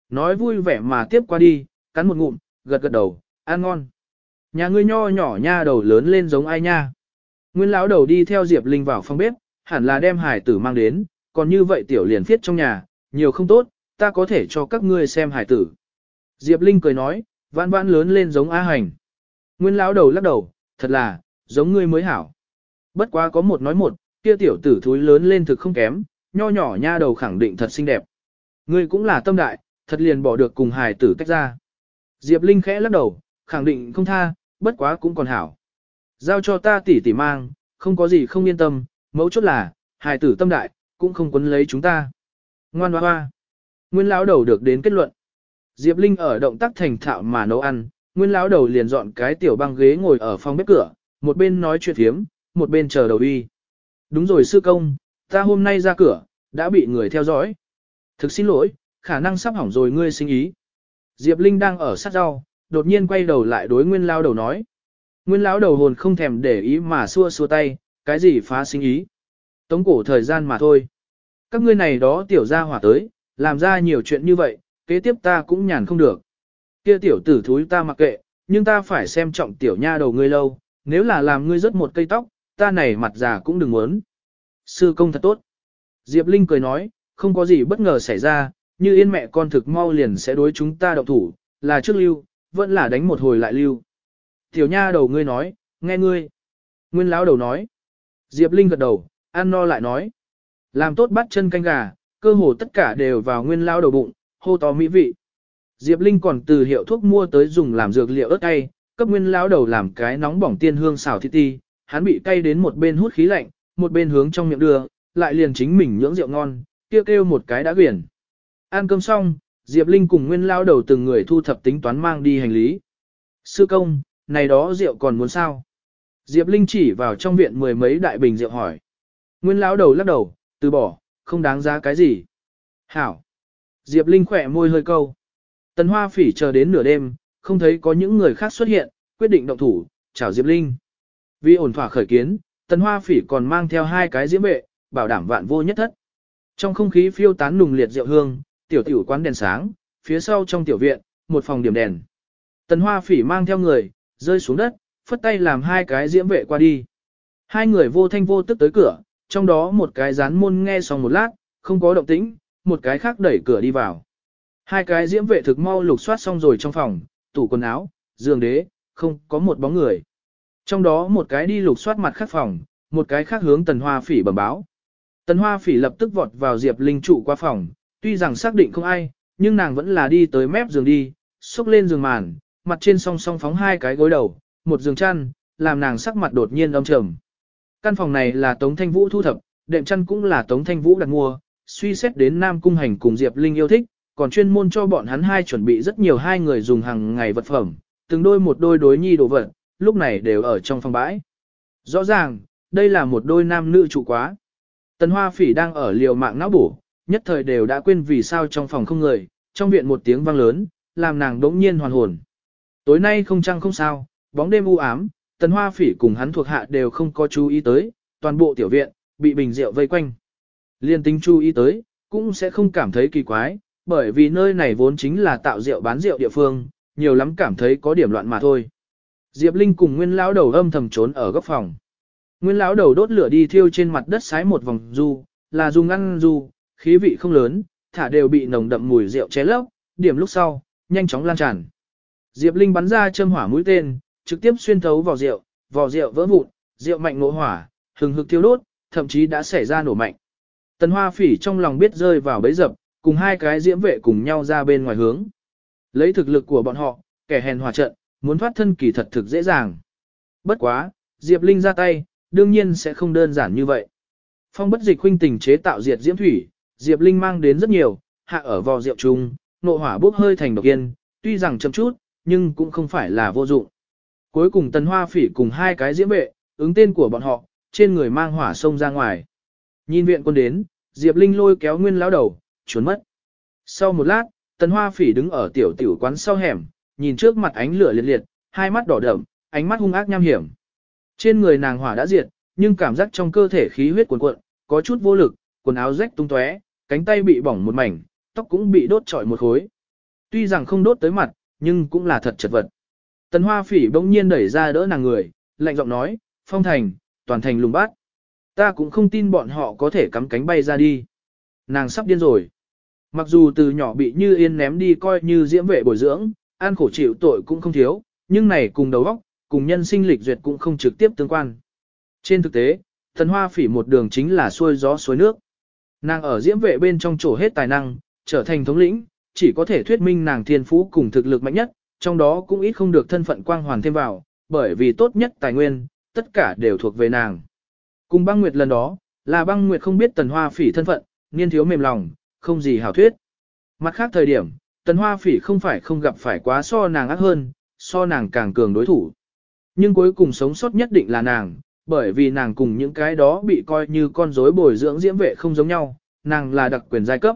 Nói vui vẻ mà tiếp qua đi, cắn một ngụm, gật gật đầu, ăn ngon. Nhà ngươi nho nhỏ nha đầu lớn lên giống ai nha. Nguyên lão đầu đi theo Diệp Linh vào phòng bếp, hẳn là đem hải tử mang đến, còn như vậy tiểu liền phiết trong nhà, nhiều không tốt, ta có thể cho các ngươi xem hải tử. Diệp Linh cười nói, vãn vãn lớn lên giống A Hành. Nguyên lão đầu lắc đầu, thật là, giống ngươi mới hảo. Bất quá có một nói một, kia tiểu tử thúi lớn lên thực không kém, nho nhỏ nha đầu khẳng định thật xinh đẹp. Ngươi cũng là tâm đại, thật liền bỏ được cùng hài tử tách ra. Diệp Linh khẽ lắc đầu, khẳng định không tha, bất quá cũng còn hảo. Giao cho ta tỉ tỉ mang, không có gì không yên tâm, mấu chốt là, hài tử tâm đại, cũng không quấn lấy chúng ta. Ngoan hoa hoa. Nguyên lão đầu được đến kết luận. Diệp Linh ở động tác thành thạo mà nấu ăn, Nguyên lão đầu liền dọn cái tiểu băng ghế ngồi ở phòng bếp cửa, một bên nói chuyện thiếm, một bên chờ đầu uy. Đúng rồi sư công, ta hôm nay ra cửa, đã bị người theo dõi. Thực xin lỗi, khả năng sắp hỏng rồi ngươi sinh ý. Diệp Linh đang ở sát rau, đột nhiên quay đầu lại đối Nguyên lão đầu nói. Nguyên lão đầu hồn không thèm để ý mà xua xua tay, cái gì phá sinh ý. Tống cổ thời gian mà thôi. Các ngươi này đó tiểu ra hỏa tới, làm ra nhiều chuyện như vậy, kế tiếp ta cũng nhàn không được. Kia tiểu tử thúi ta mặc kệ, nhưng ta phải xem trọng tiểu nha đầu ngươi lâu, nếu là làm ngươi rớt một cây tóc, ta này mặt già cũng đừng muốn. Sư công thật tốt. Diệp Linh cười nói, không có gì bất ngờ xảy ra, như yên mẹ con thực mau liền sẽ đối chúng ta động thủ, là trước lưu, vẫn là đánh một hồi lại lưu. Tiểu nha đầu ngươi nói, nghe ngươi. Nguyên lão đầu nói. Diệp Linh gật đầu, ăn no lại nói. Làm tốt bắt chân canh gà, cơ hồ tất cả đều vào nguyên lão đầu bụng, hô to mỹ vị. Diệp Linh còn từ hiệu thuốc mua tới dùng làm dược liệu ớt cay, cấp nguyên lão đầu làm cái nóng bỏng tiên hương xào thịt ti, hắn bị cay đến một bên hút khí lạnh, một bên hướng trong miệng đưa, lại liền chính mình nhưỡng rượu ngon, kêu kêu một cái đã quyển. Ăn cơm xong, Diệp Linh cùng nguyên lão đầu từng người thu thập tính toán mang đi hành lý. Sư công, này đó rượu còn muốn sao? Diệp Linh chỉ vào trong viện mười mấy đại bình rượu hỏi. Nguyên lão đầu lắc đầu, từ bỏ, không đáng giá cái gì. Hảo. Diệp Linh khỏe môi hơi câu. Tần Hoa Phỉ chờ đến nửa đêm, không thấy có những người khác xuất hiện, quyết định động thủ, chào Diệp Linh. Vì ổn thỏa khởi kiến, Tần Hoa Phỉ còn mang theo hai cái diễm vệ, bảo đảm vạn vô nhất thất. Trong không khí phiêu tán nùng liệt rượu hương, tiểu tiểu quán đèn sáng, phía sau trong tiểu viện, một phòng điểm đèn. Tần Hoa Phỉ mang theo người, rơi xuống đất, phất tay làm hai cái diễm vệ qua đi. Hai người vô thanh vô tức tới cửa, trong đó một cái dán môn nghe xong một lát, không có động tĩnh, một cái khác đẩy cửa đi vào. Hai cái diễm vệ thực mau lục soát xong rồi trong phòng, tủ quần áo, giường đế, không có một bóng người. Trong đó một cái đi lục soát mặt khác phòng, một cái khác hướng tần hoa phỉ bẩm báo. Tần hoa phỉ lập tức vọt vào Diệp Linh trụ qua phòng, tuy rằng xác định không ai, nhưng nàng vẫn là đi tới mép giường đi, xúc lên giường màn, mặt trên song song phóng hai cái gối đầu, một giường chăn, làm nàng sắc mặt đột nhiên âm trầm. Căn phòng này là Tống Thanh Vũ thu thập, đệm chăn cũng là Tống Thanh Vũ đặt mua, suy xét đến Nam Cung Hành cùng Diệp Linh yêu thích, còn chuyên môn cho bọn hắn hai chuẩn bị rất nhiều hai người dùng hàng ngày vật phẩm, từng đôi một đôi đối nhi đồ vật, lúc này đều ở trong phòng bãi. Rõ ràng, đây là một đôi nam nữ trụ quá. Tần Hoa Phỉ đang ở liều mạng não bổ, nhất thời đều đã quên vì sao trong phòng không người, trong viện một tiếng vang lớn, làm nàng đỗng nhiên hoàn hồn. Tối nay không trăng không sao, bóng đêm u ám, Tần Hoa Phỉ cùng hắn thuộc hạ đều không có chú ý tới, toàn bộ tiểu viện bị bình rượu vây quanh. Liên tính chú ý tới, cũng sẽ không cảm thấy kỳ quái, bởi vì nơi này vốn chính là tạo rượu bán rượu địa phương, nhiều lắm cảm thấy có điểm loạn mà thôi. Diệp Linh cùng Nguyên lão đầu âm thầm trốn ở góc phòng. Nguyên lão đầu đốt lửa đi thiêu trên mặt đất sái một vòng du, là dùng ngăn du, khí vị không lớn, thả đều bị nồng đậm mùi rượu che lấp, điểm lúc sau, nhanh chóng lan tràn. Diệp Linh bắn ra châm hỏa mũi tên, trực tiếp xuyên thấu vào rượu, vỏ rượu vỡ vụn, rượu mạnh nổ hỏa, hừng hực thiêu đốt, thậm chí đã xảy ra nổ mạnh. Tần Hoa Phỉ trong lòng biết rơi vào bẫy dập, cùng hai cái diễm vệ cùng nhau ra bên ngoài hướng. Lấy thực lực của bọn họ, kẻ hèn hòa trận, muốn thoát thân kỳ thật thực dễ dàng. Bất quá, Diệp Linh ra tay, đương nhiên sẽ không đơn giản như vậy. Phong bất dịch huynh tình chế tạo diệt diễm thủy, Diệp Linh mang đến rất nhiều, hạ ở vò rượu chung, nộ hỏa bốc hơi thành độc yên, tuy rằng chậm chút, nhưng cũng không phải là vô dụng. Cuối cùng tần hoa phỉ cùng hai cái diễm vệ, ứng tên của bọn họ, trên người mang hỏa sông ra ngoài. Nhìn viện quân đến, Diệp Linh lôi kéo nguyên lão đầu, trốn mất. Sau một lát, tần hoa phỉ đứng ở tiểu tiểu quán sau hẻm, nhìn trước mặt ánh lửa liệt liệt, hai mắt đỏ đậm, ánh mắt hung ác nham hiểm. Trên người nàng hỏa đã diệt, nhưng cảm giác trong cơ thể khí huyết cuồn cuộn, có chút vô lực, quần áo rách tung tóe, cánh tay bị bỏng một mảnh, tóc cũng bị đốt trọi một khối. Tuy rằng không đốt tới mặt, nhưng cũng là thật chật vật. Tần Hoa Phỉ bỗng nhiên đẩy ra đỡ nàng người, lạnh giọng nói, "Phong Thành, toàn thành lùng bát. Ta cũng không tin bọn họ có thể cắm cánh bay ra đi." Nàng sắp điên rồi. Mặc dù từ nhỏ bị Như Yên ném đi coi như diễm vệ bồi dưỡng, an khổ chịu tội cũng không thiếu, nhưng này cùng đầu óc, cùng nhân sinh lịch duyệt cũng không trực tiếp tương quan. Trên thực tế, thần hoa phỉ một đường chính là xuôi gió suối nước. Nàng ở diễm vệ bên trong chỗ hết tài năng, trở thành thống lĩnh, chỉ có thể thuyết minh nàng thiên phú cùng thực lực mạnh nhất, trong đó cũng ít không được thân phận quang hoàn thêm vào, bởi vì tốt nhất tài nguyên, tất cả đều thuộc về nàng. Cùng băng nguyệt lần đó, là băng nguyệt không biết tần hoa phỉ thân phận, niên thiếu mềm lòng, không gì hảo thuyết. Mặt khác thời điểm, tần hoa phỉ không phải không gặp phải quá so nàng ác hơn, so nàng càng cường đối thủ. Nhưng cuối cùng sống sót nhất định là nàng, bởi vì nàng cùng những cái đó bị coi như con rối bồi dưỡng diễm vệ không giống nhau, nàng là đặc quyền giai cấp.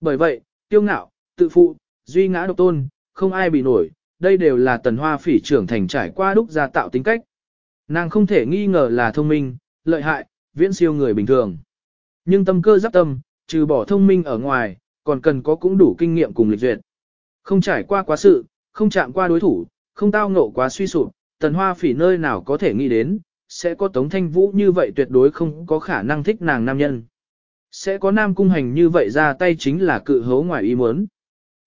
Bởi vậy, tiêu ngạo, tự phụ, duy ngã độc tôn, không ai bị nổi, đây đều là tần hoa phỉ trưởng thành trải qua đúc ra tạo tính cách. Nàng không thể nghi ngờ là thông minh, lợi hại, viễn siêu người bình thường. Nhưng tâm cơ giáp tâm, trừ bỏ thông minh ở ngoài, còn cần có cũng đủ kinh nghiệm cùng lịch duyệt. Không trải qua quá sự, không chạm qua đối thủ, không tao ngộ quá suy sụp, tần hoa phỉ nơi nào có thể nghĩ đến, sẽ có Tống Thanh Vũ như vậy tuyệt đối không có khả năng thích nàng nam nhân. Sẽ có nam cung hành như vậy ra tay chính là cự hấu ngoài ý muốn.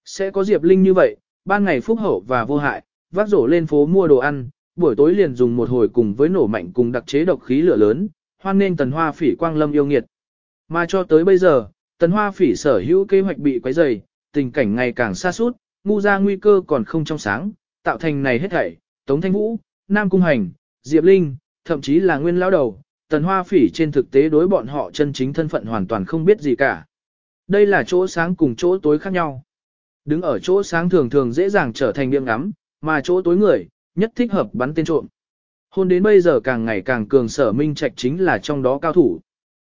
Sẽ có Diệp Linh như vậy, ban ngày phúc hậu và vô hại, vác rổ lên phố mua đồ ăn, buổi tối liền dùng một hồi cùng với nổ mạnh cùng đặc chế độc khí lửa lớn, hoan nên tần hoa phỉ quang lâm yêu nghiệt. Mà cho tới bây giờ, tần hoa phỉ sở hữu kế hoạch bị quấy rầy, tình cảnh ngày càng xa suốt, ngu ra nguy cơ còn không trong sáng, tạo thành này hết thảy, Tống Thanh Vũ, Nam Cung Hành, Diệp Linh, thậm chí là nguyên lão đầu, tần hoa phỉ trên thực tế đối bọn họ chân chính thân phận hoàn toàn không biết gì cả. Đây là chỗ sáng cùng chỗ tối khác nhau. Đứng ở chỗ sáng thường thường dễ dàng trở thành điểm ngắm, mà chỗ tối người, nhất thích hợp bắn tên trộm. Hôn đến bây giờ càng ngày càng cường sở minh trạch chính là trong đó cao thủ.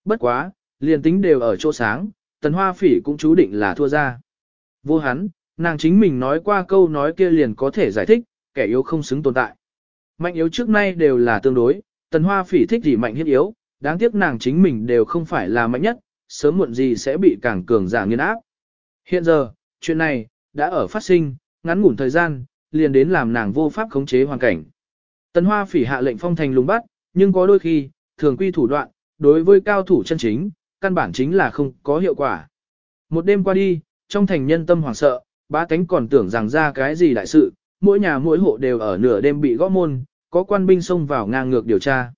Bất quá, liền tính đều ở chỗ sáng, tần hoa phỉ cũng chú định là thua ra. Vô hắn, nàng chính mình nói qua câu nói kia liền có thể giải thích, kẻ yếu không xứng tồn tại. Mạnh yếu trước nay đều là tương đối, tần hoa phỉ thích gì mạnh hiếp yếu, đáng tiếc nàng chính mình đều không phải là mạnh nhất, sớm muộn gì sẽ bị càng cường giả nghiên áp. Hiện giờ, chuyện này, đã ở phát sinh, ngắn ngủn thời gian, liền đến làm nàng vô pháp khống chế hoàn cảnh. Tần hoa phỉ hạ lệnh phong thành lùng bắt, nhưng có đôi khi, thường quy thủ đoạn, đối với cao thủ chân chính, căn bản chính là không có hiệu quả. Một đêm qua đi, trong thành nhân tâm hoảng sợ, ba cánh còn tưởng rằng ra cái gì đại sự, mỗi nhà mỗi hộ đều ở nửa đêm bị gõ môn, có quan binh xông vào ngang ngược điều tra.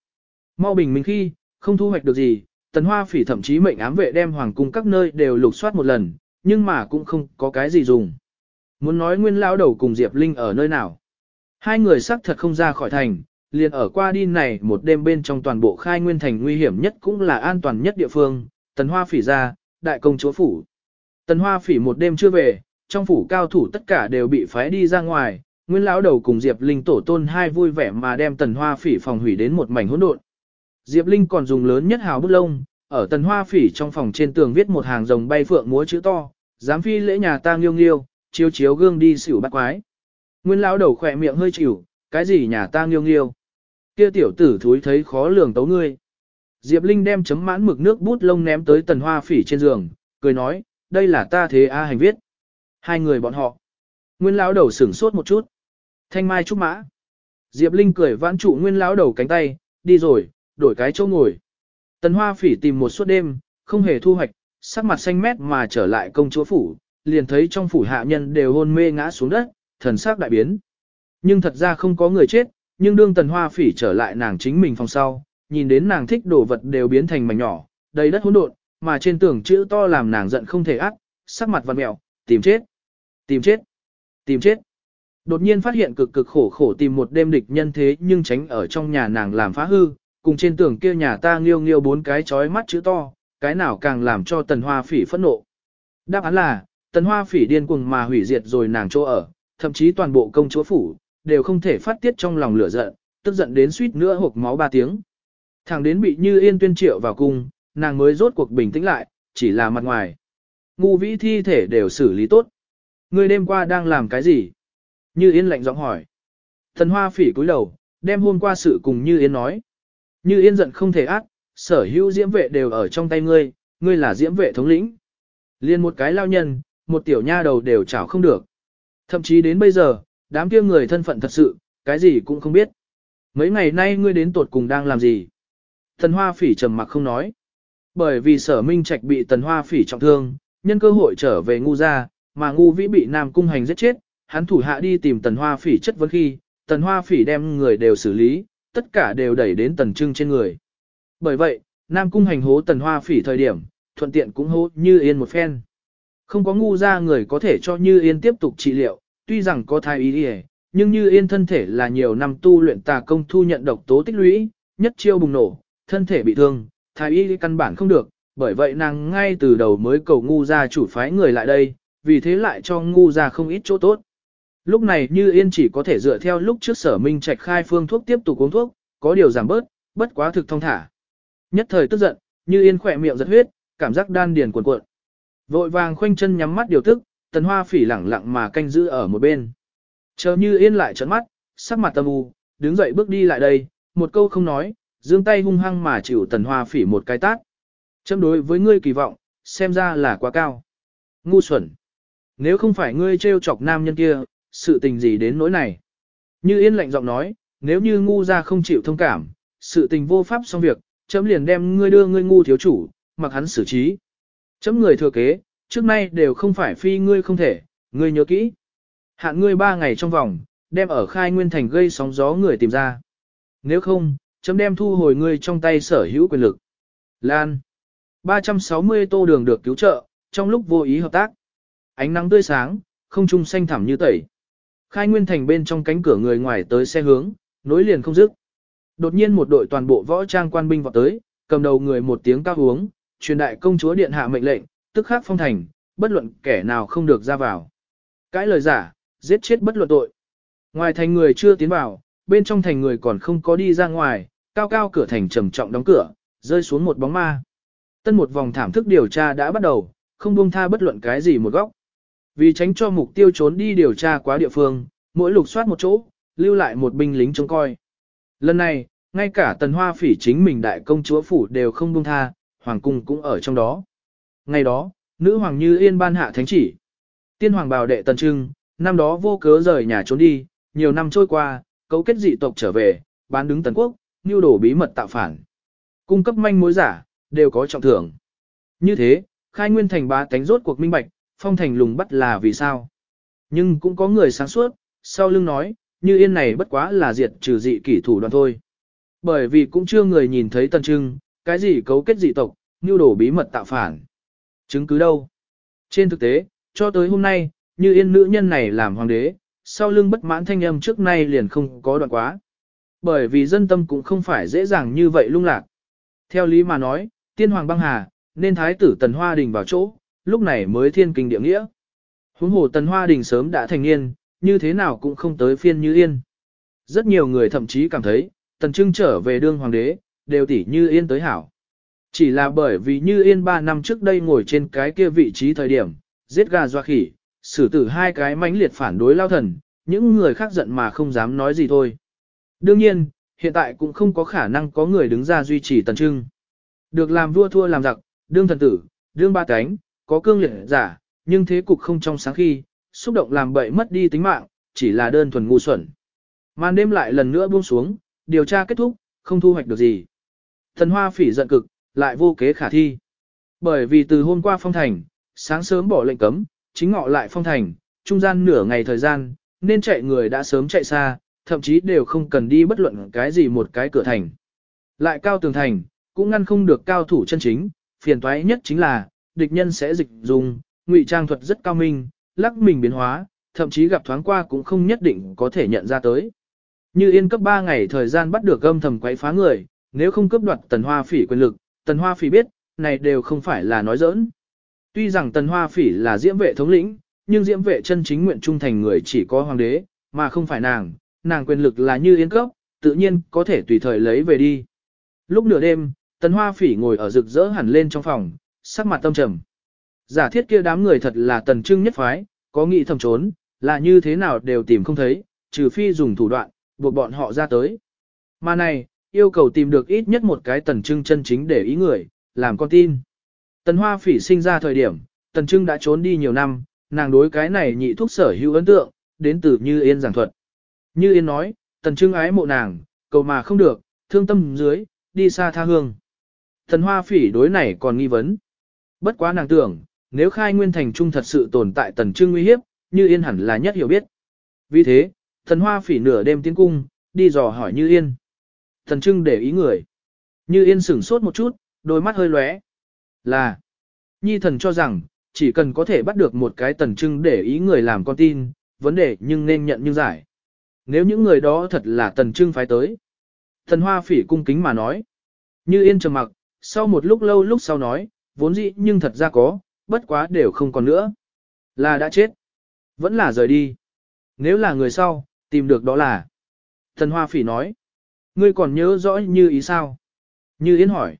Mau bình minh khi, không thu hoạch được gì, tần hoa phỉ thậm chí mệnh ám vệ đem hoàng cung các nơi đều lục soát một lần, nhưng mà cũng không có cái gì dùng. Muốn nói nguyên lão đầu cùng Diệp Linh ở nơi nào. Hai người xác thật không ra khỏi thành, liền ở qua đi này một đêm bên trong toàn bộ khai nguyên thành nguy hiểm nhất cũng là an toàn nhất địa phương, tần hoa phỉ ra, đại công chúa phủ. Tần hoa phỉ một đêm chưa về, trong phủ cao thủ tất cả đều bị phái đi ra ngoài, Nguyên lão đầu cùng Diệp Linh tổ tôn hai vui vẻ mà đem tần hoa phỉ phòng hủy đến một mảnh hỗn độn. Diệp Linh còn dùng lớn nhất hào bút lông, ở tần hoa phỉ trong phòng trên tường viết một hàng rồng bay phượng múa chữ to, dám phi lễ nhà ta nghiêu nghiêu, chiếu chiếu gương đi xỉu bắt quái. Nguyên lão đầu khỏe miệng hơi chịu, cái gì nhà ta nghiêu nghiêu. Kia tiểu tử thúi thấy khó lường tấu ngươi. Diệp Linh đem chấm mãn mực nước bút lông ném tới tần hoa phỉ trên giường, cười nói, đây là ta thế A hành viết. Hai người bọn họ. Nguyên lão đầu sửng sốt một chút. Thanh mai trúc mã. Diệp Linh cười vãn trụ nguyên lão đầu cánh tay, đi rồi, đổi cái chỗ ngồi. Tần Hoa Phỉ tìm một suốt đêm, không hề thu hoạch, sắc mặt xanh mét mà trở lại công chúa phủ, liền thấy trong phủ hạ nhân đều hôn mê ngã xuống đất, thần sắc đại biến. Nhưng thật ra không có người chết, nhưng đương Tần Hoa Phỉ trở lại nàng chính mình phòng sau, nhìn đến nàng thích đồ vật đều biến thành mảnh nhỏ, đầy đất hỗn độn, mà trên tường chữ to làm nàng giận không thể ác, sắc mặt vặn mèo, tìm chết, tìm chết, tìm chết. Đột nhiên phát hiện cực cực khổ khổ tìm một đêm địch nhân thế nhưng tránh ở trong nhà nàng làm phá hư, cùng trên tường kia nhà ta nghiêu nghiêu bốn cái chói mắt chữ to, cái nào càng làm cho tần hoa phỉ phẫn nộ. Đáp án là, tần hoa phỉ điên cuồng mà hủy diệt rồi nàng chỗ ở, thậm chí toàn bộ công chúa phủ, đều không thể phát tiết trong lòng lửa giận, tức giận đến suýt nữa hộp máu ba tiếng. Thẳng đến bị như yên tuyên triệu vào cung, nàng mới rốt cuộc bình tĩnh lại, chỉ là mặt ngoài. Ngu vĩ thi thể đều xử lý tốt. Người đêm qua đang làm cái gì? Như Yên lạnh giọng hỏi. Thần Hoa phỉ cúi đầu, đem hôm qua sự cùng Như Yên nói. Như Yên giận không thể ác, sở hữu diễm vệ đều ở trong tay ngươi, ngươi là diễm vệ thống lĩnh. Liên một cái lao nhân, một tiểu nha đầu đều chảo không được. Thậm chí đến bây giờ, đám kia người thân phận thật sự, cái gì cũng không biết. Mấy ngày nay ngươi đến tột cùng đang làm gì? Tần Hoa phỉ trầm mặc không nói. Bởi vì sở minh trạch bị tần hoa phỉ trọng thương, nhân cơ hội trở về ngu gia, mà ngu vĩ bị nam cung hành giết chết, hắn thủ hạ đi tìm tần hoa phỉ chất vấn khi, tần hoa phỉ đem người đều xử lý, tất cả đều đẩy đến tần trưng trên người. Bởi vậy, nam cung hành hố tần hoa phỉ thời điểm, thuận tiện cũng hố như yên một phen. Không có ngu gia người có thể cho như yên tiếp tục trị liệu, tuy rằng có thai ý đi nhưng như yên thân thể là nhiều năm tu luyện tà công thu nhận độc tố tích lũy, nhất chiêu bùng nổ, thân thể bị thương, thái y căn bản không được, bởi vậy nàng ngay từ đầu mới cầu ngu ra chủ phái người lại đây, vì thế lại cho ngu ra không ít chỗ tốt. Lúc này như yên chỉ có thể dựa theo lúc trước sở minh trạch khai phương thuốc tiếp tục uống thuốc, có điều giảm bớt, bất quá thực thông thả. Nhất thời tức giận, như yên khỏe miệng giật huyết, cảm giác đan điền cuộn cuộn. Vội vàng khoanh chân nhắm mắt điều tức, tần hoa phỉ lẳng lặng mà canh giữ ở một bên. Chờ như yên lại trấn mắt, sắc mặt tâm u, đứng dậy bước đi lại đây, một câu không nói, dương tay hung hăng mà chịu tần hoa phỉ một cái tát. Châm đối với ngươi kỳ vọng, xem ra là quá cao. Ngu xuẩn. Nếu không phải ngươi trêu chọc nam nhân kia, sự tình gì đến nỗi này. Như yên lạnh giọng nói, nếu như ngu ra không chịu thông cảm, sự tình vô pháp xong việc, chấm liền đem ngươi đưa ngươi ngu thiếu chủ, mặc hắn xử trí. Chấm người thừa kế, trước nay đều không phải phi ngươi không thể, ngươi nhớ kỹ. Hạn ngươi ba ngày trong vòng, đem ở khai nguyên thành gây sóng gió người tìm ra. Nếu không, chấm đem thu hồi ngươi trong tay sở hữu quyền lực. Lan. 360 tô đường được cứu trợ, trong lúc vô ý hợp tác. Ánh nắng tươi sáng, không trung xanh thẳm như tẩy. Khai nguyên thành bên trong cánh cửa người ngoài tới xe hướng, nối liền không dứt. Đột nhiên một đội toàn bộ võ trang quan binh vọt tới, cầm đầu người một tiếng cao uống, truyền đại công chúa điện hạ mệnh lệnh, tức khắc phong thành, bất luận kẻ nào không được ra vào. Cái lời giả, giết chết bất luận tội. Ngoài thành người chưa tiến vào, bên trong thành người còn không có đi ra ngoài, cao cao cửa thành trầm trọng đóng cửa, rơi xuống một bóng ma. Tân một vòng thảm thức điều tra đã bắt đầu, không buông tha bất luận cái gì một góc. Vì tránh cho mục tiêu trốn đi điều tra quá địa phương, mỗi lục soát một chỗ, lưu lại một binh lính trông coi. Lần này, ngay cả tần hoa phỉ chính mình đại công chúa phủ đều không buông tha, hoàng cung cũng ở trong đó. Ngày đó, nữ hoàng như yên ban hạ thánh chỉ. Tiên hoàng bào đệ tần trưng, năm đó vô cớ rời nhà trốn đi, nhiều năm trôi qua, cấu kết dị tộc trở về, bán đứng tần quốc, nưu đổ bí mật tạo phản. Cung cấp manh mối giả, đều có trọng thưởng. Như thế, khai nguyên thành bá tánh rốt cuộc minh bạch, phong thành lùng bắt là vì sao. Nhưng cũng có người sáng suốt, sau lưng nói, như yên này bất quá là diệt trừ dị kỷ thủ đoàn thôi. Bởi vì cũng chưa người nhìn thấy tần trưng, cái gì cấu kết dị tộc, nưu đổ bí mật tạo phản. Chứng cứ đâu? Trên thực tế, cho tới hôm nay, như yên nữ nhân này làm hoàng đế, sau lưng bất mãn thanh âm trước nay liền không có đoạn quá. Bởi vì dân tâm cũng không phải dễ dàng như vậy lung lạc. Theo lý mà nói, tiên hoàng băng hà, nên thái tử tần hoa đình vào chỗ, lúc này mới thiên kinh địa nghĩa. Huống hồ tần hoa đình sớm đã thành niên, như thế nào cũng không tới phiên như yên. Rất nhiều người thậm chí cảm thấy, tần trưng trở về đương hoàng đế, đều tỉ như yên tới hảo. Chỉ là bởi vì như yên 3 năm trước đây ngồi trên cái kia vị trí thời điểm, giết gà doa khỉ, xử tử hai cái mãnh liệt phản đối lao thần, những người khác giận mà không dám nói gì thôi. Đương nhiên, hiện tại cũng không có khả năng có người đứng ra duy trì tần trưng. Được làm vua thua làm giặc, đương thần tử, đương ba cánh, có cương liệt giả, nhưng thế cục không trong sáng khi, xúc động làm bậy mất đi tính mạng, chỉ là đơn thuần ngu xuẩn. Màn đêm lại lần nữa buông xuống, điều tra kết thúc, không thu hoạch được gì. Thần hoa phỉ giận cực, lại vô kế khả thi. Bởi vì từ hôm qua phong thành, sáng sớm bỏ lệnh cấm, chính ngọ lại phong thành, trung gian nửa ngày thời gian, nên chạy người đã sớm chạy xa, thậm chí đều không cần đi bất luận cái gì một cái cửa thành. Lại cao tường thành, cũng ngăn không được cao thủ chân chính, phiền toái nhất chính là, địch nhân sẽ dịch dùng, ngụy trang thuật rất cao minh, lắc mình biến hóa, thậm chí gặp thoáng qua cũng không nhất định có thể nhận ra tới. Như yên cấp 3 ngày thời gian bắt được âm thầm quấy phá người, nếu không cướp đoạt tần hoa phỉ quyền lực, tần hoa phỉ biết, này đều không phải là nói giỡn. Tuy rằng tần hoa phỉ là diễm vệ thống lĩnh, nhưng diễm vệ chân chính nguyện trung thành người chỉ có hoàng đế, mà không phải nàng, nàng quyền lực là như yên cấp, tự nhiên có thể tùy thời lấy về đi. Lúc nửa đêm, tần hoa phỉ ngồi ở rực rỡ hẳn lên trong phòng, sắc mặt tâm trầm. Giả thiết kia đám người thật là tần trưng nhất phái, có nghị thầm trốn, là như thế nào đều tìm không thấy, trừ phi dùng thủ đoạn, buộc bọn họ ra tới. Mà này, yêu cầu tìm được ít nhất một cái tần trưng chân chính để ý người, làm con tin. Tần hoa phỉ sinh ra thời điểm, tần trưng đã trốn đi nhiều năm, nàng đối cái này nhị thuốc sở hữu ấn tượng, đến từ Như Yên giảng thuật. Như Yên nói, tần trưng ái mộ nàng, cầu mà không được, thương tâm dưới, đi xa tha hương. Thần hoa phỉ đối này còn nghi vấn. Bất quá nàng tưởng, nếu khai nguyên thành trung thật sự tồn tại tần trưng nguy hiếp, Như Yên hẳn là nhất hiểu biết. Vì thế, Thần hoa phỉ nửa đêm tiến cung, đi dò hỏi Như Yên. Thần trưng để ý người. Như Yên sửng sốt một chút, đôi mắt hơi lóe. Là, nhi thần cho rằng, chỉ cần có thể bắt được một cái tần trưng để ý người làm con tin, vấn đề nhưng nên nhận như giải. Nếu những người đó thật là tần trưng phái tới. Thần hoa phỉ cung kính mà nói. Như yên trầm mặc, sau một lúc lâu lúc sau nói, vốn dĩ nhưng thật ra có, bất quá đều không còn nữa. Là đã chết. Vẫn là rời đi. Nếu là người sau, tìm được đó là. Thần hoa phỉ nói. Ngươi còn nhớ rõ như ý sao? Như yên hỏi.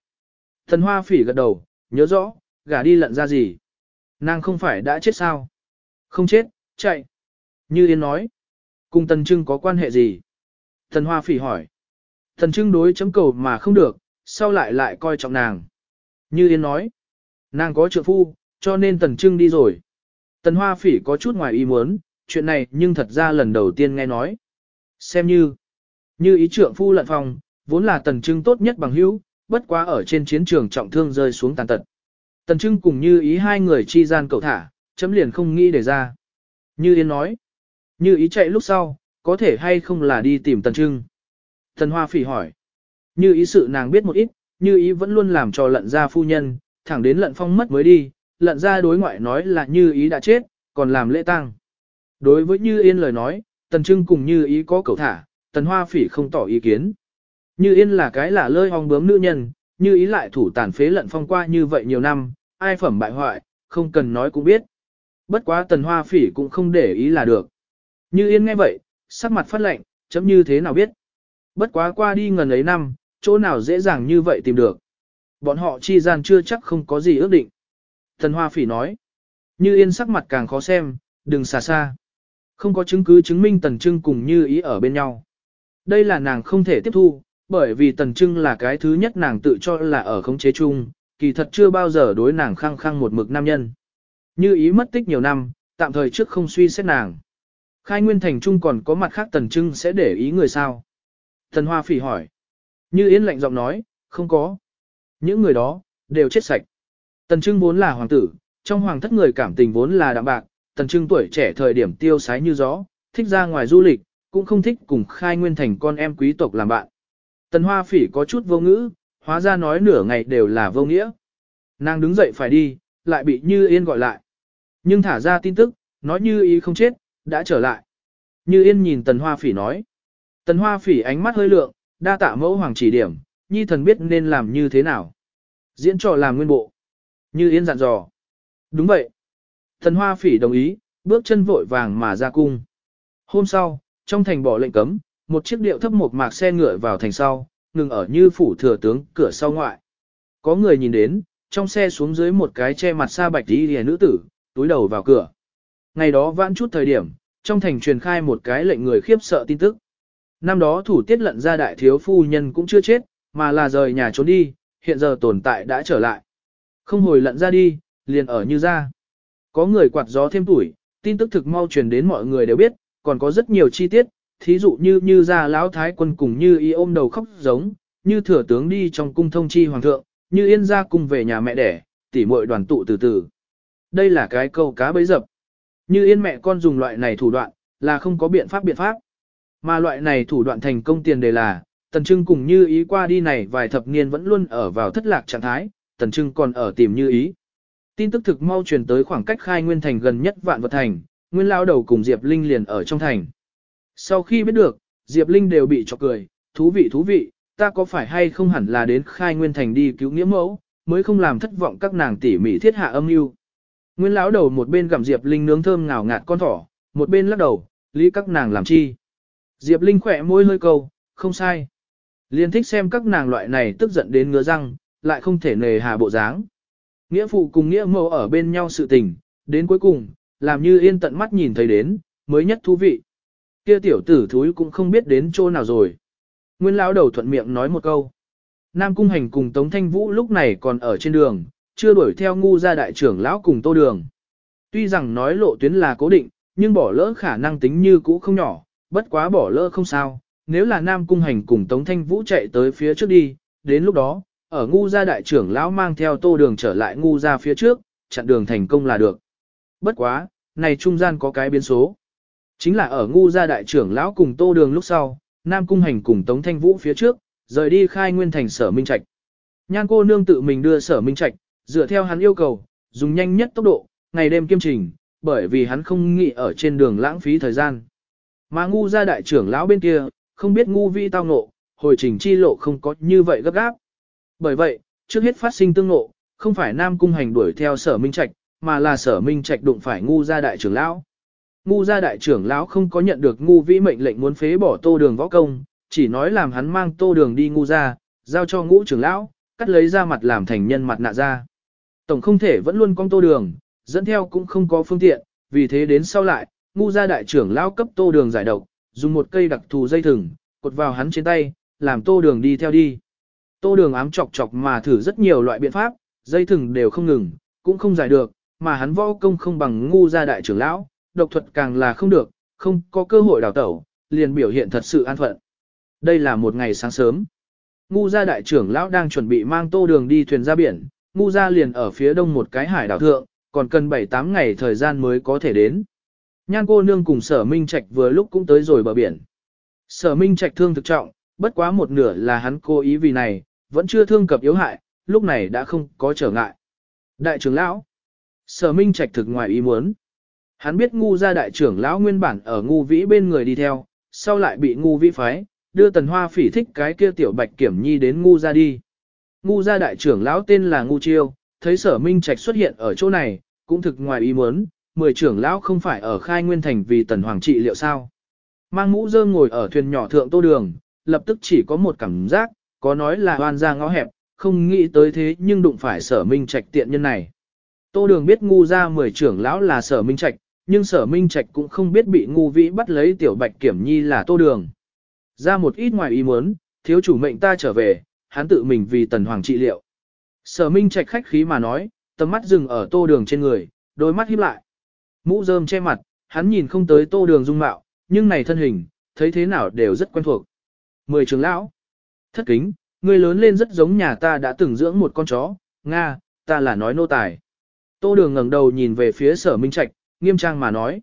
Thần hoa phỉ gật đầu, nhớ rõ, gả đi lận ra gì? Nàng không phải đã chết sao? Không chết, chạy. Như Yên nói. Cùng Tần Trưng có quan hệ gì? Thần Hoa phỉ hỏi. Tần Trưng đối chấm cầu mà không được, sau lại lại coi trọng nàng. Như Yên nói. Nàng có trượng phu, cho nên Tần Trưng đi rồi. Tần Hoa phỉ có chút ngoài ý muốn, chuyện này nhưng thật ra lần đầu tiên nghe nói. Xem như, như ý trượng phu lận phòng, vốn là Tần Trưng tốt nhất bằng hữu, bất quá ở trên chiến trường trọng thương rơi xuống tàn tật. Tần Trưng cùng như ý hai người chi gian cầu thả, chấm liền không nghĩ để ra. Như Yên nói, như ý chạy lúc sau, có thể hay không là đi tìm Tần Trưng. Tần Hoa phỉ hỏi, như ý sự nàng biết một ít, như ý vẫn luôn làm cho lận ra phu nhân, thẳng đến lận phong mất mới đi, lận ra đối ngoại nói là như ý đã chết, còn làm lễ tang. Đối với như yên lời nói, Tần Trưng cùng như ý có cầu thả, Tần Hoa phỉ không tỏ ý kiến. Như yên là cái lả lơi hong bướm nữ nhân, như ý lại thủ tàn phế lận phong qua như vậy nhiều năm, ai phẩm bại hoại, không cần nói cũng biết. Bất quá tần hoa phỉ cũng không để ý là được. Như yên nghe vậy, sắc mặt phát lạnh. chấm như thế nào biết. Bất quá qua đi ngần ấy năm, chỗ nào dễ dàng như vậy tìm được. Bọn họ chi gian chưa chắc không có gì ước định. Thần hoa phỉ nói. Như yên sắc mặt càng khó xem, đừng xa xa. Không có chứng cứ chứng minh tần trưng cùng như ý ở bên nhau. Đây là nàng không thể tiếp thu, bởi vì tần trưng là cái thứ nhất nàng tự cho là ở khống chế chung, kỳ thật chưa bao giờ đối nàng khăng khăng một mực nam nhân. Như ý mất tích nhiều năm, tạm thời trước không suy xét nàng. Khai nguyên thành trung còn có mặt khác tần trưng sẽ để ý người sao? Tần hoa phỉ hỏi. Như Yên lạnh giọng nói, không có. Những người đó, đều chết sạch. Tần trưng vốn là hoàng tử, trong hoàng thất người cảm tình vốn là đạm bạc, tần trưng tuổi trẻ thời điểm tiêu sái như gió, thích ra ngoài du lịch, cũng không thích cùng khai nguyên thành con em quý tộc làm bạn. Tần hoa phỉ có chút vô ngữ, hóa ra nói nửa ngày đều là vô nghĩa. Nàng đứng dậy phải đi, lại bị Như Yên gọi lại. Nhưng thả ra tin tức, nói Như Ý không chết, đã trở lại. Như Yên nhìn Tần Hoa Phỉ nói. Tần Hoa Phỉ ánh mắt hơi lượng, đa tạ mẫu hoàng chỉ điểm, nhi thần biết nên làm như thế nào. Diễn trò làm nguyên bộ. Như Yên dặn dò. Đúng vậy. Tần Hoa Phỉ đồng ý, bước chân vội vàng mà ra cung. Hôm sau, trong thành bỏ lệnh cấm, một chiếc điệu thấp một mạc xe ngựa vào thành sau, ngừng ở như phủ thừa tướng cửa sau ngoại. Có người nhìn đến, trong xe xuống dưới một cái che mặt sa bạch đi hề nữ tử, túi đầu vào cửa. Ngày đó vãn chút thời điểm, trong thành truyền khai một cái lệnh người khiếp sợ tin tức. Năm đó thủ tiết lận ra đại thiếu phu nhân cũng chưa chết, mà là rời nhà trốn đi, hiện giờ tồn tại đã trở lại. Không hồi lận ra đi, liền ở như ra. Có người quạt gió thêm tuổi, tin tức thực mau truyền đến mọi người đều biết, còn có rất nhiều chi tiết, thí dụ như như ra lão thái quân cùng như y ôm đầu khóc giống, như thừa tướng đi trong cung thông chi hoàng thượng, như yên ra cung về nhà mẹ đẻ, tỉ muội đoàn tụ từ từ. Đây là cái câu cá bấy dập. Như yên mẹ con dùng loại này thủ đoạn, là không có biện pháp biện pháp. Mà loại này thủ đoạn thành công tiền đề là, Tần Trưng cùng như ý qua đi này vài thập niên vẫn luôn ở vào thất lạc trạng thái, Tần Trưng còn ở tìm như ý. Tin tức thực mau truyền tới khoảng cách khai nguyên thành gần nhất vạn vật thành, nguyên lao đầu cùng Diệp Linh liền ở trong thành. Sau khi biết được, Diệp Linh đều bị chọc cười, thú vị thú vị, ta có phải hay không hẳn là đến khai nguyên thành đi cứu nghĩa mẫu, mới không làm thất vọng các nàng tỉ mỉ thiết hạ âm mưu. Nguyên lão đầu một bên gặm Diệp Linh nướng thơm ngào ngạt con thỏ, một bên lắc đầu, lý các nàng làm chi. Diệp Linh khỏe môi hơi câu, không sai. Liên thích xem các nàng loại này tức giận đến ngứa răng, lại không thể nề hà bộ dáng. Nghĩa phụ cùng nghĩa mẫu ở bên nhau sự tình, đến cuối cùng, làm như yên tận mắt nhìn thấy đến, mới nhất thú vị. Kia tiểu tử thúi cũng không biết đến chỗ nào rồi. Nguyên lão đầu thuận miệng nói một câu. Nam Cung Hành cùng Tống Thanh Vũ lúc này còn ở trên đường, chưa đuổi theo ngu gia đại trưởng lão cùng tô đường. Tuy rằng nói lộ tuyến là cố định, nhưng bỏ lỡ khả năng tính như cũ không nhỏ, bất quá bỏ lỡ không sao. Nếu là Nam Cung Hành cùng Tống Thanh Vũ chạy tới phía trước đi, đến lúc đó, ở ngu gia đại trưởng lão mang theo tô đường trở lại ngu gia phía trước, chặn đường thành công là được. Bất quá, này trung gian có cái biến số. Chính là ở ngu gia đại trưởng lão cùng tô đường lúc sau, Nam Cung Hành cùng Tống Thanh Vũ phía trước, rời đi khai nguyên thành sở Minh Trạch. Nhan cô nương tự mình đưa sở Minh Trạch, dựa theo hắn yêu cầu, dùng nhanh nhất tốc độ, ngày đêm kiêm trình, bởi vì hắn không nghĩ ở trên đường lãng phí thời gian. Mà ngu gia đại trưởng lão bên kia, không biết ngu vi tao ngộ, hồi trình chi lộ không có như vậy gấp gáp. Bởi vậy, trước hết phát sinh tương ngộ, không phải Nam Cung Hành đuổi theo sở Minh Trạch, mà là sở Minh Trạch đụng phải ngu gia đại trưởng lão. Ngu gia đại trưởng lão không có nhận được ngu vĩ mệnh lệnh muốn phế bỏ tô đường võ công, chỉ nói làm hắn mang tô đường đi ngu gia, giao cho ngũ trưởng lão, cắt lấy ra mặt làm thành nhân mặt nạ ra. Tổng không thể vẫn luôn con tô đường, dẫn theo cũng không có phương tiện, vì thế đến sau lại, ngu gia đại trưởng lão cấp tô đường giải độc, dùng một cây đặc thù dây thừng, cột vào hắn trên tay, làm tô đường đi theo đi. Tô đường ám chọc chọc mà thử rất nhiều loại biện pháp, dây thừng đều không ngừng, cũng không giải được, mà hắn võ công không bằng ngu gia đại trưởng lão, độc thuật càng là không được, không có cơ hội đào tẩu, liền biểu hiện thật sự an phận. Đây là một ngày sáng sớm. Ngu gia đại trưởng lão đang chuẩn bị mang tô đường đi thuyền ra biển, ngu gia liền ở phía đông một cái hải đảo thượng, còn cần 7-8 ngày thời gian mới có thể đến. Nhan cô nương cùng sở minh trạch vừa lúc cũng tới rồi bờ biển. Sở minh trạch thương thực trọng, bất quá một nửa là hắn cố ý vì này, vẫn chưa thương cập yếu hại, lúc này đã không có trở ngại. Đại trưởng lão, sở minh trạch thực ngoài ý muốn. Hắn biết ngu gia đại trưởng lão nguyên bản ở ngu vĩ bên người đi theo, sau lại bị ngu vĩ phái, đưa tần hoa phỉ thích cái kia tiểu bạch kiểm nhi đến ngu gia đi. Ngu gia đại trưởng lão tên là ngu chiêu, thấy sở minh trạch xuất hiện ở chỗ này, cũng thực ngoài ý muốn, mười trưởng lão không phải ở khai nguyên thành vì tần hoàng trị liệu sao. Mang mũ dơ ngồi ở thuyền nhỏ thượng tô đường, lập tức chỉ có một cảm giác, có nói là hoan ra ngõ hẹp, không nghĩ tới thế nhưng đụng phải sở minh trạch tiện nhân này. Tô đường biết ngu ra mười trưởng lão là sở minh trạch, nhưng sở minh trạch cũng không biết bị ngu vĩ bắt lấy tiểu bạch kiểm nhi là tô đường. Ra một ít ngoài ý muốn, thiếu chủ mệnh ta trở về, hắn tự mình vì tần hoàng trị liệu. Sở minh trạch khách khí mà nói, tầm mắt dừng ở tô đường trên người, đôi mắt híp lại. Mũ rơm che mặt, hắn nhìn không tới tô đường dung mạo, nhưng này thân hình, thấy thế nào đều rất quen thuộc. Mười trưởng lão. Thất kính, người lớn lên rất giống nhà ta đã từng dưỡng một con chó, Nga, ta là nói nô tài. Tô đường ngẩng đầu nhìn về phía sở minh trạch, nghiêm trang mà nói.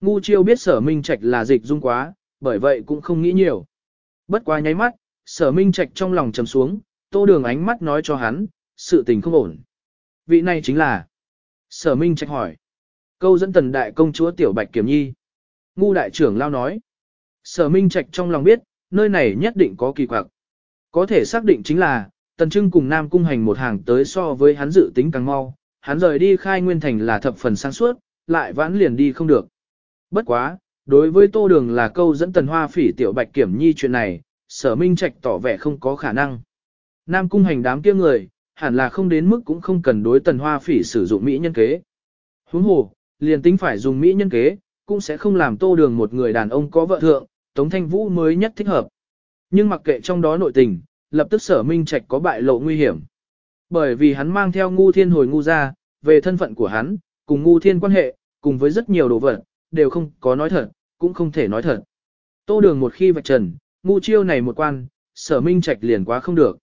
Ngu chiêu biết sở minh trạch là dịch dung quá, bởi vậy cũng không nghĩ nhiều. Bất quá nháy mắt, sở minh trạch trong lòng trầm xuống, tô đường ánh mắt nói cho hắn, sự tình không ổn. Vị này chính là... Sở minh trạch hỏi. Câu dẫn tần đại công chúa tiểu bạch kiểm nhi. Ngu đại trưởng lao nói. Sở minh trạch trong lòng biết, nơi này nhất định có kỳ quặc. Có thể xác định chính là, tần trưng cùng nam cung hành một hàng tới so với hắn dự tính càng mau, hắn rời đi khai nguyên thành là thập phần sáng suốt, lại vãn liền đi không được. Bất quá, đối với tô đường là câu dẫn tần hoa phỉ tiểu bạch kiểm nhi chuyện này, sở minh trạch tỏ vẻ không có khả năng. Nam cung hành đám kia người, hẳn là không đến mức cũng không cần đối tần hoa phỉ sử dụng mỹ nhân kế. Huống hồ, liền tính phải dùng mỹ nhân kế, cũng sẽ không làm tô đường một người đàn ông có vợ thượng, Tống Thanh Vũ mới nhất thích hợp. Nhưng mặc kệ trong đó nội tình, lập tức sở minh trạch có bại lộ nguy hiểm. Bởi vì hắn mang theo ngu thiên hồi ngu ra, về thân phận của hắn, cùng ngu thiên quan hệ, cùng với rất nhiều đồ vật, đều không có nói thật, cũng không thể nói thật. Tô đường một khi vạch trần, ngu chiêu này một quan, sở minh trạch liền quá không được.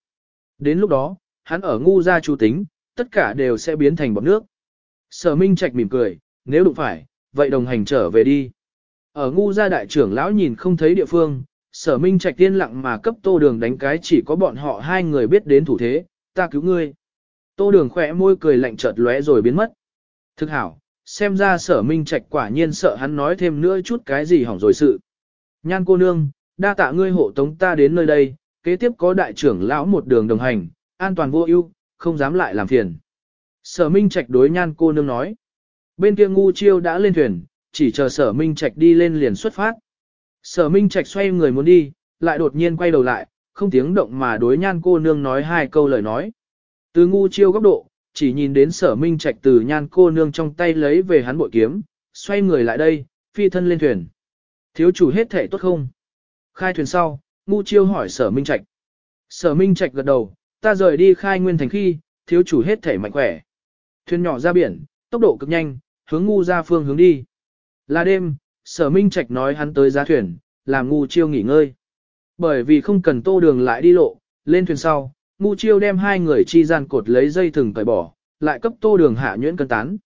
Đến lúc đó, hắn ở ngu ra chủ tính, tất cả đều sẽ biến thành bọt nước. Sở minh trạch mỉm cười, nếu đụng phải, vậy đồng hành trở về đi. Ở ngu gia đại trưởng lão nhìn không thấy địa phương, sở minh trạch tiên lặng mà cấp tô đường đánh cái chỉ có bọn họ hai người biết đến thủ thế, ta cứu ngươi. Tô đường khỏe môi cười lạnh chợt lóe rồi biến mất. Thực hảo, xem ra sở minh trạch quả nhiên sợ hắn nói thêm nữa chút cái gì hỏng rồi sự. Nhan cô nương, đa tạ ngươi hộ tống ta đến nơi đây, kế tiếp có đại trưởng lão một đường đồng hành, an toàn vô ưu, không dám lại làm phiền. Sở minh trạch đối nhan cô nương nói. Bên kia ngu chiêu đã lên thuyền, chỉ chờ sở minh trạch đi lên liền xuất phát. Sở minh trạch xoay người muốn đi, lại đột nhiên quay đầu lại, không tiếng động mà đối nhan cô nương nói hai câu lời nói. Từ ngu chiêu góc độ, chỉ nhìn đến sở minh trạch từ nhan cô nương trong tay lấy về hắn bội kiếm, xoay người lại đây, phi thân lên thuyền. Thiếu chủ hết thể tốt không? Khai thuyền sau, ngu chiêu hỏi sở minh trạch. Sở minh trạch gật đầu, ta rời đi khai nguyên thành khi, thiếu chủ hết thể mạnh khỏe. Thuyền nhỏ ra biển, tốc độ cực nhanh, hướng ngu ra phương hướng đi. Là đêm, sở minh trạch nói hắn tới giá thuyền, làm ngu chiêu nghỉ ngơi. Bởi vì không cần tô đường lại đi lộ, lên thuyền sau, ngu chiêu đem hai người chi gian cột lấy dây thừng cởi bỏ, lại cấp tô đường hạ nhuyễn cân tán.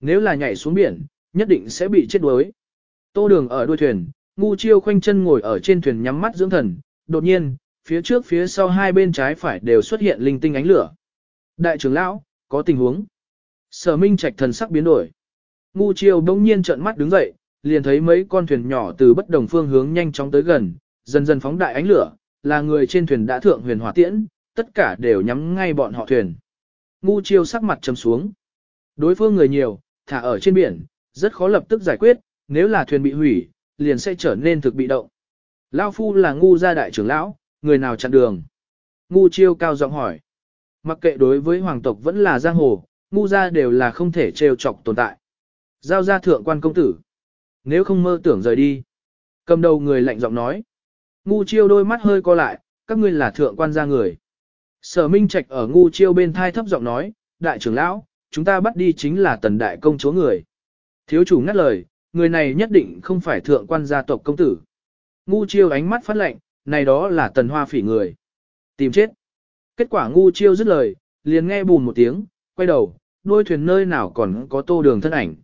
Nếu là nhảy xuống biển, nhất định sẽ bị chết đuối. Tô đường ở đuôi thuyền, ngu chiêu khoanh chân ngồi ở trên thuyền nhắm mắt dưỡng thần, đột nhiên, phía trước phía sau hai bên trái phải đều xuất hiện linh tinh ánh lửa. Đại trưởng lão, có tình huống. Sở Minh Trạch thần sắc biến đổi. Ngu chiêu đông nhiên trợn mắt đứng dậy, liền thấy mấy con thuyền nhỏ từ bất đồng phương hướng nhanh chóng tới gần, dần dần phóng đại ánh lửa, là người trên thuyền đã thượng huyền hỏa tiễn, tất cả đều nhắm ngay bọn họ thuyền. Ngu chiêu sắc mặt trầm xuống. Đối phương người nhiều, thả ở trên biển, rất khó lập tức giải quyết, nếu là thuyền bị hủy, liền sẽ trở nên thực bị động. Lao phu là ngu gia đại trưởng lão, người nào chặn đường. Ngu chiêu cao giọng hỏi. Mặc kệ đối với hoàng tộc vẫn là giang hồ, ngu gia đều là không thể trêu chọc tồn tại. Giao ra thượng quan công tử. Nếu không mơ tưởng rời đi. Cầm đầu người lạnh giọng nói. Ngu chiêu đôi mắt hơi co lại, các ngươi là thượng quan gia người. Sở Minh Trạch ở ngu chiêu bên thai thấp giọng nói, đại trưởng lão, chúng ta bắt đi chính là tần đại công chúa người. Thiếu chủ ngắt lời, người này nhất định không phải thượng quan gia tộc công tử. Ngu chiêu ánh mắt phát lệnh, này đó là tần hoa phỉ người. Tìm chết. Kết quả ngu chiêu dứt lời, liền nghe bùn một tiếng, quay đầu, đôi thuyền nơi nào còn có tô đường thân ảnh.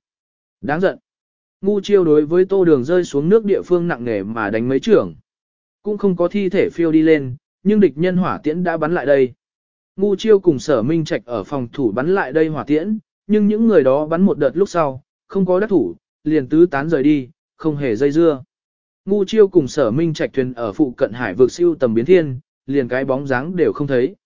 Đáng giận. Ngu chiêu đối với tô đường rơi xuống nước địa phương nặng nề mà đánh mấy trưởng. Cũng không có thi thể phiêu đi lên, nhưng địch nhân hỏa tiễn đã bắn lại đây. Ngu chiêu cùng sở minh trạch ở phòng thủ bắn lại đây hỏa tiễn, nhưng những người đó bắn một đợt lúc sau, không có đắc thủ, liền tứ tán rời đi, không hề dây dưa. Ngu chiêu cùng sở minh trạch thuyền ở phụ cận hải vực siêu tầm biến thiên, liền cái bóng dáng đều không thấy.